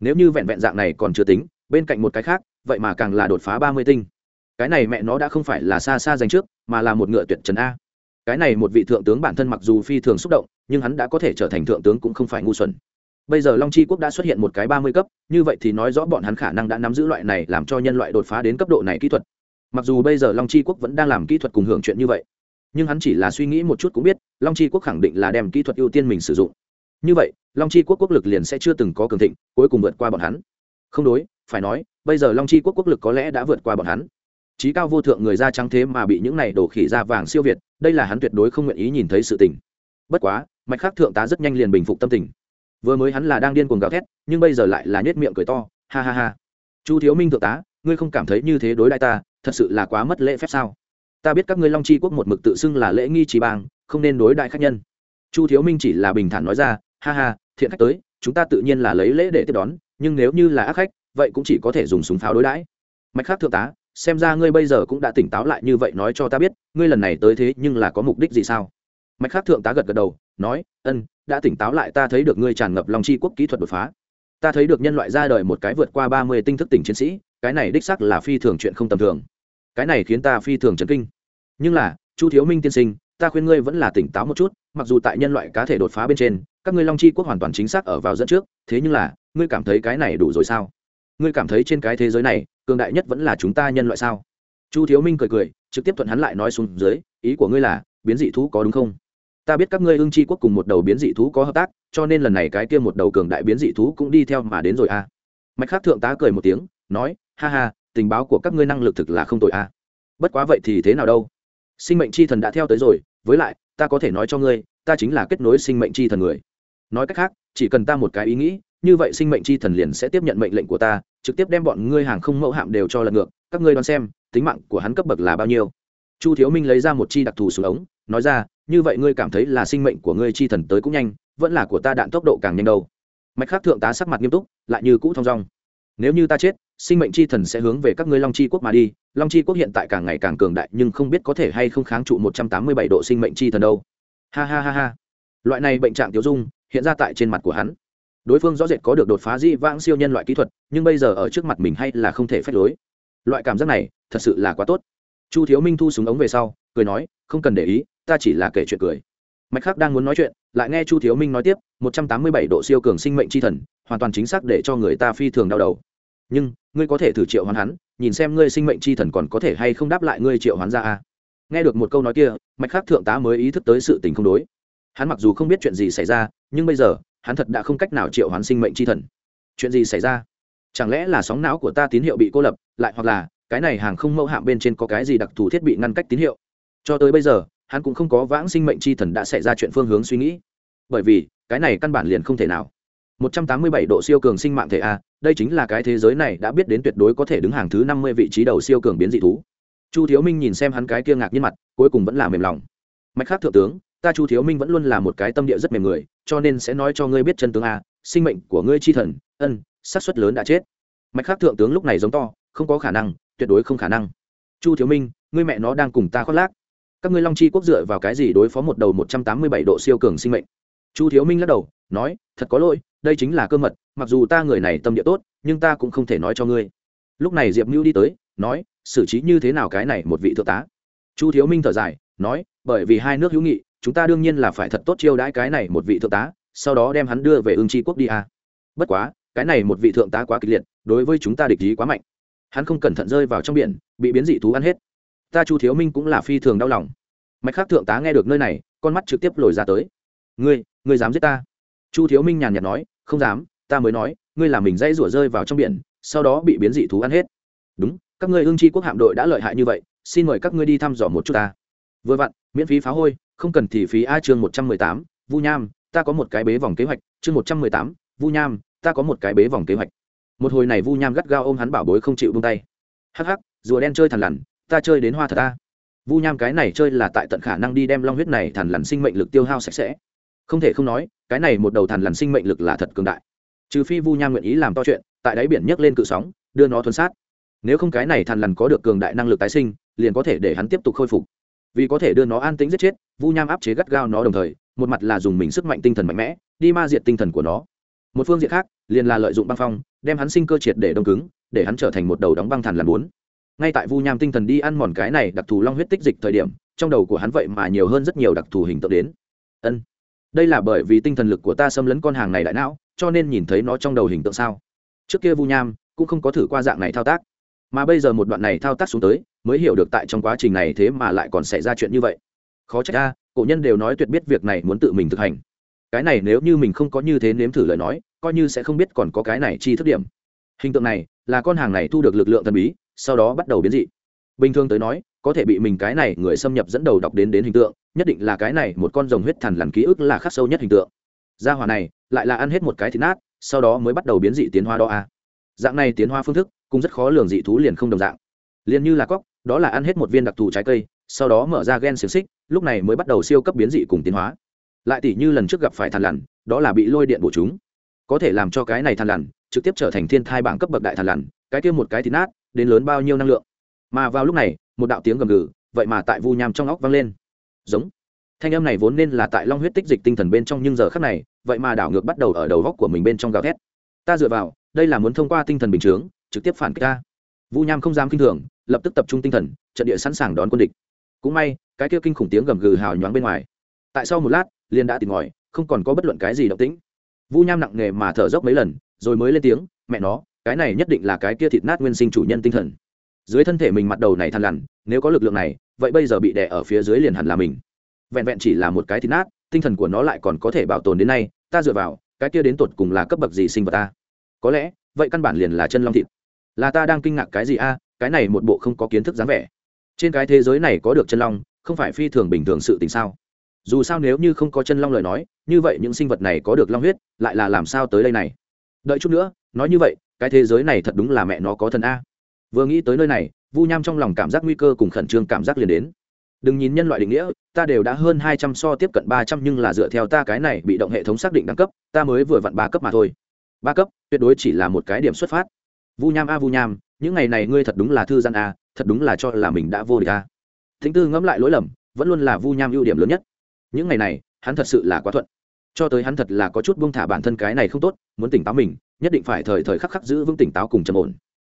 Nếu như vẹn vẹn dạng này còn chưa tính, bên cạnh một cái khác, vậy mà càng là đột phá ba mươi tinh. Cái này mẹ nó đã không phải là xa xa dành trước mà là một ngựa tuyệt trần a. Cái này một vị thượng tướng bản thân mặc dù phi thường xúc động, nhưng hắn đã có thể trở thành thượng tướng cũng không phải ngu xuẩn. Bây giờ long chi quốc đã xuất hiện một cái ba mươi cấp, như vậy thì nói rõ bọn hắn khả năng đã nắm giữ loại này làm cho nhân loại đột phá đến cấp độ này kỹ thuật. Mặc dù bây giờ long chi quốc vẫn đang làm kỹ thuật cùng hưởng chuyện như vậy, nhưng hắn chỉ là suy nghĩ một chút cũng biết, long chi quốc khẳng định là đem kỹ thuật ưu tiên mình sử dụng. Như vậy, long chi quốc quốc lực liền sẽ chưa từng có cường thịnh, cuối cùng vượt qua bọn hắn. Không đối, phải nói, bây giờ long chi quốc quốc lực có lẽ đã vượt qua bọn hắn trí cao vô thượng người da trắng thế mà bị những này đổ khỉ da vàng siêu việt, đây là hắn tuyệt đối không nguyện ý nhìn thấy sự tình. Bất quá, mạch khắc thượng tá rất nhanh liền bình phục tâm tình. Vừa mới hắn là đang điên cuồng gào thét, nhưng bây giờ lại là nhét miệng cười to, ha ha ha. Chu thiếu minh thượng tá, ngươi không cảm thấy như thế đối đại ta, thật sự là quá mất lễ phép sao? Ta biết các ngươi long chi quốc một mực tự xưng là lễ nghi trí bang, không nên đối đại khách nhân. Chu thiếu minh chỉ là bình thản nói ra, ha ha, thiện khách tới, chúng ta tự nhiên là lấy lễ để tiếp đón, nhưng nếu như là ác khách, vậy cũng chỉ có thể dùng súng pháo đối đãi. Mạch khác thượng tá xem ra ngươi bây giờ cũng đã tỉnh táo lại như vậy nói cho ta biết, ngươi lần này tới thế nhưng là có mục đích gì sao? Mạch khác thượng tá gật gật đầu, nói, ân, đã tỉnh táo lại, ta thấy được ngươi tràn ngập lòng chi quốc kỹ thuật đột phá. Ta thấy được nhân loại ra đời một cái vượt qua ba mươi tinh thức tỉnh chiến sĩ, cái này đích sắc là phi thường chuyện không tầm thường. Cái này khiến ta phi thường chấn kinh. Nhưng là, chu thiếu minh tiên sinh, ta khuyên ngươi vẫn là tỉnh táo một chút, mặc dù tại nhân loại cá thể đột phá bên trên, các ngươi long chi quốc hoàn toàn chính xác ở vào dẫn trước, thế nhưng là, ngươi cảm thấy cái này đủ rồi sao? Ngươi cảm thấy trên cái thế giới này, cường đại nhất vẫn là chúng ta nhân loại sao? Chu thiếu minh cười cười, trực tiếp thuận hắn lại nói xuống dưới, ý của ngươi là, biến dị thú có đúng không? Ta biết các ngươi ưng chi quốc cùng một đầu biến dị thú có hợp tác, cho nên lần này cái kia một đầu cường đại biến dị thú cũng đi theo mà đến rồi à? Mạch khác thượng tá cười một tiếng, nói, ha ha, tình báo của các ngươi năng lực thực là không tội à? Bất quá vậy thì thế nào đâu? Sinh mệnh chi thần đã theo tới rồi, với lại, ta có thể nói cho ngươi, ta chính là kết nối sinh mệnh chi thần người. Nói cách khác, chỉ cần ta một cái ý nghĩ, như vậy sinh mệnh chi thần liền sẽ tiếp nhận mệnh lệnh của ta trực tiếp đem bọn ngươi hàng không mẫu hạm đều cho lật ngược, các ngươi đoán xem, tính mạng của hắn cấp bậc là bao nhiêu? Chu thiếu minh lấy ra một chi đặc thù xuống ống, nói ra, như vậy ngươi cảm thấy là sinh mệnh của ngươi chi thần tới cũng nhanh, vẫn là của ta đạn tốc độ càng nhanh đâu. Mạch khác thượng tá sắc mặt nghiêm túc, lại như cũ thong dong. Nếu như ta chết, sinh mệnh chi thần sẽ hướng về các ngươi long chi quốc mà đi, long chi quốc hiện tại càng ngày càng cường đại, nhưng không biết có thể hay không kháng trụ một trăm tám mươi bảy độ sinh mệnh chi thần đâu. Ha ha ha ha. Loại này bệnh trạng tiêu dung, hiện ra tại trên mặt của hắn đối phương rõ rệt có được đột phá di vãng siêu nhân loại kỹ thuật, nhưng bây giờ ở trước mặt mình hay là không thể phép lối. Loại cảm giác này, thật sự là quá tốt. Chu thiếu minh thu súng ống về sau, cười nói, không cần để ý, ta chỉ là kể chuyện cười. Mạch khác đang muốn nói chuyện, lại nghe chu thiếu minh nói tiếp, một trăm tám mươi bảy độ siêu cường sinh mệnh chi thần, hoàn toàn chính xác để cho người ta phi thường đau đầu. Nhưng, ngươi có thể thử triệu hoán hắn, nhìn xem ngươi sinh mệnh chi thần còn có thể hay không đáp lại ngươi triệu hoán ra a. Nghe được một câu nói kia, mạch khác thượng tá mới ý thức tới sự tình không đối. Hắn mặc dù không biết chuyện gì xảy ra, nhưng bây giờ hắn thật đã không cách nào triệu hoán sinh mệnh chi thần. Chuyện gì xảy ra? Chẳng lẽ là sóng não của ta tín hiệu bị cô lập, lại hoặc là cái này hàng không mẫu hạm bên trên có cái gì đặc thù thiết bị ngăn cách tín hiệu? Cho tới bây giờ, hắn cũng không có vãng sinh mệnh chi thần đã xảy ra chuyện phương hướng suy nghĩ. Bởi vì, cái này căn bản liền không thể nào. 187 độ siêu cường sinh mạng thể a, đây chính là cái thế giới này đã biết đến tuyệt đối có thể đứng hàng thứ 50 vị trí đầu siêu cường biến dị thú. Chu thiếu minh nhìn xem hắn cái kia ngạc nhiên mặt, cuối cùng vẫn là mềm lòng. Mạch khác thượng tướng ta chu thiếu minh vẫn luôn là một cái tâm địa rất mềm người, cho nên sẽ nói cho ngươi biết chân tướng a, sinh mệnh của ngươi chi thần, ân, xác suất lớn đã chết. Mạch khác thượng tướng lúc này giống to, không có khả năng, tuyệt đối không khả năng. Chu thiếu minh, ngươi mẹ nó đang cùng ta khoác lác. Các ngươi long chi quốc dựa vào cái gì đối phó một đầu một trăm tám mươi bảy độ siêu cường sinh mệnh? Chu thiếu minh lắc đầu, nói, thật có lỗi, đây chính là cơ mật, mặc dù ta người này tâm địa tốt, nhưng ta cũng không thể nói cho ngươi. Lúc này diệp mưu đi tới, nói, xử trí như thế nào cái này một vị thượng tá? Chu thiếu minh thở dài, nói, bởi vì hai nước hữu nghị chúng ta đương nhiên là phải thật tốt chiêu đãi cái này một vị thượng tá, sau đó đem hắn đưa về ương tri quốc đi a. Bất quá, cái này một vị thượng tá quá kịch liệt, đối với chúng ta địch ý quá mạnh. Hắn không cẩn thận rơi vào trong biển, bị biến dị thú ăn hết. Ta chu thiếu minh cũng là phi thường đau lòng. Mạch khác thượng tá nghe được nơi này, con mắt trực tiếp lồi ra tới. Ngươi ngươi dám giết ta? Chu thiếu minh nhàn nhạt nói, không dám, ta mới nói, ngươi làm mình dây rủa rơi vào trong biển, sau đó bị biến dị thú ăn hết. Đúng, các ngươi hương tri quốc hạm đội đã lợi hại như vậy, xin mời các ngươi đi thăm dò một chút ta. Vừa vặn, miễn phí phá hôi không cần thì phí a chương một trăm mười tám, vu nham, ta có một cái bế vòng kế hoạch, chương một trăm mười tám, vu nham, ta có một cái bế vòng kế hoạch. Một hồi này vu nham gắt gao ôm hắn bảo bối không chịu bung tay. Hắc hắc, rùa đen chơi thằn lằn, ta chơi đến hoa thật ta vu nham cái này chơi là tại tận khả năng đi đem long huyết này thằn lằn sinh mệnh lực tiêu hao sạch sẽ. Không thể không nói, cái này một đầu thằn lằn sinh mệnh lực là thật cường đại. Trừ phi vu nham nguyện ý làm to chuyện, tại đáy biển nhấc lên cự sóng, đưa nó thuần sát. Nếu không cái này thằn lằn có được cường đại năng lực tái sinh, liền có thể để hắn tiếp tục khôi phục vì có thể đưa nó an tĩnh giết chết, vu nham áp chế gắt gao nó đồng thời, một mặt là dùng mình sức mạnh tinh thần mạnh mẽ, đi ma diệt tinh thần của nó. Một phương diện khác, liền là lợi dụng băng phong, đem hắn sinh cơ triệt để đông cứng, để hắn trở thành một đầu đóng băng thằn làm bốn. Ngay tại vu nham tinh thần đi ăn mòn cái này đặc thù long huyết tích dịch thời điểm, trong đầu của hắn vậy mà nhiều hơn rất nhiều đặc thù hình tượng đến. Ân, đây là bởi vì tinh thần lực của ta xâm lấn con hàng này đại não, cho nên nhìn thấy nó trong đầu hình tượng sao? Trước kia vu nham cũng không có thử qua dạng này thao tác. Mà bây giờ một đoạn này thao tác xuống tới mới hiểu được tại trong quá trình này thế mà lại còn xảy ra chuyện như vậy. Khó trách ra cổ nhân đều nói tuyệt biết việc này muốn tự mình thực hành. Cái này nếu như mình không có như thế nếm thử lời nói, coi như sẽ không biết còn có cái này chi thức điểm. Hình tượng này, là con hàng này thu được lực lượng thần bí, sau đó bắt đầu biến dị. Bình thường tới nói, có thể bị mình cái này người xâm nhập dẫn đầu đọc đến đến hình tượng, nhất định là cái này một con rồng huyết thần làm ký ức là khắc sâu nhất hình tượng. Gia hỏa này, lại là ăn hết một cái thịt nát, sau đó mới bắt đầu biến dị tiến hóa đó a. Dạng này tiến hóa phương thức, cũng rất khó lường dị thú liền không đồng dạng. Liền như là cóc đó là ăn hết một viên đặc thù trái cây, sau đó mở ra gen xiềng xích, lúc này mới bắt đầu siêu cấp biến dị cùng tiến hóa. Lại tỷ như lần trước gặp phải thằn lằn, đó là bị lôi điện bổ chúng. Có thể làm cho cái này thằn lằn trực tiếp trở thành thiên thai bảng cấp bậc đại thằn lằn, cái kia một cái thì nát, đến lớn bao nhiêu năng lượng. Mà vào lúc này, một đạo tiếng gầm gừ, vậy mà tại vu nham trong óc vang lên. Giống. Thanh âm này vốn nên là tại long huyết tích dịch tinh thần bên trong nhưng giờ khắc này, vậy mà đảo ngược bắt đầu ở đầu góc của mình bên trong gào thét. Ta dựa vào, đây là muốn thông qua tinh thần bình chướng, trực tiếp phản kích ta. Vu nham không dám kinh thường lập tức tập trung tinh thần, trận địa sẵn sàng đón quân địch. Cũng may, cái kia kinh khủng tiếng gầm gừ hào nhoáng bên ngoài. Tại sau một lát, liền đã tìm ngòi không còn có bất luận cái gì động tĩnh. Vu nham nặng nề mà thở dốc mấy lần, rồi mới lên tiếng, mẹ nó, cái này nhất định là cái kia thịt nát nguyên sinh chủ nhân tinh thần. Dưới thân thể mình mặt đầu này thằn lằn, nếu có lực lượng này, vậy bây giờ bị đè ở phía dưới liền hẳn là mình. Vẹn vẹn chỉ là một cái thịt nát, tinh thần của nó lại còn có thể bảo tồn đến nay, ta dựa vào, cái kia đến tột cùng là cấp bậc gì sinh vật ta? Có lẽ, vậy căn bản liền là chân long thịt. Là ta đang kinh ngạc cái gì a? Cái này một bộ không có kiến thức dáng vẻ. Trên cái thế giới này có được chân long, không phải phi thường bình thường sự tình sao? Dù sao nếu như không có chân long lời nói, như vậy những sinh vật này có được long huyết, lại là làm sao tới đây này? Đợi chút nữa, nói như vậy, cái thế giới này thật đúng là mẹ nó có thần a. Vừa nghĩ tới nơi này, vu nham trong lòng cảm giác nguy cơ cùng khẩn trương cảm giác liền đến. Đừng nhìn nhân loại định nghĩa, ta đều đã hơn hai trăm so tiếp cận ba trăm nhưng là dựa theo ta cái này bị động hệ thống xác định đẳng cấp, ta mới vừa vặn ba cấp mà thôi. Ba cấp, tuyệt đối chỉ là một cái điểm xuất phát vu nham a vu nham, những ngày này ngươi thật đúng là thư gian a, thật đúng là cho là mình đã vô địch a. Thính tư ngẫm lại lỗi lầm, vẫn luôn là vu nham ưu điểm lớn nhất. Những ngày này, hắn thật sự là quá thuận. Cho tới hắn thật là có chút buông thả bản thân cái này không tốt, muốn tỉnh táo mình, nhất định phải thời thời khắc khắc giữ vững tỉnh táo cùng trầm ổn.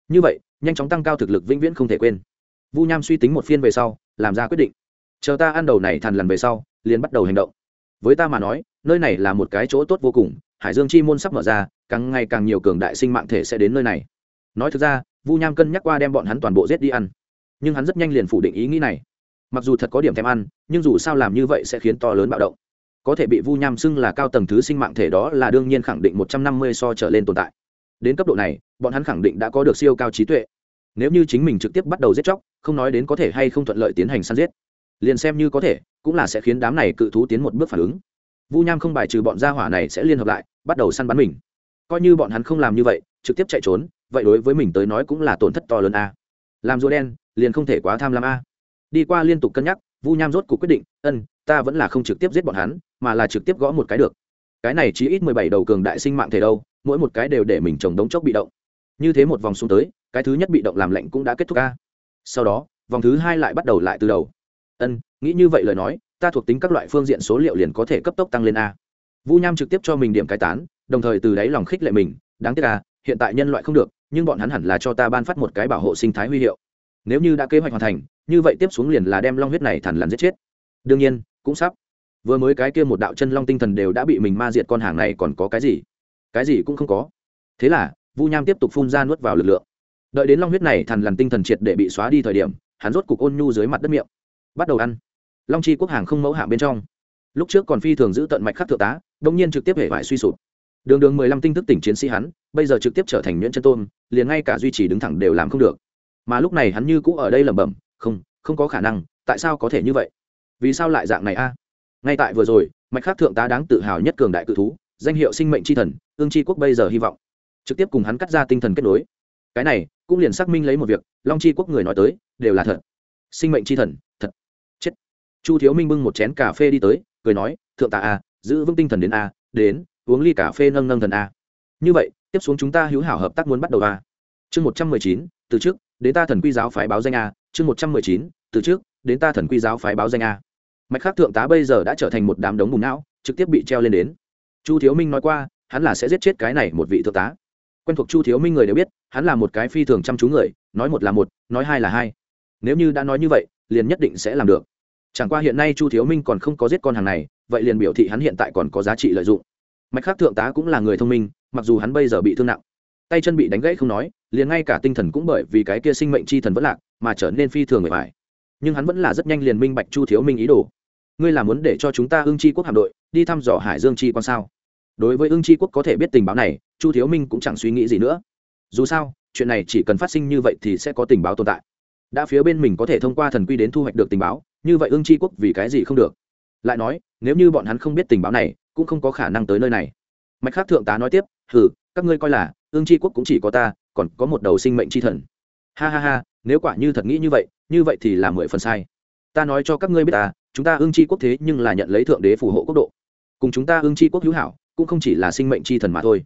Như vậy, nhanh chóng tăng cao thực lực vĩnh viễn không thể quên. Vu nham suy tính một phiên về sau, làm ra quyết định. Chờ ta ăn đầu này thằn lần về sau, liền bắt đầu hành động. Với ta mà nói, nơi này là một cái chỗ tốt vô cùng, hải dương chi môn sắp mở ra, càng ngày càng nhiều cường đại sinh mạng thể sẽ đến nơi này nói thực ra, vu nham cân nhắc qua đem bọn hắn toàn bộ giết đi ăn. Nhưng hắn rất nhanh liền phủ định ý nghĩ này. Mặc dù thật có điểm thèm ăn, nhưng dù sao làm như vậy sẽ khiến to lớn bạo động. Có thể bị vu nham xưng là cao tầng thứ sinh mạng thể đó là đương nhiên khẳng định một trăm năm mươi so trở lên tồn tại. Đến cấp độ này, bọn hắn khẳng định đã có được siêu cao trí tuệ. Nếu như chính mình trực tiếp bắt đầu giết chóc, không nói đến có thể hay không thuận lợi tiến hành săn giết. Liền xem như có thể, cũng là sẽ khiến đám này cự thú tiến một bước phản ứng. Vu nham không bài trừ bọn gia hỏa này sẽ liên hợp lại, bắt đầu săn bắn mình. Coi như bọn hắn không làm như vậy, trực tiếp chạy trốn vậy đối với mình tới nói cũng là tổn thất to lớn a. Làm rùa đen, liền không thể quá tham lam a. Đi qua liên tục cân nhắc, vu nham rốt cuộc quyết định, ân, ta vẫn là không trực tiếp giết bọn hắn, mà là trực tiếp gõ một cái được. Cái này chỉ ít mười bảy đầu cường đại sinh mạng thể đâu, mỗi một cái đều để mình trồng đống chốc bị động. Như thế một vòng xuống tới, cái thứ nhất bị động làm lạnh cũng đã kết thúc a. Sau đó, vòng thứ hai lại bắt đầu lại từ đầu. Ân, nghĩ như vậy lời nói, ta thuộc tính các loại phương diện số liệu liền có thể cấp tốc tăng lên a. Vu nham trực tiếp cho mình điểm cái tán, đồng thời từ đáy lòng khích lệ mình, đáng tiếc à hiện tại nhân loại không được, nhưng bọn hắn hẳn là cho ta ban phát một cái bảo hộ sinh thái huy hiệu. Nếu như đã kế hoạch hoàn thành, như vậy tiếp xuống liền là đem long huyết này thẳn lằn giết chết. Đương nhiên, cũng sắp. Vừa mới cái kia một đạo chân long tinh thần đều đã bị mình ma diệt con hàng này còn có cái gì? Cái gì cũng không có. Thế là, vu nham tiếp tục phun ra nuốt vào lực lượng. Đợi đến long huyết này thằn lằn tinh thần triệt để bị xóa đi thời điểm, hắn rốt cục ôn nhu dưới mặt đất miệng. Bắt đầu ăn. Long chi quốc hàng không mẫu hạng bên trong. Lúc trước còn phi thường giữ tận mạch khắc thượng tá đông nhiên trực tiếp hệ vải suy sụp đường đường mười lăm tinh thức tỉnh chiến sĩ hắn, bây giờ trực tiếp trở thành nhuyễn chân tôn, liền ngay cả duy trì đứng thẳng đều làm không được. Mà lúc này hắn như cũ ở đây lẩm bẩm, không không có khả năng, tại sao có thể như vậy? Vì sao lại dạng này a? Ngay tại vừa rồi, mạch khắc thượng tá đáng tự hào nhất cường đại cự thú, danh hiệu sinh mệnh c h i thần, ương tri quốc bây giờ hy vọng, trực tiếp cùng hắn cắt ra tinh thần kết nối. Cái này cũng liền xác minh lấy một việc, long tri quốc người nói tới, đều là thật. Sinh mệnh c h i thần, thật. Chết. Chu thiếu minh bưng một chén cà phê đi tới, cười nói, thượng tá a, giữ vững tinh thần đến a, đến uống ly cà phê nâng nâng thần a. Như vậy, tiếp xuống chúng ta hữu hảo hợp tác muốn bắt đầu a. Chương một trăm mười chín, từ trước, đến ta thần quy giáo phái báo danh a. Chương một trăm mười chín, từ trước, đến ta thần quy giáo phái báo danh a. Mạch khác thượng tá bây giờ đã trở thành một đám đống bùn não, trực tiếp bị treo lên đến. Chu thiếu minh nói qua, hắn là sẽ giết chết cái này một vị thượng tá. Quen thuộc chu thiếu minh người đều biết, hắn là một cái phi thường chăm chú người, nói một là một, nói hai là hai. Nếu như đã nói như vậy, liền nhất định sẽ làm được. Chẳng qua hiện nay chu thiếu minh còn không có giết con hàng này, vậy liền biểu thị hắn hiện tại còn có giá trị lợi dụng mạch khác thượng tá cũng là người thông minh, mặc dù hắn bây giờ bị thương nặng. Tay chân bị đánh gãy không nói, liền ngay cả tinh thần cũng bởi vì cái kia sinh mệnh chi thần vẫn lạc, mà trở nên phi thường người phải nhưng hắn vẫn là rất nhanh liền minh bạch chu thiếu minh ý đồ. Ngươi là muốn để cho chúng ta ưng chi quốc hạm đội đi thăm dò hải dương chi quan sao? Đối với ưng chi quốc có thể biết tình báo này, chu thiếu minh cũng chẳng suy nghĩ gì nữa. Dù sao, chuyện này chỉ cần phát sinh như vậy thì sẽ có tình báo tồn tại. Đã phía bên mình có thể thông qua thần quy đến thu hoạch được tình báo, như vậy ưng chi quốc vì cái gì không được? Lại nói, nếu như bọn hắn không biết tình báo này cũng không có khả năng tới nơi này. Mạch khác thượng tá nói tiếp hừ các ngươi coi là ương chi quốc cũng chỉ có ta còn có một đầu sinh mệnh tri thần. Ha ha ha nếu quả như thật nghĩ như vậy như vậy thì là mười phần sai. Ta nói cho các ngươi biết ta chúng ta ương chi quốc thế nhưng là nhận lấy thượng đế phù hộ quốc độ. Cùng chúng ta ương chi quốc hữu hảo cũng không chỉ là sinh mệnh chi thần mà thôi.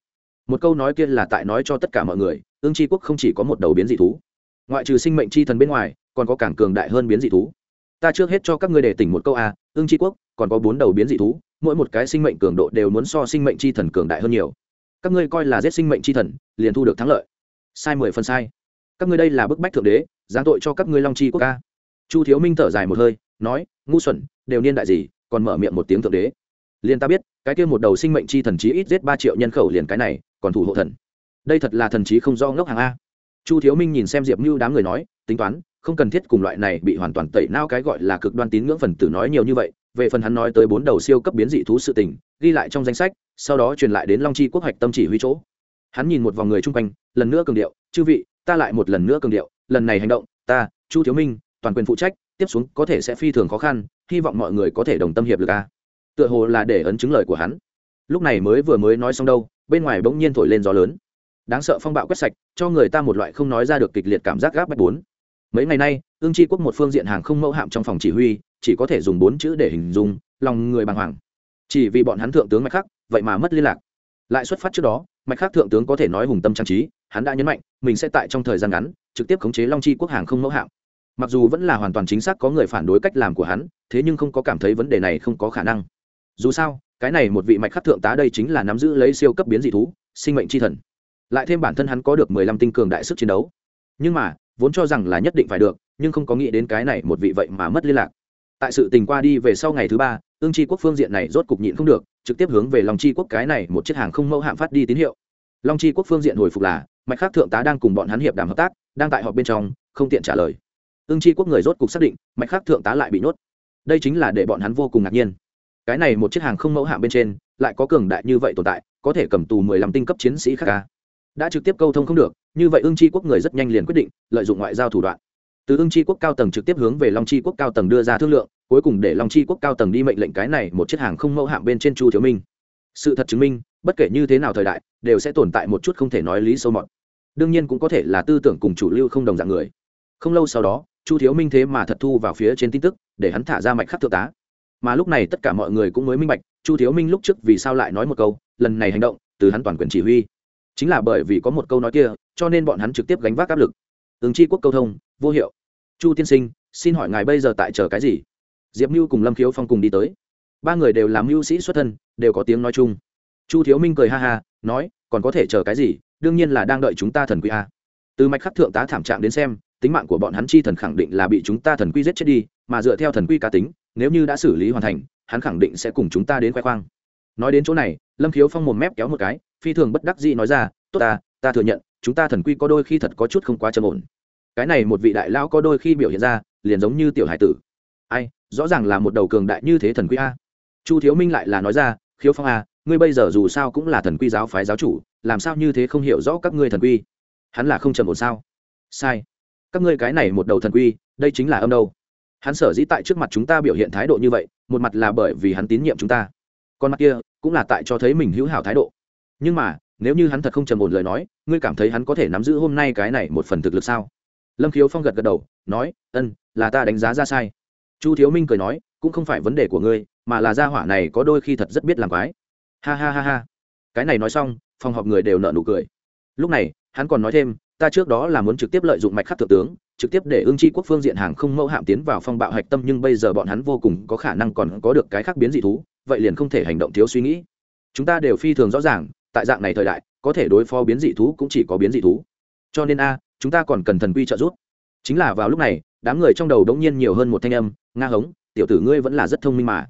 Một câu nói kia là tại nói cho tất cả mọi người ương chi quốc không chỉ có một đầu biến dị thú. Ngoại trừ sinh mệnh chi thần bên ngoài còn có cảng cường đại hơn biến dị thú. Ta trước hết cho các ngươi để tỉnh một câu a à, ương chi quốc còn có bốn đầu biến dị thú mỗi một cái sinh mệnh cường độ đều muốn so sinh mệnh chi thần cường đại hơn nhiều. Các ngươi coi là giết sinh mệnh chi thần, liền thu được thắng lợi. Sai mười phần sai. Các ngươi đây là bức bách thượng đế giáng tội cho các ngươi long chi quốc ca chu thiếu minh thở dài một hơi, nói, ngu xuẩn, đều niên đại gì, còn mở miệng một tiếng thượng đế. Liền ta biết, cái kia một đầu sinh mệnh chi thần chí ít giết ba triệu nhân khẩu liền cái này, còn thủ hộ thần. Đây thật là thần trí không do ngốc hàng a. Chu thiếu minh nhìn xem diệp mưu đám người nói, tính toán, không cần thiết cùng loại này bị hoàn toàn tẩy nao cái gọi là cực đoan tín ngưỡng phần tử nói nhiều như vậy về phần hắn nói tới bốn đầu siêu cấp biến dị thú sự tình, ghi lại trong danh sách, sau đó truyền lại đến long chi quốc hoạch tâm chỉ huy chỗ. Hắn nhìn một vòng người chung quanh, lần nữa cường điệu, chư vị, ta lại một lần nữa cường điệu, lần này hành động, ta, chu thiếu minh, toàn quyền phụ trách, tiếp xuống có thể sẽ phi thường khó khăn, hy vọng mọi người có thể đồng tâm hiệp lực a. Tựa hồ là để ấn chứng lời của hắn. Lúc này mới vừa mới nói xong đâu, bên ngoài bỗng nhiên thổi lên gió lớn. Đáng sợ phong bạo quét sạch, cho người ta một loại không nói ra được kịch liệt cảm giác gáp bách bốn mấy ngày nay ương tri quốc một phương diện hàng không mẫu hạm trong phòng chỉ huy, chỉ có thể dùng bốn chữ để hình dung, lòng người bàng hoàng. Chỉ vì bọn hắn thượng tướng mạch khắc, vậy mà mất liên lạc. Lại xuất phát trước đó, mạch khắc thượng tướng có thể nói hùng tâm trang trí, hắn đã nhấn mạnh, mình sẽ tại trong thời gian ngắn, trực tiếp khống chế long chi quốc hàng không mẫu hạm. Mặc dù vẫn là hoàn toàn chính xác có người phản đối cách làm của hắn, thế nhưng không có cảm thấy vấn đề này không có khả năng. Dù sao, cái này một vị mạch khắc thượng tá đây chính là nắm giữ lấy siêu cấp biến dị thú, sinh mệnh c h i thần. Lại thêm bản thân hắn có được mười lăm tinh cường đại sức chiến đấu. Nhưng mà vốn cho rằng là nhất định phải được, nhưng không có nghĩ đến cái này một vị vậy mà mất liên lạc. Tại sự tình qua đi về sau ngày thứ ba ương tri quốc phương diện này rốt cục nhịn không được, trực tiếp hướng về lòng tri quốc cái này một chiếc hàng không mẫu hạm phát đi tín hiệu. Long tri quốc phương diện hồi phục là, mạch khác thượng tá đang cùng bọn hắn hiệp đàm hợp tác, đang tại họp bên trong, không tiện trả lời. Ương tri quốc người rốt cục xác định, mạch khác thượng tá lại bị nhốt. Đây chính là để bọn hắn vô cùng ngạc nhiên. Cái này một chiếc hàng không mẫu hạm bên trên, lại có cường đại như vậy tồn tại, có thể cầm tù mười lăm tinh cấp chiến sĩ khác ca đã trực tiếp câu thông không được, như vậy ương tri quốc người rất nhanh liền quyết định lợi dụng ngoại giao thủ đoạn. Từ ương tri quốc cao tầng trực tiếp hướng về long tri quốc cao tầng đưa ra thương lượng, cuối cùng để long tri quốc cao tầng đi mệnh lệnh cái này một chiếc hàng không mẫu hạm bên trên chu thiếu minh. Sự thật chứng minh, bất kể như thế nào thời đại, đều sẽ tồn tại một chút không thể nói lý sâu mọt. Đương nhiên cũng có thể là tư tưởng cùng chủ lưu không đồng dạng người. Không lâu sau đó, chu thiếu minh thế mà thật thu vào phía trên tin tức, để hắn thả ra mạch khắc thượng tá. Mà lúc này tất cả mọi người cũng mới minh bạch, chu thiếu minh lúc trước vì sao lại nói một câu, lần này hành động, từ hắn toàn quyền chỉ huy chính là bởi vì có một câu nói kia, cho nên bọn hắn trực tiếp gánh vác áp lực. Ứng chi quốc câu thông, vô hiệu. Chu tiên sinh, xin hỏi ngài bây giờ tại chờ cái gì? Diệp mưu cùng lâm khiếu phong cùng đi tới. Ba người đều làm mưu sĩ xuất thân, đều có tiếng nói chung. Chu thiếu minh cười ha ha, nói, còn có thể chờ cái gì? Đương nhiên là đang đợi chúng ta thần quy a. Từ mạch khắc thượng tá thảm trạng đến xem, tính mạng của bọn hắn chi thần khẳng định là bị chúng ta thần quy giết chết đi, mà dựa theo thần quy cá tính, nếu như đã xử lý hoàn thành, hắn khẳng định sẽ cùng chúng ta đến khoe khoang. Nói đến chỗ này, lâm khiếu phong một mép kéo một cái phi thường bất đắc dĩ nói ra, tốt ta ta thừa nhận, chúng ta thần quy có đôi khi thật có chút không quá trầm ổn. Cái này một vị đại lão có đôi khi biểu hiện ra, liền giống như tiểu hải tử. Ai, rõ ràng là một đầu cường đại như thế thần quy a. Chu thiếu minh lại là nói ra, khiếu phong a ngươi bây giờ dù sao cũng là thần quy giáo phái giáo chủ, làm sao như thế không hiểu rõ các ngươi thần quy? Hắn là không trầm ổn sao? Sai. Các ngươi cái này một đầu thần quy, đây chính là âm đâu? Hắn sở dĩ tại trước mặt chúng ta biểu hiện thái độ như vậy, một mặt là bởi vì hắn tín nhiệm chúng ta. Còn mặt kia, cũng là tại cho thấy mình hữu hảo thái độ nhưng mà, nếu như hắn thật không trầm ổn lời nói, ngươi cảm thấy hắn có thể nắm giữ hôm nay cái này một phần thực lực sao? Lâm khiếu phong gật gật đầu, nói, ân, là ta đánh giá ra sai. Chu thiếu minh cười nói, cũng không phải vấn đề của ngươi, mà là gia hỏa này có đôi khi thật rất biết làm quái. Ha ha ha ha. Cái này nói xong, phòng họp người đều nợ nụ cười. Lúc này, hắn còn nói thêm, ta trước đó là muốn trực tiếp lợi dụng mạch khắc thượng tướng, trực tiếp để ương chi quốc phương diện hàng không mẫu hạm tiến vào phong bạo hạch tâm, nhưng bây giờ bọn hắn vô cùng có khả năng còn có được cái khác biến dị thú, vậy liền không thể hành động thiếu suy nghĩ. Chúng ta đều phi thường rõ ràng tại dạng này thời đại, có thể đối phó biến dị thú cũng chỉ có biến dị thú. Cho nên a, chúng ta còn cần thần quy trợ giúp. Chính là vào lúc này, đám người trong đầu đống nhiên nhiều hơn một thanh âm, nga hống, tiểu tử ngươi vẫn là rất thông minh mà.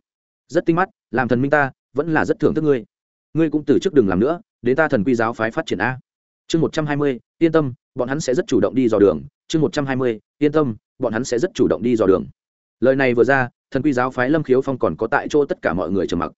Rất tinh mắt, làm thần minh ta, vẫn là rất thưởng thức ngươi. Ngươi cũng từ chức đừng làm nữa, đến ta thần quy giáo phái phát triển a. Chương một trăm hai mươi, yên tâm, bọn hắn sẽ rất chủ động đi dò đường. Chương một trăm hai mươi, yên tâm, bọn hắn sẽ rất chủ động đi dò đường. Lời này vừa ra, thần quy giáo phái lâm khiếu phong còn có tại chỗ tất cả mọi người trầm mặc.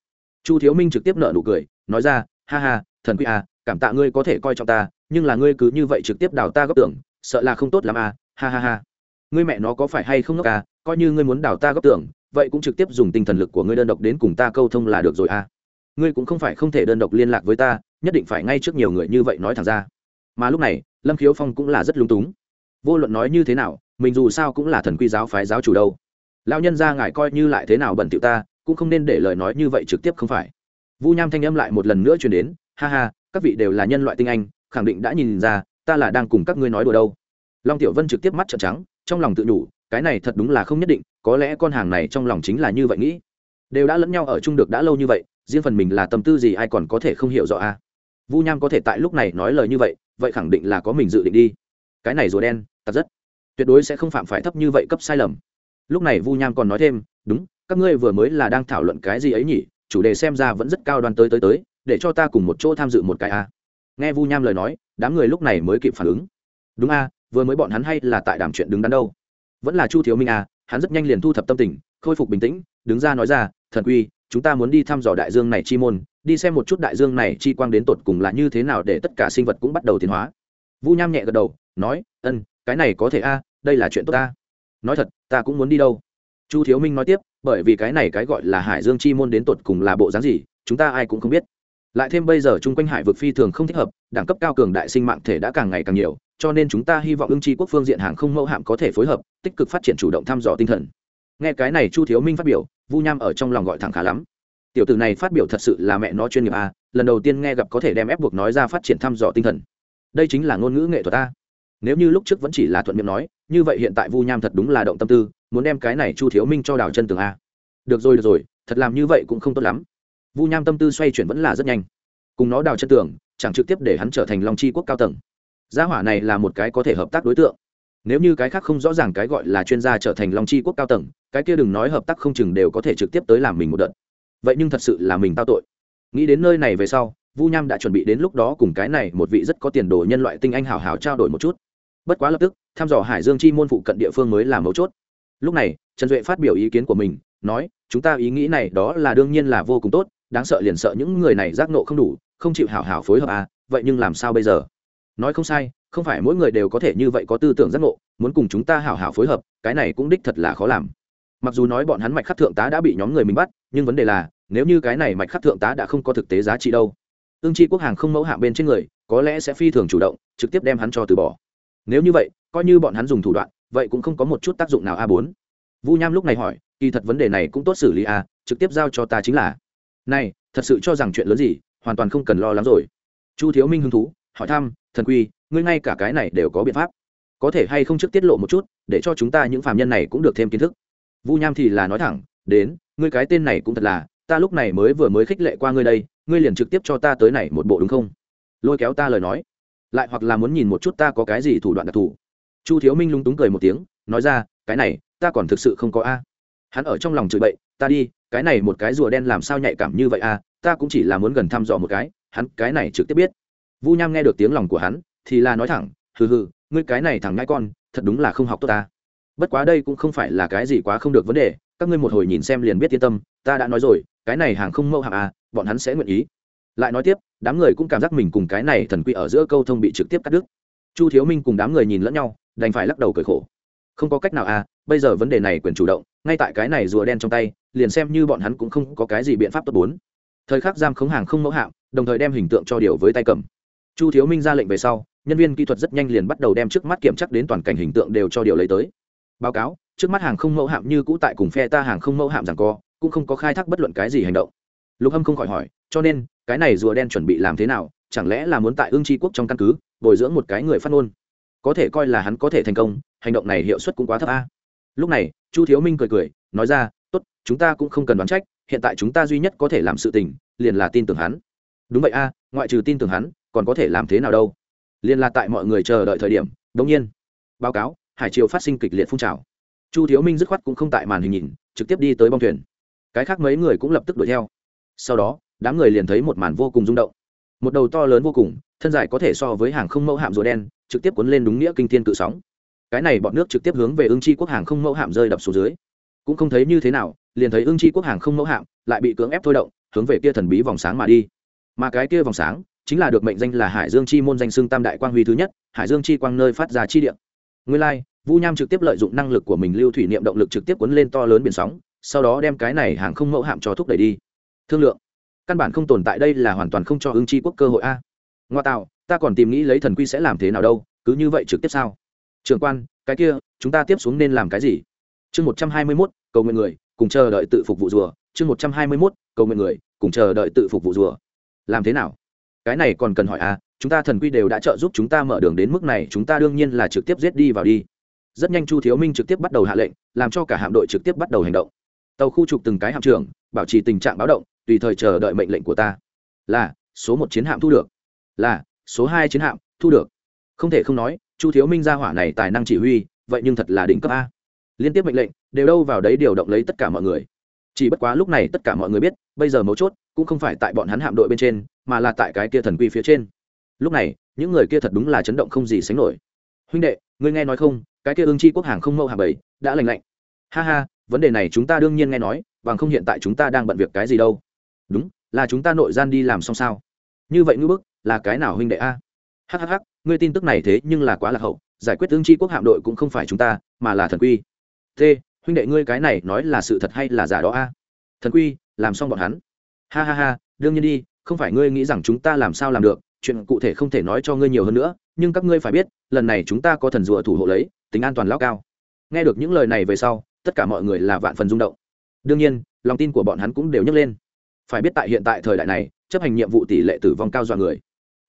Chu thiếu minh trực tiếp nợ nụ cười, nói ra ha ha, thần quy à cảm tạ ngươi có thể coi trọng ta, nhưng là ngươi cứ như vậy trực tiếp đào ta góc tưởng, sợ là không tốt lắm à ha ha ha. Ngươi mẹ nó có phải hay không ngốc à coi như ngươi muốn đào ta góc tưởng, vậy cũng trực tiếp dùng tinh thần lực của ngươi đơn độc đến cùng ta câu thông là được rồi à. Ngươi cũng không phải không thể đơn độc liên lạc với ta, nhất định phải ngay trước nhiều người như vậy nói thẳng ra. Mà lúc này, lâm khiếu phong cũng là rất lung túng. Vô luận nói như thế nào, mình dù sao cũng là thần quy giáo phái giáo chủ đâu. Lão nhân ra ngài coi như lại thế nào bẩn thiệu ta, cũng không nên để lời nói như vậy trực tiếp không phải vu nham thanh âm lại một lần nữa truyền đến, ha ha, các vị đều là nhân loại tinh anh, khẳng định đã nhìn ra, ta là đang cùng các ngươi nói đùa đâu. Long tiểu vân trực tiếp mắt trợn trắng, trong lòng tự nhủ, cái này thật đúng là không nhất định, có lẽ con hàng này trong lòng chính là như vậy nghĩ. Đều đã lẫn nhau ở chung được đã lâu như vậy, riêng phần mình là tâm tư gì ai còn có thể không hiểu rõ a à? vu nham có thể tại lúc này nói lời như vậy vậy khẳng định là có mình dự định đi. Cái này rùa đen tật rất tuyệt đối sẽ không phạm phải thấp như vậy cấp sai lầm. Lúc này vu nham còn nói thêm, đúng, các ngươi vừa mới là đang thảo luận cái gì ấy nhỉ? Chủ đề xem ra vẫn rất cao đoan tới tới tới, để cho ta cùng một chỗ tham dự một cái a. Nghe vu nham lời nói, đám người lúc này mới kịp phản ứng. Đúng a, vừa mới bọn hắn hay là tại đàm chuyện đứng đắn đâu. Vẫn là chu thiếu minh a, hắn rất nhanh liền thu thập tâm tình, khôi phục bình tĩnh, đứng ra nói ra, thần quy, chúng ta muốn đi thăm dò đại dương này chi môn, đi xem một chút đại dương này chi quang đến tột cùng là như thế nào để tất cả sinh vật cũng bắt đầu tiến hóa. Vu nham nhẹ gật đầu, nói, ân, cái này có thể a, đây là chuyện tốt ta. Nói thật, ta cũng muốn đi đâu. Chu thiếu minh nói tiếp bởi vì cái này cái gọi là hải dương chi môn đến tột cùng là bộ dáng gì, chúng ta ai cũng không biết. Lại thêm bây giờ chung quanh hải vực phi thường không thích hợp, đẳng cấp cao cường đại sinh mạng thể đã càng ngày càng nhiều, cho nên chúng ta hy vọng ưng chi quốc phương diện hàng không mẫu hạm có thể phối hợp, tích cực phát triển chủ động thăm dò tinh thần. Nghe cái này chu thiếu minh phát biểu, vu nham ở trong lòng gọi thẳng khá lắm. Tiểu tử này phát biểu thật sự là mẹ nó chuyên nghiệp a, lần đầu tiên nghe gặp có thể đem ép buộc nói ra phát triển thăm dò tinh thần. Đây chính là ngôn ngữ nghệ thuật ta nếu như lúc trước vẫn chỉ là thuận miệng nói, như vậy hiện tại vu nham thật đúng là động tâm tư muốn đem cái này chu thiếu minh cho đào chân tường a. Được rồi được rồi, thật làm như vậy cũng không tốt lắm. Vu nham tâm tư xoay chuyển vẫn là rất nhanh. Cùng nó đào chân tường, chẳng trực tiếp để hắn trở thành long chi quốc cao tầng. Gia hỏa này là một cái có thể hợp tác đối tượng. Nếu như cái khác không rõ ràng cái gọi là chuyên gia trở thành long chi quốc cao tầng, cái kia đừng nói hợp tác không chừng đều có thể trực tiếp tới làm mình một đợt. Vậy nhưng thật sự là mình tao tội. Nghĩ đến nơi này về sau, vu nham đã chuẩn bị đến lúc đó cùng cái này một vị rất có tiền đồ nhân loại tinh anh hào hào trao đổi một chút. Bất quá lập tức, thăm dò hải dương chi môn phụ cận địa phương mới là mấu chốt lúc này, trần duệ phát biểu ý kiến của mình, nói, chúng ta ý nghĩ này đó là đương nhiên là vô cùng tốt, đáng sợ liền sợ những người này giác nộ không đủ, không chịu hảo hảo phối hợp à vậy nhưng làm sao bây giờ? Nói không sai, không phải mỗi người đều có thể như vậy có tư tưởng giác ngộ, muốn cùng chúng ta hảo hảo phối hợp, cái này cũng đích thật là khó làm. Mặc dù nói bọn hắn mạch khắc thượng tá đã bị nhóm người mình bắt, nhưng vấn đề là, nếu như cái này mạch khắc thượng tá đã không có thực tế giá trị đâu. Ương tri quốc hàng không mẫu hạ bên trên người, có lẽ sẽ phi thường chủ động, trực tiếp đem hắn cho từ bỏ. Nếu như vậy, coi như bọn hắn dùng thủ đoạn vậy cũng không có một chút tác dụng nào a bốn. Vu nham lúc này hỏi, kỳ thật vấn đề này cũng tốt xử lý a, trực tiếp giao cho ta chính là. Này, thật sự cho rằng chuyện lớn gì, hoàn toàn không cần lo lắng rồi. Chu thiếu minh hứng thú, hỏi thăm, thần quy, ngươi ngay cả cái này đều có biện pháp. Có thể hay không trước tiết lộ một chút, để cho chúng ta những phạm nhân này cũng được thêm kiến thức. Vu nham thì là nói thẳng, đến, ngươi cái tên này cũng thật là, ta lúc này mới vừa mới khích lệ qua ngươi đây, ngươi liền trực tiếp cho ta tới này một bộ đúng không? Lôi kéo ta lời nói. Lại hoặc là muốn nhìn một chút ta có cái gì thủ đoạn đặc thù chu thiếu minh lúng túng cười một tiếng, nói ra, cái này, ta còn thực sự không có a. Hắn ở trong lòng chửi bậy, ta đi, cái này một cái rùa đen làm sao nhạy cảm như vậy a, ta cũng chỉ là muốn gần thăm dò một cái, hắn cái này trực tiếp biết. Vu nham nghe được tiếng lòng của hắn, thì là nói thẳng, hừ hừ, ngươi cái này thằng ngãi con, thật đúng là không học tốt ta. Bất quá đây cũng không phải là cái gì quá không được vấn đề, các ngươi một hồi nhìn xem liền biết yên tâm, ta đã nói rồi, cái này hàng không mẫu hạng à bọn hắn sẽ nguyện ý. Lại nói tiếp, đám người cũng cảm giác mình cùng cái này thần quy ở giữa câu thông bị trực tiếp cắt đứt. Chu thiếu minh cùng đám người nhìn lẫn nhau đành phải lắc đầu cười khổ. Không có cách nào à bây giờ vấn đề này quyền chủ động, ngay tại cái này rùa đen trong tay, liền xem như bọn hắn cũng không có cái gì biện pháp tốt bốn. Thời khắc giam khống hàng không mẫu hạm, đồng thời đem hình tượng cho điều với tay cầm. Chu thiếu minh ra lệnh về sau, nhân viên kỹ thuật rất nhanh liền bắt đầu đem trước mắt kiểm chắc đến toàn cảnh hình tượng đều cho điều lấy tới. Báo cáo, trước mắt hàng không mẫu hạm như cũ tại cùng phe ta hàng không mẫu hạm rằng co, cũng không có khai thác bất luận cái gì hành động. Lục hâm không khỏi hỏi, cho nên, cái này rùa đen chuẩn bị làm thế nào? Chẳng lẽ là muốn tại ương tri quốc trong căn cứ, bồi dưỡng một cái người phát ngôn? Có thể coi là hắn có thể thành công, hành động này hiệu suất cũng quá thấp a. Lúc này, chu thiếu minh cười cười, nói ra, tốt, chúng ta cũng không cần đoán trách, hiện tại chúng ta duy nhất có thể làm sự tình, liền là tin tưởng hắn. Đúng vậy a, ngoại trừ tin tưởng hắn, còn có thể làm thế nào đâu? Liền là tại mọi người chờ đợi thời điểm đông nhiên. Báo cáo, hải triều phát sinh kịch liệt phun trào. Chu thiếu minh dứt khoát cũng không tại màn hình nhìn, trực tiếp đi tới bong thuyền. Cái khác mấy người cũng lập tức đuổi theo. Sau đó, đám người liền thấy một màn vô cùng rung động một đầu to lớn vô cùng thân dài có thể so với hàng không mẫu hạm rùa đen trực tiếp cuốn lên đúng nghĩa kinh thiên cự sóng. Cái này bọn nước trực tiếp hướng về ương chi quốc hàng không mẫu hạm rơi đập xuống dưới. Cũng không thấy như thế nào liền thấy ương chi quốc hàng không mẫu hạm lại bị cưỡng ép thôi động hướng về kia thần bí vòng sáng mà đi. Mà cái kia vòng sáng chính là được mệnh danh là hải dương chi môn danh xưng tam đại quang huy thứ nhất hải dương chi quang nơi phát ra chi điện nguyên lai、like, vu nham trực tiếp lợi dụng năng lực của mình lưu thủy niệm động lực trực tiếp cuốn lên to lớn biển sóng sau đó đem cái này hàng không mẫu hạm cho thúc đẩy đi. Thương lượng căn bản không tồn tại đây là hoàn toàn không cho ứng chi quốc cơ hội a. Ngoa tạo, ta còn tìm nghĩ lấy thần quy sẽ làm thế nào đâu, cứ như vậy trực tiếp sao? Trường quan, cái kia, chúng ta tiếp xuống nên làm cái gì? Chương một trăm hai mươi mốt, cầu nguyện người, cùng chờ đợi tự phục vụ rùa. Chương một trăm hai mươi mốt, cầu nguyện người, cùng chờ đợi tự phục vụ rùa. Làm thế nào? Cái này còn cần hỏi à chúng ta thần quy đều đã trợ giúp chúng ta mở đường đến mức này, chúng ta đương nhiên là trực tiếp giết đi vào đi. Rất nhanh chu thiếu minh trực tiếp bắt đầu hạ lệnh, làm cho cả hạm đội trực tiếp bắt đầu hành động. Tàu khu trục từng cái hạm trưởng, bảo trì tình trạng báo động tùy thời chờ đợi mệnh lệnh của ta. Là, số một chiến hạm thu được. Là, số hai chiến hạm thu được. Không thể không nói, chu thiếu minh ra hỏa này tài năng chỉ huy, vậy nhưng thật là đỉnh cấp a. Liên tiếp mệnh lệnh, đều đâu vào đấy điều động lấy tất cả mọi người. Chỉ bất quá lúc này tất cả mọi người biết, bây giờ mấu chốt cũng không phải tại bọn hắn hạm đội bên trên, mà là tại cái kia thần quy phía trên. Lúc này, những người kia thật đúng là chấn động không gì sánh nổi. Huynh đệ, ngươi nghe nói không, cái kia ương chi quốc hàng không mẫu hàng bảy đã lành lạnh. Ha ha, vấn đề này chúng ta đương nhiên nghe nói, bằng không hiện tại chúng ta đang bận việc cái gì đâu đúng, là chúng ta nội gian đi làm xong sao? Như vậy ngữ bức, là cái nào huynh đệ a? Hhh ngươi tin tức này thế nhưng là quá lạc hậu, giải quyết tương chi quốc hạm đội cũng không phải chúng ta, mà là thần quy. T, huynh đệ ngươi cái này nói là sự thật hay là giả đó a? Thần quy, làm xong bọn hắn. Ha ha ha, đương nhiên đi, không phải ngươi nghĩ rằng chúng ta làm sao làm được, chuyện cụ thể không thể nói cho ngươi nhiều hơn nữa, nhưng các ngươi phải biết, lần này chúng ta có thần rùa thủ hộ lấy, tính an toàn lao cao. Nghe được những lời này về sau, tất cả mọi người là vạn phần rung động. Đương nhiên, lòng tin của bọn hắn cũng đều nhấc lên phải biết tại hiện tại thời đại này, chấp hành nhiệm vụ tỷ lệ tử vong cao dọa người.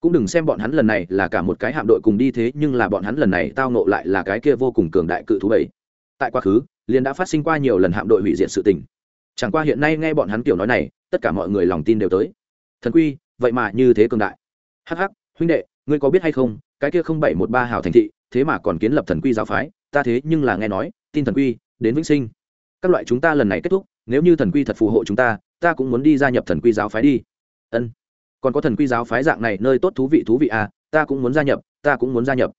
Cũng đừng xem bọn hắn lần này là cả một cái hạm đội cùng đi thế, nhưng là bọn hắn lần này tao nộ lại là cái kia vô cùng cường đại cự thú bảy tại quá khứ, liền đã phát sinh qua nhiều lần hạm đội hủy diệt sự tình. Chẳng qua hiện nay nghe bọn hắn kiểu nói này, tất cả mọi người lòng tin đều tới. Thần quy, vậy mà như thế cường đại. Hh huynh đệ, ngươi có biết hay không, cái kia không bảy một ba hào thành thị, thế mà còn kiến lập thần quy giáo phái, ta thế nhưng là nghe nói, tin thần quy, đến vĩnh sinh. Các loại chúng ta lần này kết thúc, nếu như thần quy thật phù hộ chúng ta ta cũng muốn đi gia nhập thần quy giáo phái đi. Ân, còn có thần quy giáo phái dạng này nơi tốt thú vị thú vị à ta cũng muốn gia nhập, ta cũng muốn gia nhập.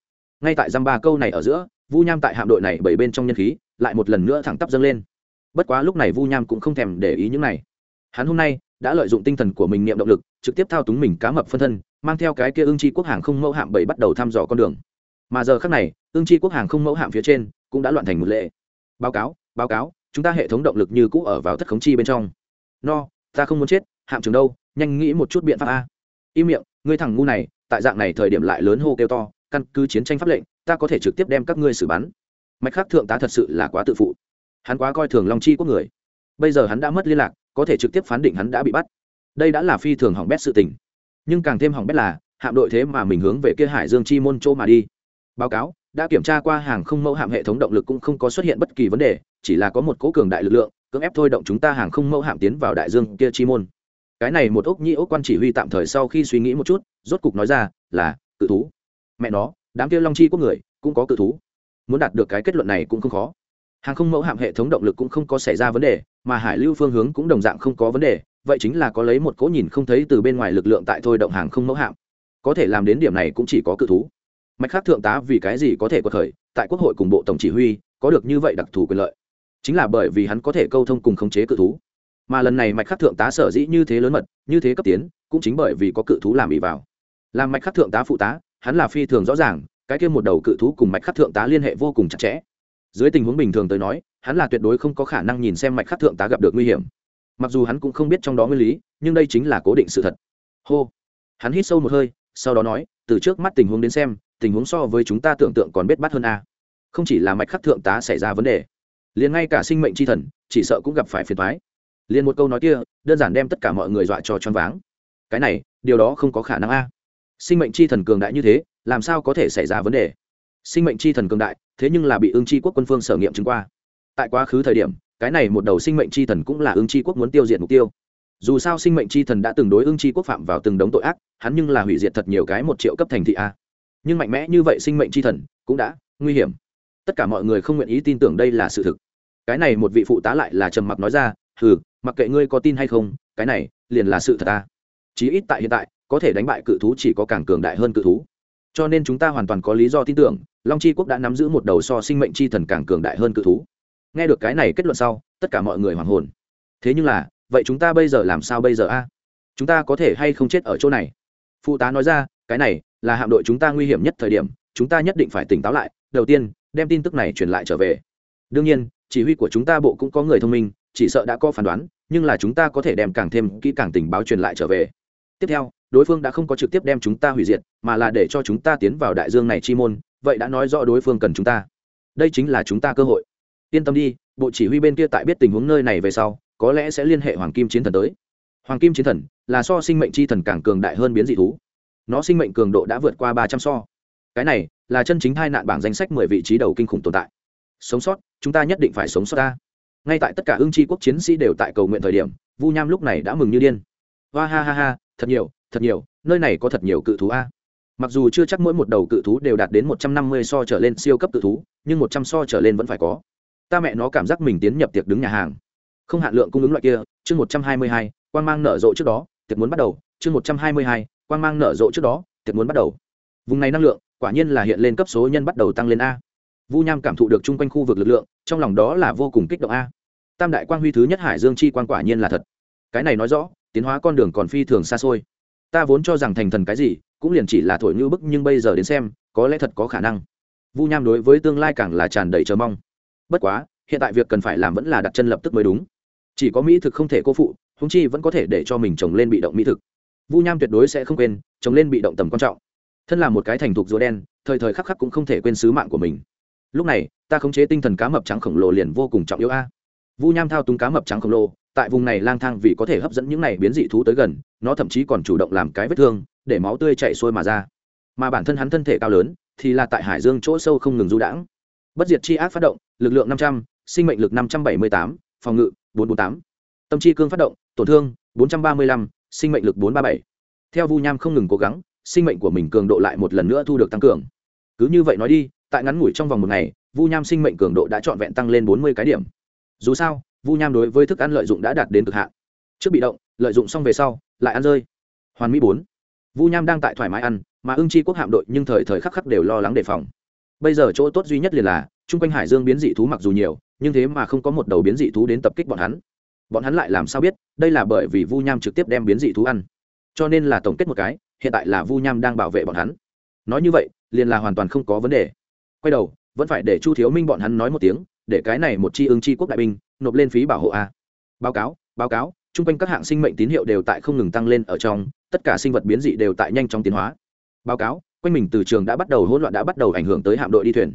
Ngay tại dăm ba câu này ở giữa, vu nham tại hạm đội này bảy bên trong nhân khí, lại một lần nữa thẳng tắp dâng lên. Bất quá lúc này vu nham cũng không thèm để ý những này. Hắn hôm nay đã lợi dụng tinh thần của mình niệm động lực, trực tiếp thao túng mình cá mập phân thân, mang theo cái kia ương chi quốc hàng không mẫu hạm bảy bắt đầu thăm dò con đường. Mà giờ khác này ương chi quốc hàng không mẫu hạm phía trên cũng đã loạn thành một lệ. Báo cáo báo cáo, chúng ta hệ thống động lực như cũ ở vào thất khống chi bên trong no, ta không muốn chết, hạm trường đâu, nhanh nghĩ một chút biện pháp a. Im miệng, ngươi thằng ngu này, tại dạng này thời điểm lại lớn hô kêu to, căn cứ chiến tranh pháp lệnh, ta có thể trực tiếp đem các ngươi xử bắn. Mạch khắc thượng tá thật sự là quá tự phụ. Hắn quá coi thường long chi quốc người. Bây giờ hắn đã mất liên lạc, có thể trực tiếp phán định hắn đã bị bắt. Đây đã là phi thường hỏng bét sự tình. Nhưng càng thêm hỏng bét là, hạm đội thế mà mình hướng về kia hải dương chi môn chỗ mà đi. Báo cáo, đã kiểm tra qua hàng không mẫu hạm hệ thống động lực cũng không có xuất hiện bất kỳ vấn đề, chỉ là có một cố cường đại lực lượng cưỡng ép thôi động chúng ta hàng không mẫu hạm tiến vào đại dương kia chi môn. Cái này một ốc nhĩ ốc quan chỉ huy tạm thời sau khi suy nghĩ một chút, rốt cục nói ra, là, cự thú. Mẹ nó, đám kia long chi quốc người, cũng có cự thú. Muốn đạt được cái kết luận này cũng không khó. Hàng không mẫu hạm hệ thống động lực cũng không có xảy ra vấn đề, mà hải lưu phương hướng cũng đồng dạng không có vấn đề, vậy chính là có lấy một cỗ nhìn không thấy từ bên ngoài lực lượng tại thôi động hàng không mẫu hạm. Có thể làm đến điểm này cũng chỉ có cự thú. Mạch khác thượng tá vì cái gì có thể có thời tại quốc hội cùng bộ tổng chỉ huy, có được như vậy đặc thù quyền lợi chính là bởi vì hắn có thể câu thông cùng khống chế cự thú. Mà lần này mạch khắc thượng tá sở dĩ như thế lớn mật, như thế cấp tiến, cũng chính bởi vì có cự thú làm ỉ vào. Làm mạch khắc thượng tá phụ tá, hắn là phi thường rõ ràng, cái kia một đầu cự thú cùng mạch khắc thượng tá liên hệ vô cùng chặt chẽ. Dưới tình huống bình thường tới nói, hắn là tuyệt đối không có khả năng nhìn xem mạch khắc thượng tá gặp được nguy hiểm. Mặc dù hắn cũng không biết trong đó nguyên lý, nhưng đây chính là cố định sự thật. Hô. Hắn hít sâu một hơi, sau đó nói, từ trước mắt tình huống đến xem, tình huống so với chúng ta tưởng tượng còn biết bắt hơn a. Không chỉ là mạch khắc thượng tá xảy ra vấn đề liền ngay cả sinh mệnh c h i thần, chỉ sợ cũng gặp phải phiền thoái liền một câu nói kia, đơn giản đem tất cả mọi người dọa cho choáng váng. Cái này, điều đó không có khả năng a. Sinh mệnh c h i thần cường đại như thế, làm sao có thể xảy ra vấn đề? Sinh mệnh c h i thần cường đại, thế nhưng là bị ương c quốc quân phương sở nghiệm chứng qua. Tại quá khứ thời điểm, cái này một đầu sinh mệnh c thần cũng là ương c quốc muốn tiêu diệt mục tiêu. Dù sao sinh mệnh c thần đã từng đối ương c quốc phạm vào từng đống tội ác, hắn nhưng là hủy diệt thật nhiều cái một triệu cấp thành thị a. Nhưng mạnh mẽ như vậy sinh mệnh c thần cũng đã nguy hiểm. Tất cả mọi người không nguyện ý tin tưởng đây là sự thực cái này một vị phụ tá lại là trầm mặc nói ra, hừ, mặc kệ ngươi có tin hay không, cái này liền là sự thật ta. Chí ít tại hiện tại, có thể đánh bại cự thú chỉ có càng cường đại hơn cự thú. Cho nên chúng ta hoàn toàn có lý do tin tưởng, long chi quốc đã nắm giữ một đầu so sinh mệnh chi thần càng cường đại hơn cự thú. Nghe được cái này kết luận sau, tất cả mọi người hoàng hồn. Thế nhưng là, vậy chúng ta bây giờ làm sao bây giờ a? Chúng ta có thể hay không chết ở chỗ này? Phụ tá nói ra, cái này là hạm đội chúng ta nguy hiểm nhất thời điểm, chúng ta nhất định phải tỉnh táo lại. Đầu tiên, đem tin tức này truyền lại trở về đương nhiên, chỉ huy của chúng ta bộ cũng có người thông minh, chỉ sợ đã có phán đoán, nhưng là chúng ta có thể đem càng thêm kỹ càng tình báo truyền lại trở về. Tiếp theo, đối phương đã không có trực tiếp đem chúng ta hủy diệt, mà là để cho chúng ta tiến vào đại dương này chi môn, vậy đã nói rõ đối phương cần chúng ta. Đây chính là chúng ta cơ hội. Yên tâm đi, bộ chỉ huy bên kia tại biết tình huống nơi này về sau, có lẽ sẽ liên hệ hoàng kim chiến thần tới. Hoàng kim chiến thần là so sinh mệnh chi thần càng cường đại hơn biến dị thú. Nó sinh mệnh cường độ đã vượt qua ba trăm so. Cái này là chân chính hai nạn bảng danh sách mười vị trí đầu kinh khủng tồn tại sống sót, chúng ta nhất định phải sống sót ta. Ngay tại tất cả ương tri quốc chiến sĩ đều tại cầu nguyện thời điểm, vu nham lúc này đã mừng như điên. Hoa ha ha ha, thật nhiều thật nhiều, nơi này có thật nhiều cự thú a. Mặc dù chưa chắc mỗi một đầu cự thú đều đạt đến một trăm năm mươi so trở lên siêu cấp cự thú, nhưng một trăm so trở lên vẫn phải có. Ta mẹ nó cảm giác mình tiến nhập tiệc đứng nhà hàng. Không hạn lượng cung ứng loại kia, chương một trăm hai mươi hai quan mang nở rộ trước đó, tiệc muốn bắt đầu, chương một trăm hai mươi hai quan mang nở rộ trước đó, tiệc muốn bắt đầu. Vùng này năng lượng, quả nhiên là hiện lên cấp số nhân bắt đầu tăng lên a vu nham cảm thụ được chung quanh khu vực lực lượng, trong lòng đó là vô cùng kích động a. Tam đại quang huy thứ nhất hải dương chi quan quả nhiên là thật. Cái này nói rõ, tiến hóa con đường còn phi thường xa xôi. Ta vốn cho rằng thành thần cái gì, cũng liền chỉ là thổi như bức nhưng bây giờ đến xem, có lẽ thật có khả năng. Vu nham đối với tương lai càng là tràn đầy chờ mong. Bất quá, hiện tại việc cần phải làm vẫn là đặt chân lập tức mới đúng. Chỉ có mỹ thực không thể cô phụ húng chi vẫn có thể để cho mình trồng lên bị động mỹ thực. Vu nham tuyệt đối sẽ không quên, trồng lên bị động tầm quan trọng. Thân là một cái thành thục rùa đen, thời thời khắc khắc cũng không thể quên sứ mạng của mình lúc này, ta khống chế tinh thần cá mập trắng khổng lồ liền vô cùng trọng yếu a. Vu nham thao túng cá mập trắng khổng lồ, tại vùng này lang thang vì có thể hấp dẫn những này biến dị thú tới gần, nó thậm chí còn chủ động làm cái vết thương, để máu tươi chạy xuôi mà ra. Mà bản thân hắn thân thể cao lớn, thì là tại hải dương chỗ sâu không ngừng du đãng. Bất diệt chi ác phát động, lực lượng năm trăm, sinh mệnh lực năm trăm bảy mươi tám, phòng ngự, bốn bốn tám. Tâm chi cương phát động, tổn thương, bốn trăm ba mươi lăm, sinh mệnh lực bốn ba bảy. Theo vu nham không ngừng cố gắng, sinh mệnh của mình cường độ lại một lần nữa thu được tăng cường. Cứ như vậy nói đi tại ngắn ngủi trong vòng một ngày, vu nham sinh mệnh cường độ đã trọn vẹn tăng lên bốn mươi cái điểm. Dù sao, vu nham đối với thức ăn lợi dụng đã đạt đến cực hạn. Trước bị động, lợi dụng xong về sau, lại ăn rơi. Hoàn mỹ bốn. Vu nham đang tại thoải mái ăn, mà ưng chi quốc hạm đội nhưng thời thời khắc khắc đều lo lắng đề phòng. Bây giờ chỗ tốt duy nhất liền là, chung quanh hải dương biến dị thú mặc dù nhiều, nhưng thế mà không có một đầu biến dị thú đến tập kích bọn hắn. Bọn hắn lại làm sao biết, đây là bởi vì vu nham trực tiếp đem biến dị thú ăn. Cho nên là tổng kết một cái, hiện tại là vu nham đang bảo vệ bọn hắn. Nói như vậy, liền là hoàn toàn không có vấn đề quay đầu, vẫn phải để chu thiếu minh bọn hắn nói một tiếng, để cái này một chi ứng chi quốc đại binh, nộp lên phí bảo hộ a. Báo cáo báo cáo, chung quanh các hạng sinh mệnh tín hiệu đều tại không ngừng tăng lên ở trong, tất cả sinh vật biến dị đều tại nhanh chóng tiến hóa. Báo cáo, quanh mình từ trường đã bắt đầu hỗn loạn đã bắt đầu ảnh hưởng tới hạm đội đi thuyền.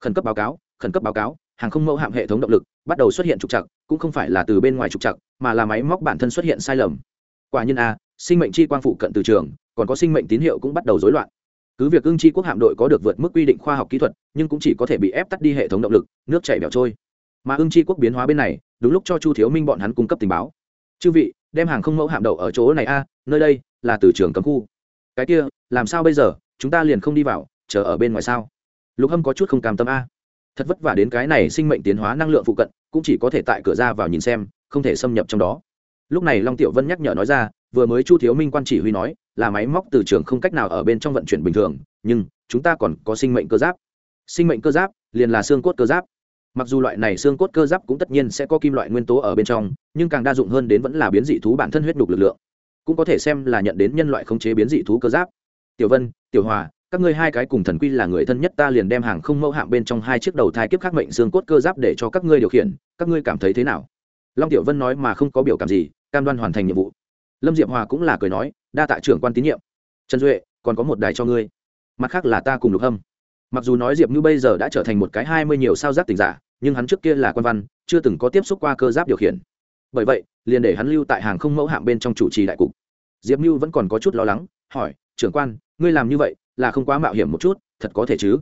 Khẩn cấp báo cáo, khẩn cấp báo cáo, hàng không mẫu hạm hệ thống động lực bắt đầu xuất hiện trục chặt cũng không phải là từ bên ngoài trục chặt mà là máy móc bản thân xuất hiện sai lầm. Quả nhiên a, sinh mệnh chi quang phụ cận từ trường, còn có sinh mệnh tín hiệu cũng bắt đầu rối loạn cứ việc ưng chi quốc hạm đội có được vượt mức quy định khoa học kỹ thuật, nhưng cũng chỉ có thể bị ép tắt đi hệ thống động lực, nước chảy bẻo trôi. Mà ưng chi quốc biến hóa bên này, đúng lúc cho chu thiếu minh bọn hắn cung cấp tình báo. Chư vị, đem hàng không mẫu hạm đậu ở chỗ này a, nơi đây là từ trường cấm khu. Cái kia, làm sao bây giờ? Chúng ta liền không đi vào, chờ ở bên ngoài sao? Lục hâm có chút không cam tâm a. Thật vất vả đến cái này sinh mệnh tiến hóa năng lượng phụ cận, cũng chỉ có thể tại cửa ra vào nhìn xem, không thể xâm nhập trong đó. Lúc này long tiểu vân nhắc nhở nói ra vừa mới chu thiếu minh quan chỉ huy nói, là máy móc từ trường không cách nào ở bên trong vận chuyển bình thường, nhưng, chúng ta còn có sinh mệnh cơ giáp. Sinh mệnh cơ giáp, liền là xương cốt cơ giáp. Mặc dù loại này xương cốt cơ giáp cũng tất nhiên sẽ có kim loại nguyên tố ở bên trong, nhưng càng đa dụng hơn đến vẫn là biến dị thú bản thân huyết đục lực lượng. Cũng có thể xem là nhận đến nhân loại khống chế biến dị thú cơ giáp. Tiểu vân, tiểu hòa, các ngươi hai cái cùng thần quy là người thân nhất ta liền đem hàng không mẫu hạng bên trong hai chiếc đầu thai kiếp khắc mệnh xương cốt cơ giáp để cho các ngươi điều khiển, các ngươi cảm thấy thế nào? Long tiểu vân nói mà không có biểu cảm gì, cam đoan hoàn thành nhiệm vụ lâm diệp hòa cũng là cười nói, đa tạ trưởng quan tín nhiệm. Trần duệ, còn có một đài cho ngươi. Mặt khác là ta cùng lục hâm. Mặc dù nói diệp như bây giờ đã trở thành một cái hai mươi nhiều sao giáp tình giả, nhưng hắn trước kia là quan văn, chưa từng có tiếp xúc qua cơ giáp điều khiển. Bởi vậy, liền để hắn lưu tại hàng không mẫu hạng bên trong chủ trì đại cục. Diệp như vẫn còn có chút lo lắng, hỏi, trưởng quan, ngươi làm như vậy là không quá mạo hiểm một chút, thật có thể chứ?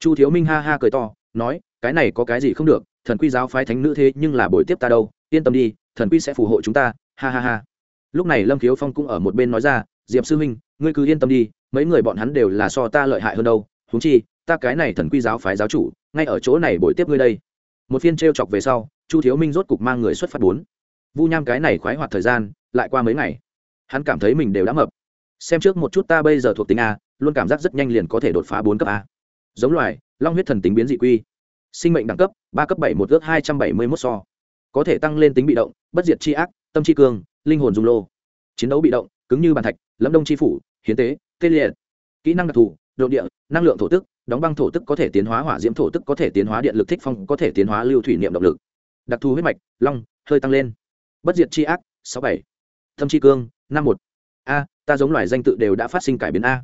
Chu thiếu minh ha ha cười to, nói, cái này có cái gì không được, thần quy giáo phái thánh nữ thế nhưng là buổi tiếp ta đâu, yên tâm đi, thần quy sẽ phù hộ chúng ta, ha ha ha lúc này lâm khiếu phong cũng ở một bên nói ra, diệp sư huynh, ngươi cứ yên tâm đi, mấy người bọn hắn đều là so ta lợi hại hơn đâu. Húng chi, ta cái này thần quy giáo phái giáo chủ, ngay ở chỗ này buổi tiếp ngươi đây. Một phiên t r e o chọc về sau, chu thiếu minh rốt cục mang người xuất phát bốn. Vu nham cái này khoái hoạt thời gian, lại qua mấy ngày, hắn cảm thấy mình đều đã mập. Xem trước một chút ta bây giờ thuộc tính a, luôn cảm giác rất nhanh liền có thể đột phá bốn cấp a. Giống loài, long huyết thần tính biến dị quy. Sinh mệnh đẳng cấp, ba cấp bảy, một ước hai trăm bảy mươi mốt so. Có thể tăng lên tính bị động, bất diệt c h i ác, tâm c h i cương linh hồn dung lô. Chiến đấu bị động, cứng như bàn thạch, lâm đông c h i phủ, hiến tế, tê liệt. Kỹ năng đặc thù, độ địa, năng lượng thổ tức, đóng băng thổ tức có thể tiến hóa hỏa diễm thổ tức có thể tiến hóa điện lực thích phong, có thể tiến hóa lưu thủy niệm động lực. Đặc thù huyết mạch, long, hơi tăng lên. Bất diệt c h i ác, sáu bảy. Thâm c h i cương, năm một. A, ta giống loài danh tự đều đã phát sinh cải biến a.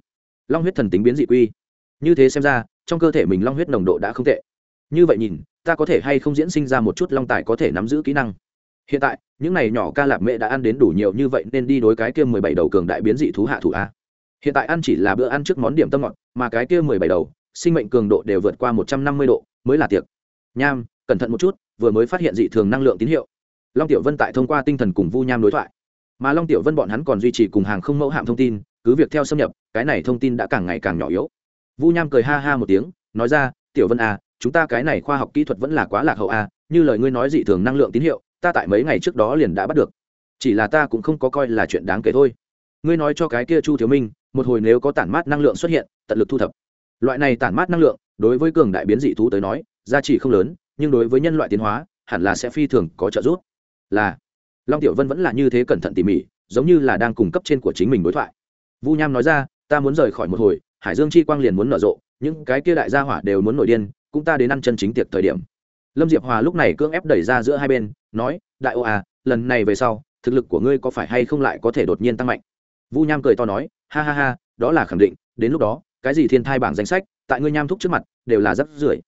Long huyết thần tính biến dị quy. Như thế xem ra, trong cơ thể mình long huyết nồng độ đã không tệ. Như vậy nhìn, ta có thể hay không diễn sinh ra một chút long tài có thể nắm giữ kỹ năng? Hiện tại, những này nhỏ ca lạp mẹ đã ăn đến đủ nhiều như vậy nên đi đối cái kia mười bảy đầu cường đại biến dị thú hạ thủ a. Hiện tại ăn chỉ là bữa ăn trước món điểm tâm ngọt, mà cái kia mười bảy đầu, sinh mệnh cường độ đều vượt qua một trăm năm mươi độ, mới là tiệc. Nham, cẩn thận một chút, vừa mới phát hiện dị thường năng lượng tín hiệu. Long tiểu vân tại thông qua tinh thần cùng vu nham đối thoại. Mà long tiểu vân bọn hắn còn duy trì cùng hàng không mẫu hạm thông tin, cứ việc theo xâm nhập, cái này thông tin đã càng ngày càng nhỏ yếu. Vu nham cười ha ha một tiếng, nói ra, tiểu vân à chúng ta cái này khoa học kỹ thuật vẫn là quá lạc hậu à như lời ngươi nói dị thường năng lượng tín hiệu ta tại mấy ngày trước đó liền đã bắt được. Chỉ là ta cũng không có coi là chuyện đáng kể thôi. Ngươi nói cho cái kia chu thiếu minh, một hồi nếu có tản mát năng lượng xuất hiện, tận lực thu thập. Loại này tản mát năng lượng, đối với cường đại biến dị thú tới nói, giá trị không lớn, nhưng đối với nhân loại tiến hóa, hẳn là sẽ phi thường có trợ giúp. Là. Long tiểu vân vẫn là như thế cẩn thận tỉ mỉ, giống như là đang cung cấp trên của chính mình đối thoại. Vu nham nói ra, ta muốn rời khỏi một hồi, hải dương chi quang liền muốn nở rộ, những cái kia đại gia hỏa đều muốn nổi điên, cũng ta đến ăn chân chính tiệc thời điểm lâm diệp hòa lúc này cưỡng ép đẩy ra giữa hai bên, nói, đại ô à lần này về sau, thực lực của ngươi có phải hay không lại có thể đột nhiên tăng mạnh? Vu nham cười to nói, ha ha ha, đó là khẳng định, đến lúc đó, cái gì thiên thai bảng danh sách, tại ngươi nham thúc trước mặt, đều là rất rưởi.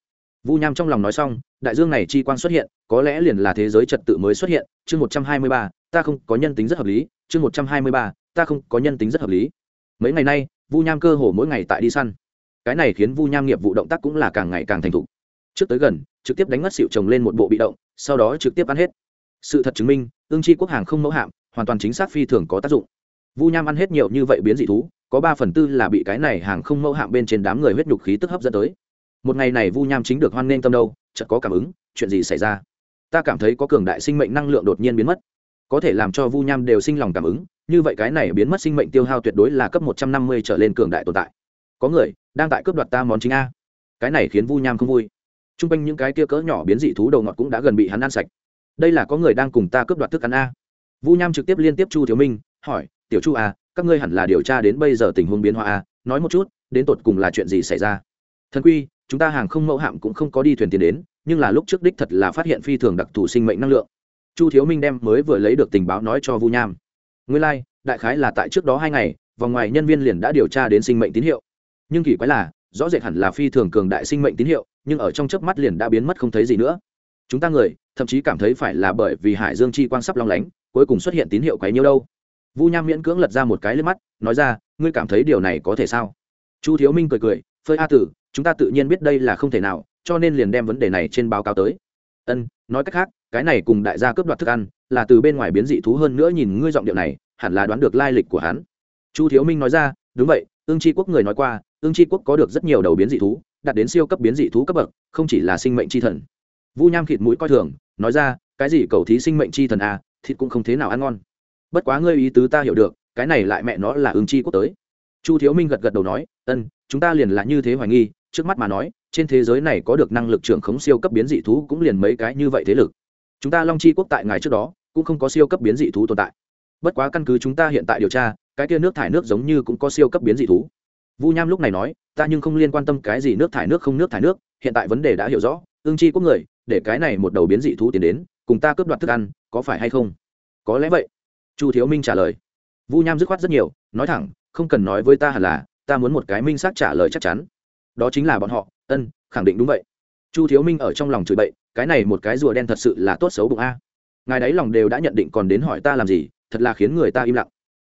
Vu nham trong lòng nói xong, đại dương này chi quan xuất hiện, có lẽ liền là thế giới trật tự mới xuất hiện, chương một trăm hai mươi ba, ta không có nhân tính rất hợp lý, chương một trăm hai mươi ba, ta không có nhân tính rất hợp lý. Mấy ngày nay, vu nham cơ hồ mỗi ngày tại đi săn. Cái này khiến vu nham nghiệp vụ động tác cũng là càng ngày càng thành thục trước tới gần, trực tiếp đánh ngất xịu chồng lên một bộ bị động, sau đó trực tiếp ăn hết. Sự thật chứng minh, ương chi quốc hàng không mẫu hạm, hoàn toàn chính xác phi thường có tác dụng. Vu nham ăn hết nhiều như vậy biến dị thú, có ba phần tư là bị cái này hàng không mẫu hạm bên trên đám người huyết nhục khí tức hấp dẫn tới. Một ngày này vu nham chính được hoan nghênh tâm đâu, chợt có cảm ứng, chuyện gì xảy ra? Ta cảm thấy có cường đại sinh mệnh năng lượng đột nhiên biến mất. Có thể làm cho vu nham đều sinh lòng cảm ứng, như vậy cái này biến mất sinh mệnh tiêu hao tuyệt đối là cấp một trăm năm mươi trở lên cường đại tồn tại. Có người đang tại cướp đoạt ta món chính a. Cái này khiến vu nham không vui t r u n g quanh những cái kia cỡ nhỏ biến dị thú đầu ngọt cũng đã gần bị hắn ăn sạch. Đây là có người đang cùng ta cướp đoạt thức ăn a. Vu nham trực tiếp liên tiếp chu thiếu minh hỏi tiểu chu a các ngươi hẳn là điều tra đến bây giờ tình huống biến hóa a nói một chút đến tột cùng là chuyện gì xảy ra? Thần quy chúng ta hàng không mẫu hạm cũng không có đi thuyền tiền đến nhưng là lúc trước đích thật là phát hiện phi thường đặc thù sinh mệnh năng lượng. Chu thiếu minh đem mới vừa lấy được tình báo nói cho vu nham. Nguyên lai、like, đại khái là tại trước đó hai ngày vòng ngoài nhân viên liền đã điều tra đến sinh mệnh tín hiệu. Nhưng kỳ quái là rõ rệt hẳn là phi thường cường đại sinh mệnh tín hiệu, nhưng ở trong chớp mắt liền đã biến mất không thấy gì nữa. Chúng ta người, thậm chí cảm thấy phải là bởi vì hải dương chi quang sắp long lánh, cuối cùng xuất hiện tín hiệu quấy nhiêu đâu. Vu nham miễn cưỡng lật ra một cái lên mắt, nói ra, ngươi cảm thấy điều này có thể sao? Chu thiếu minh cười cười, phơi a tử, chúng ta tự nhiên biết đây là không thể nào, cho nên liền đem vấn đề này trên báo cáo tới. Ân, nói cách khác, cái này cùng đại gia cướp đoạt thức ăn, là từ bên ngoài biến dị thú hơn nữa nhìn ngươi giọng điệu này, hẳn là đoán được lai lịch của hắn. Chu thiếu minh nói ra, đúng vậy ương tri quốc người nói qua ương tri quốc có được rất nhiều đầu biến dị thú, đạt đến siêu cấp biến dị thú cấp bậc, không chỉ là sinh mệnh tri thần. Vu nham khịt mũi coi thường, nói ra, cái gì cầu thí sinh mệnh tri thần à thịt cũng không thế nào ăn ngon. Bất quá ngươi ý tứ ta hiểu được, cái này lại mẹ nó là ương tri quốc tới. Chu thiếu minh gật gật đầu nói, ân, chúng ta liền là như thế hoài nghi, trước mắt mà nói, trên thế giới này có được năng lực trưởng khống siêu cấp biến dị thú cũng liền mấy cái như vậy thế lực. Chúng ta long chi quốc tại ngày trước đó, cũng không có siêu cấp biến dị thú tồn tại. Bất quá căn cứ chúng ta hiện tại điều tra, cái kia nước thải nước giống như cũng có siêu cấp biến dị thú vu nham lúc này nói, ta nhưng không liên quan tâm cái gì nước thải nước không nước thải nước, hiện tại vấn đề đã hiểu rõ, ương chi quốc người, để cái này một đầu biến dị thú tiến đến, cùng ta cướp đoạt thức ăn, có phải hay không? Có lẽ vậy. Chu thiếu minh trả lời. Vu nham dứt khoát rất nhiều, nói thẳng, không cần nói với ta hẳn là, ta muốn một cái minh xác trả lời chắc chắn. Đó chính là bọn họ, ân, khẳng định đúng vậy. Chu thiếu minh ở trong lòng chửi bậy, cái này một cái rùa đen thật sự là tốt xấu bụng a. Ngài đấy lòng đều đã nhận định còn đến hỏi ta làm gì, thật là khiến người ta im lặng.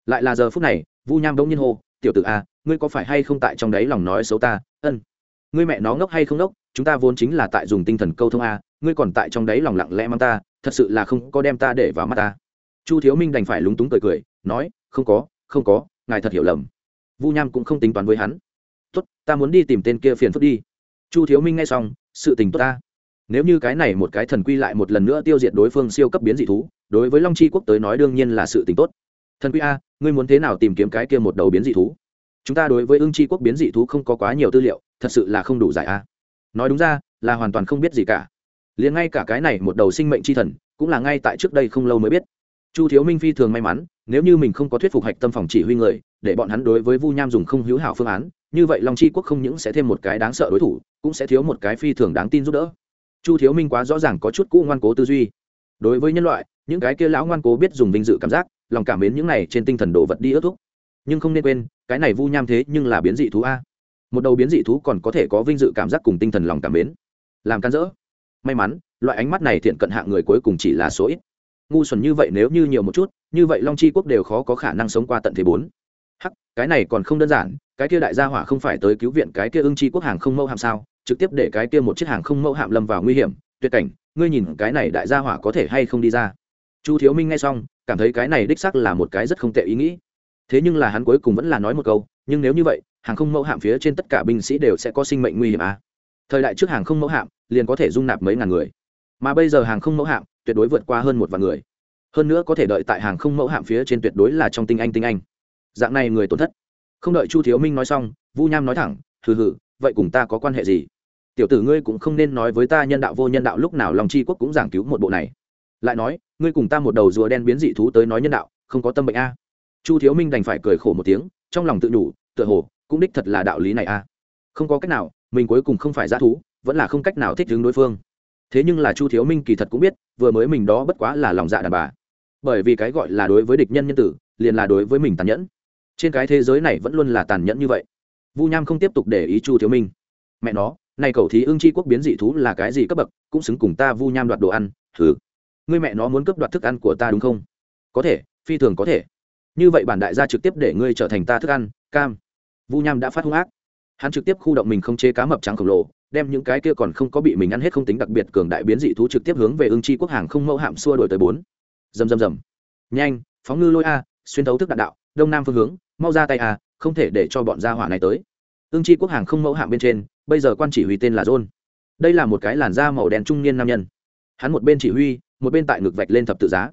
Lại là giờ phút này, vu nham đông nhiên hô tiểu t ử a, ngươi có phải hay không tại trong đấy lòng nói xấu ta? Ân. Ngươi mẹ nó ngốc hay không ngốc, chúng ta vốn chính là tại dùng tinh thần câu thông a, ngươi còn tại trong đấy lòng lặng lẽ mang ta, thật sự là không có đem ta để vào mắt ta. Chu thiếu minh đành phải lúng túng cười cười, nói, không có không có, ngài thật hiểu lầm. Vu nham cũng không tính toán với hắn. Tốt, ta muốn đi tìm tên kia phiền phức đi. Chu thiếu minh nghe xong, sự tình tốt ta. Nếu như cái này một cái thần quy lại một lần nữa tiêu diệt đối phương siêu cấp biến dị thú, đối với long chi quốc tới nói đương nhiên là sự tình tốt thần quy a, ngươi muốn thế nào tìm kiếm cái kia một đầu biến dị thú? Chúng ta đối với ưng chi quốc biến dị thú không có quá nhiều tư liệu, thật sự là không đủ giải a. Nói đúng ra, là hoàn toàn không biết gì cả. Liền ngay cả cái này một đầu sinh mệnh c h i thần, cũng là ngay tại trước đây không lâu mới biết. Chu thiếu minh phi thường may mắn, nếu như mình không có thuyết phục hạch tâm phòng chỉ huy người, để bọn hắn đối với vu nham dùng không hữu hảo phương án, như vậy long chi quốc không những sẽ thêm một cái đáng sợ đối thủ, cũng sẽ thiếu một cái phi thường đáng tin giúp đỡ. Chu thiếu minh quá rõ ràng có chút cũ ngoan cố tư duy. Đối với nhân loại, những cái kia lão ngoan cố biết dùng vinh dự cảm giác lòng cảm mến những này trên tinh thần đồ vật đi ước thúc. Nhưng không nên quên, cái này vu nham thế nhưng là biến dị thú a. Một đầu biến dị thú còn có thể có vinh dự cảm giác cùng tinh thần lòng cảm mến. Làm can dỡ. May mắn, loại ánh mắt này thiện cận hạng người cuối cùng chỉ là số ít. Ngu xuẩn như vậy nếu như nhiều một chút, như vậy long chi quốc đều khó có khả năng sống qua tận thế bốn. Hắc, cái này còn không đơn giản, cái kia đại gia hỏa không phải tới cứu viện cái kia ưng chi quốc hàng không mẫu hạm sao? Trực tiếp để cái kia một chiếc hàng không mẫu hạm lâm vào nguy hiểm, tuyệt cảnh, ngươi nhìn cái này đại gia hỏa có thể hay không đi ra? Chu thiếu minh nghe xong, cảm thấy cái này đích xác là một cái rất không tệ ý nghĩ. Thế nhưng là hắn cuối cùng vẫn là nói một câu, nhưng nếu như vậy, hàng không mẫu hạm phía trên tất cả binh sĩ đều sẽ có sinh mệnh nguy hiểm à. thời đại trước hàng không mẫu hạm, liền có thể dung nạp mấy ngàn người. Mà bây giờ hàng không mẫu hạm, tuyệt đối vượt qua hơn một vạn người. Hơn nữa có thể đợi tại hàng không mẫu hạm phía trên tuyệt đối là trong tinh anh tinh anh. Dạng này người tổn thất. Không đợi chu thiếu minh nói xong, vu nham nói thẳng, hừ hừ, vậy cùng ta có quan hệ gì? Tiểu tử ngươi cũng không nên nói với ta nhân đạo vô nhân đạo lúc nào lòng tri quốc cũng giảng cứu một bộ này. Lại nói ngươi cùng ta một đầu rùa đen biến dị thú tới nói nhân đạo, không có tâm bệnh a. Chu thiếu minh đành phải cười khổ một tiếng, trong lòng tự nhủ, tựa hồ, cũng đích thật là đạo lý này a. Không có cách nào, mình cuối cùng không phải g thú, vẫn là không cách nào thích đứng đối phương. Thế nhưng là chu thiếu minh kỳ thật cũng biết, vừa mới mình đó bất quá là lòng dạ đàn bà. Bởi vì cái gọi là đối với địch nhân nhân tử, liền là đối với mình tàn nhẫn. Trên cái thế giới này vẫn luôn là tàn nhẫn như vậy. Vu nham không tiếp tục để ý chu thiếu minh. Mẹ nó này cầu thí ưng chi quốc biến dị thú là cái gì cấp bậc, cũng xứng cùng ta vu nham đoạt đồ ăn, thử ngươi mẹ nó muốn cướp đoạt thức ăn của ta đúng không? Có thể, phi thường có thể. Như vậy bản đại gia trực tiếp để ngươi trở thành ta thức ăn, cam. Vu nham đã phát hung ác. Hắn trực tiếp khu động mình không chế cá mập trắng khổng lồ, đem những cái kia còn không có bị mình ăn hết không tính đặc biệt cường đại biến dị thú trực tiếp hướng về ưng chi quốc hàng không mẫu hạm xua đổi tới bốn. Dầm dầm dầm nhanh, phóng ngư lôi a, xuyên thấu thức đạn đạo, đông nam phương hướng, mau ra tay a, không thể để cho bọn gia hỏa này tới. Ưng chi quốc hàng không mẫu hạm bên trên, bây giờ quan chỉ huy tên là john. Đây là một cái làn da màu đen trung niên nam nhân. Hắn một bên chỉ huy một bên tại ngực vạch lên thập tự giá.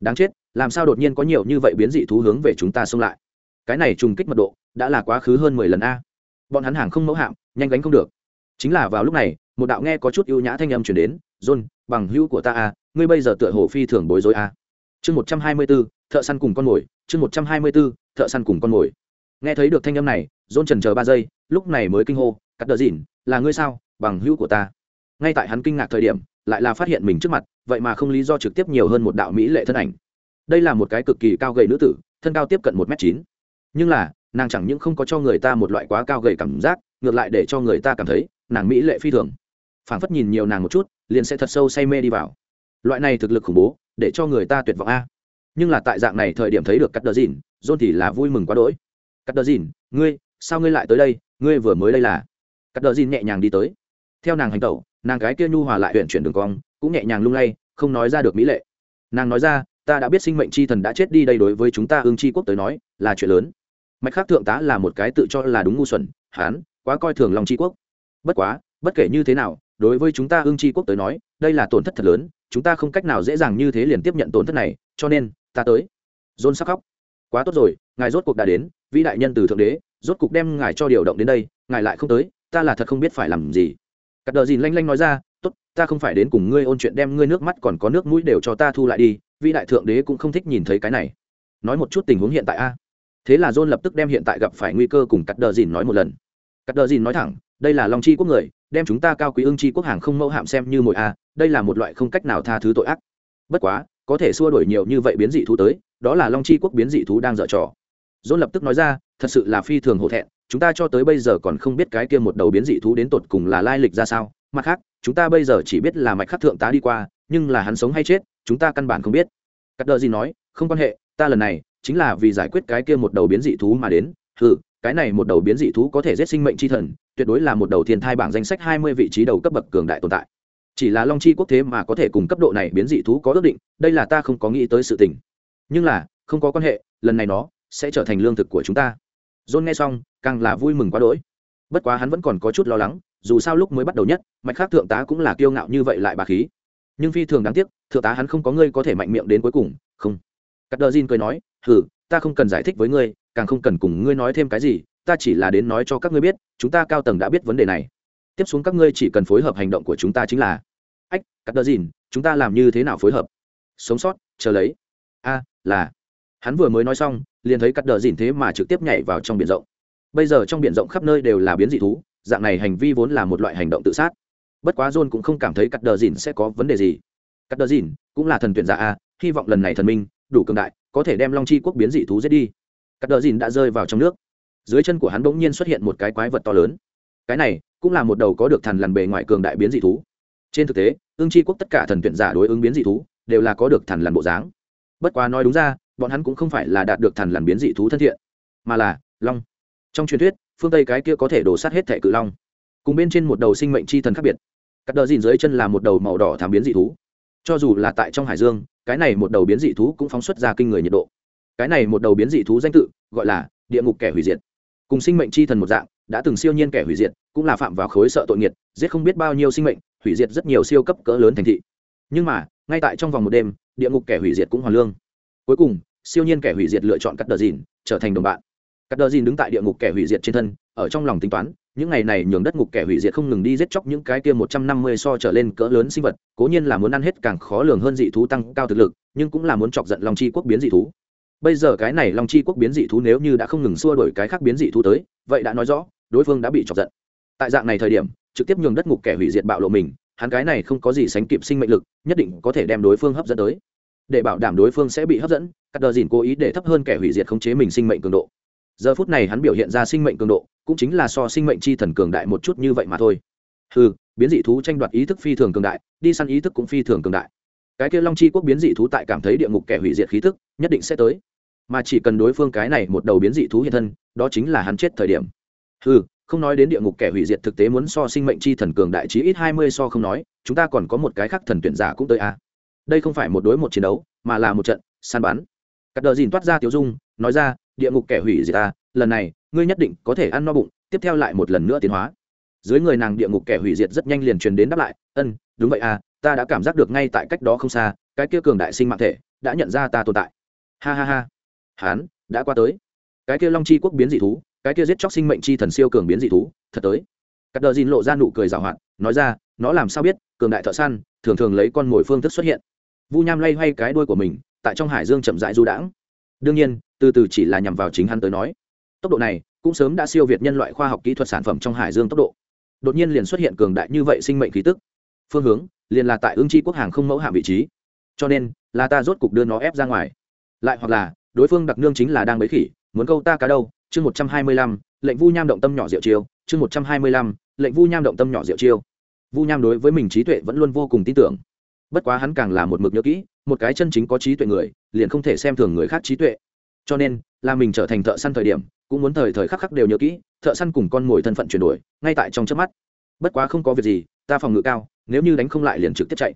Đáng chết, làm sao đột nhiên có nhiều như vậy biến dị thú hướng về chúng ta xông lại? Cái này trùng kích mật độ, đã là quá khứ hơn mười lần a. Bọn hắn hàng không mẫu hạm, nhanh gánh không được. Chính là vào lúc này, một đạo nghe có chút ưu nhã thanh âm chuyển đến, john, bằng hữu của ta a, ngươi bây giờ tựa hồ phi thường bối rối a. Chương một trăm hai mươi b ố thợ săn cùng con mồi, chương một trăm hai mươi b ố thợ săn cùng con mồi. Nghe thấy được thanh âm này, john trần chờ ba giây, lúc này mới kinh hô, cắt đờ dìn là ngươi sao? Bằng hữu của ta. Ngay tại hắn kinh ngạc thời điểm lại là phát hiện mình trước mặt, vậy mà không lý do trực tiếp nhiều hơn một đạo mỹ lệ thân ảnh. Đây là một cái cực kỳ cao gầy nữ tử, thân cao tiếp cận một m chín. Nhưng là, nàng chẳng những không có cho người ta một loại quá cao gầy cảm giác, ngược lại để cho người ta cảm thấy, nàng mỹ lệ phi thường. Phảng phất nhìn nhiều nàng một chút, liền sẽ thật sâu say mê đi vào. Loại này thực lực khủng bố, để cho người ta tuyệt vọng a. Nhưng là tại dạng này thời điểm thấy được cắt đờ dìn john thì là vui mừng quá đỗi. Cắt đờ dìn ngươi, sao ngươi lại tới đây? Ngươi vừa mới đây là? Cắt đờ dìn nhẹ nhàng đi tới. Theo nàng hành tẩu nàng gái kia nhu hòa lại huyện chuyển đường cong, cũng nhẹ nhàng lung lay, không nói ra được mỹ lệ. Nàng nói ra, ta đã biết sinh mệnh c h i thần đã chết đi đây đối với chúng ta ương c h i quốc tới nói là chuyện lớn. Mạch khác thượng tá là một cái tự cho là đúng ngu xuẩn, hán, quá coi thường lòng c quốc. Bất quá, bất kể như thế nào, đối với chúng ta ương c quốc tới nói, đây là tổn thất thật lớn, chúng ta không cách nào dễ dàng như thế liền tiếp nhận tổn thất này, cho nên, ta tới. John sắc khóc. Quá tốt rồi, ngài rốt cuộc đã đến, vĩ đại nhân từ thượng đế, rốt cuộc đem ngài cho điều động đến đây, ngài lại không tới, ta là thật không biết phải làm gì cắt đờ dìn lanh lanh nói ra, tốt, ta không phải đến cùng ngươi ôn chuyện đem ngươi nước mắt còn có nước mũi đều cho ta thu lại đi, vị đại thượng đế cũng không thích nhìn thấy cái này. Nói một chút tình huống hiện tại a. Thế là john lập tức đem hiện tại gặp phải nguy cơ cùng cắt đờ dìn nói một lần. Cắt đờ dìn nói thẳng, đây là long chi quốc người, đem chúng ta cao quý ưng chi quốc hàng không mẫu hạm xem như mồi a, đây là một loại không cách nào tha thứ tội ác. Bất quá, có thể xua đuổi nhiều như vậy biến dị thú tới, đó là long chi quốc biến dị thú đang dở trò. John lập tức nói ra thật sự là phi thường hổ thẹn, chúng ta cho tới bây giờ còn không biết cái kia một đầu biến dị thú đến tột cùng là lai lịch ra sao. Mặt khác, chúng ta bây giờ chỉ biết là mạch khắc thượng tá đi qua, nhưng là hắn sống hay chết, chúng ta căn bản không biết. Cắt đờ gì nói, không quan hệ, ta lần này chính là vì giải quyết cái kia một đầu biến dị thú mà đến. Ừ cái này một đầu biến dị thú có thể giết sinh mệnh chi thần, tuyệt đối là một đầu thiên thai bảng danh sách hai mươi vị trí đầu cấp bậc cường đại tồn tại. Chỉ là long chi quốc thế mà có thể cùng cấp độ này biến dị thú có ước định, đây là ta không có nghĩ tới sự tình. Nhưng là, không có quan hệ, lần này nó sẽ trở thành lương thực của chúng ta john nghe xong, càng là vui mừng quá đỗi. Bất quá hắn vẫn còn có chút lo lắng, dù sao lúc mới bắt đầu nhất, mạch khác thượng tá cũng là kiêu ngạo như vậy lại bà khí. Nhưng phi thường đáng tiếc, thượng tá hắn không có ngươi có thể mạnh miệng đến cuối cùng, không. Cắt đờ Jin cười nói, hừ, ta không cần giải thích với ngươi, càng không cần cùng ngươi nói thêm cái gì, ta chỉ là đến nói cho các ngươi biết, chúng ta cao tầng đã biết vấn đề này. Tiếp xuống các ngươi chỉ cần phối hợp hành động của chúng ta chính là ách cắt đờ Jin chúng ta làm như thế nào phối hợp? Sống sót, chờ lấy. A, là. Hắn vừa mới nói xong liền thấy cắt đờ dìn thế mà trực tiếp nhảy vào trong biển rộng. Bây giờ trong biển rộng khắp nơi đều là biến dị thú, dạng này hành vi vốn là một loại hành động tự sát. Bất quá john cũng không cảm thấy cắt đờ dìn sẽ có vấn đề gì. Cắt đờ dìn cũng là thần tuyển giả a, hy vọng lần này thần minh, đủ cường đại, có thể đem long chi quốc biến dị thú giết đi. Cắt đờ dìn đã rơi vào trong nước. Dưới chân của hắn bỗng nhiên xuất hiện một cái quái vật to lớn. Cái này cũng là một đầu có được thần lằn bề ngoài cường đại biến dị thú. Trên thực tế ương chi quốc tất cả thần tuyển giả đối ứng biến dị thú đều là có được thần lằn bộ dáng. Bất quá nói đúng ra bọn hắn cũng không phải là đạt được thần lằn biến dị thú thân thiện, mà là long. Trong truyền thuyết, phương tây cái kia có thể đổ sát hết thẻ cự long, cùng bên trên một đầu sinh mệnh c h i thần khác biệt. Cắt đờ dìn dưới chân là một đầu màu đỏ thảm biến dị thú. Cho dù là tại trong hải dương, cái này một đầu biến dị thú cũng phóng xuất ra kinh người nhiệt độ. Cái này một đầu biến dị thú danh tự, gọi là địa ngục kẻ hủy diệt. Cùng sinh mệnh c h i thần một dạng, đã từng siêu nhiên kẻ hủy diệt, cũng là phạm vào khối sợ tội nghiệt, giết không biết bao nhiêu sinh mệnh, hủy diệt rất nhiều siêu cấp cỡ lớn thành thị. Nhưng mà, ngay tại trong vòng một đêm, địa ngục kẻ hủy diệt cũng hoàn lương cuối cùng, siêu nhiên kẻ hủy diệt lựa chọn cắt đờ dìn trở thành đồng bạn. Cắt đờ dìn đứng tại địa ngục kẻ hủy diệt trên thân, ở trong lòng tính toán, những ngày này nhường đất ngục kẻ hủy diệt không ngừng đi giết chóc những cái kia một trăm năm mươi so trở lên cỡ lớn sinh vật, cố nhiên là muốn ăn hết càng khó lường hơn dị thú tăng cao thực lực, nhưng cũng là muốn chọc giận long chi quốc biến dị thú. Bây giờ cái này long chi quốc biến dị thú nếu như đã không ngừng xua đổi cái khác biến dị thú tới, vậy đã nói rõ, đối phương đã bị chọc giận. Tại dạng này thời điểm, trực tiếp nhường đất ngục kẻ hủy diệt bạo lộ mình, hắn cái này không có gì sánh kịp sinh mệnh lực, nhất định có thể đem đối phương hấp dẫn tới để bảo đảm đối phương sẽ bị hấp dẫn cắt đờ dìn cố ý để thấp hơn kẻ hủy diệt khống chế mình sinh mệnh cường độ. Giờ phút này hắn biểu hiện ra sinh mệnh cường độ, cũng chính là so sinh mệnh chi thần cường đại một chút như vậy mà thôi. Ừ biến dị thú tranh đoạt ý thức phi thường cường đại, đi săn ý thức cũng phi thường cường đại. Cái kia long chi quốc biến dị thú tại cảm thấy địa ngục kẻ hủy diệt khí thức, nhất định sẽ tới. Mà chỉ cần đối phương cái này một đầu biến dị thú hiện thân, đó chính là hắn chết thời điểm. Ừ không nói đến địa ngục kẻ hủy diệt thực tế muốn so sinh mệnh chi thần cường đại chí ít hai mươi so không nói, chúng ta còn có một cái khác thần tuyển giả cũng tới a à đây không phải một đối một chiến đấu, mà là một trận săn bắn. Cắt đờ dìn toát ra tiểu dung, nói ra, địa ngục kẻ hủy diệt ta, lần này, ngươi nhất định có thể ăn no bụng, tiếp theo lại một lần nữa tiến hóa. Dưới người nàng địa ngục kẻ hủy diệt rất nhanh liền truyền đến đáp lại, ân, đúng vậy à ta đã cảm giác được ngay tại cách đó không xa, cái kia cường đại sinh mạng thể đã nhận ra ta tồn tại. Ha ha ha. Hán, đã qua tới. Cái kia long chi quốc biến dị thú, cái kia giết chóc sinh mệnh chi thần siêu cường biến dị thú, thật tới. Cắt đờ dìn lộ ra nụ cười rào hoạt, nói ra, nó làm sao biết, cường đại thợ săn thường thường lấy con mồi phương thức xuất hiện vu nham lay hoay cái đuôi của mình, tại trong hải dương chậm rãi du đãng. Đương nhiên, từ từ chỉ là nhằm vào chính hắn tới nói. Tốc độ này cũng sớm đã siêu việt nhân loại khoa học kỹ thuật sản phẩm trong hải dương tốc độ. Đột nhiên liền xuất hiện cường đại như vậy sinh mệnh khí tức. Phương hướng liền là tại ương tri quốc hàng không mẫu hạm vị trí. Cho nên, là ta rốt cục đưa nó ép ra ngoài. Lại hoặc là, đối phương đặc nương chính là đang bấy khỉ, muốn câu ta cá đâu? Chương một trăm hai mươi lăm, lệnh vu nham động tâm nhỏ diệu chiêu. Chương một trăm hai mươi lăm, lệnh vu nham động tâm nhỏ diệu chiêu. Vu nham đối với mình trí tuệ vẫn luôn vô cùng tin tưởng bất quá hắn càng là một mực nhớ kỹ, một cái chân chính có trí tuệ người, liền không thể xem thường người khác trí tuệ. Cho nên, là mình trở thành thợ săn thời điểm, cũng muốn thời thời khắc khắc đều nhớ kỹ, thợ săn cùng con mồi thân phận chuyển đổi, ngay tại trong trước mắt. Bất quá không có việc gì, ta phòng ngự cao, nếu như đánh không lại liền trực tiếp chạy.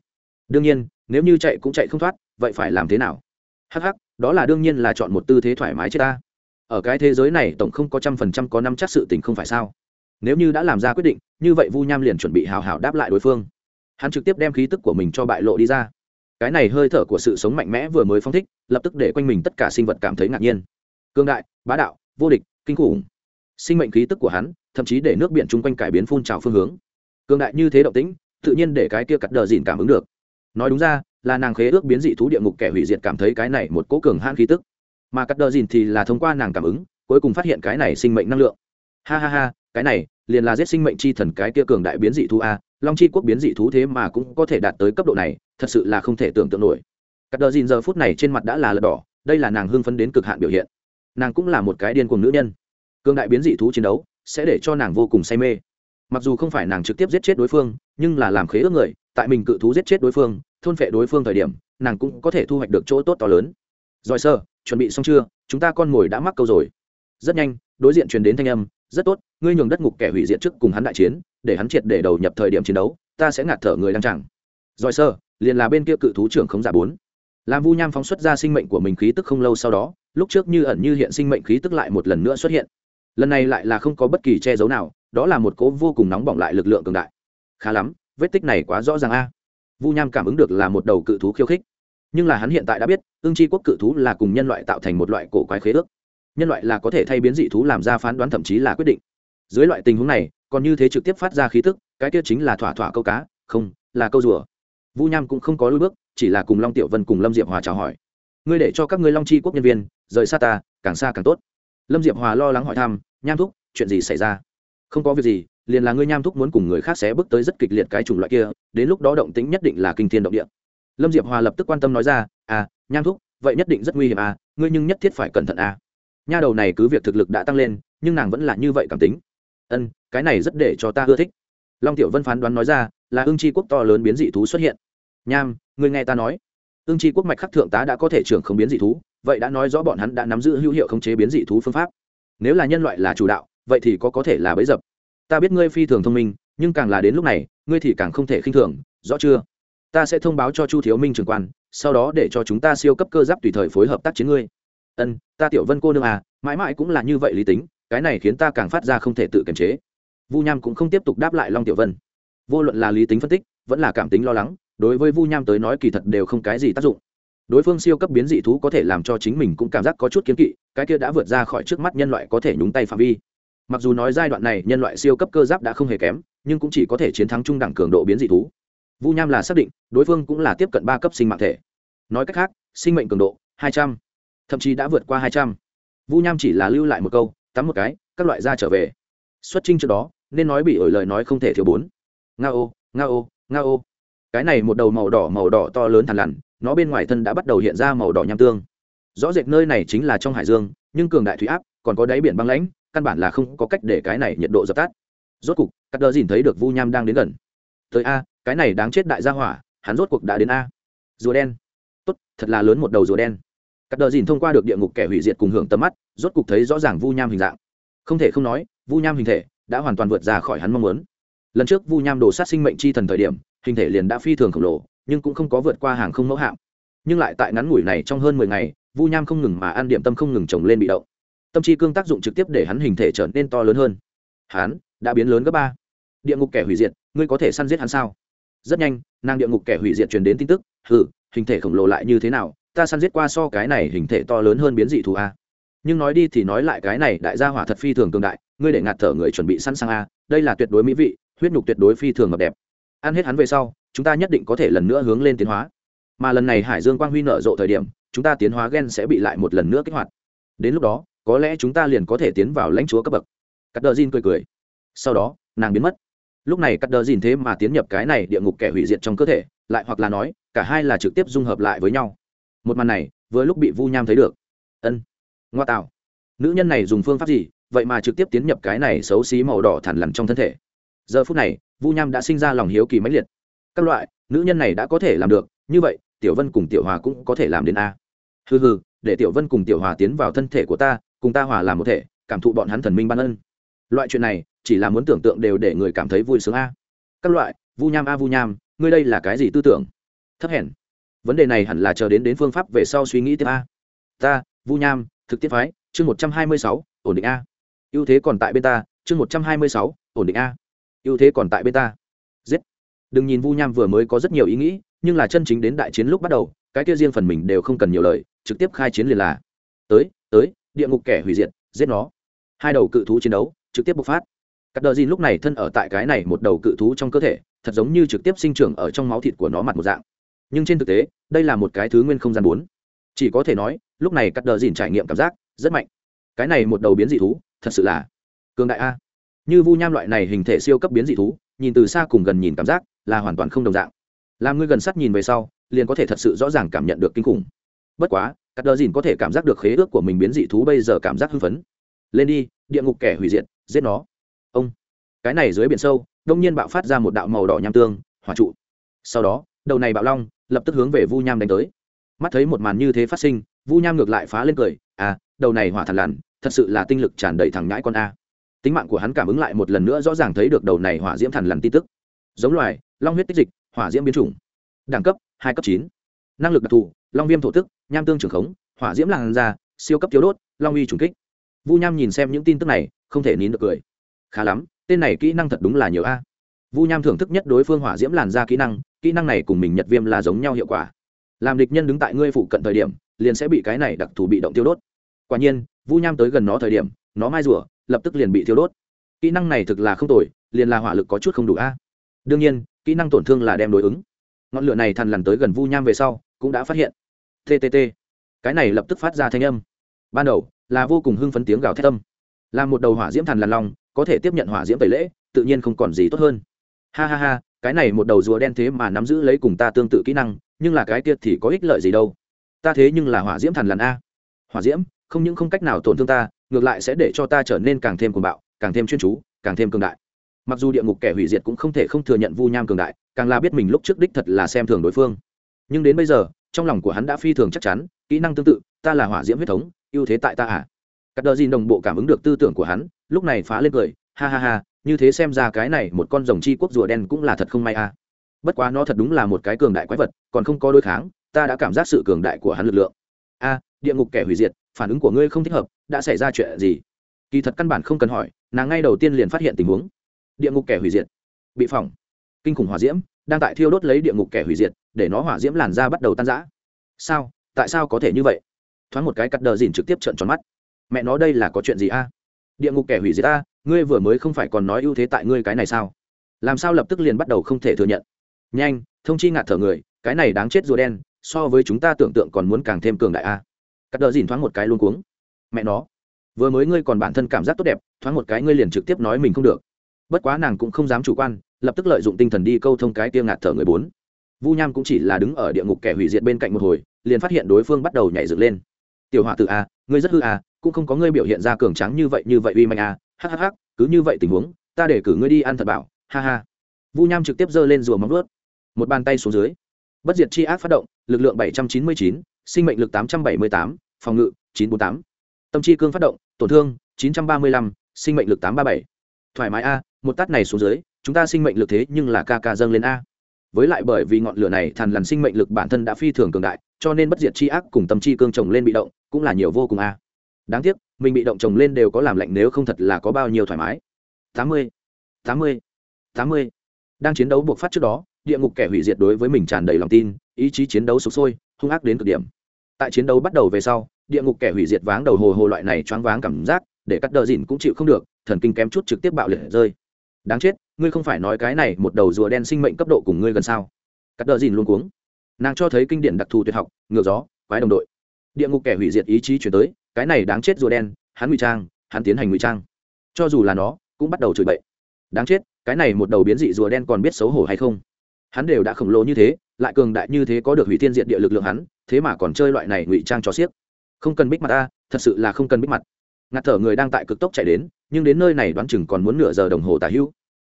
Đương nhiên, nếu như chạy cũng chạy không thoát, vậy phải làm thế nào? Hắc hắc, đó là đương nhiên là chọn một tư thế thoải mái chết ta. Ở cái thế giới này tổng không có trăm phần trăm có năm chắc sự tình không phải sao? Nếu như đã làm ra quyết định, như vậy vu nham liền chuẩn bị hào hào đáp lại đối phương hắn trực tiếp đem khí tức của mình cho bại lộ đi ra. Cái này hơi thở của sự sống mạnh mẽ vừa mới phong thích, lập tức để quanh mình tất cả sinh vật cảm thấy ngạc nhiên. Cương đại, bá đạo, vô địch, kinh khủng. Sinh mệnh khí tức của hắn, thậm chí để nước biển chung quanh cải biến phun trào phương hướng. Cương đại như thế động tĩnh, tự nhiên để cái kia cắt đờ dìn cảm ứng được. Nói đúng ra, là nàng khế ước biến dị thú địa ngục kẻ hủy diệt cảm thấy cái này một cố cường hãn khí tức. Mà cắt đờ dìn thì là thông qua nàng cảm ứng, cuối cùng phát hiện cái này sinh mệnh năng lượng. Ha ha ha cái này, liền là giết sinh mệnh chi thần cái kia cường đại biến dị thú a, long chi quốc biến dị thú thế mà cũng có thể đạt tới cấp độ này, thật sự là không thể tưởng tượng nổi. Cắt đờ dìn giờ phút này trên mặt đã là lật đỏ, đây là nàng hưng phấn đến cực hạn biểu hiện. Nàng cũng là một cái điên cuồng nữ nhân. Cường đại biến dị thú chiến đấu sẽ để cho nàng vô cùng say mê. Mặc dù không phải nàng trực tiếp giết chết đối phương, nhưng là làm khế ước người, tại mình cự thú giết chết đối phương, thôn phệ đối phương thời điểm, nàng cũng có thể thu hoạch được chỗ tốt to lớn. Rồi sơ, chuẩn bị xong chưa? Chúng ta con mồi đã mắc câu rồi. Rất nhanh, đối diện truyền đến thanh âm rất tốt, ngươi nhường đất ngục kẻ hủy diệt trước cùng hắn đại chiến, để hắn triệt để đầu nhập thời điểm chiến đấu, ta sẽ ngạt thở người đang chẳng. Rồi sơ, liền là bên kia cự thú trưởng không giả bốn. Làm vu nham phóng xuất ra sinh mệnh của mình khí tức không lâu sau đó, lúc trước như ẩn như hiện sinh mệnh khí tức lại một lần nữa xuất hiện. Lần này lại là không có bất kỳ che giấu nào, đó là một cố vô cùng nóng bỏng lại lực lượng cường đại. Khá lắm, vết tích này quá rõ ràng a. Vu nham cảm ứng được là một đầu cự thú khiêu khích. Nhưng là hắn hiện tại đã biết ương tri quốc cự thú là cùng nhân loại tạo thành một loại cổ quái khế ước nhân loại là có thể thay biến dị thú làm ra phán đoán thậm chí là quyết định. Dưới loại tình huống này, còn như thế trực tiếp phát ra khí tức, cái kia chính là thỏa thỏa câu cá, không, là câu rùa. Vu nham cũng không có lối bước, chỉ là cùng long tiểu vân cùng lâm diệp hòa chào hỏi. Ngươi để cho các ngươi long chi quốc nhân viên, rời xa ta, càng xa càng tốt. Lâm diệp hòa lo lắng hỏi thăm, nham thúc, chuyện gì xảy ra? Không có việc gì, liền là ngươi nham thúc muốn cùng người khác xé bước tới rất kịch liệt cái chủng loại kia, đến lúc đó động tính nhất định là kinh thiên động địa. Lâm diệp hòa lập tức quan tâm nói ra à nham thúc, vậy nhất định rất nguy hiểm à ngươi nhưng nhất thiết phải cẩn thận à nha đầu này cứ việc thực lực đã tăng lên, nhưng nàng vẫn là như vậy cảm tính. Ân, cái này rất để cho ta ưa thích. Long tiểu vân phán đoán nói ra, là ương tri quốc to lớn biến dị thú xuất hiện. Nham, người nghe ta nói. Ương tri quốc mạch khắc thượng tá đã có thể trưởng không biến dị thú, vậy đã nói rõ bọn hắn đã nắm giữ hữu hiệu khống chế biến dị thú phương pháp. Nếu là nhân loại là chủ đạo, vậy thì có có thể là bấy dập. Ta biết ngươi phi thường thông minh, nhưng càng là đến lúc này, ngươi thì càng không thể khinh thường, rõ chưa? Ta sẽ thông báo cho chu thiếu minh trưởng quan, sau đó để cho chúng ta siêu cấp cơ giáp tùy thời phối hợp tác chiến ngươi ân, ta tiểu vân cô nương à mãi mãi cũng là như vậy lý tính, cái này khiến ta càng phát ra không thể tự kiềm chế. Vu nham cũng không tiếp tục đáp lại long tiểu vân. Vô luận là lý tính phân tích, vẫn là cảm tính lo lắng, đối với vu nham tới nói kỳ thật đều không cái gì tác dụng. Đối phương siêu cấp biến dị thú có thể làm cho chính mình cũng cảm giác có chút kiến kỵ, cái kia đã vượt ra khỏi trước mắt nhân loại có thể nhúng tay phạm vi. Mặc dù nói giai đoạn này nhân loại siêu cấp cơ giáp đã không hề kém, nhưng cũng chỉ có thể chiến thắng trung đẳng cường độ biến dị thú. Vu nham là xác định, đối phương cũng là tiếp cận ba cấp sinh mạng thể. Nói cách khác, sinh mệnh cường độ, hai trăm thậm chí đã vượt qua hai trăm. Vu nham chỉ là lưu lại một câu, tắm một cái, các loại da trở về. Xuất trinh trước đó, nên nói bị ổi lời nói không thể thiếu bốn. Nga ô nga ô nga ô. Cái này một đầu màu đỏ màu đỏ to lớn thằn lằn, nó bên ngoài thân đã bắt đầu hiện ra màu đỏ nham tương. Rõ rệt nơi này chính là trong hải dương, nhưng cường đại thủy áp, còn có đáy biển băng lãnh, căn bản là không có cách để cái này nhiệt độ dập tắt. Rốt cục, cắt đờ dìn thấy được vu nham đang đến gần. Tới a, cái này đáng chết đại gia hỏa, hắn rốt cuộc đã đến a. Rùa đen. Tốt, thật là lớn một đầu rùa đen cắt đờ dìn thông qua được địa ngục kẻ hủy diệt cùng hưởng tầm mắt, rốt cục thấy rõ ràng vu nham hình dạng. Không thể không nói, vu nham hình thể đã hoàn toàn vượt ra khỏi hắn mong muốn. Lần trước vu nham đổ sát sinh mệnh chi thần thời điểm, hình thể liền đã phi thường khổng lồ, nhưng cũng không có vượt qua hàng không mẫu hạm. Nhưng lại tại ngắn ngủi này trong hơn mười ngày, vu nham không ngừng mà ăn điểm tâm không ngừng trồng lên bị động. Tâm chi cương tác dụng trực tiếp để hắn hình thể trở nên to lớn hơn. Hắn đã biến lớn gấp ba. Địa ngục kẻ hủy diệt, ngươi có thể săn giết hắn sao? Rất nhanh, nàng địa ngục kẻ hủy diệt truyền đến tin tức, hừ, hình thể khổng lồ lại như thế nào ta săn giết qua so cái này hình thể to lớn hơn biến dị thù a. Nhưng nói đi thì nói lại cái này đại gia hỏa thật phi thường cường đại, ngươi để ngạt thở người chuẩn bị sẵn sàng a, đây là tuyệt đối mỹ vị, huyết nhục tuyệt đối phi thường ngập đẹp. Ăn hết hắn về sau, chúng ta nhất định có thể lần nữa hướng lên tiến hóa. Mà lần này hải dương quang huy nở rộ thời điểm, chúng ta tiến hóa gen sẽ bị lại một lần nữa kích hoạt. Đến lúc đó, có lẽ chúng ta liền có thể tiến vào lãnh chúa cấp bậc. Cắt đờ dìn cười cười. Sau đó, nàng biến mất. Lúc này cắt đờ dìn thế mà tiến nhập cái này địa ngục kẻ hủy diệt trong cơ thể, lại hoặc là nói, cả hai là trực tiếp dung hợp lại với nhau một màn này vừa lúc bị vu nham thấy được. Ân, ngoa tạo. Nữ nhân này dùng phương pháp gì, vậy mà trực tiếp tiến nhập cái này xấu xí màu đỏ thản lằn trong thân thể. Giờ phút này, vu nham đã sinh ra lòng hiếu kỳ mãnh liệt. Các loại, nữ nhân này đã có thể làm được, như vậy, tiểu vân cùng tiểu hòa cũng có thể làm đến a. Hừ hừ, để tiểu vân cùng tiểu hòa tiến vào thân thể của ta, cùng ta hòa làm một thể, cảm thụ bọn hắn thần minh ban ân. Loại chuyện này, chỉ là muốn tưởng tượng đều để người cảm thấy vui sướng a. Các loại, vu nham a vu nham, ngươi đây là cái gì tư tưởng? Thấp hèn vấn đề này hẳn là chờ đến đến phương pháp về sau suy nghĩ tiếp a. Ta, vu nham, thực tiết phái, chương một trăm hai mươi sáu, ổn định a. Ưu thế còn tại bên ta, chương một trăm hai mươi sáu, ổn định a. Ưu thế còn tại bên ta. Giết. Đừng nhìn vu nham vừa mới có rất nhiều ý nghĩ, nhưng là chân chính đến đại chiến lúc bắt đầu, cái kia riêng phần mình đều không cần nhiều lời, trực tiếp khai chiến liền là. Tới tới, địa ngục kẻ hủy diệt, giết nó. Hai đầu cự thú chiến đấu, trực tiếp bộc phát. Cắt đờ dìn lúc này thân ở tại cái này một đầu cự thú trong cơ thể, thật giống như trực tiếp sinh trưởng ở trong máu thịt của nó mặt một dạng nhưng trên thực tế, đây là một cái thứ nguyên không gian bốn. Chỉ có thể nói, lúc này cắt đờ dìn trải nghiệm cảm giác rất mạnh. Cái này một đầu biến dị thú, thật sự là cường đại a. Như vu nham loại này hình thể siêu cấp biến dị thú, nhìn từ xa cùng gần nhìn cảm giác là hoàn toàn không đồng dạng. Làm ngươi gần sát nhìn về sau, liền có thể thật sự rõ ràng cảm nhận được kinh khủng. Bất quá, cắt đờ dìn có thể cảm giác được khế ước của mình biến dị thú bây giờ cảm giác hưng phấn. Lên đi, địa ngục kẻ hủy diệt, giết nó. Ông. Cái này dưới biển sâu, đông nhiên bạo phát ra một đạo màu đỏ nham tương, hỏa trụ. Sau đó, đầu này bạo long lập tức hướng về vu nham đánh tới. Mắt thấy một màn như thế phát sinh, vu nham ngược lại phá lên cười à đầu này hỏa thằn lằn, thật sự là tinh lực tràn đầy thẳng nhãi con a. Tính mạng của hắn cảm ứng lại một lần nữa rõ ràng thấy được đầu này hỏa diễm thằn lằn tin tức. Giống loài, long huyết tích dịch, hỏa diễm biến chủng. Đẳng cấp, hai cấp chín. Năng lực đặc thù, long viêm thổ tức, nham tương trường khống, hỏa diễm làn da, siêu cấp thiếu đốt, long uy trùng kích. Vu nham nhìn xem những tin tức này, không thể nín được cười. Khá lắm, tên này kỹ năng thật đúng là nhiều a. Vu nham thưởng thức nhất đối phương hỏa diễm làn da kỹ năng kỹ năng này cùng mình nhật viêm là giống nhau hiệu quả. Làm địch nhân đứng tại ngươi phụ cận thời điểm, liền sẽ bị cái này đặc thù bị động tiêu đốt. Quả nhiên, vu nham tới gần nó thời điểm, nó mai rùa, lập tức liền bị tiêu đốt. Kỹ năng này thực là không tồi, liền là hỏa lực có chút không đủ a. Đương nhiên, kỹ năng tổn thương là đem đối ứng. Ngọn lửa này thằn lằn tới gần vu nham về sau, cũng đã phát hiện. Ttt cái này lập tức phát ra thanh âm. Ban đầu, là vô cùng hưng phấn tiếng gào thét tâm là một đầu hỏa diễm thằn lằn long, có thể tiếp nhận hỏa diễm tẩy lễ, tự nhiên không còn gì tốt hơn ha ha ha, cái này một đầu rùa đen thế mà nắm giữ lấy cùng ta tương tự kỹ năng, nhưng là cái kia thì có ích lợi gì đâu. Ta thế nhưng là hỏa diễm thần lằn a. Hỏa diễm, không những không cách nào tổn thương ta, ngược lại sẽ để cho ta trở nên càng thêm cuồng bạo, càng thêm chuyên chú, càng thêm cường đại. Mặc dù địa ngục kẻ hủy diệt cũng không thể không thừa nhận vu nham cường đại, càng là biết mình lúc trước đích thật là xem thường đối phương. Nhưng đến bây giờ, trong lòng của hắn đã phi thường chắc chắn, kỹ năng tương tự, ta là hỏa diễm huyết thống, ưu thế tại ta à. Cắt đờ dìn đồng bộ cảm ứng được tư tưởng của hắn, lúc này phá lên cười, ha ha ha như thế xem ra cái này một con rồng chi quốc rùa đen cũng là thật không may à. Bất quá nó thật đúng là một cái cường đại quái vật, còn không có đối kháng, ta đã cảm giác sự cường đại của hắn lực lượng. A địa ngục kẻ hủy diệt, phản ứng của ngươi không thích hợp, đã xảy ra chuyện gì? Kỳ thật căn bản không cần hỏi, nàng ngay đầu tiên liền phát hiện tình huống. Địa ngục kẻ hủy diệt. Bị phỏng. Kinh khủng hỏa diễm, đang tại thiêu đốt lấy địa ngục kẻ hủy diệt, để nó hỏa diễm làn ra bắt đầu tan rã. Sao? Tại sao có thể như vậy? Thoáng một cái cắt đờ dìn trực tiếp trợn tròn mắt. Mẹ nó đây là có chuyện gì a? Địa ngục kẻ hủy diệt a ngươi vừa mới không phải còn nói ưu thế tại ngươi cái này sao? Làm sao lập tức liền bắt đầu không thể thừa nhận? Nhanh, thông chi ngạt thở người, cái này đáng chết rùa đen, so với chúng ta tưởng tượng còn muốn càng thêm cường đại a. Cắt đờ dìn thoáng một cái luôn cuống. Mẹ nó, vừa mới ngươi còn bản thân cảm giác tốt đẹp, thoáng một cái ngươi liền trực tiếp nói mình không được. Bất quá nàng cũng không dám chủ quan, lập tức lợi dụng tinh thần đi câu thông cái tia ngạt thở người bốn. Vu nham cũng chỉ là đứng ở địa ngục kẻ hủy diệt bên cạnh một hồi, liền phát hiện đối phương bắt đầu nhảy dựng lên. Tiểu họa tự a à, ngươi rất hư à, cũng không có ngươi biểu hiện ra cường tráng như vậy như vậy uy mạnh a à, hhh cứ như vậy tình huống ta để cử ngươi đi ăn thật bảo ha ha vu nham trực tiếp giơ lên rùa móng ướt một bàn tay xuống dưới bất diệt chi ác phát động lực lượng 799, sinh mệnh lực 878, phòng ngự 948. tâm chi cương phát động tổn thương 935, sinh mệnh lực 837. thoải mái a một tát này xuống dưới chúng ta sinh mệnh lực thế nhưng là ca ca dâng lên a với lại bởi vì ngọn lửa này thàn lằn sinh mệnh lực bản thân đã phi thường cường đại cho nên bất diệt chi ác cùng tâm chi cương trồng lên bị động cũng là nhiều vô cùng a. Đáng tiếc mình bị động trồng lên đều có làm lạnh nếu không thật là có bao nhiêu thoải mái. 80, 80, 80. đang chiến đấu buộc phát trước đó địa ngục kẻ hủy diệt đối với mình tràn đầy lòng tin ý chí chiến đấu sụp sôi hung ác đến cực điểm. Tại chiến đấu bắt đầu về sau địa ngục kẻ hủy diệt váng đầu hồ hồ loại này choáng váng cảm giác để cắt đờ dìn cũng chịu không được thần kinh kém chút trực tiếp bạo liệt rơi đáng chết, ngươi không phải nói cái này một đầu rùa đen sinh mệnh cấp độ cùng ngươi gần sao? Cắt đờ dìn luôn cuống. Nàng cho thấy kinh điển đặc thù tuyệt học ngược gió, quái đồng đội. Địa ngục kẻ hủy diệt ý chí chuyển tới, cái này đáng chết rùa đen, hắn ngụy trang, hắn tiến hành ngụy trang. Cho dù là nó, cũng bắt đầu chửi bậy. Đáng chết, cái này một đầu biến dị rùa đen còn biết xấu hổ hay không? Hắn đều đã khổng lồ như thế, lại cường đại như thế có được hủy thiên diện địa lực lượng hắn, thế mà còn chơi loại này ngụy trang cho xiếc. Không cần bích mặt ta, thật sự là không cần bích mặt ngạt thở người đang tại cực tốc chạy đến, nhưng đến nơi này đoán chừng còn muốn nửa giờ đồng hồ tả hữu.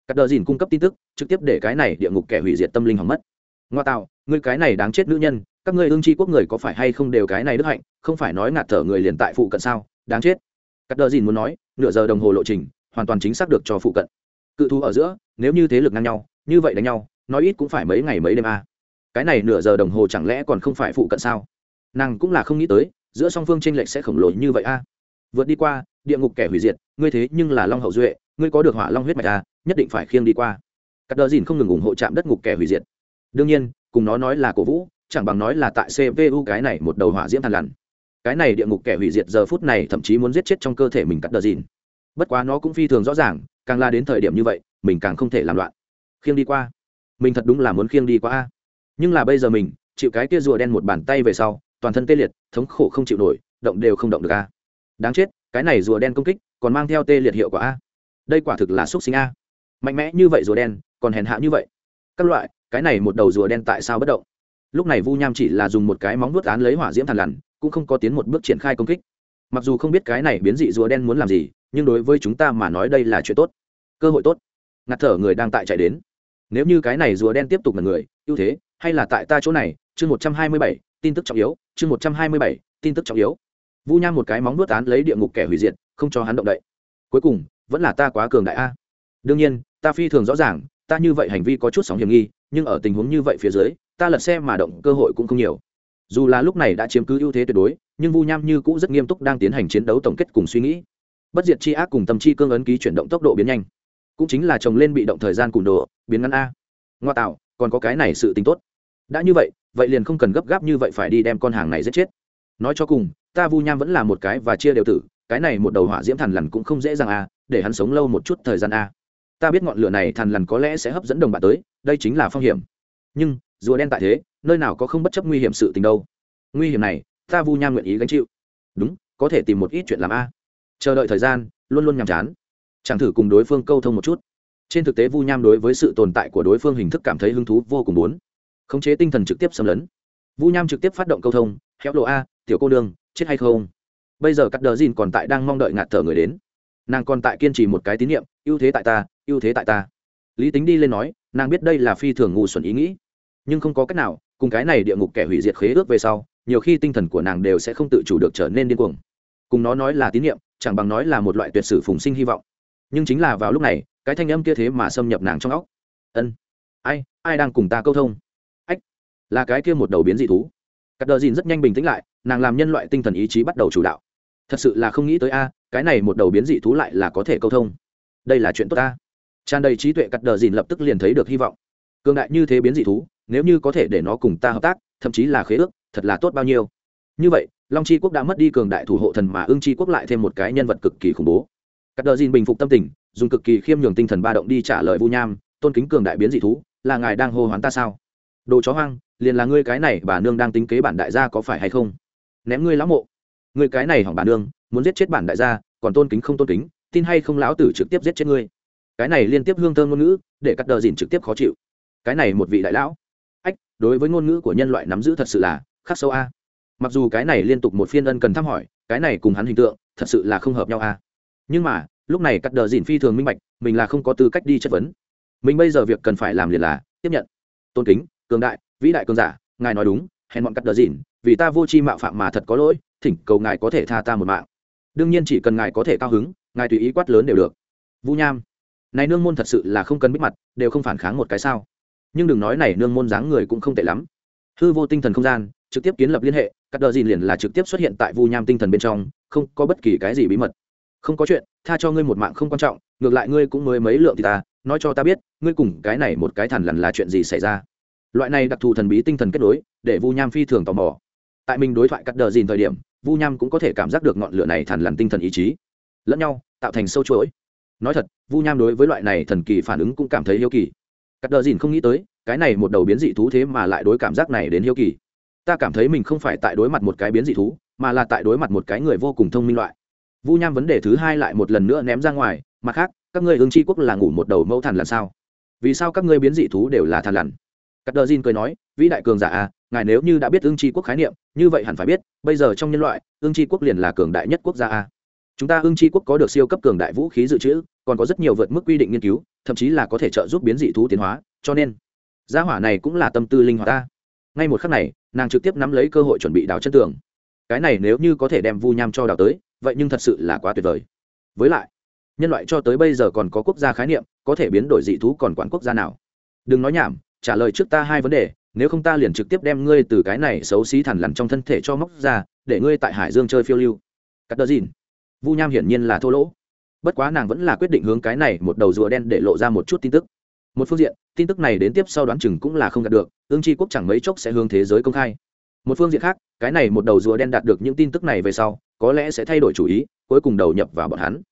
Cắt đờ dìn cung cấp tin tức, trực tiếp để cái này địa ngục kẻ hủy diệt tâm linh hỏng mất. Ngoa tạo, ngươi cái này đáng chết nữ nhân, các ngươi ương tri quốc người có phải hay không đều cái này đức hạnh, không phải nói ngạt thở người liền tại phụ cận sao? Đáng chết. Cắt đờ dìn muốn nói, nửa giờ đồng hồ lộ trình, hoàn toàn chính xác được cho phụ cận. Cự thú ở giữa, nếu như thế lực ngang nhau, như vậy đánh nhau, nói ít cũng phải mấy ngày mấy đêm a à. cái này nửa giờ đồng hồ chẳng lẽ còn không phải phụ cận sao? Nàng cũng là không nghĩ tới, giữa song phương tranh lệch sẽ khổng lồ như vậy a à vượt đi qua địa ngục kẻ hủy diệt ngươi thế nhưng là long hậu duệ ngươi có được hỏa long huyết mạch ta à, nhất định phải khiêng đi qua. Cắt đờ dìn không ngừng ủng hộ chạm đất ngục kẻ hủy diệt. Đương nhiên cùng nó nói là cổ vũ chẳng bằng nói là tại cvu cái này một đầu hỏa diễm thàn lằn cái này địa ngục kẻ hủy diệt giờ phút này thậm chí muốn giết chết trong cơ thể mình cắt đờ dìn. Bất quá nó cũng phi thường rõ ràng càng la đến thời điểm như vậy mình càng không thể làm loạn. Khiêng đi qua. Mình thật đúng là muốn khiêng đi qua a. Nhưng là bây giờ mình chịu cái kia rùa đen một bàn tay về sau toàn thân tê liệt thống khổ không chịu nổi động đều không động được a đáng chết, cái này rùa đen công kích, còn mang theo tê liệt hiệu quả a. Đây quả thực là xúc sinh a. Mạnh mẽ như vậy rùa đen, còn hèn hạ như vậy. Các loại, cái này một đầu rùa đen tại sao bất động? Lúc này vu nham chỉ là dùng một cái móng vuốt án lấy hỏa diễm thàn lằn, cũng không có tiến một bước triển khai công kích. Mặc dù không biết cái này biến dị rùa đen muốn làm gì, nhưng đối với chúng ta mà nói đây là chuyện tốt. Cơ hội tốt. Ngạt thở người đang tại chạy đến. Nếu như cái này rùa đen tiếp tục là người, ưu thế, hay là tại ta chỗ này? Chương một trăm hai mươi bảy, tin tức trọng yếu. Chương một trăm hai mươi bảy, tin tức trọng yếu vu nham một cái móng nuốt án lấy địa ngục kẻ hủy diệt, không cho hắn động đậy. Cuối cùng, vẫn là ta quá cường đại a. Đương nhiên, ta phi thường rõ ràng, ta như vậy hành vi có chút sóng hiểm nghi, nhưng ở tình huống như vậy phía dưới, ta lật xe mà động cơ hội cũng không nhiều. Dù là lúc này đã chiếm cứ ưu thế tuyệt đối, nhưng vu nham như cũ rất nghiêm túc đang tiến hành chiến đấu tổng kết cùng suy nghĩ. Bất diệt chi ác cùng tâm chi cương ấn ký chuyển động tốc độ biến nhanh. Cũng chính là chồng lên bị động thời gian cùn độ, biến ngắn a. Ngoa tạo, còn có cái này sự tính tốt. Đã như vậy vậy liền không cần gấp gáp như vậy phải đi đem con hàng này giết chết. Nói cho cùng ta vu nham vẫn là một cái và chia đều tử, cái này một đầu hỏa diễm thần lằn cũng không dễ dàng a để hắn sống lâu một chút thời gian a ta biết ngọn lửa này thần lằn có lẽ sẽ hấp dẫn đồng bạn tới, đây chính là phong hiểm. Nhưng, rùa đen tại thế, nơi nào có không bất chấp nguy hiểm sự tình đâu. Nguy hiểm này, ta vu nham nguyện ý gánh chịu. Đúng, có thể tìm một ít chuyện làm a chờ đợi thời gian, luôn luôn nhàm chán. Chẳng thử cùng đối phương câu thông một chút. Trên thực tế vu nham đối với sự tồn tại của đối phương hình thức cảm thấy hứng thú vô cùng muốn. Khống chế tinh thần trực tiếp xâm lấn. Vu nham trực tiếp phát động câu thông héo lộ a, tiểu cô đương chết hay không? Bây giờ cắt đờ dìn còn tại đang mong đợi ngạt thở người đến. Nàng còn tại kiên trì một cái tín nhiệm, ưu thế tại ta, ưu thế tại ta. Lý tính đi lên nói, nàng biết đây là phi thường ngu xuẩn ý nghĩ. Nhưng không có cách nào, cùng cái này địa ngục kẻ hủy diệt khế ước về sau, nhiều khi tinh thần của nàng đều sẽ không tự chủ được trở nên điên cuồng. Cùng nó nói là tín nhiệm, chẳng bằng nói là một loại tuyệt sử phùng sinh hy vọng. Nhưng chính là vào lúc này, cái thanh âm kia thế mà xâm nhập nàng trong óc. Ân, ai ai đang cùng ta câu thông? Ách, là cái kia một đầu biến dị thú. Cắt đờ dìn rất nhanh bình tĩnh lại nàng làm nhân loại tinh thần ý chí bắt đầu chủ đạo. Thật sự là không nghĩ tới a, cái này một đầu biến dị thú lại là có thể câu thông. Đây là chuyện tốt ta. Tràn đầy trí tuệ cắt đờ dìn lập tức liền thấy được hy vọng. Cường đại như thế biến dị thú, nếu như có thể để nó cùng ta hợp tác, thậm chí là khế ước, thật là tốt bao nhiêu. Như vậy, long tri quốc đã mất đi cường đại thủ hộ thần mà ưng tri quốc lại thêm một cái nhân vật cực kỳ khủng bố. Cắt đờ dìn bình phục tâm tình, dùng cực kỳ khiêm nhường tinh thần ba động đi trả lời vu nham, tôn kính cường đại biến dị thú, là ngài đang hô hoán ta sao? Đồ chó hoang, liền là ngươi cái này bà nương đang tính kế bản đại gia có phải hay không? Ném ngươi lão mộ. Ngươi cái này hỏng bản đường, muốn giết chết bản đại gia, còn tôn kính không tôn kính, tin hay không lão tử trực tiếp giết chết ngươi. Cái này liên tiếp hương thơm ngôn ngữ, để cắt đờ dìn trực tiếp khó chịu. Cái này một vị đại lão. Ách, đối với ngôn ngữ của nhân loại nắm giữ thật sự là khắc sâu a. Mặc dù cái này liên tục một phiên ân cần thăm hỏi, cái này cùng hắn hình tượng, thật sự là không hợp nhau a. Nhưng mà, lúc này cắt đờ dìn phi thường minh bạch, mình là không có tư cách đi chất vấn. Mình bây giờ việc cần phải làm liền là tiếp nhận. Tôn kính, cường đại, vĩ đại cường giả, ngài nói đúng, hèn bọn cắt đờ dìn vì ta vô chi mạo phạm mà thật có lỗi, thỉnh cầu ngài có thể tha ta một mạng. Đương nhiên chỉ cần ngài có thể cao hứng, ngài tùy ý quát lớn đều được. Vũ nham, này nương môn thật sự là không cần bích mặt, đều không phản kháng một cái sao? Nhưng đừng nói này nương môn dáng người cũng không tệ lắm. Hư vô tinh thần không gian, trực tiếp kiến lập liên hệ các đờ dìn liền là trực tiếp xuất hiện tại vu nham tinh thần bên trong, không có bất kỳ cái gì bí mật. Không có chuyện, tha cho ngươi một mạng không quan trọng, ngược lại ngươi cũng mới mấy lượng thì ta, nói cho ta biết, ngươi cùng cái này một cái thằn lằn là chuyện gì xảy ra? Loại này đặc thù thần bí tinh thần kết nối, để vu nham phi thường tò mò tại mình đối thoại cắt đờ dìn thời điểm, vu nham cũng có thể cảm giác được ngọn lửa này thàn lằn tinh thần ý chí. Lẫn nhau, tạo thành sâu chuỗi. Nói thật, vu nham đối với loại này thần kỳ phản ứng cũng cảm thấy hiếu kỳ. Cắt đờ dìn không nghĩ tới, cái này một đầu biến dị thú thế mà lại đối cảm giác này đến hiếu kỳ. Ta cảm thấy mình không phải tại đối mặt một cái biến dị thú, mà là tại đối mặt một cái người vô cùng thông minh loại. Vu nham vấn đề thứ hai lại một lần nữa ném ra ngoài, mặt khác, các ngươi hương tri quốc là ngủ một đầu mẫu thằn lằn sao? Vì sao các ngươi biến dị thú đều là thằn lằn? Cắt đờ dìn cười nói, vĩ đại cường giả à ngài nếu như đã biết ương tri quốc khái niệm, như vậy hẳn phải biết, bây giờ trong nhân loại, ương tri quốc liền là cường đại nhất quốc gia a. Chúng ta ương tri quốc có được siêu cấp cường đại vũ khí dự trữ, còn có rất nhiều vượt mức quy định nghiên cứu, thậm chí là có thể trợ giúp biến dị thú tiến hóa, cho nên, gia hỏa này cũng là tâm tư linh hoạt ta ngay một khắc này, nàng trực tiếp nắm lấy cơ hội chuẩn bị đào chân tường. Cái này nếu như có thể đem vu nham cho đào tới, vậy nhưng thật sự là quá tuyệt vời. Với lại, nhân loại cho tới bây giờ còn có quốc gia khái niệm, có thể biến đổi dị thú còn quản quốc gia nào? Đừng nói nhảm, trả lời trước ta hai vấn đề nếu không ta liền trực tiếp đem ngươi từ cái này xấu xí thằn lằn trong thân thể cho móc ra, để ngươi tại hải dương chơi phiêu lưu. Cắt đơ dìn. Vu nham hiển nhiên là thô lỗ. Bất quá nàng vẫn là quyết định hướng cái này một đầu rùa đen để lộ ra một chút tin tức. Một phương diện, tin tức này đến tiếp sau đoán chừng cũng là không đạt được, ương tri quốc chẳng mấy chốc sẽ hướng thế giới công khai. Một phương diện khác, cái này một đầu rùa đen đạt được những tin tức này về sau, có lẽ sẽ thay đổi chủ ý, cuối cùng đầu nhập vào bọn hắn.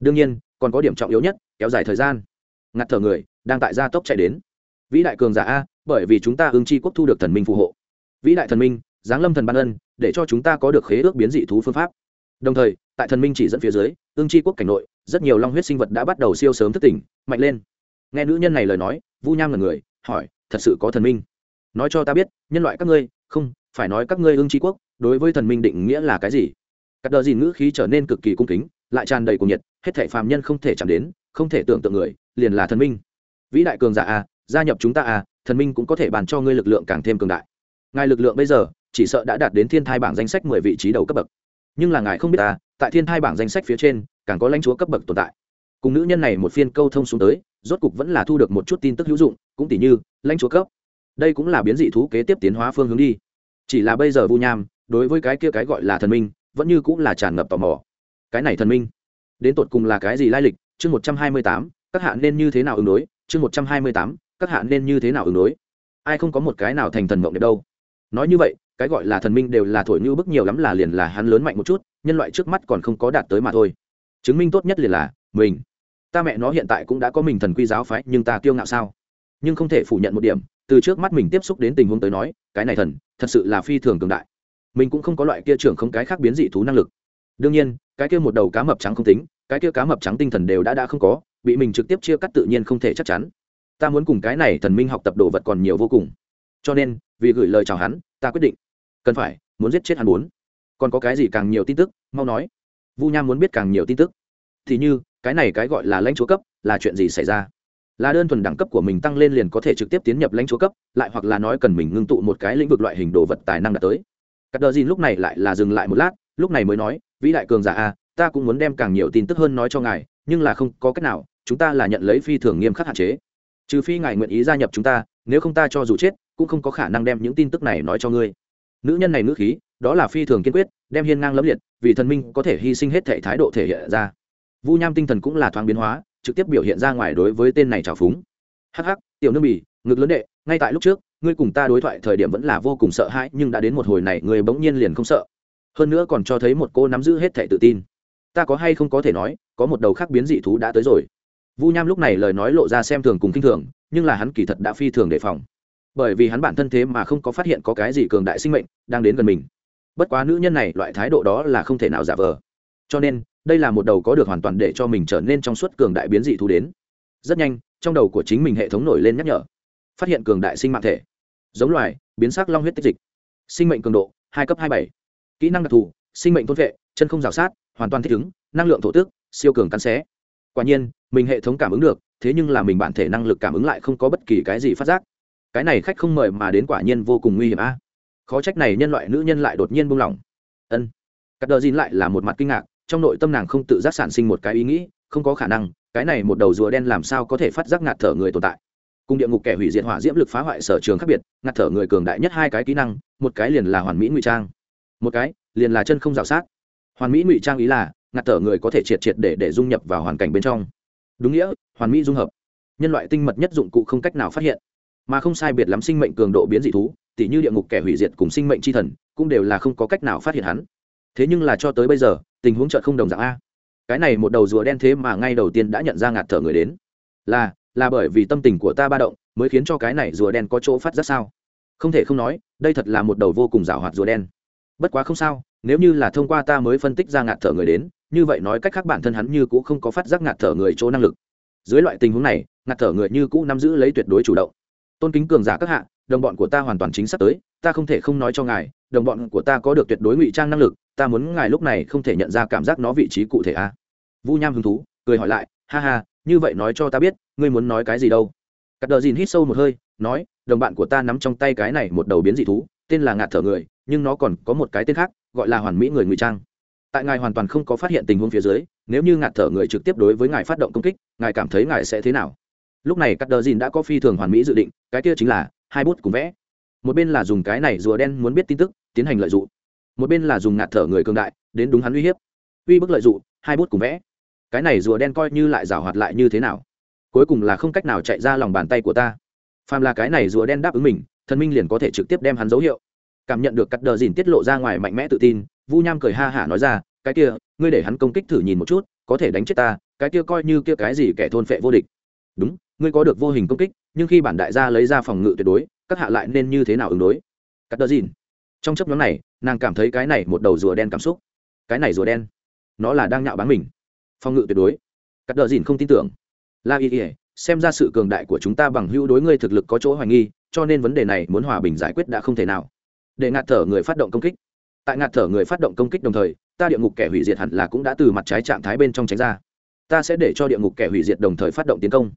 Đương nhiên, còn có điểm trọng yếu nhất, kéo dài thời gian. Ngặt thở người, đang tại gia tốc chạy đến vĩ đại cường giả a, bởi vì chúng ta ương chi quốc thu được thần minh phù hộ. Vĩ đại thần minh, giáng lâm thần ban ân, để cho chúng ta có được khế ước biến dị thú phương pháp. Đồng thời, tại thần minh chỉ dẫn phía dưới ương chi quốc cảnh nội, rất nhiều long huyết sinh vật đã bắt đầu siêu sớm thức tỉnh, mạnh lên. Nghe nữ nhân này lời nói, vu nham là người, hỏi, thật sự có thần minh? Nói cho ta biết, nhân loại các ngươi, không, phải nói các ngươi ương chi quốc, đối với thần minh định nghĩa là cái gì? Các đờ gì ngữ khí trở nên cực kỳ cung kính, lại tràn đầy cuồng nhiệt, hết thảy phàm nhân không thể chạm đến, không thể tưởng tượng người, liền là thần minh. Vĩ đại cường giả a gia nhập chúng ta à, thần minh cũng có thể bàn cho ngươi lực lượng càng thêm cường đại. Ngài lực lượng bây giờ chỉ sợ đã đạt đến thiên thai bảng danh sách mười vị trí đầu cấp bậc. Nhưng là ngài không biết ta tại thiên thai bảng danh sách phía trên càng có lãnh chúa cấp bậc tồn tại. Cùng nữ nhân này một phiên câu thông xuống tới rốt cục vẫn là thu được một chút tin tức hữu dụng cũng tỷ như lãnh chúa cấp. Đây cũng là biến dị thú kế tiếp tiến hóa phương hướng đi. Chỉ là bây giờ vu nham đối với cái kia cái gọi là thần minh vẫn như cũng là tràn ngập tò mò. Cái này thần minh đến tột cùng là cái gì lai lịch? Chương một trăm hai mươi tám các hạ nên như thế nào ứng đối? Chương một trăm hai mươi tám các hạ nên như thế nào ứng đối? Ai không có một cái nào thành thần mộng đẹp đâu. Nói như vậy, cái gọi là thần minh đều là thổi như bức nhiều lắm là liền là hắn lớn mạnh một chút, nhân loại trước mắt còn không có đạt tới mà thôi. Chứng minh tốt nhất liền là, mình. Ta mẹ nó hiện tại cũng đã có mình thần quy giáo phái, nhưng ta kiêu ngạo sao? Nhưng không thể phủ nhận một điểm, từ trước mắt mình tiếp xúc đến tình huống tới nói, cái này thần, thật sự là phi thường cường đại. Mình cũng không có loại kia trưởng không cái khác biến dị thú năng lực. Đương nhiên, cái kia một đầu cá mập trắng không tính, cái kia cá mập trắng tinh thần đều đã đã không có, bị mình trực tiếp chia cắt tự nhiên không thể chắc chắn ta muốn cùng cái này thần minh học tập đồ vật còn nhiều vô cùng. Cho nên, vì gửi lời chào hắn, ta quyết định. Cần phải, muốn giết chết hắn muốn. Còn có cái gì càng nhiều tin tức, mau nói. Vu nham muốn biết càng nhiều tin tức. Thì như, cái này cái gọi là lãnh chúa cấp, là chuyện gì xảy ra? Là đơn thuần đẳng cấp của mình tăng lên liền có thể trực tiếp tiến nhập lãnh chúa cấp, lại hoặc là nói cần mình ngưng tụ một cái lĩnh vực loại hình đồ vật tài năng đạt tới. Cắt đờ gì lúc này lại là dừng lại một lát, lúc này mới nói, vĩ đại cường giả a, ta cũng muốn đem càng nhiều tin tức hơn nói cho ngài, nhưng là không có cách nào, chúng ta là nhận lấy phi thường nghiêm khắc hạn chế trừ phi ngài nguyện ý gia nhập chúng ta, nếu không ta cho dù chết, cũng không có khả năng đem những tin tức này nói cho ngươi. Nữ nhân này nữ khí, đó là phi thường kiên quyết, đem hiên ngang lẫm liệt, vì thần minh có thể hy sinh hết thể thái độ thể hiện ra. Vu nham tinh thần cũng là thoáng biến hóa, trực tiếp biểu hiện ra ngoài đối với tên này trào phúng. Hắc hắc, tiểu nước bỉ ngực lớn đệ, ngay tại lúc trước, ngươi cùng ta đối thoại thời điểm vẫn là vô cùng sợ hãi, nhưng đã đến một hồi này, ngươi bỗng nhiên liền không sợ. Hơn nữa còn cho thấy một cô nắm giữ hết thể tự tin. Ta có hay không có thể nói, có một đầu khác biến dị thú đã tới rồi vu nham lúc này lời nói lộ ra xem thường cùng kinh thường, nhưng là hắn kỳ thật đã phi thường đề phòng. Bởi vì hắn bản thân thế mà không có phát hiện có cái gì cường đại sinh mệnh đang đến gần mình. Bất quá nữ nhân này loại thái độ đó là không thể nào giả vờ. Cho nên, đây là một đầu có được hoàn toàn để cho mình trở nên trong suốt cường đại biến dị thú đến. Rất nhanh, trong đầu của chính mình hệ thống nổi lên nhắc nhở. Phát hiện cường đại sinh mạng thể. Giống loài, biến sắc long huyết tích dịch. Sinh mệnh cường độ, hai cấp hai bảy. Kỹ năng đặc thù, sinh mệnh thôn vệ, chân không rào sát, hoàn toàn thích ứng, năng lượng thổ tức, siêu cường cắn xé quả nhiên, mình hệ thống cảm ứng được, thế nhưng là mình bản thể năng lực cảm ứng lại không có bất kỳ cái gì phát giác. Cái này khách không mời mà đến quả nhiên vô cùng nguy hiểm a. Khó trách này nhân loại nữ nhân lại đột nhiên buông lỏng. Ân. Cắt đờ dìn lại là một mặt kinh ngạc, trong nội tâm nàng không tự giác sản sinh một cái ý nghĩ, không có khả năng, cái này một đầu rùa đen làm sao có thể phát giác ngạt thở người tồn tại. Cùng địa ngục kẻ hủy diệt hỏa diễm lực phá hoại sở trường khác biệt, ngạt thở người cường đại nhất hai cái kỹ năng, một cái liền là hoàn mỹ ngụy trang. Một cái liền là chân không rào sát. Hoàn mỹ ngụy trang ý là ngạt thở người có thể triệt triệt để để dung nhập vào hoàn cảnh bên trong. Đúng nghĩa, hoàn mỹ dung hợp. Nhân loại tinh mật nhất dụng cụ không cách nào phát hiện. Mà không sai biệt lắm sinh mệnh cường độ biến dị thú, tỉ như địa ngục kẻ hủy diệt cùng sinh mệnh tri thần, cũng đều là không có cách nào phát hiện hắn. Thế nhưng là cho tới bây giờ, tình huống chợt không đồng dạng a. Cái này một đầu rùa đen thế mà ngay đầu tiên đã nhận ra ngạt thở người đến. Là là bởi vì tâm tình của ta ba động, mới khiến cho cái này rùa đen có chỗ phát ra sao? Không thể không nói, đây thật là một đầu vô cùng rào hoạt rùa đen. Bất quá không sao, nếu như là thông qua ta mới phân tích ra ngạt thở người đến như vậy nói cách khác bản thân hắn như cũ không có phát giác ngạt thở người chỗ năng lực. Dưới loại tình huống này, ngạt thở người như cũ nắm giữ lấy tuyệt đối chủ động. Tôn kính cường giả các hạ, đồng bọn của ta hoàn toàn chính xác tới, ta không thể không nói cho ngài, đồng bọn của ta có được tuyệt đối ngụy trang năng lực, ta muốn ngài lúc này không thể nhận ra cảm giác nó vị trí cụ thể a à? vu nham hứng thú, cười hỏi lại, ha ha, như vậy nói cho ta biết, ngươi muốn nói cái gì đâu? Cắt đờ dìn hít sâu một hơi, nói, đồng bạn của ta nắm trong tay cái này một đầu biến dị thú, tên là ngạt thở người, nhưng nó còn có một cái tên khác, gọi là hoàn mỹ người ngụy trang tại ngài hoàn toàn không có phát hiện tình huống phía dưới, nếu như ngạt thở người trực tiếp đối với ngài phát động công kích, ngài cảm thấy ngài sẽ thế nào? Lúc này cắt đờ dìn đã có phi thường hoàn mỹ dự định, cái kia chính là hai bút cùng vẽ. Một bên là dùng cái này rùa đen muốn biết tin tức, tiến hành lợi dụng. Một bên là dùng ngạt thở người cường đại, đến đúng hắn uy hiếp. Uy bức lợi dụng, hai bút cùng vẽ. Cái này rùa đen coi như lại rào hoạt lại như thế nào? Cuối cùng là không cách nào chạy ra lòng bàn tay của ta. Phàm là cái này rùa đen đáp ứng mình, thần minh liền có thể trực tiếp đem hắn dấu hiệu. Cảm nhận được cắt đờ dìn tiết lộ ra ngoài mạnh mẽ tự tin vu nham cười ha hả nói ra, cái kia, ngươi để hắn công kích thử nhìn một chút, có thể đánh chết ta, cái kia coi như kia cái gì kẻ thôn phệ vô địch. Đúng, ngươi có được vô hình công kích, nhưng khi bản đại gia lấy ra phòng ngự tuyệt đối, các hạ lại nên như thế nào ứng đối? Cắt đơ dìn trong chấp nhóm này, nàng cảm thấy cái này một đầu rùa đen cảm xúc. Cái này rùa đen, nó là đang nhạo báng mình. Phòng ngự tuyệt đối. Cắt đờ dìn không tin tưởng. La y ỉa xem ra sự cường đại của chúng ta bằng hữu đối ngươi thực lực có chỗ hoài nghi, cho nên vấn đề này muốn hòa bình giải quyết đã không thể nào. Để ngạt thở người phát động công kích tại ngạt thở người phát động công kích đồng thời, ta địa ngục kẻ hủy diệt hẳn là cũng đã từ mặt trái trạng thái bên trong tránh ra. Ta sẽ để cho địa ngục kẻ hủy diệt đồng thời phát động tiến công.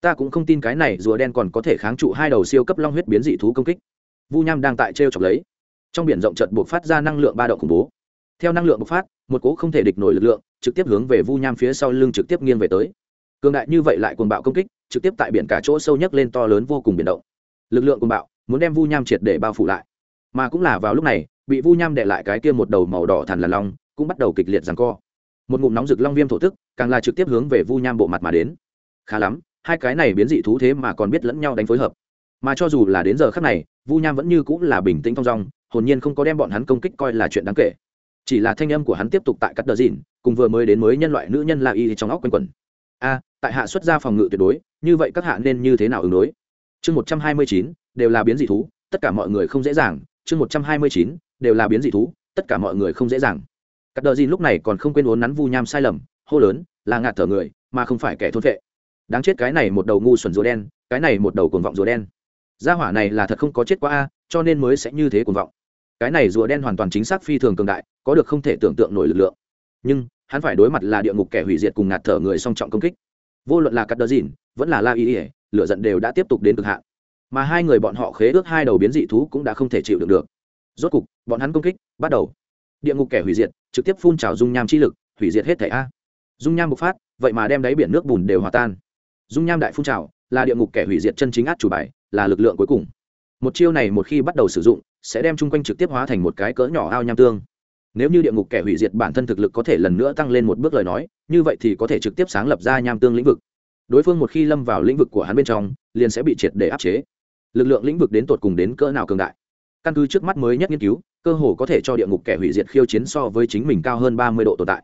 Ta cũng không tin cái này rùa đen còn có thể kháng trụ hai đầu siêu cấp long huyết biến dị thú công kích. Vu nham đang tại t r e o chọc lấy. Trong biển rộng trận buộc phát ra năng lượng ba động khủng bố. Theo năng lượng bộc phát, một cố không thể địch nổi lực lượng trực tiếp hướng về vu nham phía sau lưng trực tiếp nghiêng về tới. Cường đại như vậy lại cuồng bạo công kích, trực tiếp tại biển cả chỗ sâu nhất lên to lớn vô cùng biển động. Lực lượng cuồng bạo muốn đem vu nham triệt để bao phủ lại. Mà cũng là vào lúc này bị vu nham đệ lại cái kia một đầu màu đỏ thằn là long, cũng bắt đầu kịch liệt rằng co. Một ngụm nóng rực long viêm thổ tức, càng là trực tiếp hướng về vu nham bộ mặt mà đến. Khá lắm, hai cái này biến dị thú thế mà còn biết lẫn nhau đánh phối hợp. Mà cho dù là đến giờ khác này, vu nham vẫn như cũng là bình tĩnh thong dong, hồn nhiên không có đem bọn hắn công kích coi là chuyện đáng kể. Chỉ là thanh âm của hắn tiếp tục tại cắt đờ dìn cùng vừa mới đến mới nhân loại nữ nhân là y trong óc quanh quẩn. A, tại hạ xuất ra phòng ngự tuyệt đối, như vậy các hạ nên như thế nào ứng đối? Chương một trăm hai mươi chín, đều là biến dị thú, tất cả mọi người không dễ dàng. Chương một trăm hai mươi chín đều là biến dị thú, tất cả mọi người không dễ dàng. Cắt đờ dìn lúc này còn không quên uốn nắn vu nham sai lầm, hô lớn, là ngạt thở người, mà không phải kẻ thôn vệ đáng chết cái này một đầu ngu xuẩn rùa đen, cái này một đầu cuồng vọng rùa đen. Gia hỏa này là thật không có chết qua a, cho nên mới sẽ như thế cuồng vọng. Cái này rùa đen hoàn toàn chính xác phi thường cường đại, có được không thể tưởng tượng nổi lực lượng. Nhưng, hắn phải đối mặt là địa ngục kẻ hủy diệt cùng ngạt thở người song trọng công kích. Vô luận là cắt đờ dìn vẫn là la y ỉa lựa giận đều đã tiếp tục đến cực hạn. Mà hai người bọn họ khế ước hai đầu biến dị thú cũng đã không thể chịu được được rốt cục, bọn hắn công kích bắt đầu. Địa ngục kẻ hủy diệt, trực tiếp phun trào dung nham chi lực, hủy diệt hết thẻ a. Dung nham bộc phát, vậy mà đem đáy biển nước bùn đều hòa tan. Dung nham đại phun trào, là địa ngục kẻ hủy diệt chân chính át chủ bài, là lực lượng cuối cùng. Một chiêu này một khi bắt đầu sử dụng, sẽ đem chung quanh trực tiếp hóa thành một cái cỡ nhỏ ao nham tương. Nếu như địa ngục kẻ hủy diệt bản thân thực lực có thể lần nữa tăng lên một bước lời nói, như vậy thì có thể trực tiếp sáng lập ra nham tương lĩnh vực. Đối phương một khi lâm vào lĩnh vực của hắn bên trong, liền sẽ bị triệt để áp chế. Lực lượng lĩnh vực đến tột cùng đến cỡ nào cường đại? Căn cứ trước mắt mới nhất nghiên cứu, cơ hồ có thể cho địa ngục kẻ hủy diệt khiêu chiến so với chính mình cao hơn ba mươi độ tồn tại.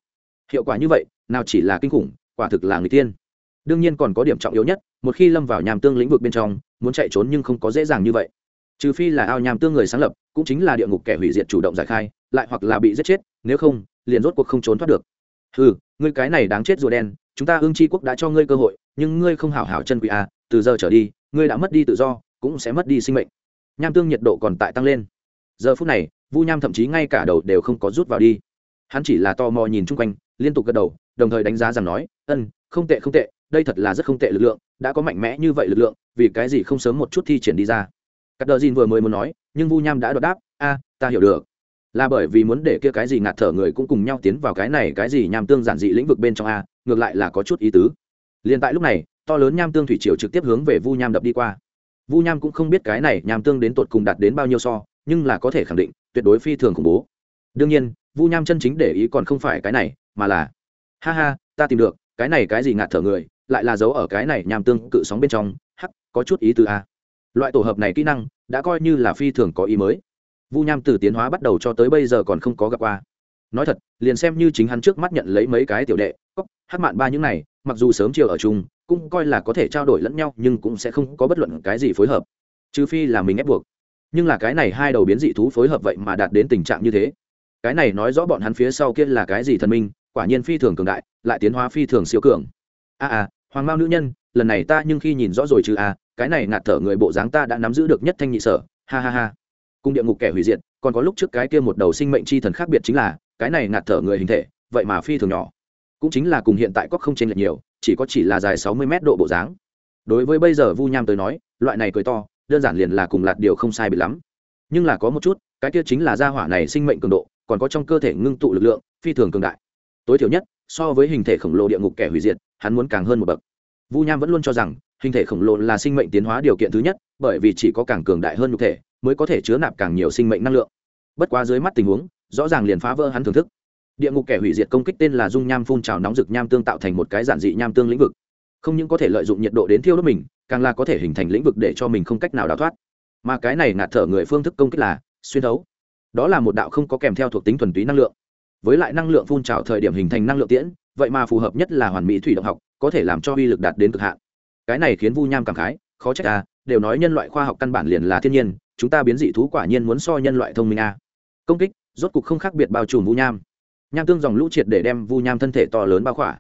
Hiệu quả như vậy, nào chỉ là kinh khủng, quả thực là người tiên. Đương nhiên còn có điểm trọng yếu nhất, một khi lâm vào nhàm tương lĩnh vực bên trong, muốn chạy trốn nhưng không có dễ dàng như vậy. Trừ phi là ao nhàm tương người sáng lập, cũng chính là địa ngục kẻ hủy diệt chủ động giải khai, lại hoặc là bị giết chết, nếu không, liền rốt cuộc không trốn thoát được. Ừ ngươi cái này đáng chết rùa đen, chúng ta Hương tri quốc đã cho ngươi cơ hội, nhưng ngươi không hảo hảo chân quý à từ giờ trở đi, ngươi đã mất đi tự do, cũng sẽ mất đi sinh mệnh nham tương nhiệt độ còn tại tăng lên. Giờ phút này, vu nham thậm chí ngay cả đầu đều không có rút vào đi. Hắn chỉ là tò mò nhìn chung quanh, liên tục gật đầu, đồng thời đánh giá rằng nói, ân, không tệ không tệ, đây thật là rất không tệ lực lượng, đã có mạnh mẽ như vậy lực lượng, vì cái gì không sớm một chút thi triển đi ra? Cắt đờ dìn vừa mới muốn nói, nhưng vu nham đã đột đáp, a, ta hiểu được. Là bởi vì muốn để kia cái gì ngạt thở người cũng cùng nhau tiến vào cái này, cái gì nham tương giản dị lĩnh vực bên trong a, ngược lại là có chút ý tứ. Liền tại lúc này, to lớn nham tương thủy triều trực tiếp hướng về vu nham đập đi qua vu nham cũng không biết cái này nham tương đến tột cùng đạt đến bao nhiêu so, nhưng là có thể khẳng định, tuyệt đối phi thường khủng bố. Đương nhiên, vu nham chân chính để ý còn không phải cái này, mà là, ha ha, ta tìm được, cái này cái gì ngạt thở người, lại là giấu ở cái này nham tương cự sóng bên trong, hắc, có chút ý từ a à. loại tổ hợp này kỹ năng, đã coi như là phi thường có ý mới. Vu nham từ tiến hóa bắt đầu cho tới bây giờ còn không có gặp qua. Nói thật, liền xem như chính hắn trước mắt nhận lấy mấy cái tiểu đệ cóc hát mạn ba những này, mặc dù sớm chiều ở chung cũng coi là có thể trao đổi lẫn nhau, nhưng cũng sẽ không có bất luận cái gì phối hợp. Trừ phi là mình ép buộc. Nhưng là cái này hai đầu biến dị thú phối hợp vậy mà đạt đến tình trạng như thế. Cái này nói rõ bọn hắn phía sau kia là cái gì thần minh, quả nhiên phi thường cường đại, lại tiến hóa phi thường siêu cường. A a hoàng mao nữ nhân, lần này ta nhưng khi nhìn rõ rồi chứ a cái này ngạt thở người bộ dáng ta đã nắm giữ được nhất thanh nhị sở, ha ha ha. Cung địa ngục kẻ hủy diệt, còn có lúc trước cái kia một đầu sinh mệnh chi thần khác biệt chính là, cái này ngạt thở người hình thể, vậy mà phi thường nhỏ. Cũng chính là cùng hiện tại có không chênh lệch nhiều chỉ có chỉ là dài sáu mươi mét độ bộ dáng. Đối với bây giờ vu nham tới nói, loại này cười to, đơn giản liền là cùng lạt điều không sai bị lắm. Nhưng là có một chút, cái kia chính là gia hỏa này sinh mệnh cường độ, còn có trong cơ thể ngưng tụ lực lượng, phi thường cường đại. Tối thiểu nhất, so với hình thể khổng lồ địa ngục kẻ hủy diệt, hắn muốn càng hơn một bậc. Vu nham vẫn luôn cho rằng, hình thể khổng lồ là sinh mệnh tiến hóa điều kiện thứ nhất, bởi vì chỉ có càng cường đại hơn nhục thể, mới có thể chứa nạp càng nhiều sinh mệnh năng lượng. Bất quá dưới mắt tình huống, rõ ràng liền phá vỡ hắn thưởng thức địa ngục kẻ hủy diệt công kích tên là dung nham phun trào nóng rực nham tương tạo thành một cái giản dị nham tương lĩnh vực. Không những có thể lợi dụng nhiệt độ đến thiêu đốt mình, càng là có thể hình thành lĩnh vực để cho mình không cách nào đào thoát. Mà cái này ngạt thở người phương thức công kích là xuyên thấu. Đó là một đạo không có kèm theo thuộc tính thuần túy năng lượng. Với lại năng lượng phun trào thời điểm hình thành năng lượng tiễn, vậy mà phù hợp nhất là hoàn mỹ thủy động học, có thể làm cho uy lực đạt đến cực hạn. Cái này khiến vu nham cảm khái, khó trách à đều nói nhân loại khoa học căn bản liền là thiên nhiên, chúng ta biến dị thú quả nhiên muốn so nhân loại thông minh à. công kích, rốt cục không khác biệt bao trùm vu nham nham tương dòng lũ triệt để đem vu nham thân thể to lớn bao khỏa.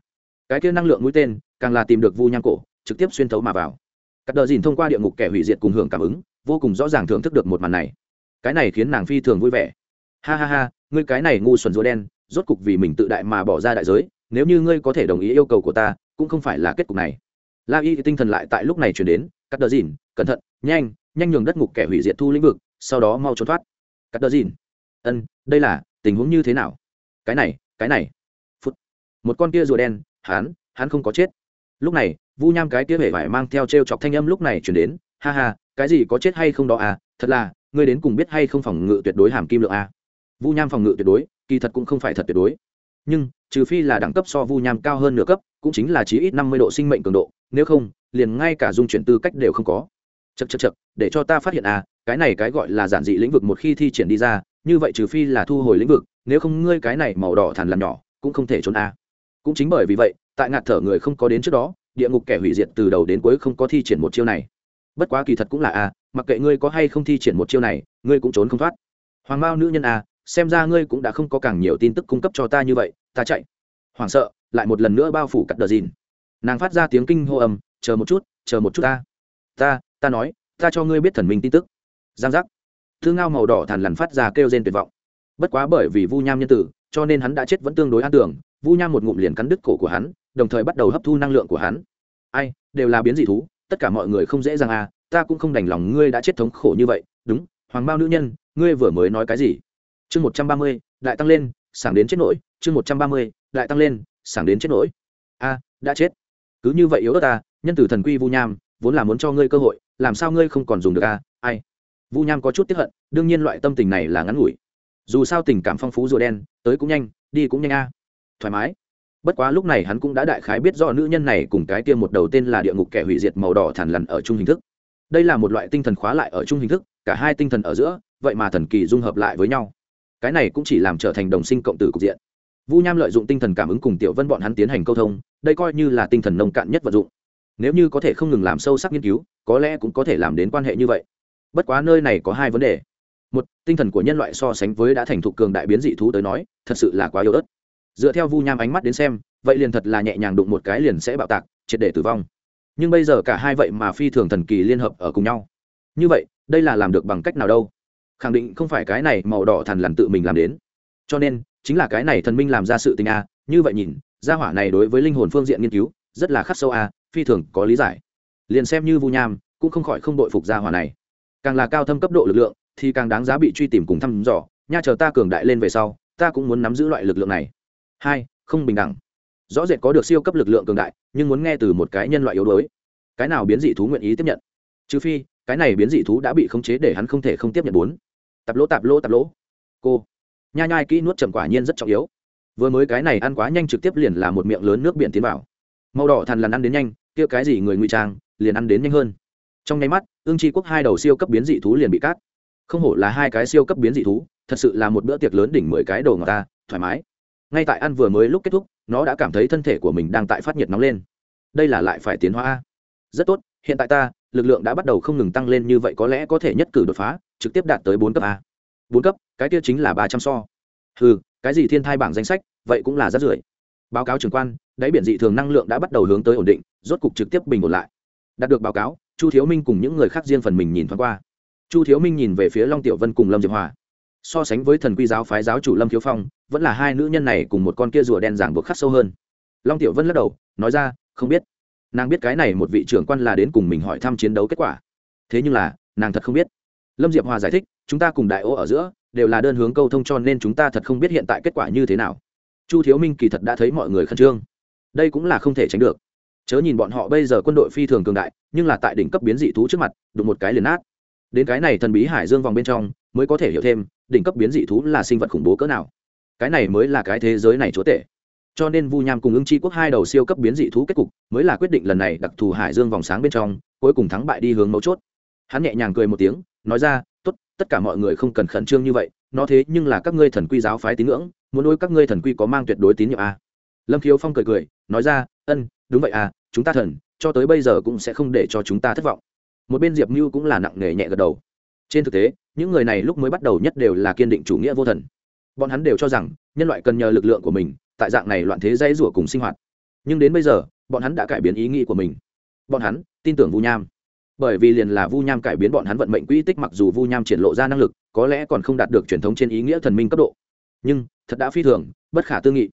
Cái kia năng lượng mũi tên, càng là tìm được vu nham cổ, trực tiếp xuyên thấu mà vào. Cắt đờ dìn thông qua địa ngục kẻ hủy diệt cùng hưởng cảm ứng, vô cùng rõ ràng thưởng thức được một màn này. Cái này khiến nàng phi thường vui vẻ. Ha ha ha, ngươi cái này ngu xuẩn rùa đen, rốt cục vì mình tự đại mà bỏ ra đại giới, nếu như ngươi có thể đồng ý yêu cầu của ta, cũng không phải là kết cục này. La y tinh thần lại tại lúc này chuyển đến, cắt đờ dìn, cẩn thận, nhanh nhanh nhường đất ngục kẻ hủy diệt thu lĩnh vực, sau đó mau trốn thoát. Cắt đờ dìn, ân, đây là tình huống như thế nào? Cái này cái này. Phút. Một con kia rùa đen, hắn hắn không có chết. Lúc này, vu nham cái kia hề vải mang theo t r e o chọc thanh âm lúc này chuyển đến, ha ha, cái gì có chết hay không đó à? Thật là, ngươi đến cùng biết hay không phòng ngự tuyệt đối hàm kim lượng à. vu nham phòng ngự tuyệt đối, kỳ thật cũng không phải thật tuyệt đối. Nhưng, trừ phi là đẳng cấp so vu nham cao hơn nửa cấp, cũng chính là chí ít năm mươi độ sinh mệnh cường độ, nếu không, liền ngay cả dung chuyển tư cách đều không có. Chật chật chật để cho ta phát hiện à cái này cái gọi là giản dị lĩnh vực một khi thi triển đi ra như vậy trừ phi là thu hồi lĩnh vực, nếu không ngươi cái này màu đỏ thàn làm nhỏ, cũng không thể trốn a. Cũng chính bởi vì vậy, tại ngạt thở người không có đến trước đó, địa ngục kẻ hủy diệt từ đầu đến cuối không có thi triển một chiêu này. Bất quá kỳ thật cũng là a, mặc kệ ngươi có hay không thi triển một chiêu này, ngươi cũng trốn không thoát. Hoàng mao nữ nhân a, xem ra ngươi cũng đã không có càng nhiều tin tức cung cấp cho ta như vậy, ta chạy. Hoảng sợ, lại một lần nữa bao phủ cắt đờ dìn. Nàng phát ra tiếng kinh hô ầm chờ một chút, chờ một chút ta. Ta ta nói, ta cho ngươi biết thần minh tin tức. Giang giác thư ngao màu đỏ thàn lằn phát ra kêu rên tuyệt vọng. Bất quá bởi vì vu nham nhân tử, cho nên hắn đã chết vẫn tương đối an tưởng, vu nham một ngụm liền cắn đứt cổ của hắn, đồng thời bắt đầu hấp thu năng lượng của hắn. Ai, đều là biến dị thú, tất cả mọi người không dễ dàng à ta cũng không đành lòng ngươi đã chết thống khổ như vậy. Đúng, hoàng bao nữ nhân, ngươi vừa mới nói cái gì? Chương một trăm ba mươi lại tăng lên, sảng đến chết nỗi. Chương một trăm ba mươi lại tăng lên, sảng đến chết nỗi. A, đã chết. Cứ như vậy yếu ớt ta, nhân tử thần quy vu nham, vốn là muốn cho ngươi cơ hội, làm sao ngươi không còn dùng được a ai? Vu nham có chút tiếp hận, đương nhiên loại tâm tình này là ngắn ngủi. Dù sao tình cảm phong phú rùa đen, tới cũng nhanh, đi cũng nhanh a. Thoải mái. Bất quá lúc này hắn cũng đã đại khái biết do nữ nhân này cùng cái kia một đầu tên là địa ngục kẻ hủy diệt màu đỏ thản lằn ở chung hình thức. Đây là một loại tinh thần khóa lại ở chung hình thức, cả hai tinh thần ở giữa, vậy mà thần kỳ dung hợp lại với nhau. Cái này cũng chỉ làm trở thành đồng sinh cộng tử cục diện. Vu nham lợi dụng tinh thần cảm ứng cùng tiểu vân bọn hắn tiến hành câu thông, đây coi như là tinh thần nông cạn nhất vật dụng. Nếu như có thể không ngừng làm sâu sắc nghiên cứu, có lẽ cũng có thể làm đến quan hệ như vậy bất quá nơi này có hai vấn đề. Một, tinh thần của nhân loại so sánh với đã thành thục cường đại biến dị thú tới nói, thật sự là quá yếu ớt. Dựa theo vu nham ánh mắt đến xem, vậy liền thật là nhẹ nhàng đụng một cái liền sẽ bạo tạc, triệt để tử vong. Nhưng bây giờ cả hai vậy mà phi thường thần kỳ liên hợp ở cùng nhau. Như vậy, đây là làm được bằng cách nào đâu? Khẳng định không phải cái này màu đỏ thằn lằn tự mình làm đến. Cho nên, chính là cái này thần minh làm ra sự tình a, như vậy nhìn, gia hỏa này đối với linh hồn phương diện nghiên cứu, rất là khắc sâu a, phi thường có lý giải. Liền xem như vu nham, cũng không khỏi không đội phục gia hỏa này càng là cao thâm cấp độ lực lượng, thì càng đáng giá bị truy tìm cùng thăm dò. Nha chờ ta cường đại lên về sau, ta cũng muốn nắm giữ loại lực lượng này. Hai, không bình đẳng. Rõ rệt có được siêu cấp lực lượng cường đại, nhưng muốn nghe từ một cái nhân loại yếu đuối. Cái nào biến dị thú nguyện ý tiếp nhận? Trừ phi, cái này biến dị thú đã bị khống chế để hắn không thể không tiếp nhận bốn. Tạp lỗ tạp lỗ tạp lỗ. Cô. Nha nhai kỹ nuốt chậm quả nhiên rất trọng yếu. Vừa mới cái này ăn quá nhanh trực tiếp liền là một miệng lớn nước biển tiến vào. Màu đỏ thằn lằn ăn đến nhanh, kia cái gì người ngụy trang, liền ăn đến nhanh hơn trong nháy mắt ương tri quốc hai đầu siêu cấp biến dị thú liền bị cắt. Không hổ là hai cái siêu cấp biến dị thú, thật sự là một bữa tiệc lớn đỉnh mười cái đồ ngọt ta, thoải mái. Ngay tại ăn vừa mới lúc kết thúc, nó đã cảm thấy thân thể của mình đang tại phát nhiệt nóng lên. Đây là lại phải tiến hóa rất tốt, hiện tại ta, lực lượng đã bắt đầu không ngừng tăng lên như vậy có lẽ có thể nhất cử đột phá, trực tiếp đạt tới bốn cấp a. Bốn cấp, cái kia chính là ba trăm so. Ừ cái gì thiên thai bảng danh sách, vậy cũng là rất rưỡi. báo cáo trưởng quan, đáy biển dị thường năng lượng đã bắt đầu hướng tới ổn định, rốt cục trực tiếp bình ổn lại. Đạt được báo cáo chu thiếu minh cùng những người khác riêng phần mình nhìn thoáng qua. Chu thiếu minh nhìn về phía long tiểu vân cùng lâm diệp hòa. So sánh với thần quy giáo phái giáo chủ lâm thiếu phong, vẫn là hai nữ nhân này cùng một con kia rùa đen giảng buộc khắc sâu hơn. Long tiểu vân lắc đầu, nói ra, không biết. Nàng biết cái này một vị trưởng quan là đến cùng mình hỏi thăm chiến đấu kết quả. Thế nhưng là, nàng thật không biết. Lâm diệp hòa giải thích, chúng ta cùng đại ô ở giữa, đều là đơn hướng câu thông cho nên chúng ta thật không biết hiện tại kết quả như thế nào. Chu thiếu minh kỳ thật đã thấy mọi người khẩn trương. Đây cũng là không thể tránh được chớ nhìn bọn họ bây giờ quân đội phi thường cường đại, nhưng là tại đỉnh cấp biến dị thú trước mặt, đụng một cái liền nát. Đến cái này thần bí hải dương vòng bên trong, mới có thể hiểu thêm, đỉnh cấp biến dị thú là sinh vật khủng bố cỡ nào. Cái này mới là cái thế giới này chúa tể. Cho nên vu nham cùng ưng chi quốc hai đầu siêu cấp biến dị thú kết cục, mới là quyết định lần này đặc thù hải dương vòng sáng bên trong, cuối cùng thắng bại đi hướng mấu chốt. Hắn nhẹ nhàng cười một tiếng, nói ra, tốt, tất cả mọi người không cần khẩn trương như vậy, nó thế nhưng là các ngươi thần quy giáo phái tín ngưỡng, muốn nuôi các ngươi thần quy có mang tuyệt đối tín nhiệm à. lâm khiếu phong cười cười, nói ra, ân đúng vậy à chúng ta thần, cho tới bây giờ cũng sẽ không để cho chúng ta thất vọng. Một bên diệp mưu cũng là nặng nề nhẹ gật đầu. Trên thực tế, những người này lúc mới bắt đầu nhất đều là kiên định chủ nghĩa vô thần. Bọn hắn đều cho rằng, nhân loại cần nhờ lực lượng của mình, tại dạng này loạn thế dây rủa cùng sinh hoạt. Nhưng đến bây giờ, bọn hắn đã cải biến ý nghĩ của mình. Bọn hắn tin tưởng vu nham. Bởi vì liền là vu nham cải biến bọn hắn vận mệnh quỹ tích mặc dù vu nham triển lộ ra năng lực, có lẽ còn không đạt được truyền thống trên ý nghĩa thần minh cấp độ. Nhưng, thật đã phi thường, bất khả tư nghị.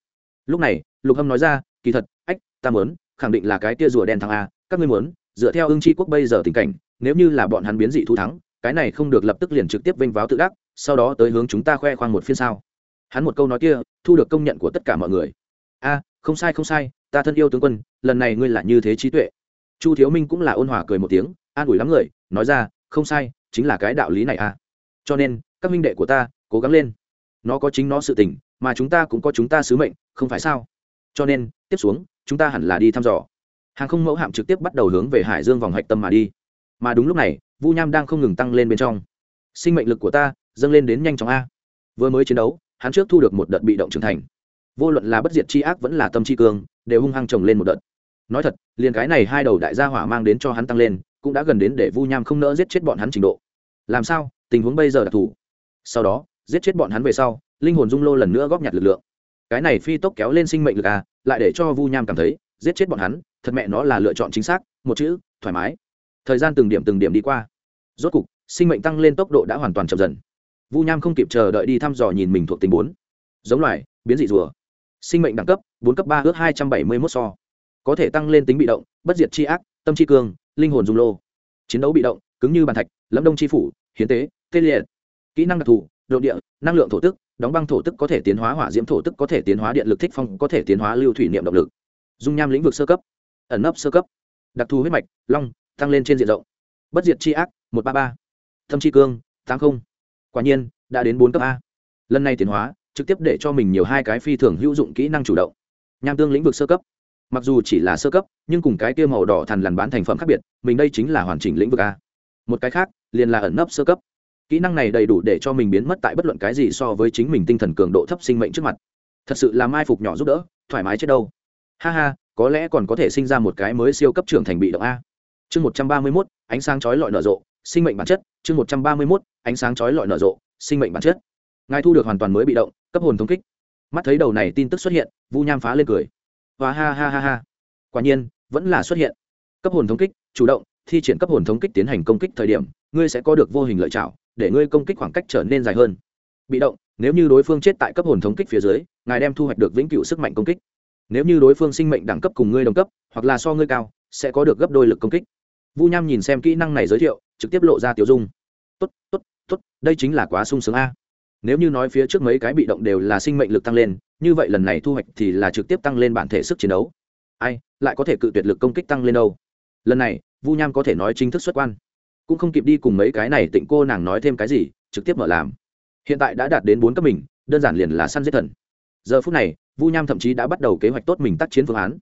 Lúc này, lục hâm nói ra, kỳ thật, ách, ta mớn khẳng định là cái tia rùa đen thằng a, các ngươi muốn, dựa theo ưng c quốc bây giờ tình cảnh, nếu như là bọn hắn biến dị thu thắng, cái này không được lập tức liền trực tiếp vênh váo tự đắc, sau đó tới hướng chúng ta khoe khoang một phiên sao. Hắn một câu nói kia, thu được công nhận của tất cả mọi người. A, không sai không sai, ta thân yêu tướng quân, lần này ngươi là như thế trí tuệ. Chu thiếu minh cũng là ôn hòa cười một tiếng, an ủi lắm người, nói ra, không sai, chính là cái đạo lý này a. Cho nên, các minh đệ của ta, cố gắng lên. Nó có chính nó sự tình, mà chúng ta cũng có chúng ta sứ mệnh, không phải sao? Cho nên, tiếp xuống chúng ta hẳn là đi thăm dò. Hàng không mẫu hạm trực tiếp bắt đầu hướng về hải dương vòng hạch tâm mà đi. Mà đúng lúc này, vu nham đang không ngừng tăng lên bên trong. Sinh mệnh lực của ta dâng lên đến nhanh chóng a. Vừa mới chiến đấu, hắn trước thu được một đợt bị động trưởng thành. Vô luận là bất diệt c h i ác vẫn là tâm c h i cương, đều hung hăng trồng lên một đợt. Nói thật, liền cái này hai đầu đại gia hỏa mang đến cho hắn tăng lên, cũng đã gần đến để vu nham không nỡ giết chết bọn hắn trình độ. Làm sao? Tình huống bây giờ đặc thù. Sau đó, giết chết bọn hắn về sau, linh hồn dung lô lần nữa góp nhặt lực lượng cái này phi tốc kéo lên sinh mệnh lực à lại để cho vu nham cảm thấy, giết chết bọn hắn, thật mẹ nó là lựa chọn chính xác, một chữ, thoải mái. Thời gian từng điểm từng điểm đi qua. Rốt cục, sinh mệnh tăng lên tốc độ đã hoàn toàn chậm dần. Vu nham không kịp chờ đợi đi thăm dò nhìn mình thuộc tính bốn. Giống loài, biến dị rùa. Sinh mệnh đẳng cấp, bốn cấp ba ước hai trăm bảy mươi mốt so. Có thể tăng lên tính bị động, bất diệt c h i ác, tâm c h i cương linh hồn dung lô. Chiến đấu bị động, cứng như bàn thạch lâm đông c h i phủ, hiến tế, tê liệt. Kỹ năng đặc thù, độ địa, năng lượng thổ tức đóng băng thổ tức có thể tiến hóa hỏa diễm thổ tức có thể tiến hóa điện lực thích phong có thể tiến hóa lưu thủy niệm động lực. Dung nham lĩnh vực sơ cấp. Ẩn nấp sơ cấp. Đặc thù huyết mạch, long, tăng lên trên diện rộng. Bất diệt c h i ác, một ba ba. Thâm c h i cương, tám không. Quả nhiên, đã đến bốn cấp a. Lần này tiến hóa, trực tiếp để cho mình nhiều hai cái phi thường hữu dụng kỹ năng chủ động. Nham tương lĩnh vực sơ cấp. Mặc dù chỉ là sơ cấp, nhưng cùng cái kia màu đỏ thằn lằn bán thành phẩm khác biệt, mình đây chính là hoàn chỉnh lĩnh vực a. Một cái khác, liền là ẩn nấp sơ cấp kỹ năng này đầy đủ để cho mình biến mất tại bất luận cái gì so với chính mình tinh thần cường độ thấp sinh mệnh trước mặt. Thật sự là mai phục nhỏ giúp đỡ, thoải mái chết đâu. Ha ha, có lẽ còn có thể sinh ra một cái mới siêu cấp trưởng thành bị động a. Chương một trăm ba mươi mốt, ánh sáng chói lọi nở rộ, sinh mệnh bản chất. Chương một trăm ba mươi mốt, ánh sáng chói lọi nở rộ, sinh mệnh bản chất. Ngài thu được hoàn toàn mới bị động, cấp hồn thống kích. Mắt thấy đầu này tin tức xuất hiện, vu nham phá lên cười. Và ha ha ha ha. Quả nhiên, vẫn là xuất hiện. Cấp hồn thống kích, chủ động, thi triển cấp hồn thống kích tiến hành công kích thời điểm, ngươi sẽ có được vô hình lợi chảo để ngươi công kích khoảng cách trở nên dài hơn. Bị động, nếu như đối phương chết tại cấp hồn thống kích phía dưới, ngài đem thu hoạch được vĩnh cửu sức mạnh công kích. Nếu như đối phương sinh mệnh đẳng cấp cùng ngươi đồng cấp, hoặc là so ngươi cao, sẽ có được gấp đôi lực công kích. Vu nham nhìn xem kỹ năng này giới thiệu, trực tiếp lộ ra tiểu dung. Tốt tốt tốt, đây chính là quá sung sướng a. Nếu như nói phía trước mấy cái bị động đều là sinh mệnh lực tăng lên, như vậy lần này thu hoạch thì là trực tiếp tăng lên bản thể sức chiến đấu. Ai, lại có thể cự tuyệt lực công kích tăng lên đâu? Lần này, vu nham có thể nói chính thức xuất quan cũng không kịp đi cùng mấy cái này tịnh cô nàng nói thêm cái gì, trực tiếp mở làm. Hiện tại đã đạt đến bốn cấp mình, đơn giản liền là săn giết thần. Giờ phút này, vu nham thậm chí đã bắt đầu kế hoạch tốt mình tác chiến phương án.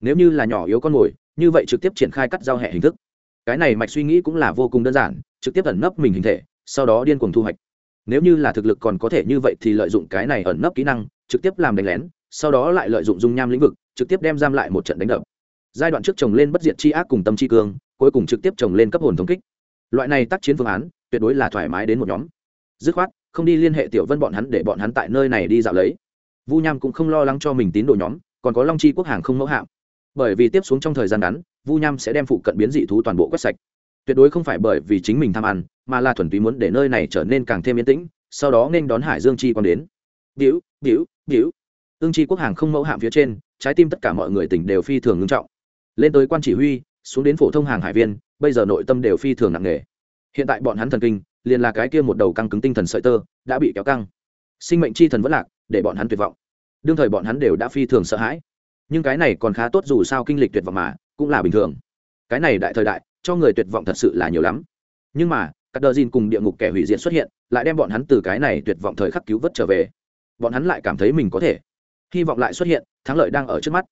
Nếu như là nhỏ yếu con mồi, như vậy trực tiếp triển khai cắt giao hệ hình thức. Cái này mạch suy nghĩ cũng là vô cùng đơn giản, trực tiếp ẩn nấp mình hình thể, sau đó điên cuồng thu hoạch. Nếu như là thực lực còn có thể như vậy thì lợi dụng cái này ẩn nấp kỹ năng, trực tiếp làm đánh lén, sau đó lại lợi dụng dung nham lĩnh vực, trực tiếp đem giam lại một trận đánh đập. Giai đoạn trước trồng lên bất diệt chi ác cùng tâm chi cương, cuối cùng trực tiếp trồng lên cấp hồn thống kích loại này tác chiến phương án, tuyệt đối là thoải mái đến một nhóm. Dứt khoát, không đi liên hệ tiểu vân bọn hắn để bọn hắn tại nơi này đi dạo lấy. Vu nham cũng không lo lắng cho mình tín đồ nhóm, còn có long chi quốc hàng không mẫu hạm. Bởi vì tiếp xuống trong thời gian ngắn, vu nham sẽ đem phụ cận biến dị thú toàn bộ quét sạch. Tuyệt đối không phải bởi vì chính mình tham ăn, mà là thuần túy muốn để nơi này trở nên càng thêm yên tĩnh, sau đó nên đón hải dương chi còn đến. Biểu biểu biểu. Ương chi quốc hàng không mẫu hạm phía trên, trái tim tất cả mọi người tỉnh đều phi thường ngưng trọng. Lên tới quan chỉ huy, xuống đến phổ thông hàng hải viên bây giờ nội tâm đều phi thường nặng nề. Hiện tại bọn hắn thần kinh, liền là cái kia một đầu căng cứng tinh thần sợi tơ, đã bị kéo căng. Sinh mệnh chi thần vẫn lạc, để bọn hắn tuyệt vọng. Đương thời bọn hắn đều đã phi thường sợ hãi. Nhưng cái này còn khá tốt dù sao kinh lịch tuyệt vọng mà, cũng là bình thường. Cái này đại thời đại, cho người tuyệt vọng thật sự là nhiều lắm. Nhưng mà các đờ dìn cùng địa ngục kẻ hủy diệt xuất hiện, lại đem bọn hắn từ cái này tuyệt vọng thời khắc cứu vớt trở về. Bọn hắn lại cảm thấy mình có thể. Hy vọng lại xuất hiện, thắng lợi đang ở trước mắt.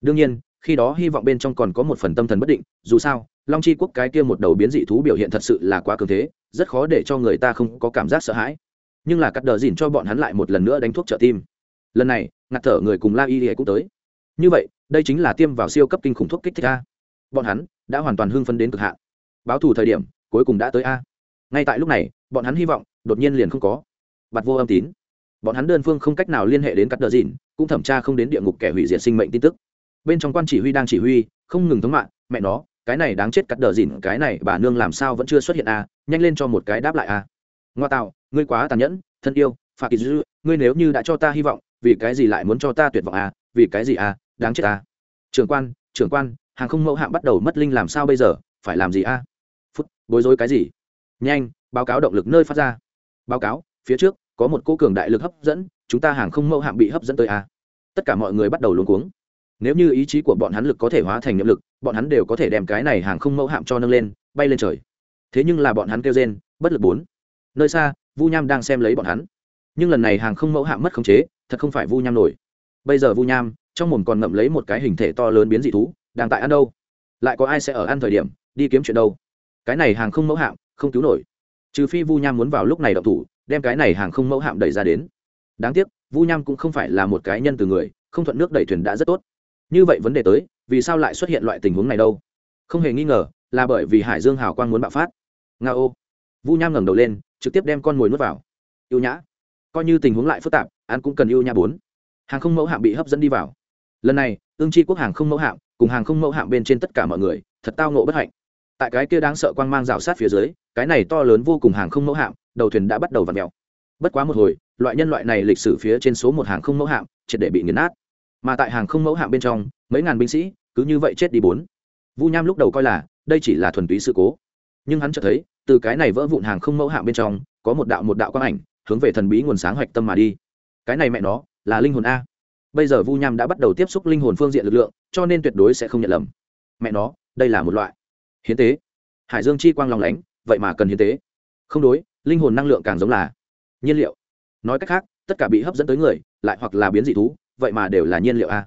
Đương nhiên, khi đó hy vọng bên trong còn có một phần tâm thần bất định, dù sao long chi quốc cái kia một đầu biến dị thú biểu hiện thật sự là quá cường thế, rất khó để cho người ta không có cảm giác sợ hãi. Nhưng là cắt đờ dìn cho bọn hắn lại một lần nữa đánh thuốc trợ tim. Lần này, ngạt thở người cùng la y cũng tới. Như vậy, đây chính là tiêm vào siêu cấp kinh khủng thuốc kích thích a. Bọn hắn đã hoàn toàn hưng phấn đến cực hạn. Báo thù thời điểm, cuối cùng đã tới a. Ngay tại lúc này, bọn hắn hy vọng, đột nhiên liền không có. Bặt vô âm tín. Bọn hắn đơn phương không cách nào liên hệ đến cắt đờ dìn, cũng thẩm tra không đến địa ngục kẻ hủy diệt sinh mệnh tin tức. Bên trong quan chỉ huy đang chỉ huy, không ngừng thống mạng, mẹ nó cái này đáng chết cắt đờ dìn, cái này bà nương làm sao vẫn chưa xuất hiện a nhanh lên cho một cái đáp lại a ngoa tạo, ngươi quá tàn nhẫn, thân yêu, phà kỳ dư, ngươi nếu như đã cho ta hy vọng, vì cái gì lại muốn cho ta tuyệt vọng a vì cái gì a đáng chết a trưởng quan trưởng quan, hàng không mẫu hạm bắt đầu mất linh làm sao bây giờ, phải làm gì a phút, bối rối cái gì? Nhanh, báo cáo động lực nơi phát ra. Báo cáo, phía trước, có một cô cường đại lực hấp dẫn, chúng ta hàng không mẫu hạm bị hấp dẫn tới a tất cả mọi người bắt đầu luống cuống nếu như ý chí của bọn hắn lực có thể hóa thành nhiệm lực, bọn hắn đều có thể đem cái này hàng không mẫu hạm cho nâng lên, bay lên trời. Thế nhưng là bọn hắn kêu rên, bất lực bốn. Nơi xa, vu nham đang xem lấy bọn hắn. Nhưng lần này hàng không mẫu hạm mất khống chế, thật không phải vu nham nổi. Bây giờ vu nham, trong mồm còn ngậm lấy một cái hình thể to lớn biến dị thú, đang tại ăn đâu? Lại có ai sẽ ở ăn thời điểm, đi kiếm chuyện đâu? Cái này hàng không mẫu hạm, không cứu nổi. Trừ phi vu nham muốn vào lúc này đậu thủ, đem cái này hàng không mẫu hạm đẩy ra đến. Đáng tiếc, vu nham cũng không phải là một cái nhân từ người, không thuận nước đẩy thuyền đã rất tốt như vậy vấn đề tới, vì sao lại xuất hiện loại tình huống này đâu? Không hề nghi ngờ, là bởi vì hải dương hào quang muốn bạo phát. Nga ô. Vu nham ngẩng đầu lên, trực tiếp đem con mồi nuốt vào. Yêu nhã. Coi như tình huống lại phức tạp an cũng cần yêu nhã bốn. Hàng không mẫu hạm bị hấp dẫn đi vào. Lần này, ương tri quốc hàng không mẫu hạm, cùng hàng không mẫu hạm bên trên tất cả mọi người, thật tao nộ bất hạnh. Tại cái kia đáng sợ quang mang rào sát phía dưới, cái này to lớn vô cùng hàng không mẫu hạm, đầu thuyền đã bắt đầu v ặ mèo bất quá một hồi, loại nhân loại này lịch sử phía trên số một hàng không mẫu hạm, triệt để bị nghiền nát mà tại hàng không mẫu hạm bên trong, mấy ngàn binh sĩ, cứ như vậy chết đi bốn. Vu nham lúc đầu coi là, đây chỉ là thuần túy sự cố. Nhưng hắn chợt thấy, từ cái này vỡ vụn hàng không mẫu hạm bên trong, có một đạo một đạo quang ảnh, hướng về thần bí nguồn sáng hoạch tâm mà đi. Cái này mẹ nó, là linh hồn a. Bây giờ vu nham đã bắt đầu tiếp xúc linh hồn phương diện lực lượng, cho nên tuyệt đối sẽ không nhận lầm. Mẹ nó, đây là một loại hiến tế. Hải dương chi quang lòng lánh, vậy mà cần hiến tế. Không đối, linh hồn năng lượng càng giống là nhiên liệu. Nói cách khác, tất cả bị hấp dẫn tới người, lại hoặc là biến dị thú vậy mà đều là nhiên liệu a.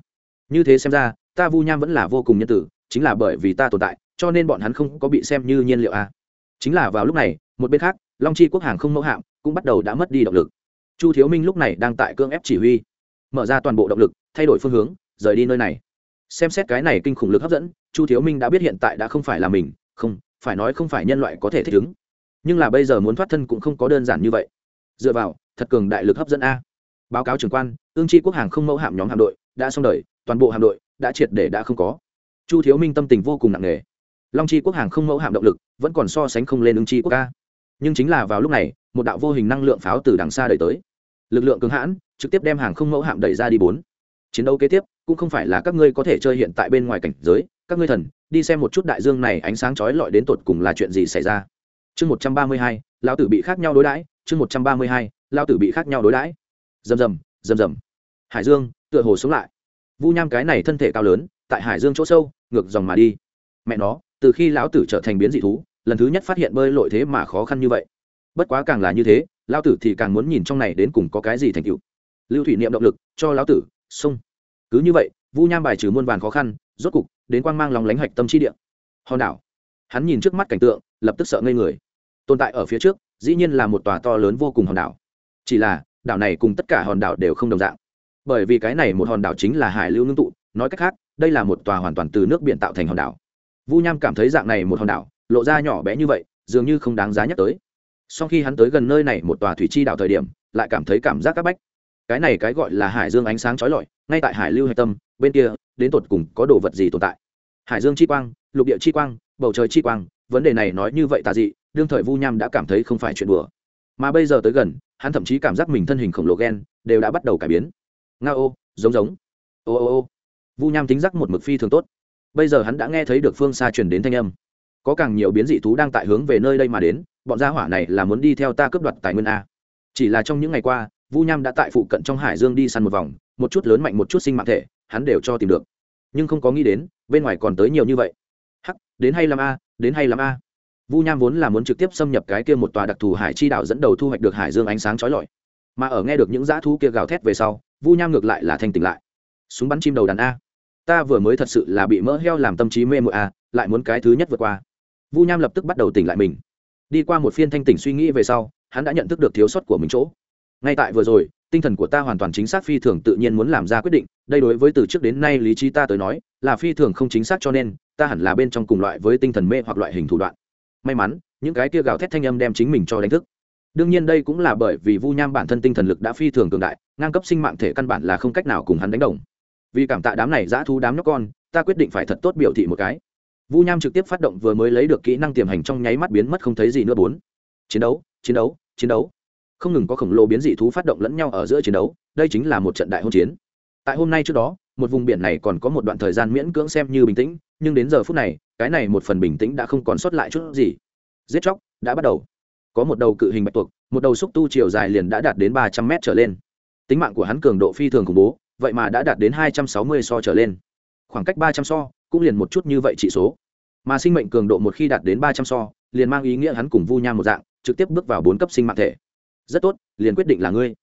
Như thế xem ra, ta vu nham vẫn là vô cùng nhân tử, chính là bởi vì ta tồn tại, cho nên bọn hắn không có bị xem như nhiên liệu a. Chính là vào lúc này, một bên khác, long chi quốc hàng không mẫu hạm cũng bắt đầu đã mất đi động lực. Chu thiếu minh lúc này đang tại cương ép chỉ huy, mở ra toàn bộ động lực, thay đổi phương hướng, rời đi nơi này. Xem xét cái này kinh khủng lực hấp dẫn, chu thiếu minh đã biết hiện tại đã không phải là mình, không, phải nói không phải nhân loại có thể thích ứng. Nhưng là bây giờ muốn thoát thân cũng không có đơn giản như vậy. Dựa vào, thật cường đại lực hấp dẫn a báo cáo trưởng quan, ương tri quốc hàng không mẫu hạm nhóm hạm đội đã xong đời, toàn bộ hạm đội đã triệt để đã không có. Chu thiếu minh tâm tình vô cùng nặng nề. Long chi quốc hàng không mẫu hạm động lực vẫn còn so sánh không lên ương chi quốc ca nhưng chính là vào lúc này, một đạo vô hình năng lượng pháo từ đằng xa đẩy tới. Lực lượng cứng hãn, trực tiếp đem hàng không mẫu hạm đẩy ra đi bốn. Chiến đấu kế tiếp, cũng không phải là các ngươi có thể chơi hiện tại bên ngoài cảnh giới, các ngươi thần, đi xem một chút đại dương này ánh sáng chói lọi đến tột cùng là chuyện gì xảy ra. Chương một trăm ba mươi hai, lão tử bị khác nhau đối đãi, chương một trăm ba mươi hai, lão tử bị khác nhau đối đãi rầm rầm rầm rầm. Hải dương, tựa hồ sống lại. Vu nham cái này thân thể cao lớn, tại hải dương chỗ sâu, ngược dòng mà đi. Mẹ nó, từ khi lão tử trở thành biến dị thú, lần thứ nhất phát hiện bơi lội thế mà khó khăn như vậy. Bất quá càng là như thế, lão tử thì càng muốn nhìn trong này đến cùng có cái gì thành tựu. Lưu thủy niệm động lực, cho lão tử sung cứ như vậy, vu nham bài trừ muôn vàn khó khăn, rốt cục, đến quang mang lòng lánh hạch tâm chi địa. Hòn đảo. Hắn nhìn trước mắt cảnh tượng, lập tức sợ ngây người. Tồn tại ở phía trước, dĩ nhiên là một tòa to lớn vô cùng hòn đảo. Chỉ là đảo này cùng tất cả hòn đảo đều không đồng dạng. Bởi vì cái này một hòn đảo chính là hải lưu ngưng tụ, nói cách khác, đây là một tòa hoàn toàn từ nước biển tạo thành hòn đảo. Vu nham cảm thấy dạng này một hòn đảo, lộ ra nhỏ bé như vậy, dường như không đáng giá nhắc tới. Sau khi hắn tới gần nơi này một tòa thủy chi đảo thời điểm, lại cảm thấy cảm giác c áp bách. Cái này cái gọi là hải dương ánh sáng trói lọi, ngay tại hải lưu hạch tâm, bên kia, đến tột cùng có đồ vật gì tồn tại? Hải dương chi quang, lục địa chi quang, bầu trời chi quang, vấn đề này nói như vậy tà dị, đương thời vu nham đã cảm thấy không phải chuyện đùa mà bây giờ tới gần, hắn thậm chí cảm giác mình thân hình khổng lồ ghen đều đã bắt đầu cải biến. Nga ô, giống giống. Ô ô ô. Vu nham tính giác một mực phi thường tốt. Bây giờ hắn đã nghe thấy được phương xa truyền đến thanh âm. Có càng nhiều biến dị thú đang tại hướng về nơi đây mà đến, bọn gia hỏa này là muốn đi theo ta cướp đoạt tài nguyên a. Chỉ là trong những ngày qua, vu nham đã tại phụ cận trong hải dương đi săn một vòng, một chút lớn mạnh một chút sinh mạng thể, hắn đều cho tìm được. Nhưng không có nghĩ đến, bên ngoài còn tới nhiều như vậy. Hắc, đến hay lắm a, đến hay lắm a vu nham vốn là muốn trực tiếp xâm nhập cái kia một tòa đặc thù hải chi đạo dẫn đầu thu hoạch được hải dương ánh sáng trói lọi. Mà ở nghe được những dã thú kia gào thét về sau, vu nham ngược lại là thanh tỉnh lại. Súng bắn chim đầu đàn a. Ta vừa mới thật sự là bị mỡ heo làm tâm trí mê muội a, lại muốn cái thứ nhất vượt qua. Vu nham lập tức bắt đầu tỉnh lại mình. Đi qua một phiên thanh tỉnh suy nghĩ về sau, hắn đã nhận thức được thiếu sót của mình chỗ. Ngay tại vừa rồi, tinh thần của ta hoàn toàn chính xác phi thường tự nhiên muốn làm ra quyết định, đây đối với từ trước đến nay lý trí ta tới nói, là phi thường không chính xác cho nên, ta hẳn là bên trong cùng loại với tinh thần mê hoặc loại hình thủ đoạn may mắn, những cái kia gào thét thanh âm đem chính mình cho đánh thức. Đương nhiên đây cũng là bởi vì vu nham bản thân tinh thần lực đã phi thường cường đại, ngang cấp sinh mạng thể căn bản là không cách nào cùng hắn đánh đồng. Vì cảm tạ đám này giã thu đám nhóc con, ta quyết định phải thật tốt biểu thị một cái. Vu nham trực tiếp phát động vừa mới lấy được kỹ năng tiềm hành trong nháy mắt biến mất không thấy gì nữa bốn. Chiến đấu chiến đấu chiến đấu. Không ngừng có khổng lồ biến dị thú phát động lẫn nhau ở giữa chiến đấu, đây chính là một trận đại hôn chiến. Tại hôm nay trước đó một vùng biển này còn có một đoạn thời gian miễn cưỡng xem như bình tĩnh, nhưng đến giờ phút này, cái này một phần bình tĩnh đã không còn sót lại chút gì. Giết chóc đã bắt đầu. Có một đầu cự hình bạch tuộc, một đầu xúc tu chiều dài liền đã đạt đến ba trăm mét trở lên. Tính mạng của hắn cường độ phi thường khủng bố, vậy mà đã đạt đến hai trăm sáu mươi so trở lên. Khoảng cách ba trăm so cũng liền một chút như vậy chỉ số. Mà sinh mệnh cường độ một khi đạt đến ba trăm so, liền mang ý nghĩa hắn cùng vu nham một dạng, trực tiếp bước vào bốn cấp sinh mạng thể. Rất tốt, liền quyết định là ngươi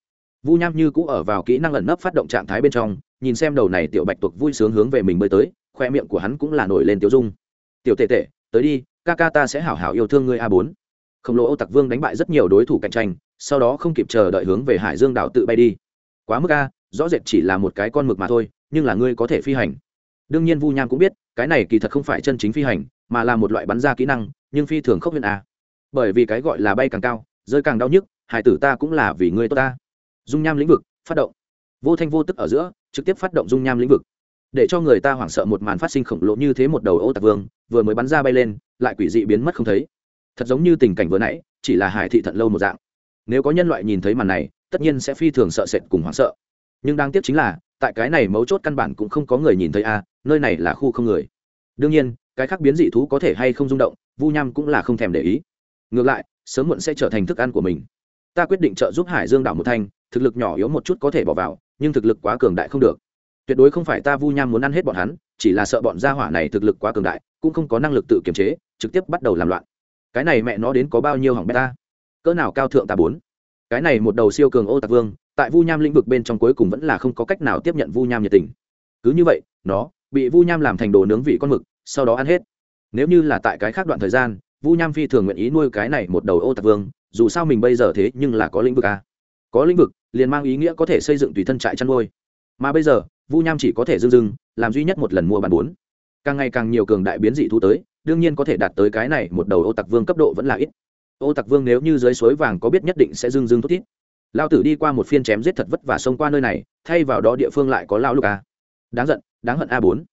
vu nham như cũ ở vào kỹ năng ẩn nấp phát động trạng thái bên trong, nhìn xem đầu này tiểu bạch tuộc vui sướng hướng về mình mới tới, khoe miệng của hắn cũng là nổi lên tiêu dung. Tiểu tệ tệ tới đi, ca ca ta sẽ hảo hảo yêu thương ngươi a bốn. Khổng lồ ô tặc vương đánh bại rất nhiều đối thủ cạnh tranh, sau đó không kịp chờ đợi hướng về hải dương đảo tự bay đi. Quá mức a, rõ rệt chỉ là một cái con mực mà thôi, nhưng là ngươi có thể phi hành. Đương nhiên vu nham cũng biết, cái này kỳ thật không phải chân chính phi hành, mà là một loại bắn ra kỹ năng, nhưng phi thường không huyền a. Bởi vì cái gọi là bay càng cao, rơi càng đau nhức hải tử ta cũng là vì ngươi tốt ta dung nham lĩnh vực, phát động. Vô thanh vô tức ở giữa, trực tiếp phát động dung nham lĩnh vực. Để cho người ta hoảng sợ một màn phát sinh khổng lồ như thế một đầu ô tạc vương, vừa mới bắn ra bay lên, lại quỷ dị biến mất không thấy. Thật giống như tình cảnh vừa nãy, chỉ là hải thị thận lâu một dạng. Nếu có nhân loại nhìn thấy màn này, tất nhiên sẽ phi thường sợ sệt cùng hoảng sợ. Nhưng đáng tiếc chính là, tại cái này mấu chốt căn bản cũng không có người nhìn thấy a, nơi này là khu không người. Đương nhiên, cái khác biến dị thú có thể hay không rung động, vu nham cũng là không thèm để ý. Ngược lại, sớm muộn sẽ trở thành thức ăn của mình. Ta quyết định trợ giúp hải dương đảo một thanh thực lực nhỏ yếu một chút có thể bỏ vào, nhưng thực lực quá cường đại không được. Tuyệt đối không phải ta vu nham muốn ăn hết bọn hắn, chỉ là sợ bọn gia hỏa này thực lực quá cường đại, cũng không có năng lực tự kiềm chế, trực tiếp bắt đầu làm loạn. Cái này mẹ nó đến có bao nhiêu hỏng beta cỡ nào cao thượng ta bốn? Cái này một đầu siêu cường ô tạc vương, tại vu nham lĩnh vực bên trong cuối cùng vẫn là không có cách nào tiếp nhận vu nham nhiệt tình. Cứ như vậy, nó bị vu nham làm thành đồ nướng vị con mực, sau đó ăn hết. Nếu như là tại cái khác đoạn thời gian, vu nham phi thường nguyện ý nuôi cái này một đầu ô tạc vương, dù sao mình bây giờ thế nhưng là có lĩnh vực a có lĩnh vực, liền mang ý nghĩa có thể xây dựng tùy thân trại chăn nuôi. Mà bây giờ, vu nham chỉ có thể dưng dưng, làm duy nhất một lần mua bàn bốn. Càng ngày càng nhiều cường đại biến dị thú tới, đương nhiên có thể đạt tới cái này một đầu ô tặc vương cấp độ vẫn là ít. Ô tặc vương nếu như dưới suối vàng có biết nhất định sẽ dưng dưng tốt ít lao tử đi qua một phiên chém giết thật vất và xông qua nơi này, thay vào đó địa phương lại có lao lục a. Đáng giận, đáng hận a bốn.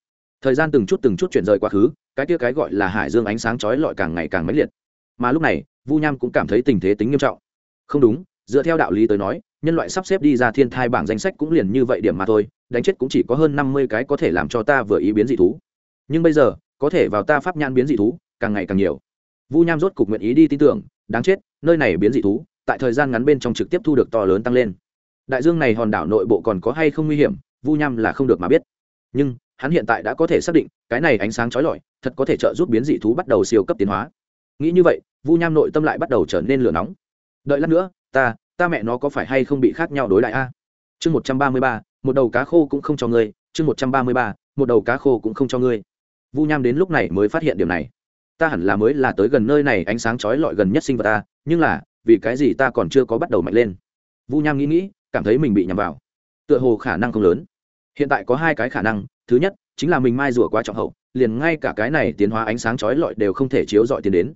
Thời gian từng chút từng chút chuyển rời quá khứ, cái kia cái gọi là hải dương ánh sáng chói lọi càng ngày càng mãnh liệt. Mà lúc này, vu nham cũng cảm thấy tình thế tính nghiêm trọng. Không đúng dựa theo đạo lý tới nói, nhân loại sắp xếp đi ra thiên thai bảng danh sách cũng liền như vậy điểm mà thôi, đánh chết cũng chỉ có hơn năm mươi cái có thể làm cho ta vừa ý biến dị thú. Nhưng bây giờ, có thể vào ta pháp nhan biến dị thú, càng ngày càng nhiều. Vu nham rốt cục nguyện ý đi tin tưởng, đáng chết, nơi này biến dị thú, tại thời gian ngắn bên trong trực tiếp thu được to lớn tăng lên. Đại dương này hòn đảo nội bộ còn có hay không nguy hiểm, vu nham là không được mà biết. Nhưng, hắn hiện tại đã có thể xác định, cái này ánh sáng trói lọi, thật có thể trợ giúp biến dị thú bắt đầu siêu cấp tiến hóa. Nghĩ như vậy, vu nham nội tâm lại bắt đầu trở nên lửa nóng. Đợi lát nữa ta ta mẹ nó có phải hay không bị khác nhau đối lại a? Chương một trăm ba mươi ba, một đầu cá khô cũng không cho ngươi. Chương một trăm ba mươi ba, một đầu cá khô cũng không cho ngươi. Vu nham đến lúc này mới phát hiện điều này. Ta hẳn là mới là tới gần nơi này, ánh sáng trói lọi gần nhất sinh vật ta, nhưng là, vì cái gì ta còn chưa có bắt đầu mạnh lên? Vu nham nghĩ nghĩ, cảm thấy mình bị nhầm vào. Tựa hồ khả năng không lớn. Hiện tại có hai cái khả năng. Thứ nhất, chính là mình mai rùa quá trọng hậu, liền ngay cả cái này tiến hóa ánh sáng trói lọi đều không thể chiếu dọi tiền đến.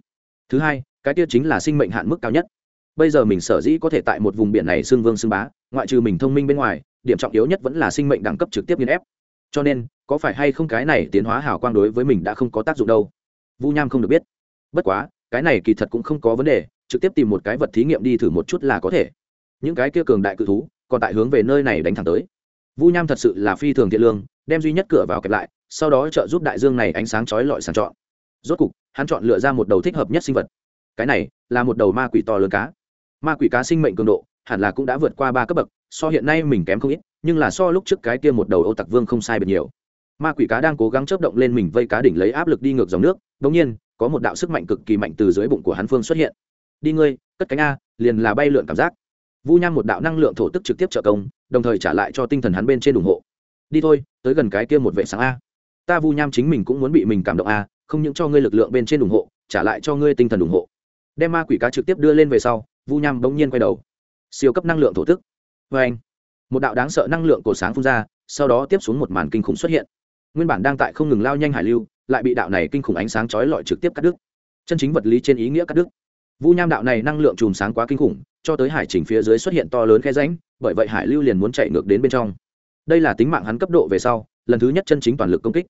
Thứ hai, cái kia chính là sinh mệnh hạn mức cao nhất bây giờ mình sở dĩ có thể tại một vùng biển này xưng vương xưng bá, ngoại trừ mình thông minh bên ngoài, điểm trọng yếu nhất vẫn là sinh mệnh đẳng cấp trực tiếp nghiên ép. Cho nên, có phải hay không cái này tiến hóa hào quang đối với mình đã không có tác dụng đâu? Vu nham không được biết. Bất quá, cái này kỳ thật cũng không có vấn đề, trực tiếp tìm một cái vật thí nghiệm đi thử một chút là có thể. Những cái kia cường đại cự thú, còn tại hướng về nơi này đánh thẳng tới. Vu nham thật sự là phi thường thiện lương, đem duy nhất cửa vào kẹp lại, sau đó trợ giúp đại dương này ánh sáng chói lọi sàng chọn. Rốt cục, hắn chọn lựa ra một đầu thích hợp nhất sinh vật. Cái này là một đầu ma quỷ to lớn cá ma quỷ cá sinh mệnh cường độ hẳn là cũng đã vượt qua ba cấp bậc, so hiện nay mình kém không ít, nhưng là so lúc trước cái kia một đầu ô tặc vương không sai biệt nhiều. Ma quỷ cá đang cố gắng chớp động lên mình vây cá đỉnh lấy áp lực đi ngược dòng nước đống nhiên, có một đạo sức mạnh cực kỳ mạnh từ dưới bụng của hắn phương xuất hiện. Đi ngươi, cất cánh a, liền là bay lượn cảm giác. Vu nham một đạo năng lượng thổ tức trực tiếp trợ công, đồng thời trả lại cho tinh thần hắn bên trên ủng hộ. Đi thôi, tới gần cái kia một vệ sáng a. Ta vu nham chính mình cũng muốn bị mình cảm động a, không những cho ngươi lực lượng bên trên ủng hộ, trả lại cho ngươi tinh thần ủng hộ. Đem ma quỷ cá trực tiếp đưa lên về sau vu nham bỗng nhiên quay đầu. Siêu cấp năng lượng thổ tức. Vê anh, một đạo đáng sợ năng lượng cổ sáng phun ra, sau đó tiếp xuống một màn kinh khủng xuất hiện. Nguyên bản đang tại không ngừng lao nhanh hải lưu, lại bị đạo này kinh khủng ánh sáng chói lọi trực tiếp cắt đứt. Chân chính vật lý trên ý nghĩa cắt đứt. Vu nham đạo này năng lượng chùm sáng quá kinh khủng, cho tới hải trình phía dưới xuất hiện to lớn khe ránh bởi vậy hải lưu liền muốn chạy ngược đến bên trong. Đây là tính mạng hắn cấp độ về sau, lần thứ nhất chân chính toàn lực công kích.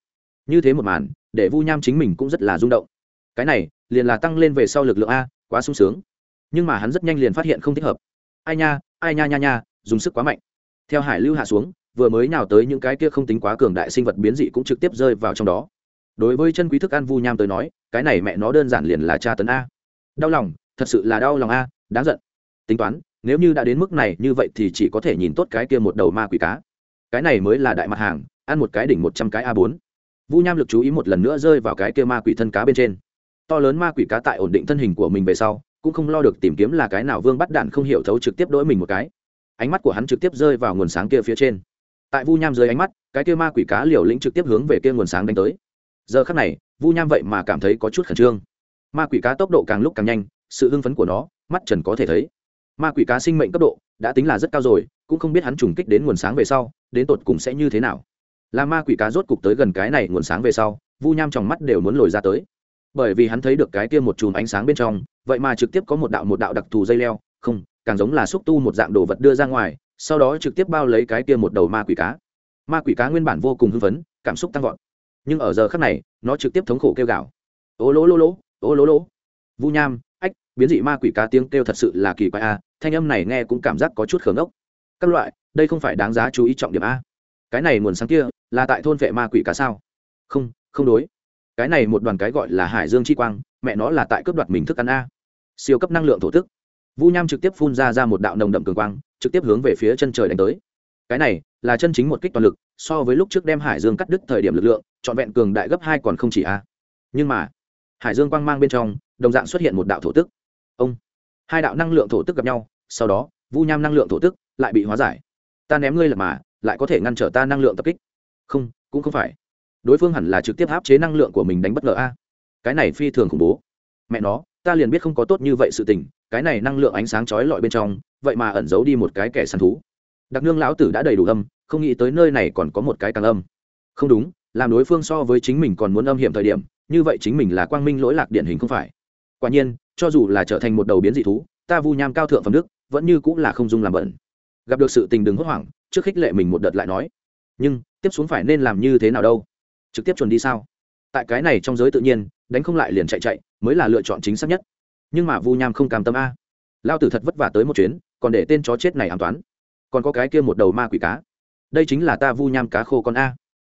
Như thế một màn, để vu nham chính mình cũng rất là rung động. Cái này, liền là tăng lên về sau lực lượng a, quá sung sướng nhưng mà hắn rất nhanh liền phát hiện không thích hợp. Ai nha ai nha nha nha, dùng sức quá mạnh. Theo hải lưu hạ xuống, vừa mới nào tới những cái kia không tính quá cường đại sinh vật biến dị cũng trực tiếp rơi vào trong đó. Đối với chân quý thức ăn vu nham tới nói, cái này mẹ nó đơn giản liền là tra tấn a. Đau lòng, thật sự là đau lòng a, đáng giận. Tính toán, nếu như đã đến mức này, như vậy thì chỉ có thể nhìn tốt cái kia một đầu ma quỷ cá. Cái này mới là đại mặt hàng, ăn một cái đỉnh một trăm cái a bốn. Vu nham lực chú ý một lần nữa rơi vào cái kia ma quỷ thân cá bên trên. To lớn ma quỷ cá tại ổn định thân hình của mình về sau cũng không lo được tìm kiếm là cái nào vương bắt đạn không hiểu thấu trực tiếp đỗi mình một cái. Ánh mắt của hắn trực tiếp rơi vào nguồn sáng kia phía trên. Tại vu nham dưới ánh mắt, cái kia ma quỷ cá liều lĩnh trực tiếp hướng về kia nguồn sáng đánh tới. Giờ khắc này, vu nham vậy mà cảm thấy có chút khẩn trương. Ma quỷ cá tốc độ càng lúc càng nhanh, sự hưng phấn của nó, mắt trần có thể thấy. Ma quỷ cá sinh mệnh cấp độ đã tính là rất cao rồi, cũng không biết hắn trùng kích đến nguồn sáng về sau, đến tột cùng sẽ như thế nào. Là ma quỷ cá rốt cục tới gần cái này nguồn sáng về sau, vu nham trong mắt đều muốn lồi ra tới bởi vì hắn thấy được cái kia một chùm ánh sáng bên trong, vậy mà trực tiếp có một đạo một đạo đặc thù dây leo, không, càng giống là xúc tu một dạng đồ vật đưa ra ngoài, sau đó trực tiếp bao lấy cái kia một đầu ma quỷ cá. Ma quỷ cá nguyên bản vô cùng hưng phấn, cảm xúc tăng vọt. Nhưng ở giờ khắc này, nó trực tiếp thống khổ kêu gào. Ô lỗ lỗ lỗ, ô lỗ lỗ. Vu nham, ách, biến dị ma quỷ cá tiếng kêu thật sự là kỳ quái a, thanh âm này nghe cũng cảm giác có chút khớm ốc các loại, đây không phải đáng giá chú ý trọng điểm a. Cái này nguồn sáng kia là tại thôn vệ ma quỷ cá sao? Không không đối cái này một đoàn cái gọi là hải dương chi quang, mẹ nó là tại cướp đoạt mình thức ăn a. Siêu cấp năng lượng thổ tức vu nham trực tiếp phun ra ra một đạo nồng đậm cường quang, trực tiếp hướng về phía chân trời đánh tới. Cái này là chân chính một kích toàn lực, so với lúc trước đem hải dương cắt đứt thời điểm lực lượng, trọn vẹn cường đại gấp hai còn không chỉ a. Nhưng mà, hải dương quang mang bên trong, đồng dạng xuất hiện một đạo thổ tức ông, hai đạo năng lượng thổ tức gặp nhau, sau đó, vu nham năng lượng thổ tức lại bị hóa giải. Ta ném ngươi là mà, lại có thể ngăn trở ta năng lượng tập kích. Không, cũng không phải đối phương hẳn là trực tiếp áp chế năng lượng của mình đánh bất ngờ a. Cái này phi thường khủng bố. Mẹ nó, ta liền biết không có tốt như vậy sự tình, cái này năng lượng ánh sáng chói lọi bên trong, vậy mà ẩn giấu đi một cái kẻ săn thú. Đặc nương lão tử đã đầy đủ âm, không nghĩ tới nơi này còn có một cái càng âm. Không đúng, làm đối phương so với chính mình còn muốn âm hiểm thời điểm, như vậy chính mình là quang minh lỗi lạc điển hình không phải. Quả nhiên, cho dù là trở thành một đầu biến dị thú, ta vu nham cao thượng phẩm đức, vẫn như cũng là không dung làm bẩn. Gặp được sự tình đừng hốt hoảng, trước khích lệ mình một đợt lại nói. Nhưng, tiếp xuống phải nên làm như thế nào đâu? Trực tiếp chuẩn đi sao? Tại cái này trong giới tự nhiên, đánh không lại liền chạy chạy, mới là lựa chọn chính xác nhất. Nhưng mà vu nham không cam tâm a. Lao tử thật vất vả tới một chuyến, còn để tên chó chết này an toán. Còn có cái kia một đầu ma quỷ cá. Đây chính là ta vu nham cá khô con a.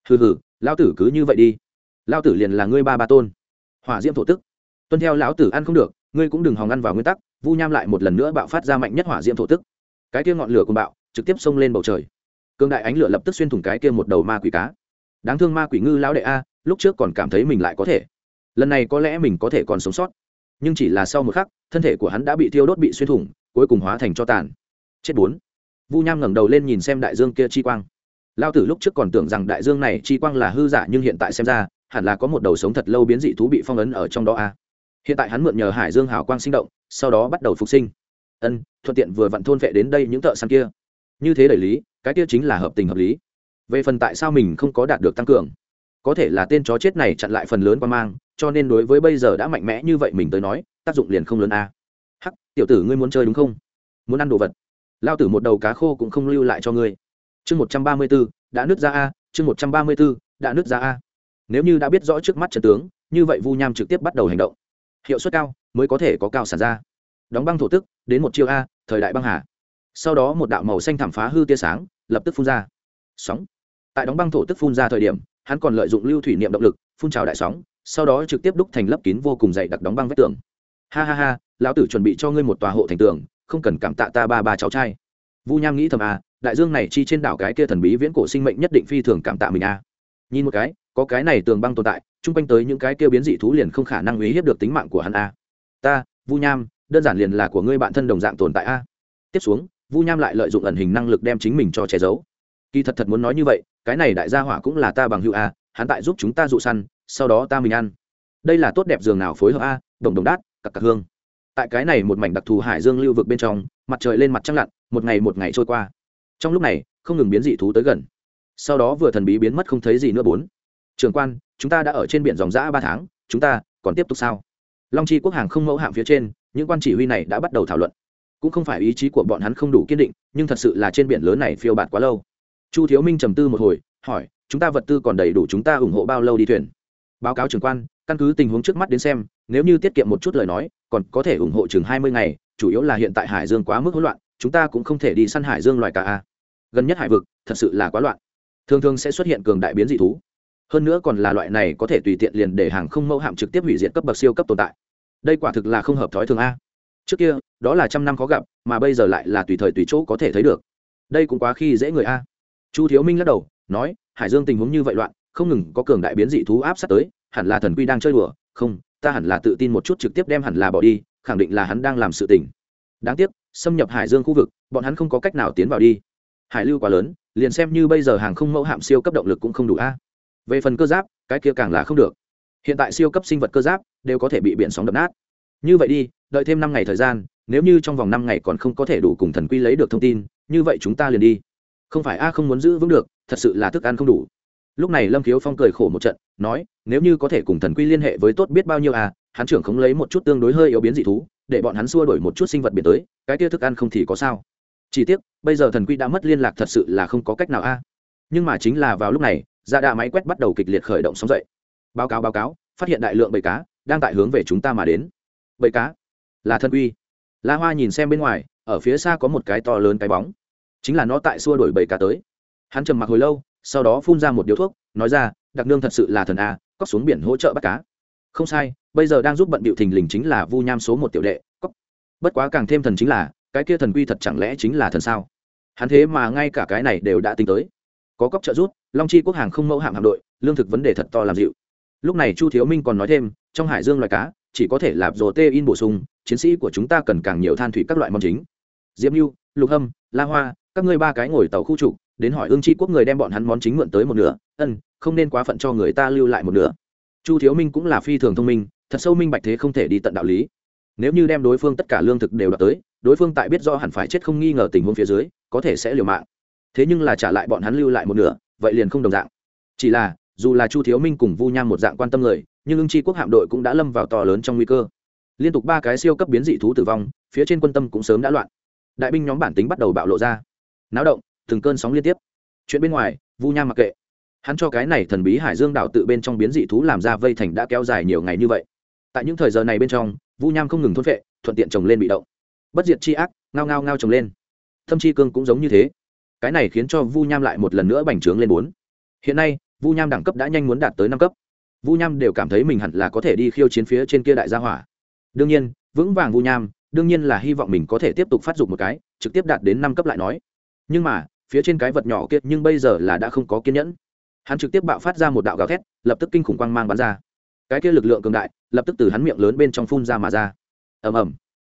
Hừ hừ, lao tử cứ như vậy đi. Lao tử liền là ngươi ba ba tôn. Hỏa diễm thổ tức. Tuân theo lão tử ăn không được, ngươi cũng đừng hòng ăn vào nguyên tắc, vu nham lại một lần nữa bạo phát ra mạnh nhất hỏa diễm thổ tức. Cái kia ngọn lửa cùng bạo, trực tiếp xông lên bầu trời. Cương đại ánh lửa lập tức xuyên thủng cái kia một đầu ma quỷ cá đáng thương ma quỷ ngư lão đệ a, lúc trước còn cảm thấy mình lại có thể. Lần này có lẽ mình có thể còn sống sót. Nhưng chỉ là sau một khắc, thân thể của hắn đã bị thiêu đốt bị xuyên thủng, cuối cùng hóa thành cho tàn. Chết bốn. Vu nham ngẩng đầu lên nhìn xem đại dương kia chi quang. Lao tử lúc trước còn tưởng rằng đại dương này chi quang là hư giả, nhưng hiện tại xem ra, hẳn là có một đầu sống thật lâu biến dị thú bị phong ấn ở trong đó a. Hiện tại hắn mượn nhờ hải dương hào quang sinh động, sau đó bắt đầu phục sinh. Ân, thuận tiện vừa vặn thôn vệ đến đây những thợ săn kia. Như thế đẩy lý, cái kia chính là hợp tình hợp lý về phần tại sao mình không có đạt được tăng cường, có thể là tên chó chết này chặn lại phần lớn qua mang, cho nên đối với bây giờ đã mạnh mẽ như vậy mình tới nói, tác dụng liền không lớn a. Hắc, tiểu tử ngươi muốn chơi đúng không? Muốn ăn đồ vật. Lao tử một đầu cá khô cũng không lưu lại cho ngươi. Chương một trăm ba mươi b ố đã nứt ra a, chương một trăm ba mươi b ố đã nứt ra a. Nếu như đã biết rõ trước mắt trận tướng, như vậy vu nham trực tiếp bắt đầu hành động. Hiệu suất cao, mới có thể có cao sản ra. Đóng băng thổ tức, đến một chiêu a, thời đại băng hà. Sau đó một đạo màu xanh thảm phá hư tia sáng, lập tức phun ra. Sóng tại đóng băng thổ tức phun ra thời điểm, hắn còn lợi dụng lưu thủy niệm động lực, phun trào đại sóng, sau đó trực tiếp đúc thành lấp kín vô cùng dày đặc đóng băng vách tường. Ha ha ha, lão tử chuẩn bị cho ngươi một tòa hộ thành tường, không cần cảm tạ ta ba ba cháu trai. Vu nham nghĩ thầm à đại dương này chi trên đảo cái kia thần bí viễn cổ sinh mệnh nhất định phi thường cảm tạ mình à. Nhìn một cái, có cái này tường băng tồn tại, chung quanh tới những cái kia biến dị thú liền không khả năng uy hiếp được tính mạng của hắn à. ta, vu nham, đơn giản liền là của ngươi bạn thân đồng dạng tồn tại a tiếp xuống, vu nham lại lợi dụng ẩn hình năng lực đem chính mình cho che giấu. Kỳ thật thật muốn nói như vậy cái này đại gia hỏa cũng là ta bằng hữu a, hắn tại giúp chúng ta dụ săn, sau đó ta mình ăn. Đây là tốt đẹp giường nào phối hợp a, đồng đồng đát cặp cặp hương. Tại cái này một mảnh đặc thù hải dương lưu vực bên trong, mặt trời lên mặt trăng lặn, một ngày một ngày trôi qua. Trong lúc này, không ngừng biến dị thú tới gần. Sau đó vừa thần bí biến mất không thấy gì nữa bốn. Trường quan, chúng ta đã ở trên biển dòng giã ba tháng, chúng ta còn tiếp tục sao? Long chi quốc hàng không mẫu hạm phía trên, những quan chỉ huy này đã bắt đầu thảo luận. Cũng không phải ý chí của bọn hắn không đủ kiên định, nhưng thật sự là trên biển lớn này phiêu bạt quá lâu chu thiếu minh trầm tư một hồi, hỏi, chúng ta vật tư còn đầy đủ chúng ta ủng hộ bao lâu đi thuyền? Báo cáo trưởng quan, căn cứ tình huống trước mắt đến xem, nếu như tiết kiệm một chút lời nói, còn có thể ủng hộ chừng hai mươi ngày, chủ yếu là hiện tại hải dương quá mức hỗn loạn, chúng ta cũng không thể đi săn hải dương loài cả a. Gần nhất hải vực, thật sự là quá loạn. Thường thường sẽ xuất hiện cường đại biến dị thú. Hơn nữa còn là loại này có thể tùy tiện liền để hàng không mẫu hạm trực tiếp hủy diệt cấp bậc siêu cấp tồn tại. Đây quả thực là không hợp thói thường a. Trước kia, đó là trăm năm khó gặp, mà bây giờ lại là tùy thời tùy chỗ có thể thấy được. Đây cũng quá khi dễ người a chu thiếu minh lắc đầu, nói, hải dương tình huống như vậy loạn, không ngừng có cường đại biến dị thú áp sát tới, hẳn là thần quy đang chơi đùa, không, ta hẳn là tự tin một chút trực tiếp đem hẳn là bỏ đi, khẳng định là hắn đang làm sự tình. Đáng tiếc, xâm nhập hải dương khu vực, bọn hắn không có cách nào tiến vào đi. Hải lưu quá lớn, liền xem như bây giờ hàng không mẫu hạm siêu cấp động lực cũng không đủ a. Về phần cơ giáp, cái kia càng là không được. Hiện tại siêu cấp sinh vật cơ giáp đều có thể bị biển sóng đập nát. Như vậy đi, đợi thêm năm ngày thời gian, nếu như trong vòng năm ngày còn không có thể đủ cùng thần quy lấy được thông tin, như vậy chúng ta liền đi không phải a không muốn giữ vững được thật sự là thức ăn không đủ. Lúc này lâm khiếu phong cười khổ một trận nói nếu như có thể cùng thần quy liên hệ với tốt biết bao nhiêu à hắn trưởng không lấy một chút tương đối hơi yếu biến dị thú để bọn hắn xua đổi một chút sinh vật biển tới cái kia thức ăn không thì có sao? Chỉ tiếc bây giờ thần quy đã mất liên lạc thật sự là không có cách nào a. Nhưng mà chính là vào lúc này dạ đạ máy quét bắt đầu kịch liệt khởi động sóng dậy. Báo cáo báo cáo phát hiện đại lượng bầy cá đang tại hướng về chúng ta mà đến. Bầy cá là Thần Quy, la hoa nhìn xem bên ngoài ở phía xa có một cái to lớn cái bóng chính là nó tại xua đổi bầy cá tới. Hắn trầm mặc hồi lâu, sau đó phun ra một điếu thuốc, nói ra, đặc nương thật sự là thần à cóc xuống biển hỗ trợ bắt cá. Không sai, bây giờ đang giúp bận bịu thình lình chính là vu nham số một tiểu đệ, cóc. Bất quá càng thêm thần chính là, cái kia thần quy thật chẳng lẽ chính là thần sao? Hắn thế mà ngay cả cái này đều đã tính tới. Có cóc trợ rút long chi quốc hàng không mẫu hạm hạm đội, lương thực vấn đề thật to làm dịu. Lúc này chu thiếu minh còn nói thêm, trong hải dương loài cá, chỉ có thể lạp rồ tê in bổ sung, chiến sĩ của chúng ta cần càng nhiều than thủy các loại món chính. Diễm mưu lục hâm, la hoa các ngươi ba cái ngồi tàu khu trục, đến hỏi ương chi quốc người đem bọn hắn món chính mượn tới một nửa, ân, không nên quá phận cho người ta lưu lại một nửa. Chu thiếu minh cũng là phi thường thông minh, thật sâu minh bạch thế không thể đi tận đạo lý. Nếu như đem đối phương tất cả lương thực đều đ tới, đối phương tại biết do hẳn phải chết không nghi ngờ tình huống phía dưới, có thể sẽ liều mạng. Thế nhưng là trả lại bọn hắn lưu lại một nửa, vậy liền không đồng dạng. Chỉ là, dù là chu thiếu minh cùng vu nham một dạng quan tâm người, nhưng ưng chi quốc hạm đội cũng đã lâm vào to lớn trong nguy cơ. Liên tục ba cái siêu cấp biến dị thú tử vong, phía trên quân tâm cũng sớm đã loạn. Đại binh nhóm bản tính bắt đầu bạo lộ ra náo động, từng cơn sóng liên tiếp. Chuyện bên ngoài, vu nham mặc kệ. Hắn cho cái này thần bí hải dương đảo tự bên trong biến dị thú làm ra vây thành đã kéo dài nhiều ngày như vậy. Tại những thời giờ này bên trong, vu nham không ngừng thôn vệ thuận tiện trồng lên bị động. Bất diệt chi ác, ngao ngao ngao trồng lên. Thâm chi cương cũng giống như thế. Cái này khiến cho vu nham lại một lần nữa bành trướng lên bốn. Hiện nay, vu nham đẳng cấp đã nhanh muốn đạt tới năm cấp. Vu nham đều cảm thấy mình hẳn là có thể đi khiêu chiến phía trên kia đại gia hỏa. Đương nhiên, vững vàng vu nham, đương nhiên là hy vọng mình có thể tiếp tục phát dục một cái, trực tiếp đạt đến năm cấp lại nói nhưng mà, phía trên cái vật nhỏ kia nhưng bây giờ là đã không có kiên nhẫn. Hắn trực tiếp bạo phát ra một đạo gào thét, lập tức kinh khủng quang mang bắn ra. Cái kia lực lượng cường đại, lập tức từ hắn miệng lớn bên trong phun ra mà ra. Ầm ầm.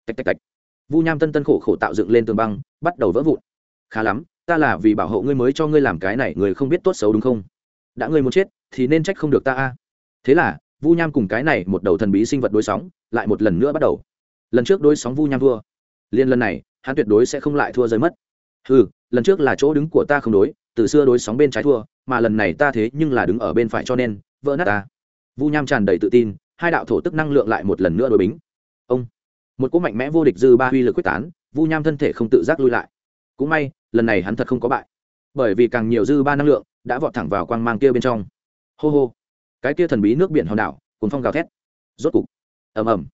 Tạch tạch tạch. Vu nham tân tân khổ khổ tạo dựng lên tường băng, bắt đầu vỡ vụn. Khá lắm, ta là vì bảo hộ ngươi mới cho ngươi làm cái này, người không biết tốt xấu đúng không? Đã ngươi muốn chết, thì nên trách không được ta a. Thế là, vu nham cùng cái này một đầu thần bí sinh vật đối sóng, lại một lần nữa bắt đầu. Lần trước đối sóng vu nham thua liên lần này, hắn tuyệt đối sẽ không lại thua rơi mất. Ừ lần trước là chỗ đứng của ta không đối, từ xưa đối sóng bên trái thua, mà lần này ta thế nhưng là đứng ở bên phải cho nên, vỡ nát ta. Vu nham tràn đầy tự tin, hai đạo thổ tức năng lượng lại một lần nữa đối bính. Ông, một cỗ mạnh mẽ vô địch dư ba uy lực quyết tán, vu nham thân thể không tự giác lui lại. Cũng may, lần này hắn thật không có bại. Bởi vì càng nhiều dư ba năng lượng đã vọt thẳng vào quang mang kia bên trong. Hô hô. Cái kia thần bí nước biển hòn đảo cùng phong gào thét. Rốt cục. Ầm ầm.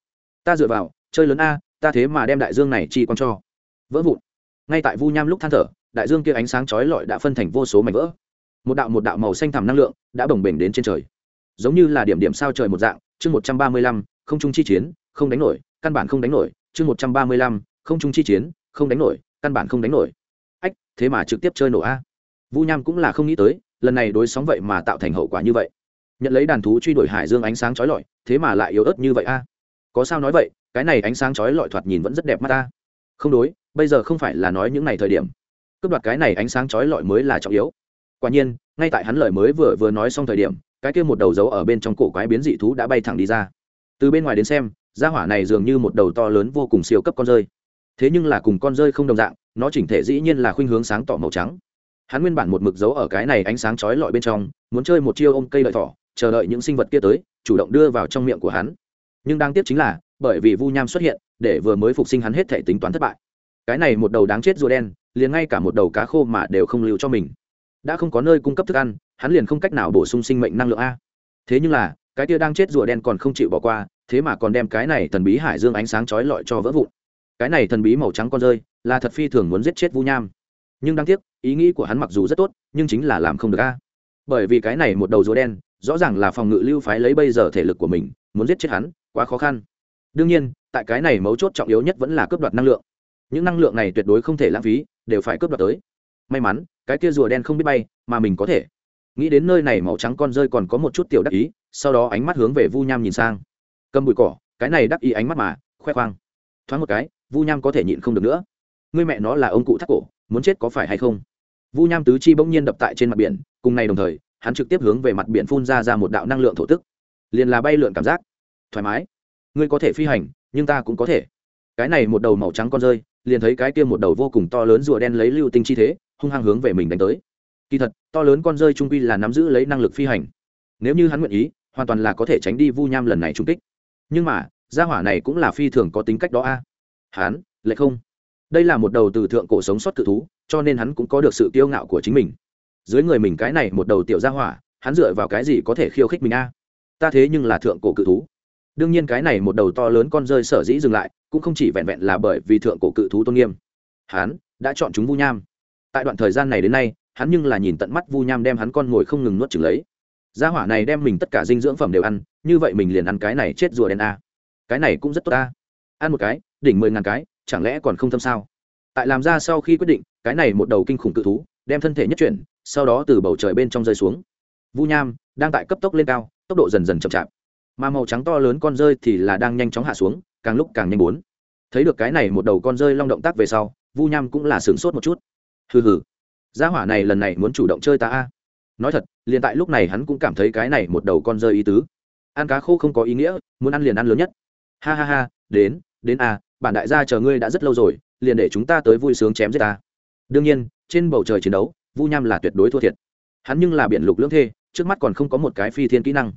Ta dựa vào, chơi lớn a, ta thế mà đem đại dương này chi con cho. Vỡ vụn. Ngay tại vu nham lúc than thở đại dương kia ánh sáng chói lọi đã phân thành vô số mảnh vỡ. Một đạo một đạo màu xanh thẳm năng lượng đã bồng bềnh đến trên trời. Giống như là điểm điểm sao trời một dạng, chương một trăm ba mươi lăm, không trung chi chiến, không đánh nổi, căn bản không đánh nổi, chương một trăm ba mươi lăm, không trung chi chiến, không đánh nổi, căn bản không đánh nổi. Ách, thế mà trực tiếp chơi nổ a. Vu nham cũng là không nghĩ tới, lần này đối sóng vậy mà tạo thành hậu quả như vậy. Nhận lấy đàn thú truy đuổi hải dương ánh sáng chói lọi, thế mà lại yếu ớt như vậy a. Có sao nói vậy, cái này ánh sáng chói lọi thoạt nhìn vẫn rất đẹp mắt ta không đối, bây giờ không phải là nói những ngày thời điểm cướp đoạt cái này ánh sáng chói lọi mới là trọng yếu. Quả nhiên, ngay tại hắn lời mới vừa vừa nói xong thời điểm, cái kia một đầu dấu ở bên trong cổ quái biến dị thú đã bay thẳng đi ra. Từ bên ngoài đến xem, gia hỏa này dường như một đầu to lớn vô cùng siêu cấp con rơi. Thế nhưng là cùng con rơi không đồng dạng, nó chỉnh thể dĩ nhiên là khuynh hướng sáng tỏ màu trắng. Hắn nguyên bản một mực dấu ở cái này ánh sáng chói lọi bên trong, muốn chơi một chiêu ôm cây lợi thỏ, chờ đợi những sinh vật kia tới, chủ động đưa vào trong miệng của hắn. Nhưng đáng tiếc chính là, bởi vì vu nham xuất hiện, để vừa mới phục sinh hắn hết thể tính toán thất bại cái này một đầu đáng chết rùa đen, liền ngay cả một đầu cá khô mà đều không lưu cho mình. Đã không có nơi cung cấp thức ăn, hắn liền không cách nào bổ sung sinh mệnh năng lượng a. Thế nhưng là, cái kia đang chết rùa đen còn không chịu bỏ qua, thế mà còn đem cái này thần bí hải dương ánh sáng chói lọi cho vỡ vụn. Cái này thần bí màu trắng con rơi, là thật phi thường muốn giết chết vu nham. Nhưng đáng tiếc, ý nghĩ của hắn mặc dù rất tốt, nhưng chính là làm không được a. Bởi vì cái này một đầu rùa đen, rõ ràng là phòng ngự lưu phái lấy bây giờ thể lực của mình, muốn giết chết hắn, quá khó khăn. Đương nhiên, tại cái này mấu chốt trọng yếu nhất vẫn là cướp đoạt năng lượng những năng lượng này tuyệt đối không thể lãng phí, đều phải cướp đoạt tới. May mắn, cái kia rùa đen không biết bay, mà mình có thể. Nghĩ đến nơi này màu trắng con rơi còn có một chút tiểu đắc ý, sau đó ánh mắt hướng về vu nham nhìn sang. Cầm bụi cỏ, cái này đắc ý ánh mắt mà, khoe khoang. Thoáng một cái, vu nham có thể nhịn không được nữa. Người mẹ nó là ông cụ thắt cổ, muốn chết có phải hay không? Vu nham tứ chi bỗng nhiên đập tại trên mặt biển, cùng ngày đồng thời, hắn trực tiếp hướng về mặt biển phun ra ra một đạo năng lượng thổ tức. Liền là bay lượn cảm giác. Thoải mái. Ngươi có thể phi hành, nhưng ta cũng có thể. Cái này một đầu màu trắng con rơi liền thấy cái kia một đầu vô cùng to lớn rùa đen lấy lưu tinh chi thế, hung hăng hướng về mình đánh tới. Kỳ thật, to lớn con rơi trung quy là nắm giữ lấy năng lực phi hành. Nếu như hắn nguyện ý, hoàn toàn là có thể tránh đi vu nham lần này trung kích. Nhưng mà, gia hỏa này cũng là phi thường có tính cách đó a. À? hắn, lại không. Đây là một đầu từ thượng cổ sống sót cự thú, cho nên hắn cũng có được sự kiêu ngạo của chính mình. Dưới người mình cái này một đầu tiểu gia hỏa, hắn dựa vào cái gì có thể khiêu khích mình a? Ta thế nhưng là thượng cổ cự thú đương nhiên cái này một đầu to lớn con rơi sở dĩ dừng lại, cũng không chỉ vẹn vẹn là bởi vì thượng cổ cự thú tôn nghiêm. Hắn đã chọn chúng vu nham. Tại đoạn thời gian này đến nay, hắn nhưng là nhìn tận mắt vu nham đem hắn con ngồi không ngừng nuốt chừng lấy. Gia hỏa này đem mình tất cả dinh dưỡng phẩm đều ăn, như vậy mình liền ăn cái này chết rùa đen a. Cái này cũng rất tốt ta ăn một cái, đỉnh mười ngàn cái, chẳng lẽ còn không thâm sao? Tại làm ra sau khi quyết định, cái này một đầu kinh khủng cự thú, đem thân thể nhất chuyển, sau đó từ bầu trời bên trong rơi xuống. Vu nham đang tại cấp tốc lên cao, tốc độ dần dần chậm chạp mà màu trắng to lớn con rơi thì là đang nhanh chóng hạ xuống, càng lúc càng nhanh bốn. Thấy được cái này một đầu con rơi long động tác về sau, vu nham cũng là sửng sốt một chút. Hừ hừ, gia hỏa này lần này muốn chủ động chơi ta a. Nói thật, liền tại lúc này hắn cũng cảm thấy cái này một đầu con rơi ý tứ. Ăn cá khô không có ý nghĩa, muốn ăn liền ăn lớn nhất. Ha ha ha, đến đến a bản đại gia chờ ngươi đã rất lâu rồi, liền để chúng ta tới vui sướng chém giết ta. Đương nhiên, trên bầu trời chiến đấu, vu nham là tuyệt đối thua thiệt. Hắn nhưng là biển lục lưỡng thê, trước mắt còn không có một cái phi thiên kỹ năng.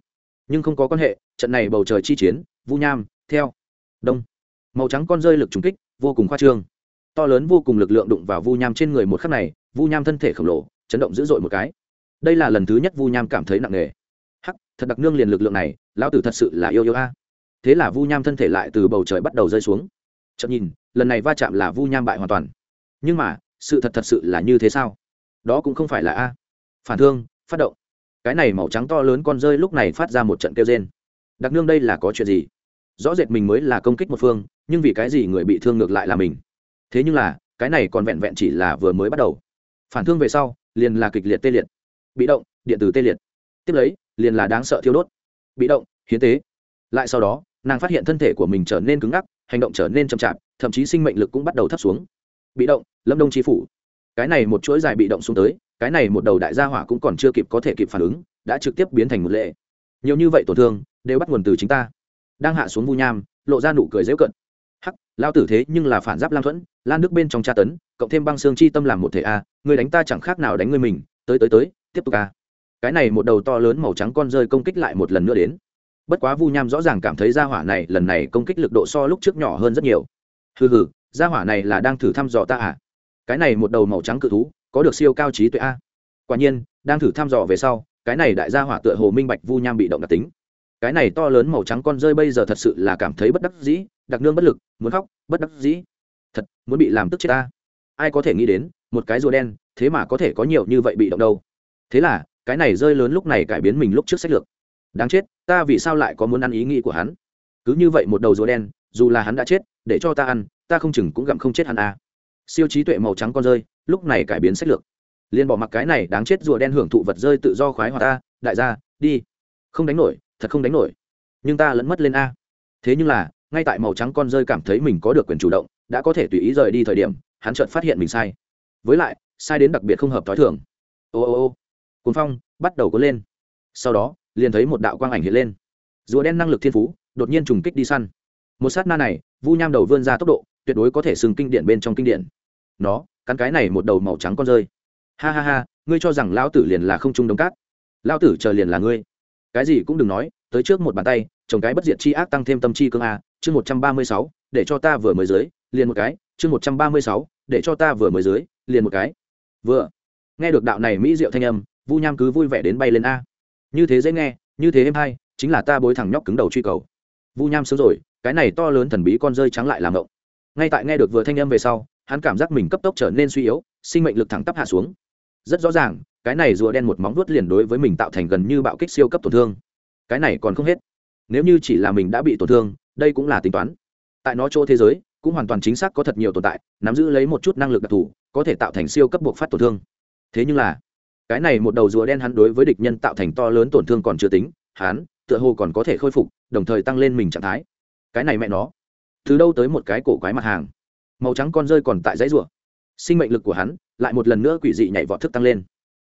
Nhưng không có quan hệ trận này bầu trời chi chiến, vu nham, theo, đông. Màu trắng con rơi lực trúng kích, vô cùng khoa trương. To lớn vô cùng lực lượng đụng vào vu nham trên người một khắc này, vu nham thân thể khổng lồ, chấn động dữ dội một cái. Đây là lần thứ nhất vu nham cảm thấy nặng nề. Hắc, thật đặc nương liền lực lượng này, lão tử thật sự là yêu yêu a. Thế là vu nham thân thể lại từ bầu trời bắt đầu rơi xuống. Chậm nhìn, lần này va chạm là vu nham bại hoàn toàn. Nhưng mà, sự thật thật sự là như thế sao? Đó cũng không phải là a. Phản thương, phát động. Cái này màu trắng to lớn con rơi lúc này phát ra một trận kêu rên đặc nương đây là có chuyện gì? Rõ rệt mình mới là công kích một phương, nhưng vì cái gì người bị thương ngược lại là mình? Thế nhưng là, cái này còn vẹn vẹn chỉ là vừa mới bắt đầu. Phản thương về sau, liền là kịch liệt tê liệt. Bị động, điện tử tê liệt. Tiếp lấy, liền là đáng sợ thiêu đốt. Bị động, hiến tế. Lại sau đó, nàng phát hiện thân thể của mình trở nên cứng ngắc, hành động trở nên chậm chạp, thậm chí sinh mệnh lực cũng bắt đầu thấp xuống. Bị động, lâm đông chi phủ. Cái này một chuỗi dài bị động xuống tới, cái này một đầu đại gia hỏa cũng còn chưa kịp có thể kịp phản ứng, đã trực tiếp biến thành một lệ. Nhiều như vậy tổn thương đều bắt nguồn từ chính ta. Đang hạ xuống vu nham, lộ ra nụ cười dễu cận. Hắc, lao tử thế nhưng là phản giáp lam thuẫn, lan nước bên trong tra tấn, cộng thêm băng xương chi tâm làm một thể a, người đánh ta chẳng khác nào đánh người mình, tới tới tới, tiếp tục a. Cái này một đầu to lớn màu trắng con rơi công kích lại một lần nữa đến. Bất quá vu nham rõ ràng cảm thấy gia hỏa này, lần này công kích lực độ so lúc trước nhỏ hơn rất nhiều. Hừ hừ, gia hỏa này là đang thử thăm dò ta à? Cái này một đầu màu trắng cự thú, có được siêu cao trí tuệ a? Quả nhiên, đang thử thăm dò về sau, cái này đại gia hỏa tựa hồ minh bạch vu nham bị động đặc tính cái này to lớn màu trắng con rơi bây giờ thật sự là cảm thấy bất đắc dĩ, đặc nương bất lực, muốn khóc, bất đắc dĩ. Thật, muốn bị làm tức chết ta. Ai có thể nghĩ đến, một cái rùa đen, thế mà có thể có nhiều như vậy bị động đâu. Thế là, cái này rơi lớn lúc này cải biến mình lúc trước sách lược. Đáng chết, ta vì sao lại có muốn ăn ý nghĩ của hắn? Cứ như vậy một đầu rùa đen, dù là hắn đã chết, để cho ta ăn, ta không chừng cũng gặm không chết hắn à. siêu trí tuệ màu trắng con rơi, lúc này cải biến sách lược. Liền bỏ mặc cái này, đáng chết rùa đen hưởng thụ vật rơi tự do khoái hòa ta, đại gia, đi. Không đánh nổi thật không đánh nổi. Nhưng ta lẫn mất lên a. Thế nhưng là, ngay tại màu trắng con rơi cảm thấy mình có được quyền chủ động, đã có thể tùy ý rời đi thời điểm, hắn chợt phát hiện mình sai. Với lại, sai đến đặc biệt không hợp t h ó i thường. Ô ô ô. Cuốn phong bắt đầu có lên. Sau đó, liền thấy một đạo quang ảnh hiện lên. Rùa đen năng lực thiên phú, đột nhiên trùng kích đi săn. Một sát na này, vu nham đầu vươn ra tốc độ, tuyệt đối có thể sừng kinh điển bên trong kinh điển nó, cắn cái này một đầu màu trắng con rơi. Ha ha ha, ngươi cho rằng lão tử liền là không trung đông cát. Lão tử chờ liền là ngươi cái gì cũng đừng nói, tới trước một bàn tay, trồng cái bất diệt chi ác tăng thêm tâm chi cương a, chương một trăm ba mươi sáu, để cho ta vừa mới dưới, liền một cái, chương một trăm ba mươi sáu, để cho ta vừa mới dưới, liền một cái. Vừa. Nghe được đạo này mỹ diệu thanh âm, vu nham cứ vui vẻ đến bay lên a. Như thế dễ nghe, như thế êm hay, chính là ta bối thẳng nhóc cứng đầu truy cầu. Vu nham sớm rồi, cái này to lớn thần bí con rơi trắng lại làm ngộng. Ngay tại nghe được vừa thanh âm về sau, hắn cảm giác mình cấp tốc trở nên suy yếu, sinh mệnh lực thẳng tắp hạ xuống. Rất rõ ràng cái này rùa đen một móng vuốt liền đối với mình tạo thành gần như bạo kích siêu cấp tổn thương. Cái này còn không hết. Nếu như chỉ là mình đã bị tổn thương, đây cũng là tính toán. Tại nó chỗ thế giới, cũng hoàn toàn chính xác có thật nhiều tồn tại, nắm giữ lấy một chút năng lực đặc thù, có thể tạo thành siêu cấp buộc phát tổn thương. Thế nhưng là, cái này một đầu rùa đen hắn đối với địch nhân tạo thành to lớn tổn thương còn chưa tính, hắn, tựa hồ còn có thể khôi phục, đồng thời tăng lên mình trạng thái. Cái này mẹ nó. Từ đâu tới một cái cổ quái mặt hàng? Màu trắng con rơi còn tại dãy rùa. Sinh mệnh lực của hắn lại một lần nữa quỷ dị nhảy vọt thức tăng lên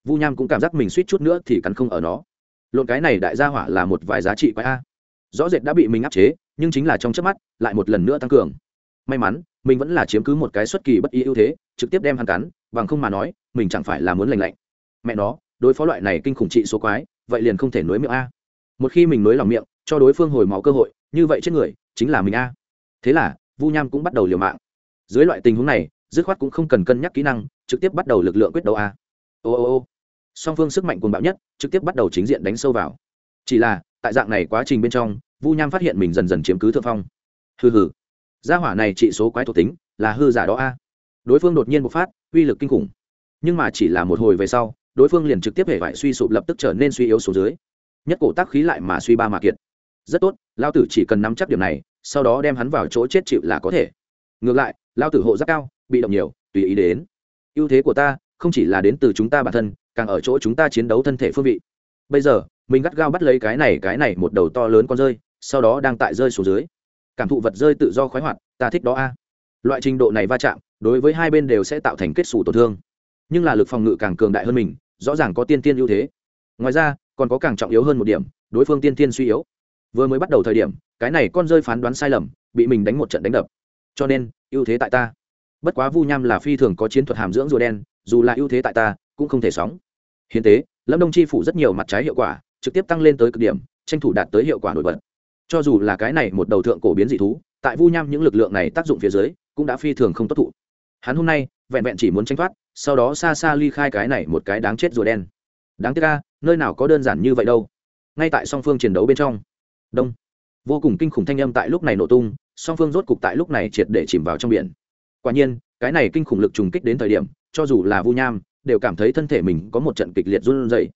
vu nham cũng cảm giác mình suýt chút nữa thì cắn không ở nó. Lộn, cái này đại gia hỏa là một vài giá trị quái a. Rõ rệt đã bị mình áp chế, nhưng chính là trong chớp mắt, lại một lần nữa tăng cường. May mắn, mình vẫn là chiếm cứ một cái xuất kỳ bất ý ưu thế, trực tiếp đem hắn cắn, bằng không mà nói, mình chẳng phải là muốn lành lạnh. Mẹ nó, đối phó loại này kinh khủng trị số quái, vậy liền không thể nối miệng a. Một khi mình nối lòng miệng, cho đối phương hồi máu cơ hội, như vậy chết người, chính là mình a. Thế là, vu nham cũng bắt đầu liều mạng. Dưới loại tình huống này, dứt khoát cũng không cần cân nhắc kỹ năng, trực tiếp bắt đầu lực lượng quyết đấu a ô ô ô. Song phương sức mạnh cuồng bạo nhất trực tiếp bắt đầu chính diện đánh sâu vào. Chỉ là, tại dạng này quá trình bên trong, vu nham phát hiện mình dần dần chiếm cứ thượng phong. Hừ hừ. Gia hỏa này trị số quái thuộc tính là hư giả đó a. Đối phương đột nhiên bộc phát, uy lực kinh khủng. Nhưng mà chỉ là một hồi về sau, đối phương liền trực tiếp hề vải suy sụp lập tức trở nên suy yếu xuống dưới. Nhất cổ tác khí lại mà suy ba mà kiệt. Rất tốt, lao tử chỉ cần nắm chắc điểm này, sau đó đem hắn vào chỗ chết chịu là có thể. Ngược lại, lao tử hộ rất cao, bị động nhiều, tùy ý đến. Ưu thế của ta không chỉ là đến từ chúng ta bản thân, càng ở chỗ chúng ta chiến đấu thân thể phương vị. Bây giờ, mình gắt gao bắt lấy cái này cái này một đầu to lớn con rơi, sau đó đang tại rơi xuống dưới. Cảm thụ vật rơi tự do khoái hoạt, ta thích đó a. Loại trình độ này va chạm, đối với hai bên đều sẽ tạo thành kết xù tổn thương. Nhưng là lực phòng ngự càng cường đại hơn mình, rõ ràng có tiên tiên ưu thế. Ngoài ra, còn có càng trọng yếu hơn một điểm, đối phương tiên tiên suy yếu. Vừa mới bắt đầu thời điểm, cái này con rơi phán đoán sai lầm, bị mình đánh một trận đánh đập. Cho nên, ưu thế tại ta. Bất quá vu nham là phi thường có chiến thuật hàm dưỡng rùa đen dù là ưu thế tại ta, cũng không thể sóng. Hiến tế, lâm đông chi phủ rất nhiều mặt trái hiệu quả, trực tiếp tăng lên tới cực điểm, tranh thủ đạt tới hiệu quả nổi bật. Cho dù là cái này một đầu thượng cổ biến dị thú, tại vu nham những lực lượng này tác dụng phía dưới, cũng đã phi thường không tốt thụ. Hắn hôm nay, vẹn vẹn chỉ muốn tranh thoát, sau đó xa xa ly khai cái này một cái đáng chết rùa đen. Đáng tiếc ca nơi nào có đơn giản như vậy đâu. Ngay tại song phương chiến đấu bên trong. Đông. Vô cùng kinh khủng thanh âm tại lúc này nổ tung, song phương rốt cục tại lúc này triệt để chìm vào trong biển. Quả nhiên, cái này kinh khủng lực trùng kích đến thời điểm cho dù là vu nham, đều cảm thấy thân thể mình có một trận kịch liệt run rẩy.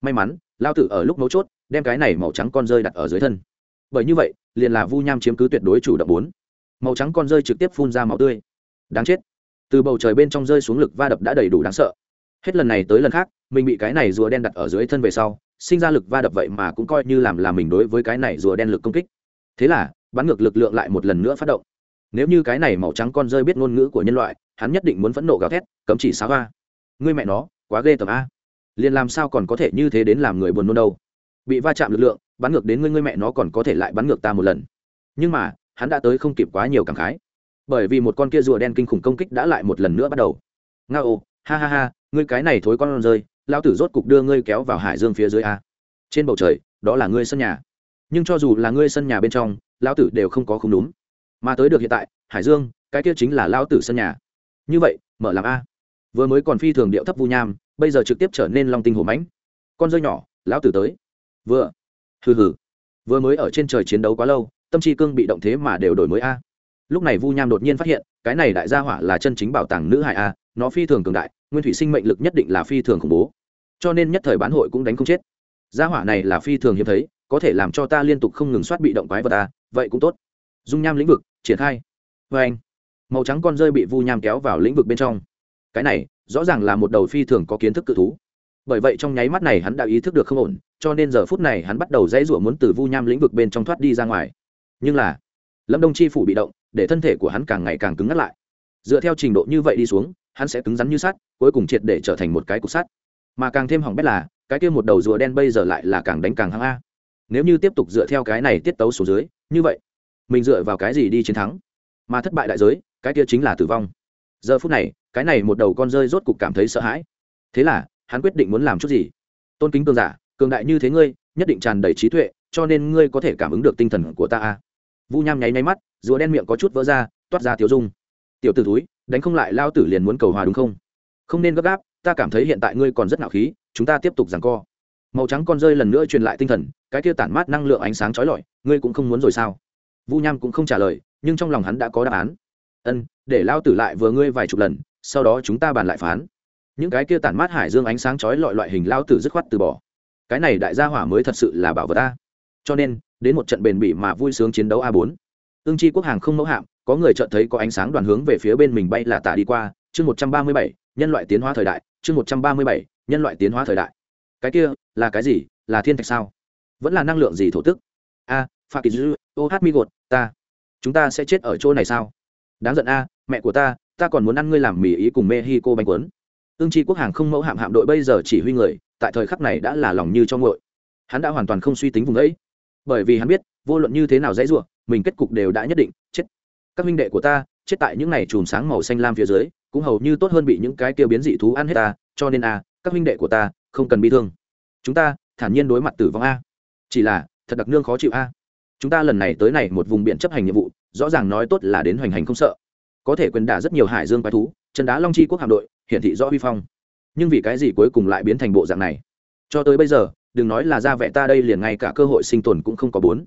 May mắn lao tử ở lúc mấu chốt, đem cái này màu trắng con rơi đặt ở dưới thân. Bởi như vậy, liền là vu nham chiếm cứ tuyệt đối chủ động bốn. Màu trắng con rơi trực tiếp phun ra máu tươi. Đáng chết. Từ bầu trời bên trong rơi xuống lực va đập đã đầy đủ đáng sợ. Hết lần này tới lần khác, mình bị cái này rùa đen đặt ở dưới thân về sau, sinh ra lực va đập vậy mà cũng coi như làm là mình đối với cái này rùa đen lực công kích. Thế là, bắn ngược lực lượng lại một lần nữa phát động nếu như cái này màu trắng con rơi biết ngôn ngữ của nhân loại, hắn nhất định muốn phẫn nộ gào thét, cấm chỉ xá hoa. Ngươi mẹ nó, quá ghê tởm a. Liền làm sao còn có thể như thế đến làm người buồn nôn đâu. Bị va chạm lực lượng, bắn ngược đến ngươi ngươi mẹ nó còn có thể lại bắn ngược ta một lần. Nhưng mà, hắn đã tới không kịp quá nhiều cảm khái. Bởi vì một con kia rùa đen kinh khủng công kích đã lại một lần nữa bắt đầu. Nga ô, ha ha ha, ngươi cái này thối con rơi lao tử rốt cục đưa ngươi kéo vào hải dương phía dưới a. Trên bầu trời, đó là ngươi sân nhà. Nhưng cho dù là ngươi sân nhà bên trong lao tử đều không có không đúng mà tới được hiện tại, hải dương, cái kia chính là lao tử sân nhà. Như vậy, mở làm a. Vừa mới còn phi thường điệu thấp vu nham, bây giờ trực tiếp trở nên long tinh hổ mãnh. Con rơi nhỏ, lão tử tới. Vừa. Hừ hừ. Vừa mới ở trên trời chiến đấu quá lâu, tâm trí cương bị động thế mà đều đổi mới a. Lúc này vu nham đột nhiên phát hiện, cái này đại gia hỏa là chân chính bảo tàng nữ hải a, nó phi thường cường đại, nguyên thủy sinh mệnh lực nhất định là phi thường khủng bố. Cho nên nhất thời bán hội cũng đánh không chết. Gia hỏa này là phi thường hiếm thấy, có thể làm cho ta liên tục không ngừng soát bị động quái vật a, vậy cũng tốt. Dung nham lĩnh vực triển khai. Vê anh, màu trắng con rơi bị vu nham kéo vào lĩnh vực bên trong. Cái này, rõ ràng là một đầu phi thường có kiến thức cự thú. Bởi vậy trong nháy mắt này hắn đã ý thức được không ổn, cho nên giờ phút này hắn bắt đầu dãy rủa muốn từ vu nham lĩnh vực bên trong thoát đi ra ngoài. Nhưng là, lâm đông chi phủ bị động, để thân thể của hắn càng ngày càng cứng ngắt lại. Dựa theo trình độ như vậy đi xuống, hắn sẽ cứng rắn như sắt, cuối cùng triệt để trở thành một cái cục sắt. Mà càng thêm hỏng bét là, cái kia một đầu rùa đen bây giờ lại là càng đánh càng hăng a. Nếu như tiếp tục dựa theo cái này tiết tấu xuống dưới, như vậy mình dựa vào cái gì đi chiến thắng? Mà thất bại đại giới, cái kia chính là tử vong. Giờ phút này, cái này một đầu con rơi rốt cục cảm thấy sợ hãi. Thế là, hắn quyết định muốn làm chút gì? Tôn kính cường giả, cường đại như thế ngươi, nhất định tràn đầy trí tuệ, cho nên ngươi có thể cảm ứng được tinh thần của ta a vu nham nháy nháy mắt, rùa đen miệng có chút vỡ ra, toát ra tiểu dung. Tiểu t ử túi đánh không lại lao tử liền muốn cầu hòa đúng không? Không nên gấp gáp, ta cảm thấy hiện tại ngươi còn rất nạo khí, chúng ta tiếp tục rằng co. Màu trắng con rơi lần nữa truyền lại tinh thần, cái kia tản mát năng lượng ánh sáng trói lọi, ngươi cũng không muốn rồi sao? Vu nham cũng không trả lời, nhưng trong lòng hắn đã có đáp án. Ân, để lao tử lại vừa ngươi vài chục lần, sau đó chúng ta bàn lại phán. Những cái kia tản mát hải dương ánh sáng chói lọi loại hình lao tử dứt khoát từ bỏ. Cái này đại gia hỏa mới thật sự là bảo vật ta. cho nên, đến một trận bền bỉ mà vui sướng chiến đấu a bốn. Ương chi quốc hàng không mẫu hạm, có người chợt thấy có ánh sáng đoàn hướng về phía bên mình bay là tả đi qua, chương một trăm ba mươi bảy, nhân loại tiến hóa thời đại, chương một trăm ba mươi bảy, nhân loại tiến hóa thời đại. Cái kia, là cái gì, là thiên thạch sao? Vẫn là năng lượng gì thổ tức? A pha kỳ dư, ô hát mi gột ta. Chúng ta sẽ chết ở chỗ này sao? Đáng giận a, mẹ của ta ta còn muốn ăn ngươi làm mì ý cùng mexico bánh quấn ương tri quốc hàng không mẫu hạm hạm đội bây giờ chỉ huy người, tại thời khắc này đã là lòng như cho ngội hắn đã hoàn toàn không suy tính vùng ấy. Bởi vì hắn biết, vô luận như thế nào dễ ruộng, mình kết cục đều đã nhất định, chết. Các minh đệ của ta, chết tại những này chùm sáng màu xanh lam phía dưới, cũng hầu như tốt hơn bị những cái tiêu biến dị thú ăn hết ta, cho nên a, các minh đệ của ta, không cần bị thương. Chúng ta, thản nhiên đối mặt tử vong a. Chỉ là, thật đặc nương khó chịu a chúng ta lần này tới này một vùng biển chấp hành nhiệm vụ, rõ ràng nói tốt là đến hoành hành không sợ. Có thể quyền đả rất nhiều hải dương quái thú, chân đá long chi quốc hạm đội, hiển thị rõ huy phong. Nhưng vì cái gì cuối cùng lại biến thành bộ dạng này? Cho tới bây giờ, đừng nói là ra vẻ ta đây liền ngay cả cơ hội sinh tồn cũng không có bốn.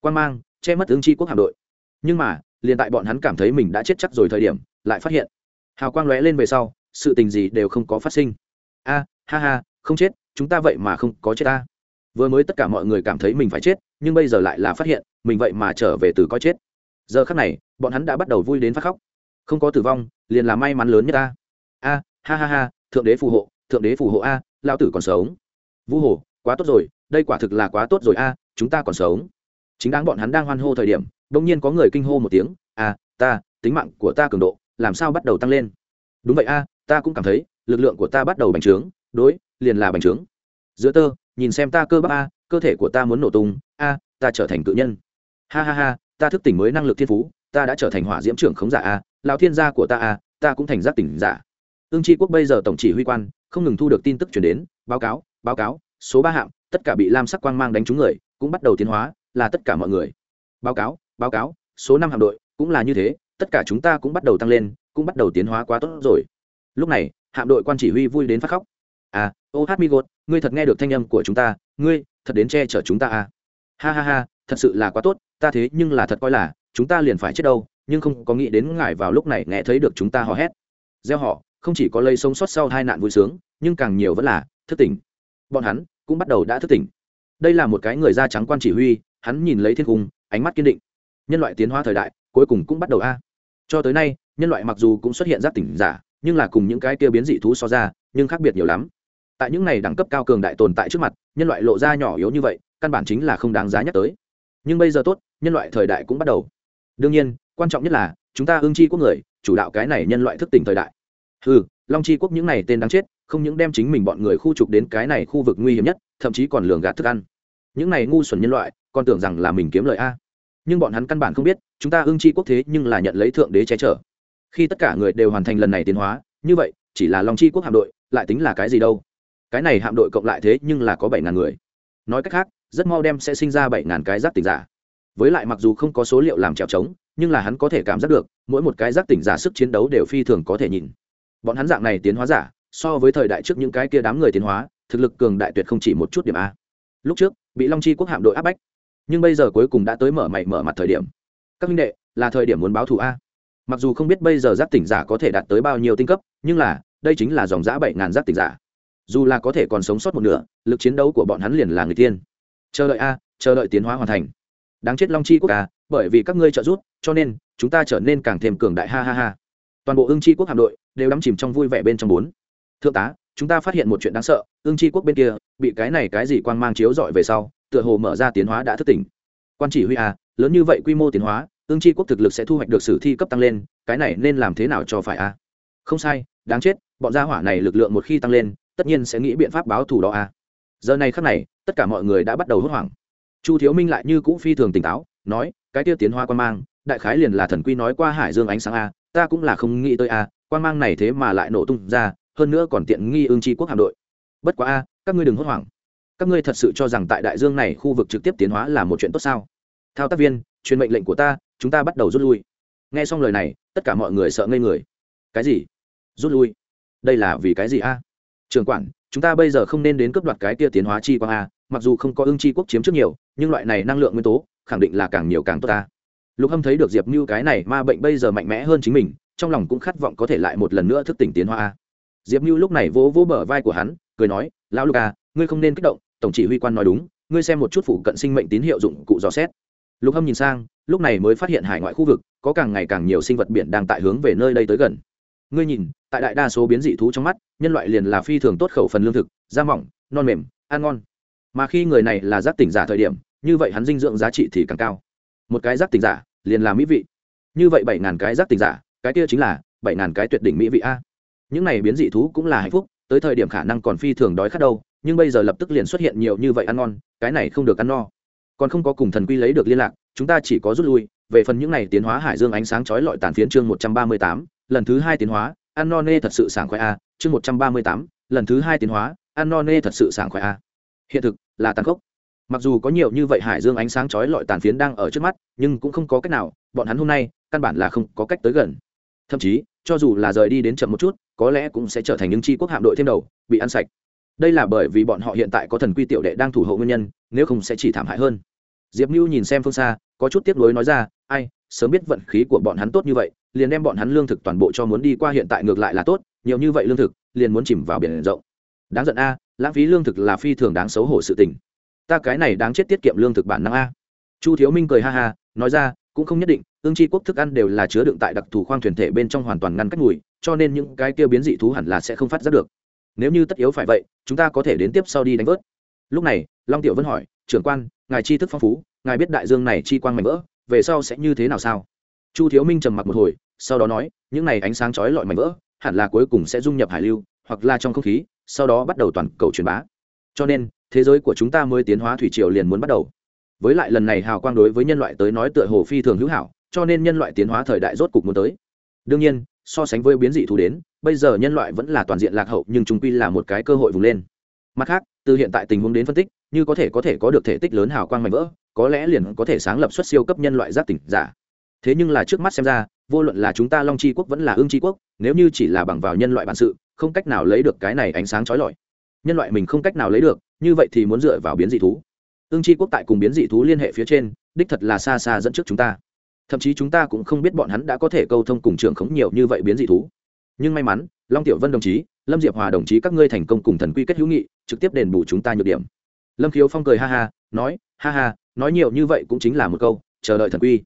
Quan mang, che mất ứng chi quốc hạm đội. Nhưng mà, liền tại bọn hắn cảm thấy mình đã chết chắc rồi thời điểm, lại phát hiện. Hào quang lóe lên về sau, sự tình gì đều không có phát sinh. A, ha ha, không chết, chúng ta vậy mà không có chết ta vừa mới tất cả mọi người cảm thấy mình phải chết, nhưng bây giờ lại là phát hiện, mình vậy mà trở về từ coi chết. Giờ khắc này, bọn hắn đã bắt đầu vui đến phát khóc. Không có tử vong, liền là may mắn lớn nhất ta. A, ha ha ha, thượng đế phù hộ, thượng đế phù hộ a lao tử còn sống. Vu hồ, quá tốt rồi, đây quả thực là quá tốt rồi a, chúng ta còn sống. Chính đáng bọn hắn đang hoan hô thời điểm đông nhiên có người kinh hô một tiếng, a, ta, tính mạng của ta cường độ, làm sao bắt đầu tăng lên? Đúng vậy a, ta cũng cảm thấy, lực lượng của ta bắt đầu bành trướng, đối, liền là bành trướng. Giữa tơ nhìn xem ta cơ bắp a, cơ thể của ta muốn nổ tung, a, ta trở thành cự nhân. Ha ha ha, ta thức tỉnh mới năng lực thiên phú, ta đã trở thành hỏa diễm trưởng khống giả a, lão thiên gia của ta a, ta cũng thành giác tỉnh giả. Ương tri quốc bây giờ tổng chỉ huy quan, không ngừng thu được tin tức chuyển đến, báo cáo báo cáo, số ba hạng, tất cả bị lam sắc quang mang đánh trúng người, cũng bắt đầu tiến hóa, là tất cả mọi người. Báo cáo báo cáo, số năm hạm đội, cũng là như thế, tất cả chúng ta cũng bắt đầu tăng lên, cũng bắt đầu tiến hóa quá tốt rồi. Lúc này, hạm đội quan chỉ huy vui đến phát khóc. À ô hát mi gột ngươi thật nghe được thanh âm của chúng ta, ngươi thật đến che chở chúng ta à? Ha ha ha, thật sự là quá tốt, ta thế nhưng là thật coi là, chúng ta liền phải chết đâu, nhưng không có nghĩ đến ngài vào lúc này nghe thấy được chúng ta hò hét. Gieo họ, không chỉ có lây sống sót sau hai nạn vui sướng, nhưng càng nhiều vẫn là thức tỉnh. Bọn hắn cũng bắt đầu đã thức tỉnh. Đây là một cái người da trắng quan chỉ huy, hắn nhìn lấy thiên cung, ánh mắt kiên định. Nhân loại tiến hóa thời đại, cuối cùng cũng bắt đầu a. Cho tới nay, nhân loại mặc dù cũng xuất hiện giác tỉnh giả, nhưng là cùng những cái kia biến dị thú so ra, nhưng khác biệt nhiều lắm tại những này đẳng cấp cao cường đại tồn tại trước mặt, nhân loại lộ ra nhỏ yếu như vậy, căn bản chính là không đáng giá nhắc tới. Nhưng bây giờ tốt, nhân loại thời đại cũng bắt đầu. Đương nhiên, quan trọng nhất là, chúng ta ương chi quốc người, chủ đạo cái này nhân loại thức tỉnh thời đại. Ừ long chi quốc những này tên đáng chết, không những đem chính mình bọn người khu trục đến cái này khu vực nguy hiểm nhất, thậm chí còn lường gạt thức ăn. Những này ngu xuẩn nhân loại, còn tưởng rằng là mình kiếm lời a. Nhưng bọn hắn căn bản không biết, chúng ta ương chi quốc thế nhưng là nhận lấy thượng đế che chở. Khi tất cả người đều hoàn thành lần này tiến hóa, như vậy, chỉ là long chi quốc hạm đội, lại tính là cái gì đâu? Cái này hạm đội cộng lại thế nhưng là có bảy ngàn người. Nói cách khác, rất mau đem sẽ sinh ra bảy ngàn cái giác tỉnh giả. Với lại mặc dù không có số liệu làm trèo trống, nhưng là hắn có thể cảm giác được, mỗi một cái giác tỉnh giả sức chiến đấu đều phi thường có thể nhìn. Bọn hắn dạng này tiến hóa giả, so với thời đại trước những cái kia đám người tiến hóa, thực lực cường đại tuyệt không chỉ một chút điểm a. Lúc trước, bị long chi quốc hạm đội áp bách. Nhưng bây giờ cuối cùng đã tới mở mày mở mặt thời điểm. Các minh đệ, là thời điểm muốn báo thù a. Mặc dù không biết bây giờ giác tỉnh giả có thể đạt tới bao nhiêu tinh cấp, nhưng là, đây chính là dòng giã bảy ngàn giác tỉnh giả dù là có thể còn sống sót một nửa lực chiến đấu của bọn hắn liền là người tiên. Chờ đợi a chờ đợi tiến hóa hoàn thành. Đáng chết long chi quốc à, bởi vì các ngươi trợ giúp cho nên chúng ta trở nên càng thêm cường đại ha ha ha. Toàn bộ ương chi quốc hạm đội đều đắm chìm trong vui vẻ bên trong bốn. Thượng tá chúng ta phát hiện một chuyện đáng sợ ương chi quốc bên kia bị cái này cái gì quang mang chiếu dọi về sau tựa hồ mở ra tiến hóa đã thức tỉnh. Quan chỉ huy a lớn như vậy quy mô tiến hóa ương chi quốc thực lực sẽ thu hoạch được sử thi cấp tăng lên cái này nên làm thế nào cho phải a không sai đáng chết bọn gia hỏa này lực lượng một khi tăng lên tất nhiên sẽ nghĩ biện pháp báo thù đó a giờ này khắc này, tất cả mọi người đã bắt đầu hốt hoảng. Chu thiếu minh lại như cũ phi thường tỉnh táo, nói, cái tiêu tiến hoa quan mang, đại khái liền là thần quy nói qua hải dương ánh sáng a, ta cũng là không nghĩ tới a, quan mang này thế mà lại nổ tung ra, hơn nữa còn tiện nghi ương tri quốc hạm đội. Bất quá a, các ngươi đừng hốt hoảng. Các ngươi thật sự cho rằng tại đại dương này khu vực trực tiếp tiến hóa là một chuyện tốt sao? Thao tác viên, truyền mệnh lệnh của ta, chúng ta bắt đầu rút lui. Nghe xong lời này, tất cả mọi người sợ ngây người. Cái gì? Rút lui? Đây là vì cái gì a? Trường quản, chúng ta bây giờ không nên đến cướp đoạt cái tia tiến hóa chi quang a, mặc dù không có ưng chi quốc chiếm trước nhiều, nhưng loại này năng lượng nguyên tố, khẳng định là càng nhiều càng tốt ta. Lục hâm thấy được diệp mưu cái này ma bệnh bây giờ mạnh mẽ hơn chính mình, trong lòng cũng khát vọng có thể lại một lần nữa thức tỉnh tiến hóa diệp mưu lúc này vỗ vỗ bờ vai của hắn, cười nói, lão luka à, ngươi không nên kích động, tổng chỉ huy quan nói đúng, ngươi xem một chút phụ cận sinh mệnh tín hiệu dụng cụ dò xét. Lục hâm nhìn sang, lúc này mới phát hiện hải ngoại khu vực, có càng ngày càng nhiều sinh vật biển đang tại hướng về nơi đây tới gần. Ngươi nhìn tại đại đa số biến dị thú trong mắt, nhân loại liền là phi thường tốt khẩu phần lương thực, da mỏng, non mềm, ăn ngon. Mà khi người này là giác tỉnh giả thời điểm, như vậy hắn dinh dưỡng giá trị thì càng cao. Một cái giác tỉnh giả liền là mỹ vị. Như vậy bảy ngàn cái giác tỉnh giả, cái kia chính là bảy ngàn cái tuyệt đỉnh mỹ vị a. Những này biến dị thú cũng là hạnh phúc, tới thời điểm khả năng còn phi thường đói khát đâu, nhưng bây giờ lập tức liền xuất hiện nhiều như vậy ăn ngon, cái này không được ăn no. Còn không có cùng thần quy lấy được liên lạc, chúng ta chỉ có rút lui. Về phần những này tiến hóa hải dương ánh sáng chói lọi tàn phiến chương một trăm ba mươi tám, lần thứ hai tiến hóa ăn no nê thật sự sảng khoái a, chương một trăm ba mươi tám, lần thứ hai tiến hóa ăn no nê thật sự sảng khoái a. Hiện thực, là tàn khốc. Mặc dù có nhiều như vậy hải dương ánh sáng chói lọi tàn phiến đang ở trước mắt, nhưng cũng không có cách nào, bọn hắn hôm nay, căn bản là không có cách tới gần. Thậm chí, cho dù là rời đi đến chậm một chút, có lẽ cũng sẽ trở thành những chi quốc hạm đội thêm đầu, bị ăn sạch. Đây là bởi vì bọn họ hiện tại có thần quy tiểu đệ đang thủ hộ nguyên nhân, nếu không sẽ chỉ thảm hại hơn. Diệp mưu nhìn xem phương xa, có chút tiếc nuối nói ra, ai, sớm biết vận khí của bọn hắn tốt như vậy liền đem bọn hắn lương thực toàn bộ cho muốn đi qua hiện tại ngược lại là tốt, nhiều như vậy lương thực, liền muốn chìm vào biển rộng. Đáng giận a, lãng phí lương thực là phi thường đáng xấu hổ sự tình. Ta cái này đáng chết tiết kiệm lương thực bản năng a. Chu thiếu minh cười ha ha, nói ra, cũng không nhất định ương chi quốc thức ăn đều là chứa đựng tại đặc thù khoang thuyền thể bên trong hoàn toàn ngăn cách mùi, cho nên những cái tiêu biến dị thú hẳn là sẽ không phát giác được. Nếu như tất yếu phải vậy, chúng ta có thể đến tiếp sau đi đánh vớt. Lúc này, long tiểu vân hỏi, trưởng quan, ngài tri thức phong phú, ngài biết đại dương này chi quang mạnh vỡ, về sau sẽ như thế nào sao? Chu thiếu minh trầm mặc một hồi, sau đó nói, những này ánh sáng chói lọi mảnh vỡ, hẳn là cuối cùng sẽ dung nhập hải lưu, hoặc là trong không khí, sau đó bắt đầu toàn cầu truyền bá. Cho nên, thế giới của chúng ta mới tiến hóa thủy triều liền muốn bắt đầu. Với lại lần này hào quang đối với nhân loại tới nói tựa hồ phi thường hữu hảo, cho nên nhân loại tiến hóa thời đại rốt cục muốn tới. Đương nhiên, so sánh với biến dị thú đến, bây giờ nhân loại vẫn là toàn diện lạc hậu, nhưng chúng quy là một cái cơ hội vùng lên. Mặt khác, từ hiện tại tình huống đến phân tích, như có thể có thể có được thể tích lớn hào quang mạnh vỡ, có lẽ liền có thể sáng lập xuất siêu cấp nhân loại giác tỉnh giả thế nhưng là trước mắt xem ra, vô luận là chúng ta long tri quốc vẫn là ương tri quốc, nếu như chỉ là bằng vào nhân loại bản sự, không cách nào lấy được cái này ánh sáng trói lọi. Nhân loại mình không cách nào lấy được, như vậy thì muốn dựa vào biến dị thú. Ương tri quốc tại cùng biến dị thú liên hệ phía trên, đích thật là xa xa dẫn trước chúng ta. Thậm chí chúng ta cũng không biết bọn hắn đã có thể câu thông cùng trường khống nhiều như vậy biến dị thú. Nhưng may mắn, long tiểu vân đồng chí, lâm diệp hòa đồng chí các ngươi thành công cùng thần quy kết hữu nghị, trực tiếp đền bù chúng ta nhược điểm. Lâm khiếu phong cười ha ha, nói, ha ha, nói nhiều như vậy cũng chính là một câu, chờ đợi thần quy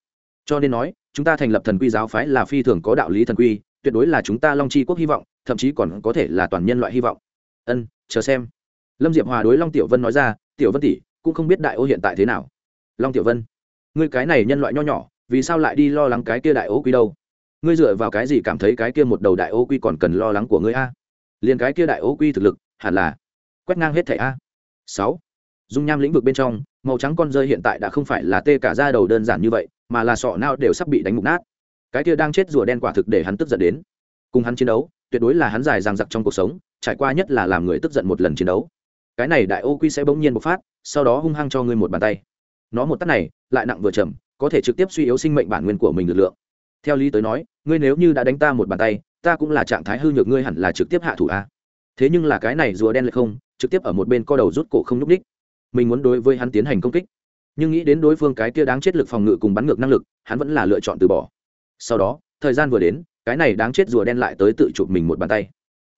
cho nên nói, chúng ta thành lập thần quy giáo phái là phi thường có đạo lý thần quy, tuyệt đối là chúng ta long chi quốc hy vọng, thậm chí còn có thể là toàn nhân loại hy vọng. Ân, chờ xem. Lâm diệp hòa đối long tiểu vân nói ra, tiểu vân tỷ, cũng không biết đại ô hiện tại thế nào. Long tiểu vân, ngươi cái này nhân loại nho nhỏ, vì sao lại đi lo lắng cái kia đại ô quy đâu? Ngươi dựa vào cái gì cảm thấy cái kia một đầu đại ô quy còn cần lo lắng của ngươi a? Liền cái kia đại ô quy thực lực, hẳn là quét ngang hết thẻ a. Sáu, dung nham lĩnh vực bên trong, màu trắng con rơi hiện tại đã không phải là tê cả da đầu đơn giản như vậy mà là sọ nao đều sắp bị đánh mục nát. Cái kia đang chết rùa đen quả thực để hắn tức giận đến. Cùng hắn chiến đấu, tuyệt đối là hắn dài dằng dặc trong cuộc sống, trải qua nhất là làm người tức giận một lần chiến đấu. Cái này đại ô quy sẽ bỗng nhiên bộc phát, sau đó hung hăng cho ngươi một bàn tay. Nó một tắt này, lại nặng vừa chậm, có thể trực tiếp suy yếu sinh mệnh bản nguyên của mình lực lượng. Theo lý tới nói, ngươi nếu như đã đánh ta một bàn tay, ta cũng là trạng thái hư nhược ngươi hẳn là trực tiếp hạ thủ a. Thế nhưng là cái này rùa đen lại không, trực tiếp ở một bên co đầu rút cổ không nhúc ních mình muốn đối với hắn tiến hành công kích nhưng nghĩ đến đối phương cái kia đáng chết lực phòng ngự cùng bắn ngược năng lực, hắn vẫn là lựa chọn từ bỏ. Sau đó, thời gian vừa đến, cái này đáng chết rùa đen lại tới tự chụp mình một bàn tay.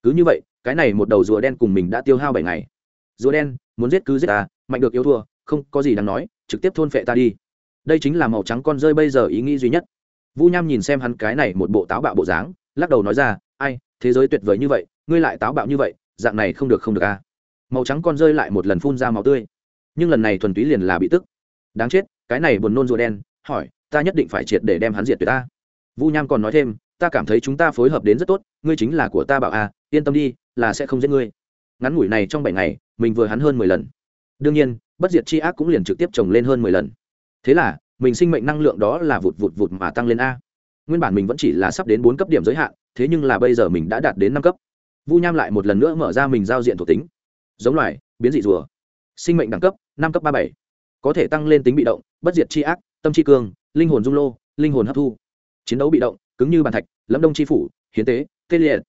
Cứ như vậy, cái này một đầu rùa đen cùng mình đã tiêu hao bảy ngày. Rùa đen, muốn giết cứ giết ta, mạnh được yêu thua, không có gì đáng nói, trực tiếp thôn phệ ta đi. Đây chính là màu trắng con rơi bây giờ ý nghĩ duy nhất. Vu nham nhìn xem hắn cái này một bộ táo bạo bộ dáng, lắc đầu nói ra, ai, thế giới tuyệt vời như vậy, ngươi lại táo bạo như vậy, dạng này không được không được a à. màu trắng con rơi lại một lần phun ra màu tươi. Nhưng lần này thuần túy liền là bị tức đáng chết, cái này buồn nôn rùa đen, hỏi, ta nhất định phải triệt để đem hắn diệt tuyệt ta. Vu nham còn nói thêm, ta cảm thấy chúng ta phối hợp đến rất tốt, ngươi chính là của ta bảo a, yên tâm đi, là sẽ không giết ngươi. Ngắn ngủi này trong bảy ngày, mình vừa hắn hơn mười lần. Đương nhiên, bất diệt chi ác cũng liền trực tiếp trồng lên hơn mười lần. Thế là, mình sinh mệnh năng lượng đó là vụt vụt vụt mà tăng lên a. Nguyên bản mình vẫn chỉ là sắp đến bốn cấp điểm giới hạn, thế nhưng là bây giờ mình đã đạt đến năm cấp. Vu nham lại một lần nữa mở ra mình giao diện thuộc tính. Giống loài, biến dị rùa. Sinh mệnh đẳng cấp, năm cấp ba bảy có thể tăng lên tính bị động, bất diệt c h i ác, tâm c h i cương, linh hồn dung lô, linh hồn hấp thu. Chiến đấu bị động, cứng như bàn thạch, lâm đông c h i phủ, hiến tế, tê liệt.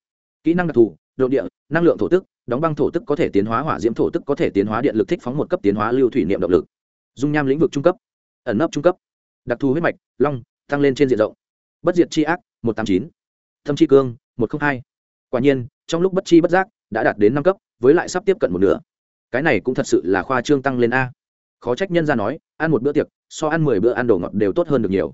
Kỹ năng đặc thù, độ địa, năng lượng thổ tức, đóng băng thổ tức có thể tiến hóa hỏa diễm thổ tức có thể tiến hóa điện lực thích phóng một cấp tiến hóa lưu thủy niệm động lực. Dung nham lĩnh vực trung cấp, ẩn nấp trung cấp. Đặc thù huyết mạch, long, tăng lên trên diện rộng. Bất diệt c ác, một trăm tám chín. Thâm c h cương, một trăm hai. Quả nhiên, trong lúc bất chi bất giác, đã đạt đến năm cấp, với lại sắp tiếp cận một nửa. Cái này cũng thật sự là khoa trương tăng lên a khó trách nhân ra nói, ăn một bữa tiệc, so ăn mười bữa ăn đồ ngọt đều tốt hơn được nhiều.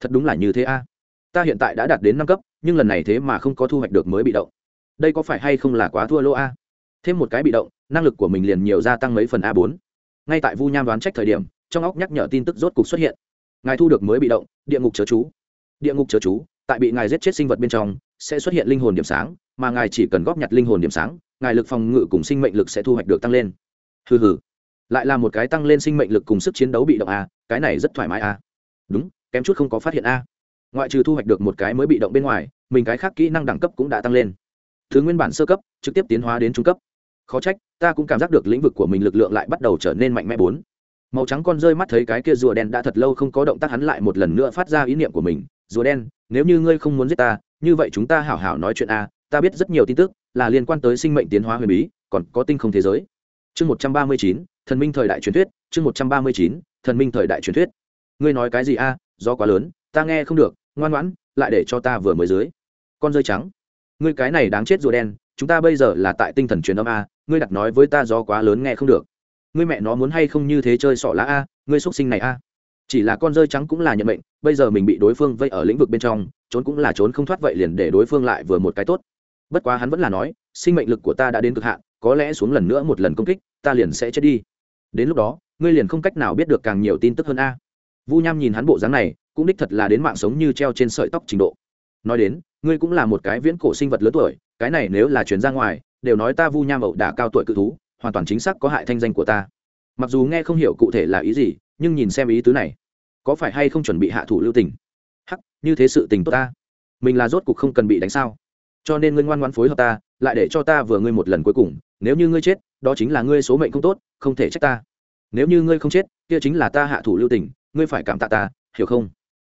Thật đúng là như thế a. À. Ta hiện tại đã đạt đến năm cấp, nhưng lần này thế mà không có thu hoạch được mới bị động. Đây có phải hay không là quá thua lỗ a? Thêm một cái bị động, năng lực của mình liền nhiều gia tăng mấy phần a bốn. Ngay tại vu nham đoán trách thời điểm, trong óc nhắc nhở tin tức rốt cục xuất hiện. Ngài thu được mới bị động, địa ngục chớ chú. Địa ngục chớ chú, tại bị ngài giết chết sinh vật bên trong, sẽ xuất hiện linh hồn điểm sáng, mà ngài chỉ cần góp nhặt linh hồn điểm sáng, ngài lực phòng ngự cùng sinh mệnh lực sẽ thu hoạch được tăng lên. Hừ hừ lại là một cái tăng lên sinh mệnh lực cùng sức chiến đấu bị động a, cái này rất thoải mái a. Đúng, kém chút không có phát hiện a. Ngoại trừ thu hoạch được một cái mới bị động bên ngoài, mình cái khác kỹ năng đẳng cấp cũng đã tăng lên. Thứ nguyên bản sơ cấp, trực tiếp tiến hóa đến trung cấp. Khó trách, ta cũng cảm giác được lĩnh vực của mình lực lượng lại bắt đầu trở nên mạnh mẽ bốn. Màu trắng con rơi mắt thấy cái kia rùa đen đã thật lâu không có động tác hắn lại một lần nữa phát ra ý niệm của mình. Rùa đen, nếu như ngươi không muốn giết ta, như vậy chúng ta hảo hảo nói chuyện a, ta biết rất nhiều tin tức là liên quan tới sinh mệnh tiến hóa huyền bí, còn có tinh không thế giới. Chương một trăm ba mươi chín thần minh thời đại truyền thuyết, chương một trăm ba mươi chín, thần minh thời đại truyền thuyết. Ngươi nói cái gì a? Do quá lớn, ta nghe không được, ngoan ngoãn, lại để cho ta vừa mới dưới. Con rơi trắng. Ngươi cái này đáng chết rùa đen, chúng ta bây giờ là tại tinh thần truyền âm a, ngươi đặt nói với ta do quá lớn nghe không được. Ngươi mẹ nó muốn hay không như thế chơi sọ lá a, ngươi x sinh này a. Chỉ là con rơi trắng cũng là nhận mệnh, bây giờ mình bị đối phương vây ở lĩnh vực bên trong, trốn cũng là trốn không thoát vậy liền để đối phương lại vừa một cái tốt. Bất quá hắn vẫn là nói, sinh mệnh lực của ta đã đến cực hạn, có lẽ xuống lần nữa một lần công kích, ta liền sẽ chết đi đến lúc đó, ngươi liền không cách nào biết được càng nhiều tin tức hơn a. Vu nham nhìn hắn bộ dáng này, cũng đích thật là đến mạng sống như treo trên sợi tóc trình độ. Nói đến, ngươi cũng là một cái viễn cổ sinh vật lớn tuổi, cái này nếu là chuyển ra ngoài, đều nói ta vu nham ẩu đả cao tuổi cự thú, hoàn toàn chính xác có hại thanh danh của ta. Mặc dù nghe không hiểu cụ thể là ý gì, nhưng nhìn xem ý tứ này, có phải hay không chuẩn bị hạ thủ lưu tình? Hắc, như thế sự tình tốt ta. Mình là rốt cuộc không cần bị đánh sao? Cho nên ngươi ngoan ngoan phối hợp ta, lại để cho ta vừa ngươi một lần cuối cùng, nếu như ngươi chết đó chính là ngươi số mệnh không tốt không thể trách ta. Nếu như ngươi không chết kia chính là ta hạ thủ lưu tình ngươi phải cảm tạ ta hiểu không?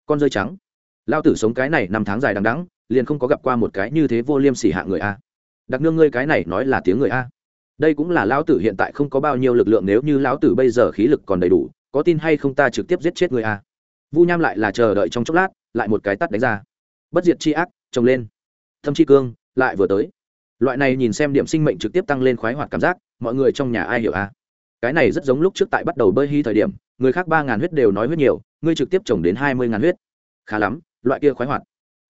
Con rơi trắng. Lao tử sống cái này năm tháng dài đằng đẵng, liền không có gặp qua một cái như thế vô liêm sỉ hạ người a. Đặc nương ngươi cái này nói là tiếng người a. Đây cũng là lão tử hiện tại không có bao nhiêu lực lượng nếu như lão tử bây giờ khí lực còn đầy đủ có tin hay không ta trực tiếp giết chết người a. Vu nham lại là chờ đợi trong chốc lát lại một cái tắt đánh ra. Bất diệt chi ác trồng lên. Thâm chi cương lại vừa tới loại này nhìn xem điểm sinh mệnh trực tiếp tăng lên khoái hoạt cảm giác, mọi người trong nhà ai hiểu à? cái này rất giống lúc trước tại bắt đầu bơi hy thời điểm, người khác ba ngàn huyết đều nói huyết nhiều, ngươi trực tiếp trồng đến hai mươi ngàn huyết. Khá lắm, loại kia khoái hoạt.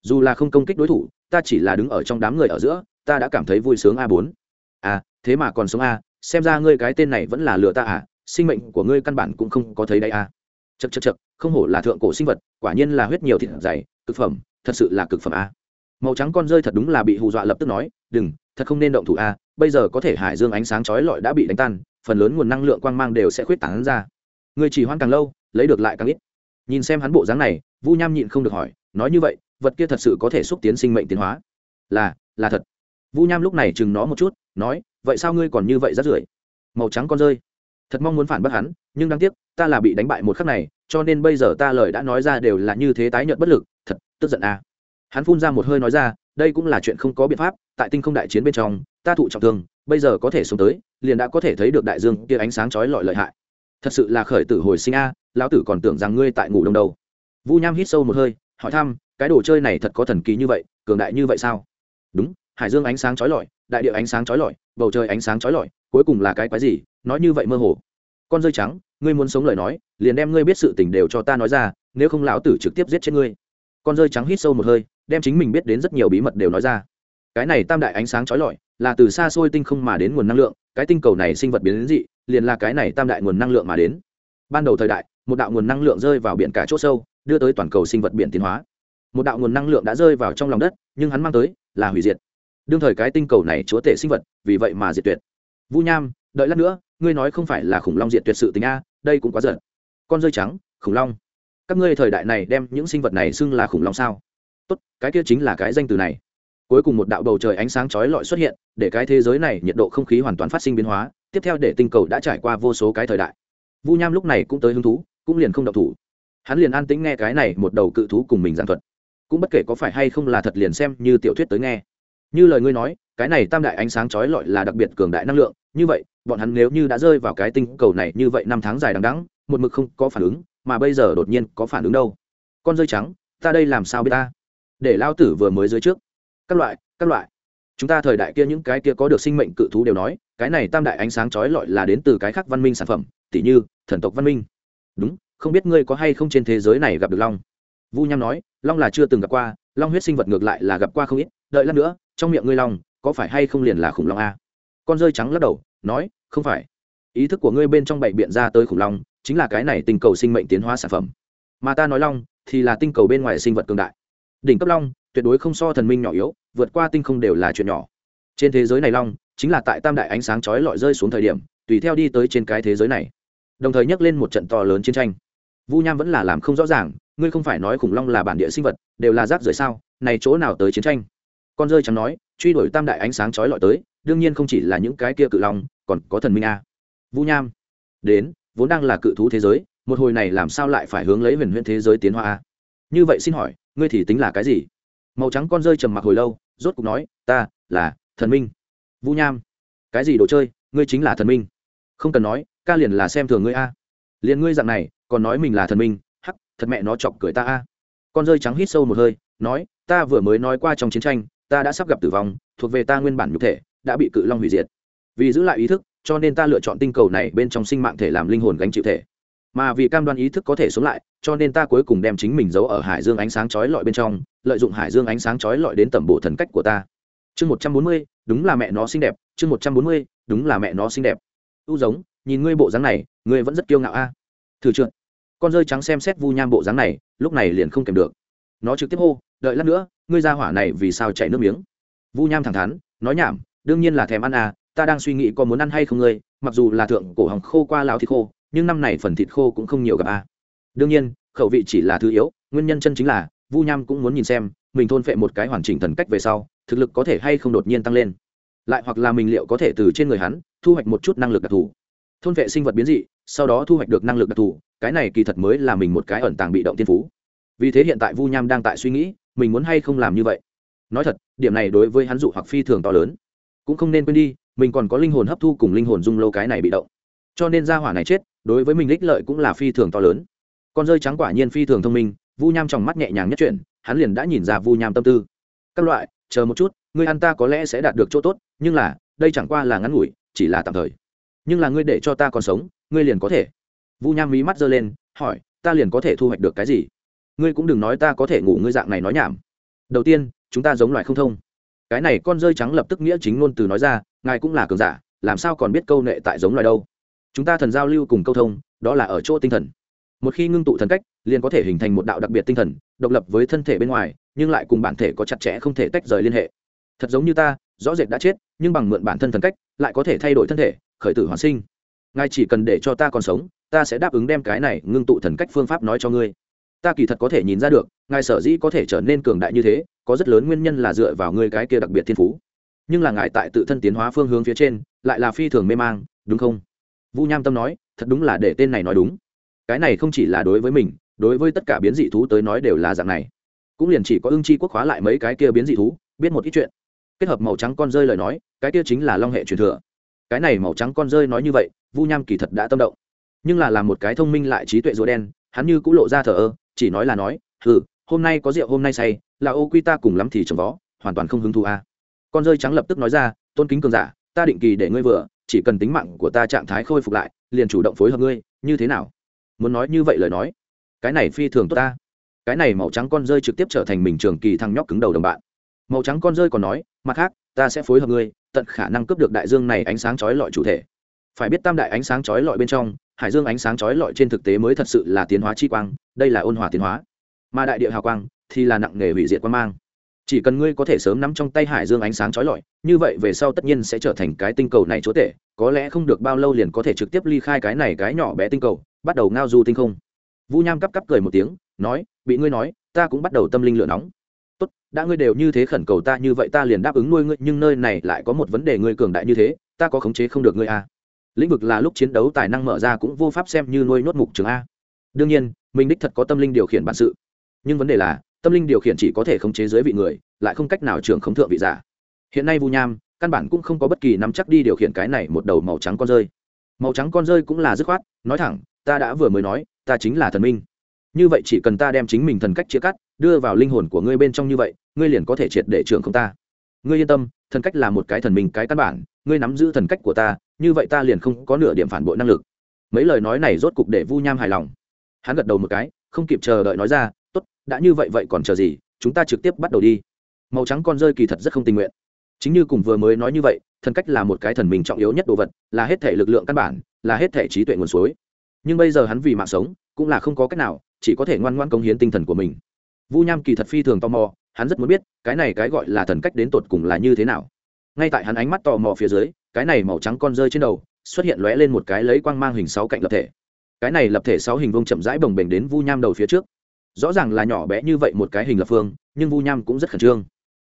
Dù là không công kích đối thủ, ta chỉ là đứng ở trong đám người ở giữa, ta đã cảm thấy vui sướng a bốn. À thế mà còn sống a, xem ra ngươi cái tên này vẫn là lừa ta à sinh mệnh của ngươi căn bản cũng không có thấy đây a. Chật chật chật không hổ là thượng cổ sinh vật, quả nhiên là huyết nhiều thịt dày, cực phẩm, thật sự là cực phẩm a màu trắng con rơi thật đúng là bị hù dọa lập tức nói, đừng, thật không nên động thủ a, bây giờ có thể hải dương ánh sáng chói lọi đã bị đánh tan, phần lớn nguồn năng lượng quang mang đều sẽ khuyết tán ra. Người chỉ hoan càng lâu, lấy được lại càng ít. Nhìn xem hắn bộ dáng này, vu nham nhịn không được hỏi, nói như vậy, vật kia thật sự có thể xúc tiến sinh mệnh tiến hóa? Là là thật. Vu nham lúc này chừng nó một chút, nói, vậy sao ngươi còn như vậy rát rưởi? Màu trắng con rơi. Thật mong muốn phản bác hắn, nhưng đáng tiếc, ta là bị đánh bại một khắc này, cho nên bây giờ ta lời đã nói ra đều là như thế tái nhợt bất lực, thật, tức giận à hắn phun ra một hơi nói ra, đây cũng là chuyện không có biện pháp, tại tinh không đại chiến bên trong, ta thụ trọng thương, bây giờ có thể xuống tới, liền đã có thể thấy được đại dương kia ánh sáng chói lọi lợi hại. Thật sự là khởi tử hồi sinh a, lão tử còn tưởng rằng ngươi tại ngủ đông đâu. Vu nham hít sâu một hơi, hỏi thăm, cái đồ chơi này thật có thần kỳ như vậy, cường đại như vậy sao? Đúng, hải dương ánh sáng chói lọi, đại địa ánh sáng chói lọi, bầu trời ánh sáng chói lọi, cuối cùng là cái quái gì, nói như vậy mơ hồ. Con rơi trắng, ngươi muốn sống lời nói, liền đem ngươi biết sự tình đều cho ta nói ra, nếu không lão tử trực tiếp giết chết ngươi. Con rơi trắng hít sâu một hơi đem chính mình biết đến rất nhiều bí mật đều nói ra. Cái này tam đại ánh sáng chói lọi, là từ xa xôi tinh không mà đến nguồn năng lượng, cái tinh cầu này sinh vật biến đến dị, liền là cái này tam đại nguồn năng lượng mà đến. Ban đầu thời đại, một đạo nguồn năng lượng rơi vào biển cả chỗ sâu, đưa tới toàn cầu sinh vật biển tiến hóa. Một đạo nguồn năng lượng đã rơi vào trong lòng đất, nhưng hắn mang tới là hủy diệt. Đương thời cái tinh cầu này chúa tể sinh vật, vì vậy mà diệt tuyệt. Vu nham, đợi lát nữa, ngươi nói không phải là khủng long diệt tuyệt sự tình a, đây cũng quá giận. Con rơi trắng, khủng long. Các ngươi thời đại này đem những sinh vật này xưng là khủng long sao? Tốt, cái kia chính là cái danh từ này. Cuối cùng một đạo bầu trời ánh sáng chói lọi xuất hiện, để cái thế giới này nhiệt độ không khí hoàn toàn phát sinh biến hóa, tiếp theo để tinh cầu đã trải qua vô số cái thời đại. Vu nham lúc này cũng tới hứng thú, cũng liền không độc thủ. Hắn liền an tĩnh nghe cái này một đầu cự thú cùng mình giảng thuật. Cũng bất kể có phải hay không là thật liền xem như tiểu thuyết tới nghe. Như lời ngươi nói, cái này tam đại ánh sáng chói lọi là đặc biệt cường đại năng lượng, như vậy, bọn hắn nếu như đã rơi vào cái tinh cầu này như vậy năm tháng dài đằng đẵng, một mực không có phản ứng, mà bây giờ đột nhiên có phản ứng đâu? Con rơi trắng, ta đây làm sao biết ta? Để lao tử vừa mới dưới trước. Các loại các loại. Chúng ta thời đại kia những cái kia có được sinh mệnh cự thú đều nói, cái này tam đại ánh sáng chói lọi là đến từ cái khác văn minh sản phẩm, tỉ như, thần tộc văn minh. Đúng, không biết ngươi có hay không trên thế giới này gặp được long. Vu nham nói, long là chưa từng gặp qua, long huyết sinh vật ngược lại là gặp qua không ít, đợi lát nữa, trong miệng ngươi long, có phải hay không liền là khủng long a? Con rơi trắng lắc đầu, nói, không phải. Ý thức của ngươi bên trong bảy biện ra tới khủng long, chính là cái này tinh cầu sinh mệnh tiến hóa sản phẩm. Mà ta nói long, thì là tinh cầu bên ngoài sinh vật cường đại đỉnh cấp long, tuyệt đối không so thần minh nhỏ yếu, vượt qua tinh không đều là chuyện nhỏ. Trên thế giới này long, chính là tại tam đại ánh sáng chói lọi rơi xuống thời điểm, tùy theo đi tới trên cái thế giới này. Đồng thời nhắc lên một trận to lớn chiến tranh. Vu nham vẫn là làm không rõ ràng, ngươi không phải nói khủng long là bản địa sinh vật, đều là rác rưởi sao, này chỗ nào tới chiến tranh? Con rơi chẳng nói, truy đuổi tam đại ánh sáng chói lọi tới, đương nhiên không chỉ là những cái kia cự long, còn có thần minh a. Vu nham, đến, vốn đang là cự thú thế giới, một hồi này làm sao lại phải hướng lấy huyền huyền thế giới tiến hóa a? Như vậy xin hỏi, ngươi thì tính là cái gì? Màu trắng con rơi trầm mặc hồi lâu, rốt cục nói, ta là thần minh. Vũ nham. Cái gì đồ chơi? Ngươi chính là thần minh. Không cần nói, ca liền là xem thường ngươi a. Liền ngươi dạng này, còn nói mình là thần minh, hắc, thật mẹ nó chọc cười ta a. Con rơi trắng hít sâu một hơi, nói, ta vừa mới nói qua trong chiến tranh, ta đã sắp gặp tử vong, thuộc về ta nguyên bản nhục thể, đã bị cự long hủy diệt. Vì giữ lại ý thức, cho nên ta lựa chọn tinh cầu này bên trong sinh mạng thể làm linh hồn gánh chịu thể mà vì cam đoan ý thức có thể sống lại, cho nên ta cuối cùng đem chính mình giấu ở hải dương ánh sáng chói lọi bên trong, lợi dụng hải dương ánh sáng chói lọi đến tầm bộ thần cách của ta. Chương một trăm bốn mươi, đúng là mẹ nó xinh đẹp. Chương một trăm bốn mươi, đúng là mẹ nó xinh đẹp. U giống, nhìn ngươi bộ dáng này, ngươi vẫn rất kiêu ngạo a. Thử trượt. Con rơi trắng xem xét vu nham bộ dáng này, lúc này liền không kèm được. Nó trực tiếp hô, đợi lát nữa, ngươi ra hỏa này vì sao chạy nước miếng? Vu nham thẳng thắn, nói nhảm, đương nhiên là thèm ăn à ta đang suy nghĩ có muốn ăn hay không ngươi, mặc dù là thượng cổ hồng khô qua láo thịt khô nhưng năm này phần thịt khô cũng không nhiều gặp a. Đương nhiên, khẩu vị chỉ là thứ yếu, nguyên nhân chân chính là, vu nham cũng muốn nhìn xem, mình thôn phệ một cái hoàn chỉnh thần cách về sau, thực lực có thể hay không đột nhiên tăng lên. Lại hoặc là mình liệu có thể từ trên người hắn, thu hoạch một chút năng lực đặc thù. Thôn vệ sinh vật biến dị, sau đó thu hoạch được năng lực đặc thù, cái này kỳ thật mới là mình một cái ẩn tàng bị động tiên phú. Vì thế hiện tại vu nham đang tại suy nghĩ, mình muốn hay không làm như vậy. Nói thật, điểm này đối với hắn dụ hoặc phi thường to lớn. Cũng không nên quên đi, mình còn có linh hồn hấp thu cùng linh hồn dung lâu cái này bị động. Cho nên ra hỏa này chết đối với mình ích lợi cũng là phi thường to lớn. Con rơi trắng quả nhiên phi thường thông minh, vu nham trong mắt nhẹ nhàng nhất chuyện hắn liền đã nhìn ra vu nham tâm tư. Các loại, chờ một chút, ngươi ăn ta có lẽ sẽ đạt được chỗ tốt, nhưng là, đây chẳng qua là ngắn ngủi, chỉ là tạm thời. Nhưng là ngươi để cho ta còn sống, ngươi liền có thể. Vu nham mí mắt giơ lên, hỏi, ta liền có thể thu hoạch được cái gì? Ngươi cũng đừng nói ta có thể ngủ ngươi dạng này nói nhảm. Đầu tiên, chúng ta giống loài không thông. Cái này con rơi trắng lập tức nghĩa chính ngôn từ nói ra, ngài cũng là cường giả, làm sao còn biết câu nệ tại giống loài đâu? Chúng ta thần giao lưu cùng câu thông, đó là ở chỗ tinh thần. Một khi ngưng tụ thần cách, liền có thể hình thành một đạo đặc biệt tinh thần, độc lập với thân thể bên ngoài, nhưng lại cùng bản thể có chặt chẽ không thể tách rời liên hệ. Thật giống như ta, rõ rệt đã chết, nhưng bằng mượn bản thân thần cách, lại có thể thay đổi thân thể, khởi tử hoàn sinh. Ngài chỉ cần để cho ta còn sống, ta sẽ đáp ứng đem cái này ngưng tụ thần cách phương pháp nói cho ngươi. Ta kỳ thật có thể nhìn ra được, ngài sở dĩ có thể trở nên cường đại như thế, có rất lớn nguyên nhân là dựa vào ngươi cái kia đặc biệt thiên phú. Nhưng là ngài tại tự thân tiến hóa phương hướng phía trên, lại là phi thường mê mang, đúng không? Vu nham tâm nói, thật đúng là để tên này nói đúng. Cái này không chỉ là đối với mình, đối với tất cả biến dị thú tới nói đều là dạng này. Cũng liền chỉ có ưng chi quốc hóa lại mấy cái kia biến dị thú, biết một ít chuyện. Kết hợp màu trắng con rơi lời nói, cái kia chính là long hệ truyền thừa. Cái này màu trắng con rơi nói như vậy, vu nham kỳ thật đã tâm động. Nhưng là làm một cái thông minh lại trí tuệ rùa đen, hắn như cũng lộ ra thờ ơ, chỉ nói là nói ừ hôm nay có rượu, hôm nay say, là ô quy ta cùng lắm thì trồng vó, hoàn toàn không hứng thú a. À. con rơi trắng lập tức nói ra, tôn kính cường giả, ta định kỳ để ngươi vừa chỉ cần tính mạng của ta trạng thái khôi phục lại, liền chủ động phối hợp ngươi, như thế nào? Muốn nói như vậy lời nói, cái này phi thường tốt ta. Cái này màu trắng con rơi trực tiếp trở thành mình trường kỳ thăng nhóc cứng đầu đồng bạn. Màu trắng con rơi còn nói, mặt khác, ta sẽ phối hợp ngươi, tận khả năng cướp được đại dương này ánh sáng chói lọi chủ thể. Phải biết tam đại ánh sáng chói lọi bên trong, hải dương ánh sáng chói lọi trên thực tế mới thật sự là tiến hóa chi quang, đây là ôn hòa tiến hóa. Mà đại địa hào quang thì là nặng nghề hủy diệt quan mang chỉ cần ngươi có thể sớm nắm trong tay hải dương ánh sáng trói lọi, như vậy về sau tất nhiên sẽ trở thành cái tinh cầu này chúa tể, có lẽ không được bao lâu liền có thể trực tiếp ly khai cái này cái nhỏ bé tinh cầu, bắt đầu ngao du tinh không. Vu nham cắp cắp cười một tiếng, nói, bị ngươi nói, ta cũng bắt đầu tâm linh lửa nóng. Tốt, đã ngươi đều như thế khẩn cầu ta như vậy ta liền đáp ứng nuôi ngươi, nhưng nơi này lại có một vấn đề ngươi cường đại như thế, ta có khống chế không được ngươi a à. lĩnh vực là lúc chiến đấu tài năng mở ra cũng vô pháp xem như nuôi nốt mục trường a. Đương nhiên, mình đích thật có tâm linh điều khiển bản sự. Nhưng vấn đề là tâm linh điều khiển chỉ có thể khống chế dưới vị người, lại không cách nào trưởng khống thượng vị giả. Hiện nay vu nham, căn bản cũng không có bất kỳ nắm chắc đi điều khiển cái này một đầu màu trắng con rơi. Màu trắng con rơi cũng là dứt khoát, nói thẳng, ta đã vừa mới nói, ta chính là thần minh. Như vậy chỉ cần ta đem chính mình thần cách chia cắt, đưa vào linh hồn của ngươi bên trong như vậy, ngươi liền có thể triệt để trưởng không ta. Ngươi yên tâm, thần cách là một cái thần minh cái căn bản, ngươi nắm giữ thần cách của ta, như vậy ta liền không có nửa điểm phản bội năng lực. Mấy lời nói này rốt cục để vu nham hài lòng. Hắn gật đầu một cái, không kịp chờ đợi nói ra tốt, đã như vậy vậy còn chờ gì, chúng ta trực tiếp bắt đầu đi. Màu trắng con rơi kỳ thật rất không tình nguyện. Chính như cùng vừa mới nói như vậy, thần cách là một cái thần mình trọng yếu nhất đồ vật, là hết thể lực lượng căn bản, là hết thể trí tuệ nguồn suối. Nhưng bây giờ hắn vì mạng sống, cũng là không có cách nào, chỉ có thể ngoan ngoan công hiến tinh thần của mình. Vu nham kỳ thật phi thường tò mò, hắn rất muốn biết, cái này cái gọi là thần cách đến tột cùng là như thế nào. Ngay tại hắn ánh mắt tò mò phía dưới, cái này màu trắng con rơi trên đầu, xuất hiện lóe lên một cái lấy quang mang hình sáu cạnh lập thể. Cái này lập thể sáu hình vông chậm rãi bồng bềnh đến vu nham đầu phía trước rõ ràng là nhỏ bé như vậy một cái hình lập phương, nhưng vu nham cũng rất khẩn trương.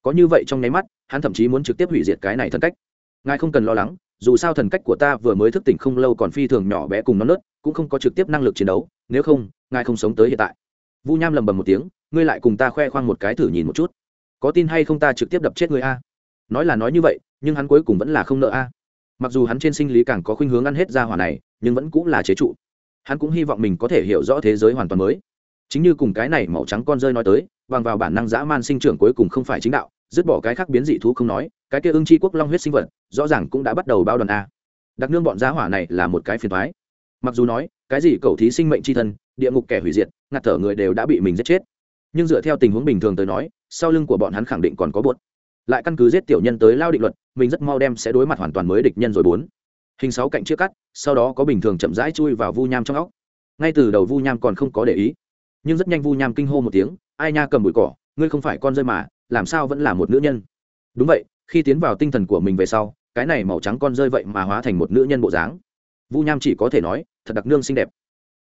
Có như vậy trong nháy mắt, hắn thậm chí muốn trực tiếp hủy diệt cái này thần cách. Ngài không cần lo lắng, dù sao thần cách của ta vừa mới thức tỉnh không lâu còn phi thường nhỏ bé cùng nó nớt, cũng không có trực tiếp năng lực chiến đấu, nếu không, ngài không sống tới hiện tại. Vu nham lầm bầm một tiếng, ngươi lại cùng ta khoe khoang một cái thử nhìn một chút. Có tin hay không ta trực tiếp đập chết người a? Nói là nói như vậy, nhưng hắn cuối cùng vẫn là không nợ a. Mặc dù hắn trên sinh lý càng có khuynh hướng ăn hết ra hỏa này, nhưng vẫn cũng là chế trụ. Hắn cũng hy vọng mình có thể hiểu rõ thế giới hoàn toàn mới chính như cùng cái này màu trắng con rơi nói tới, bằng vào bản năng dã man sinh trưởng cuối cùng không phải chính đạo, dứt bỏ cái khác biến dị thú không nói, cái kia ưng chi quốc long huyết sinh vật, rõ ràng cũng đã bắt đầu bao đoàn a. Đặc nương bọn giá hỏa này là một cái phiền thoái mặc dù nói, cái gì cầu thí sinh mệnh c h i thân, địa ngục kẻ hủy diệt, ngạt thở người đều đã bị mình giết chết. Nhưng dựa theo tình huống bình thường tới nói, sau lưng của bọn hắn khẳng định còn có buốt lại căn cứ giết tiểu nhân tới lao định luật, mình rất mau đem sẽ đối mặt hoàn toàn mới địch nhân rồi bốn. Hình sáu cạnh chia cắt, sau đó có bình thường chậm rãi chui vào vu nham trong óc. Ngay từ đầu vu nham còn không có để ý nhưng rất nhanh vu nham kinh hô một tiếng, ai nha cầm bụi cỏ, ngươi không phải con rơi mà, làm sao vẫn là một nữ nhân? Đúng vậy, khi tiến vào tinh thần của mình về sau, cái này màu trắng con rơi vậy mà hóa thành một nữ nhân bộ dáng. Vu nham chỉ có thể nói, thật đặc nương xinh đẹp.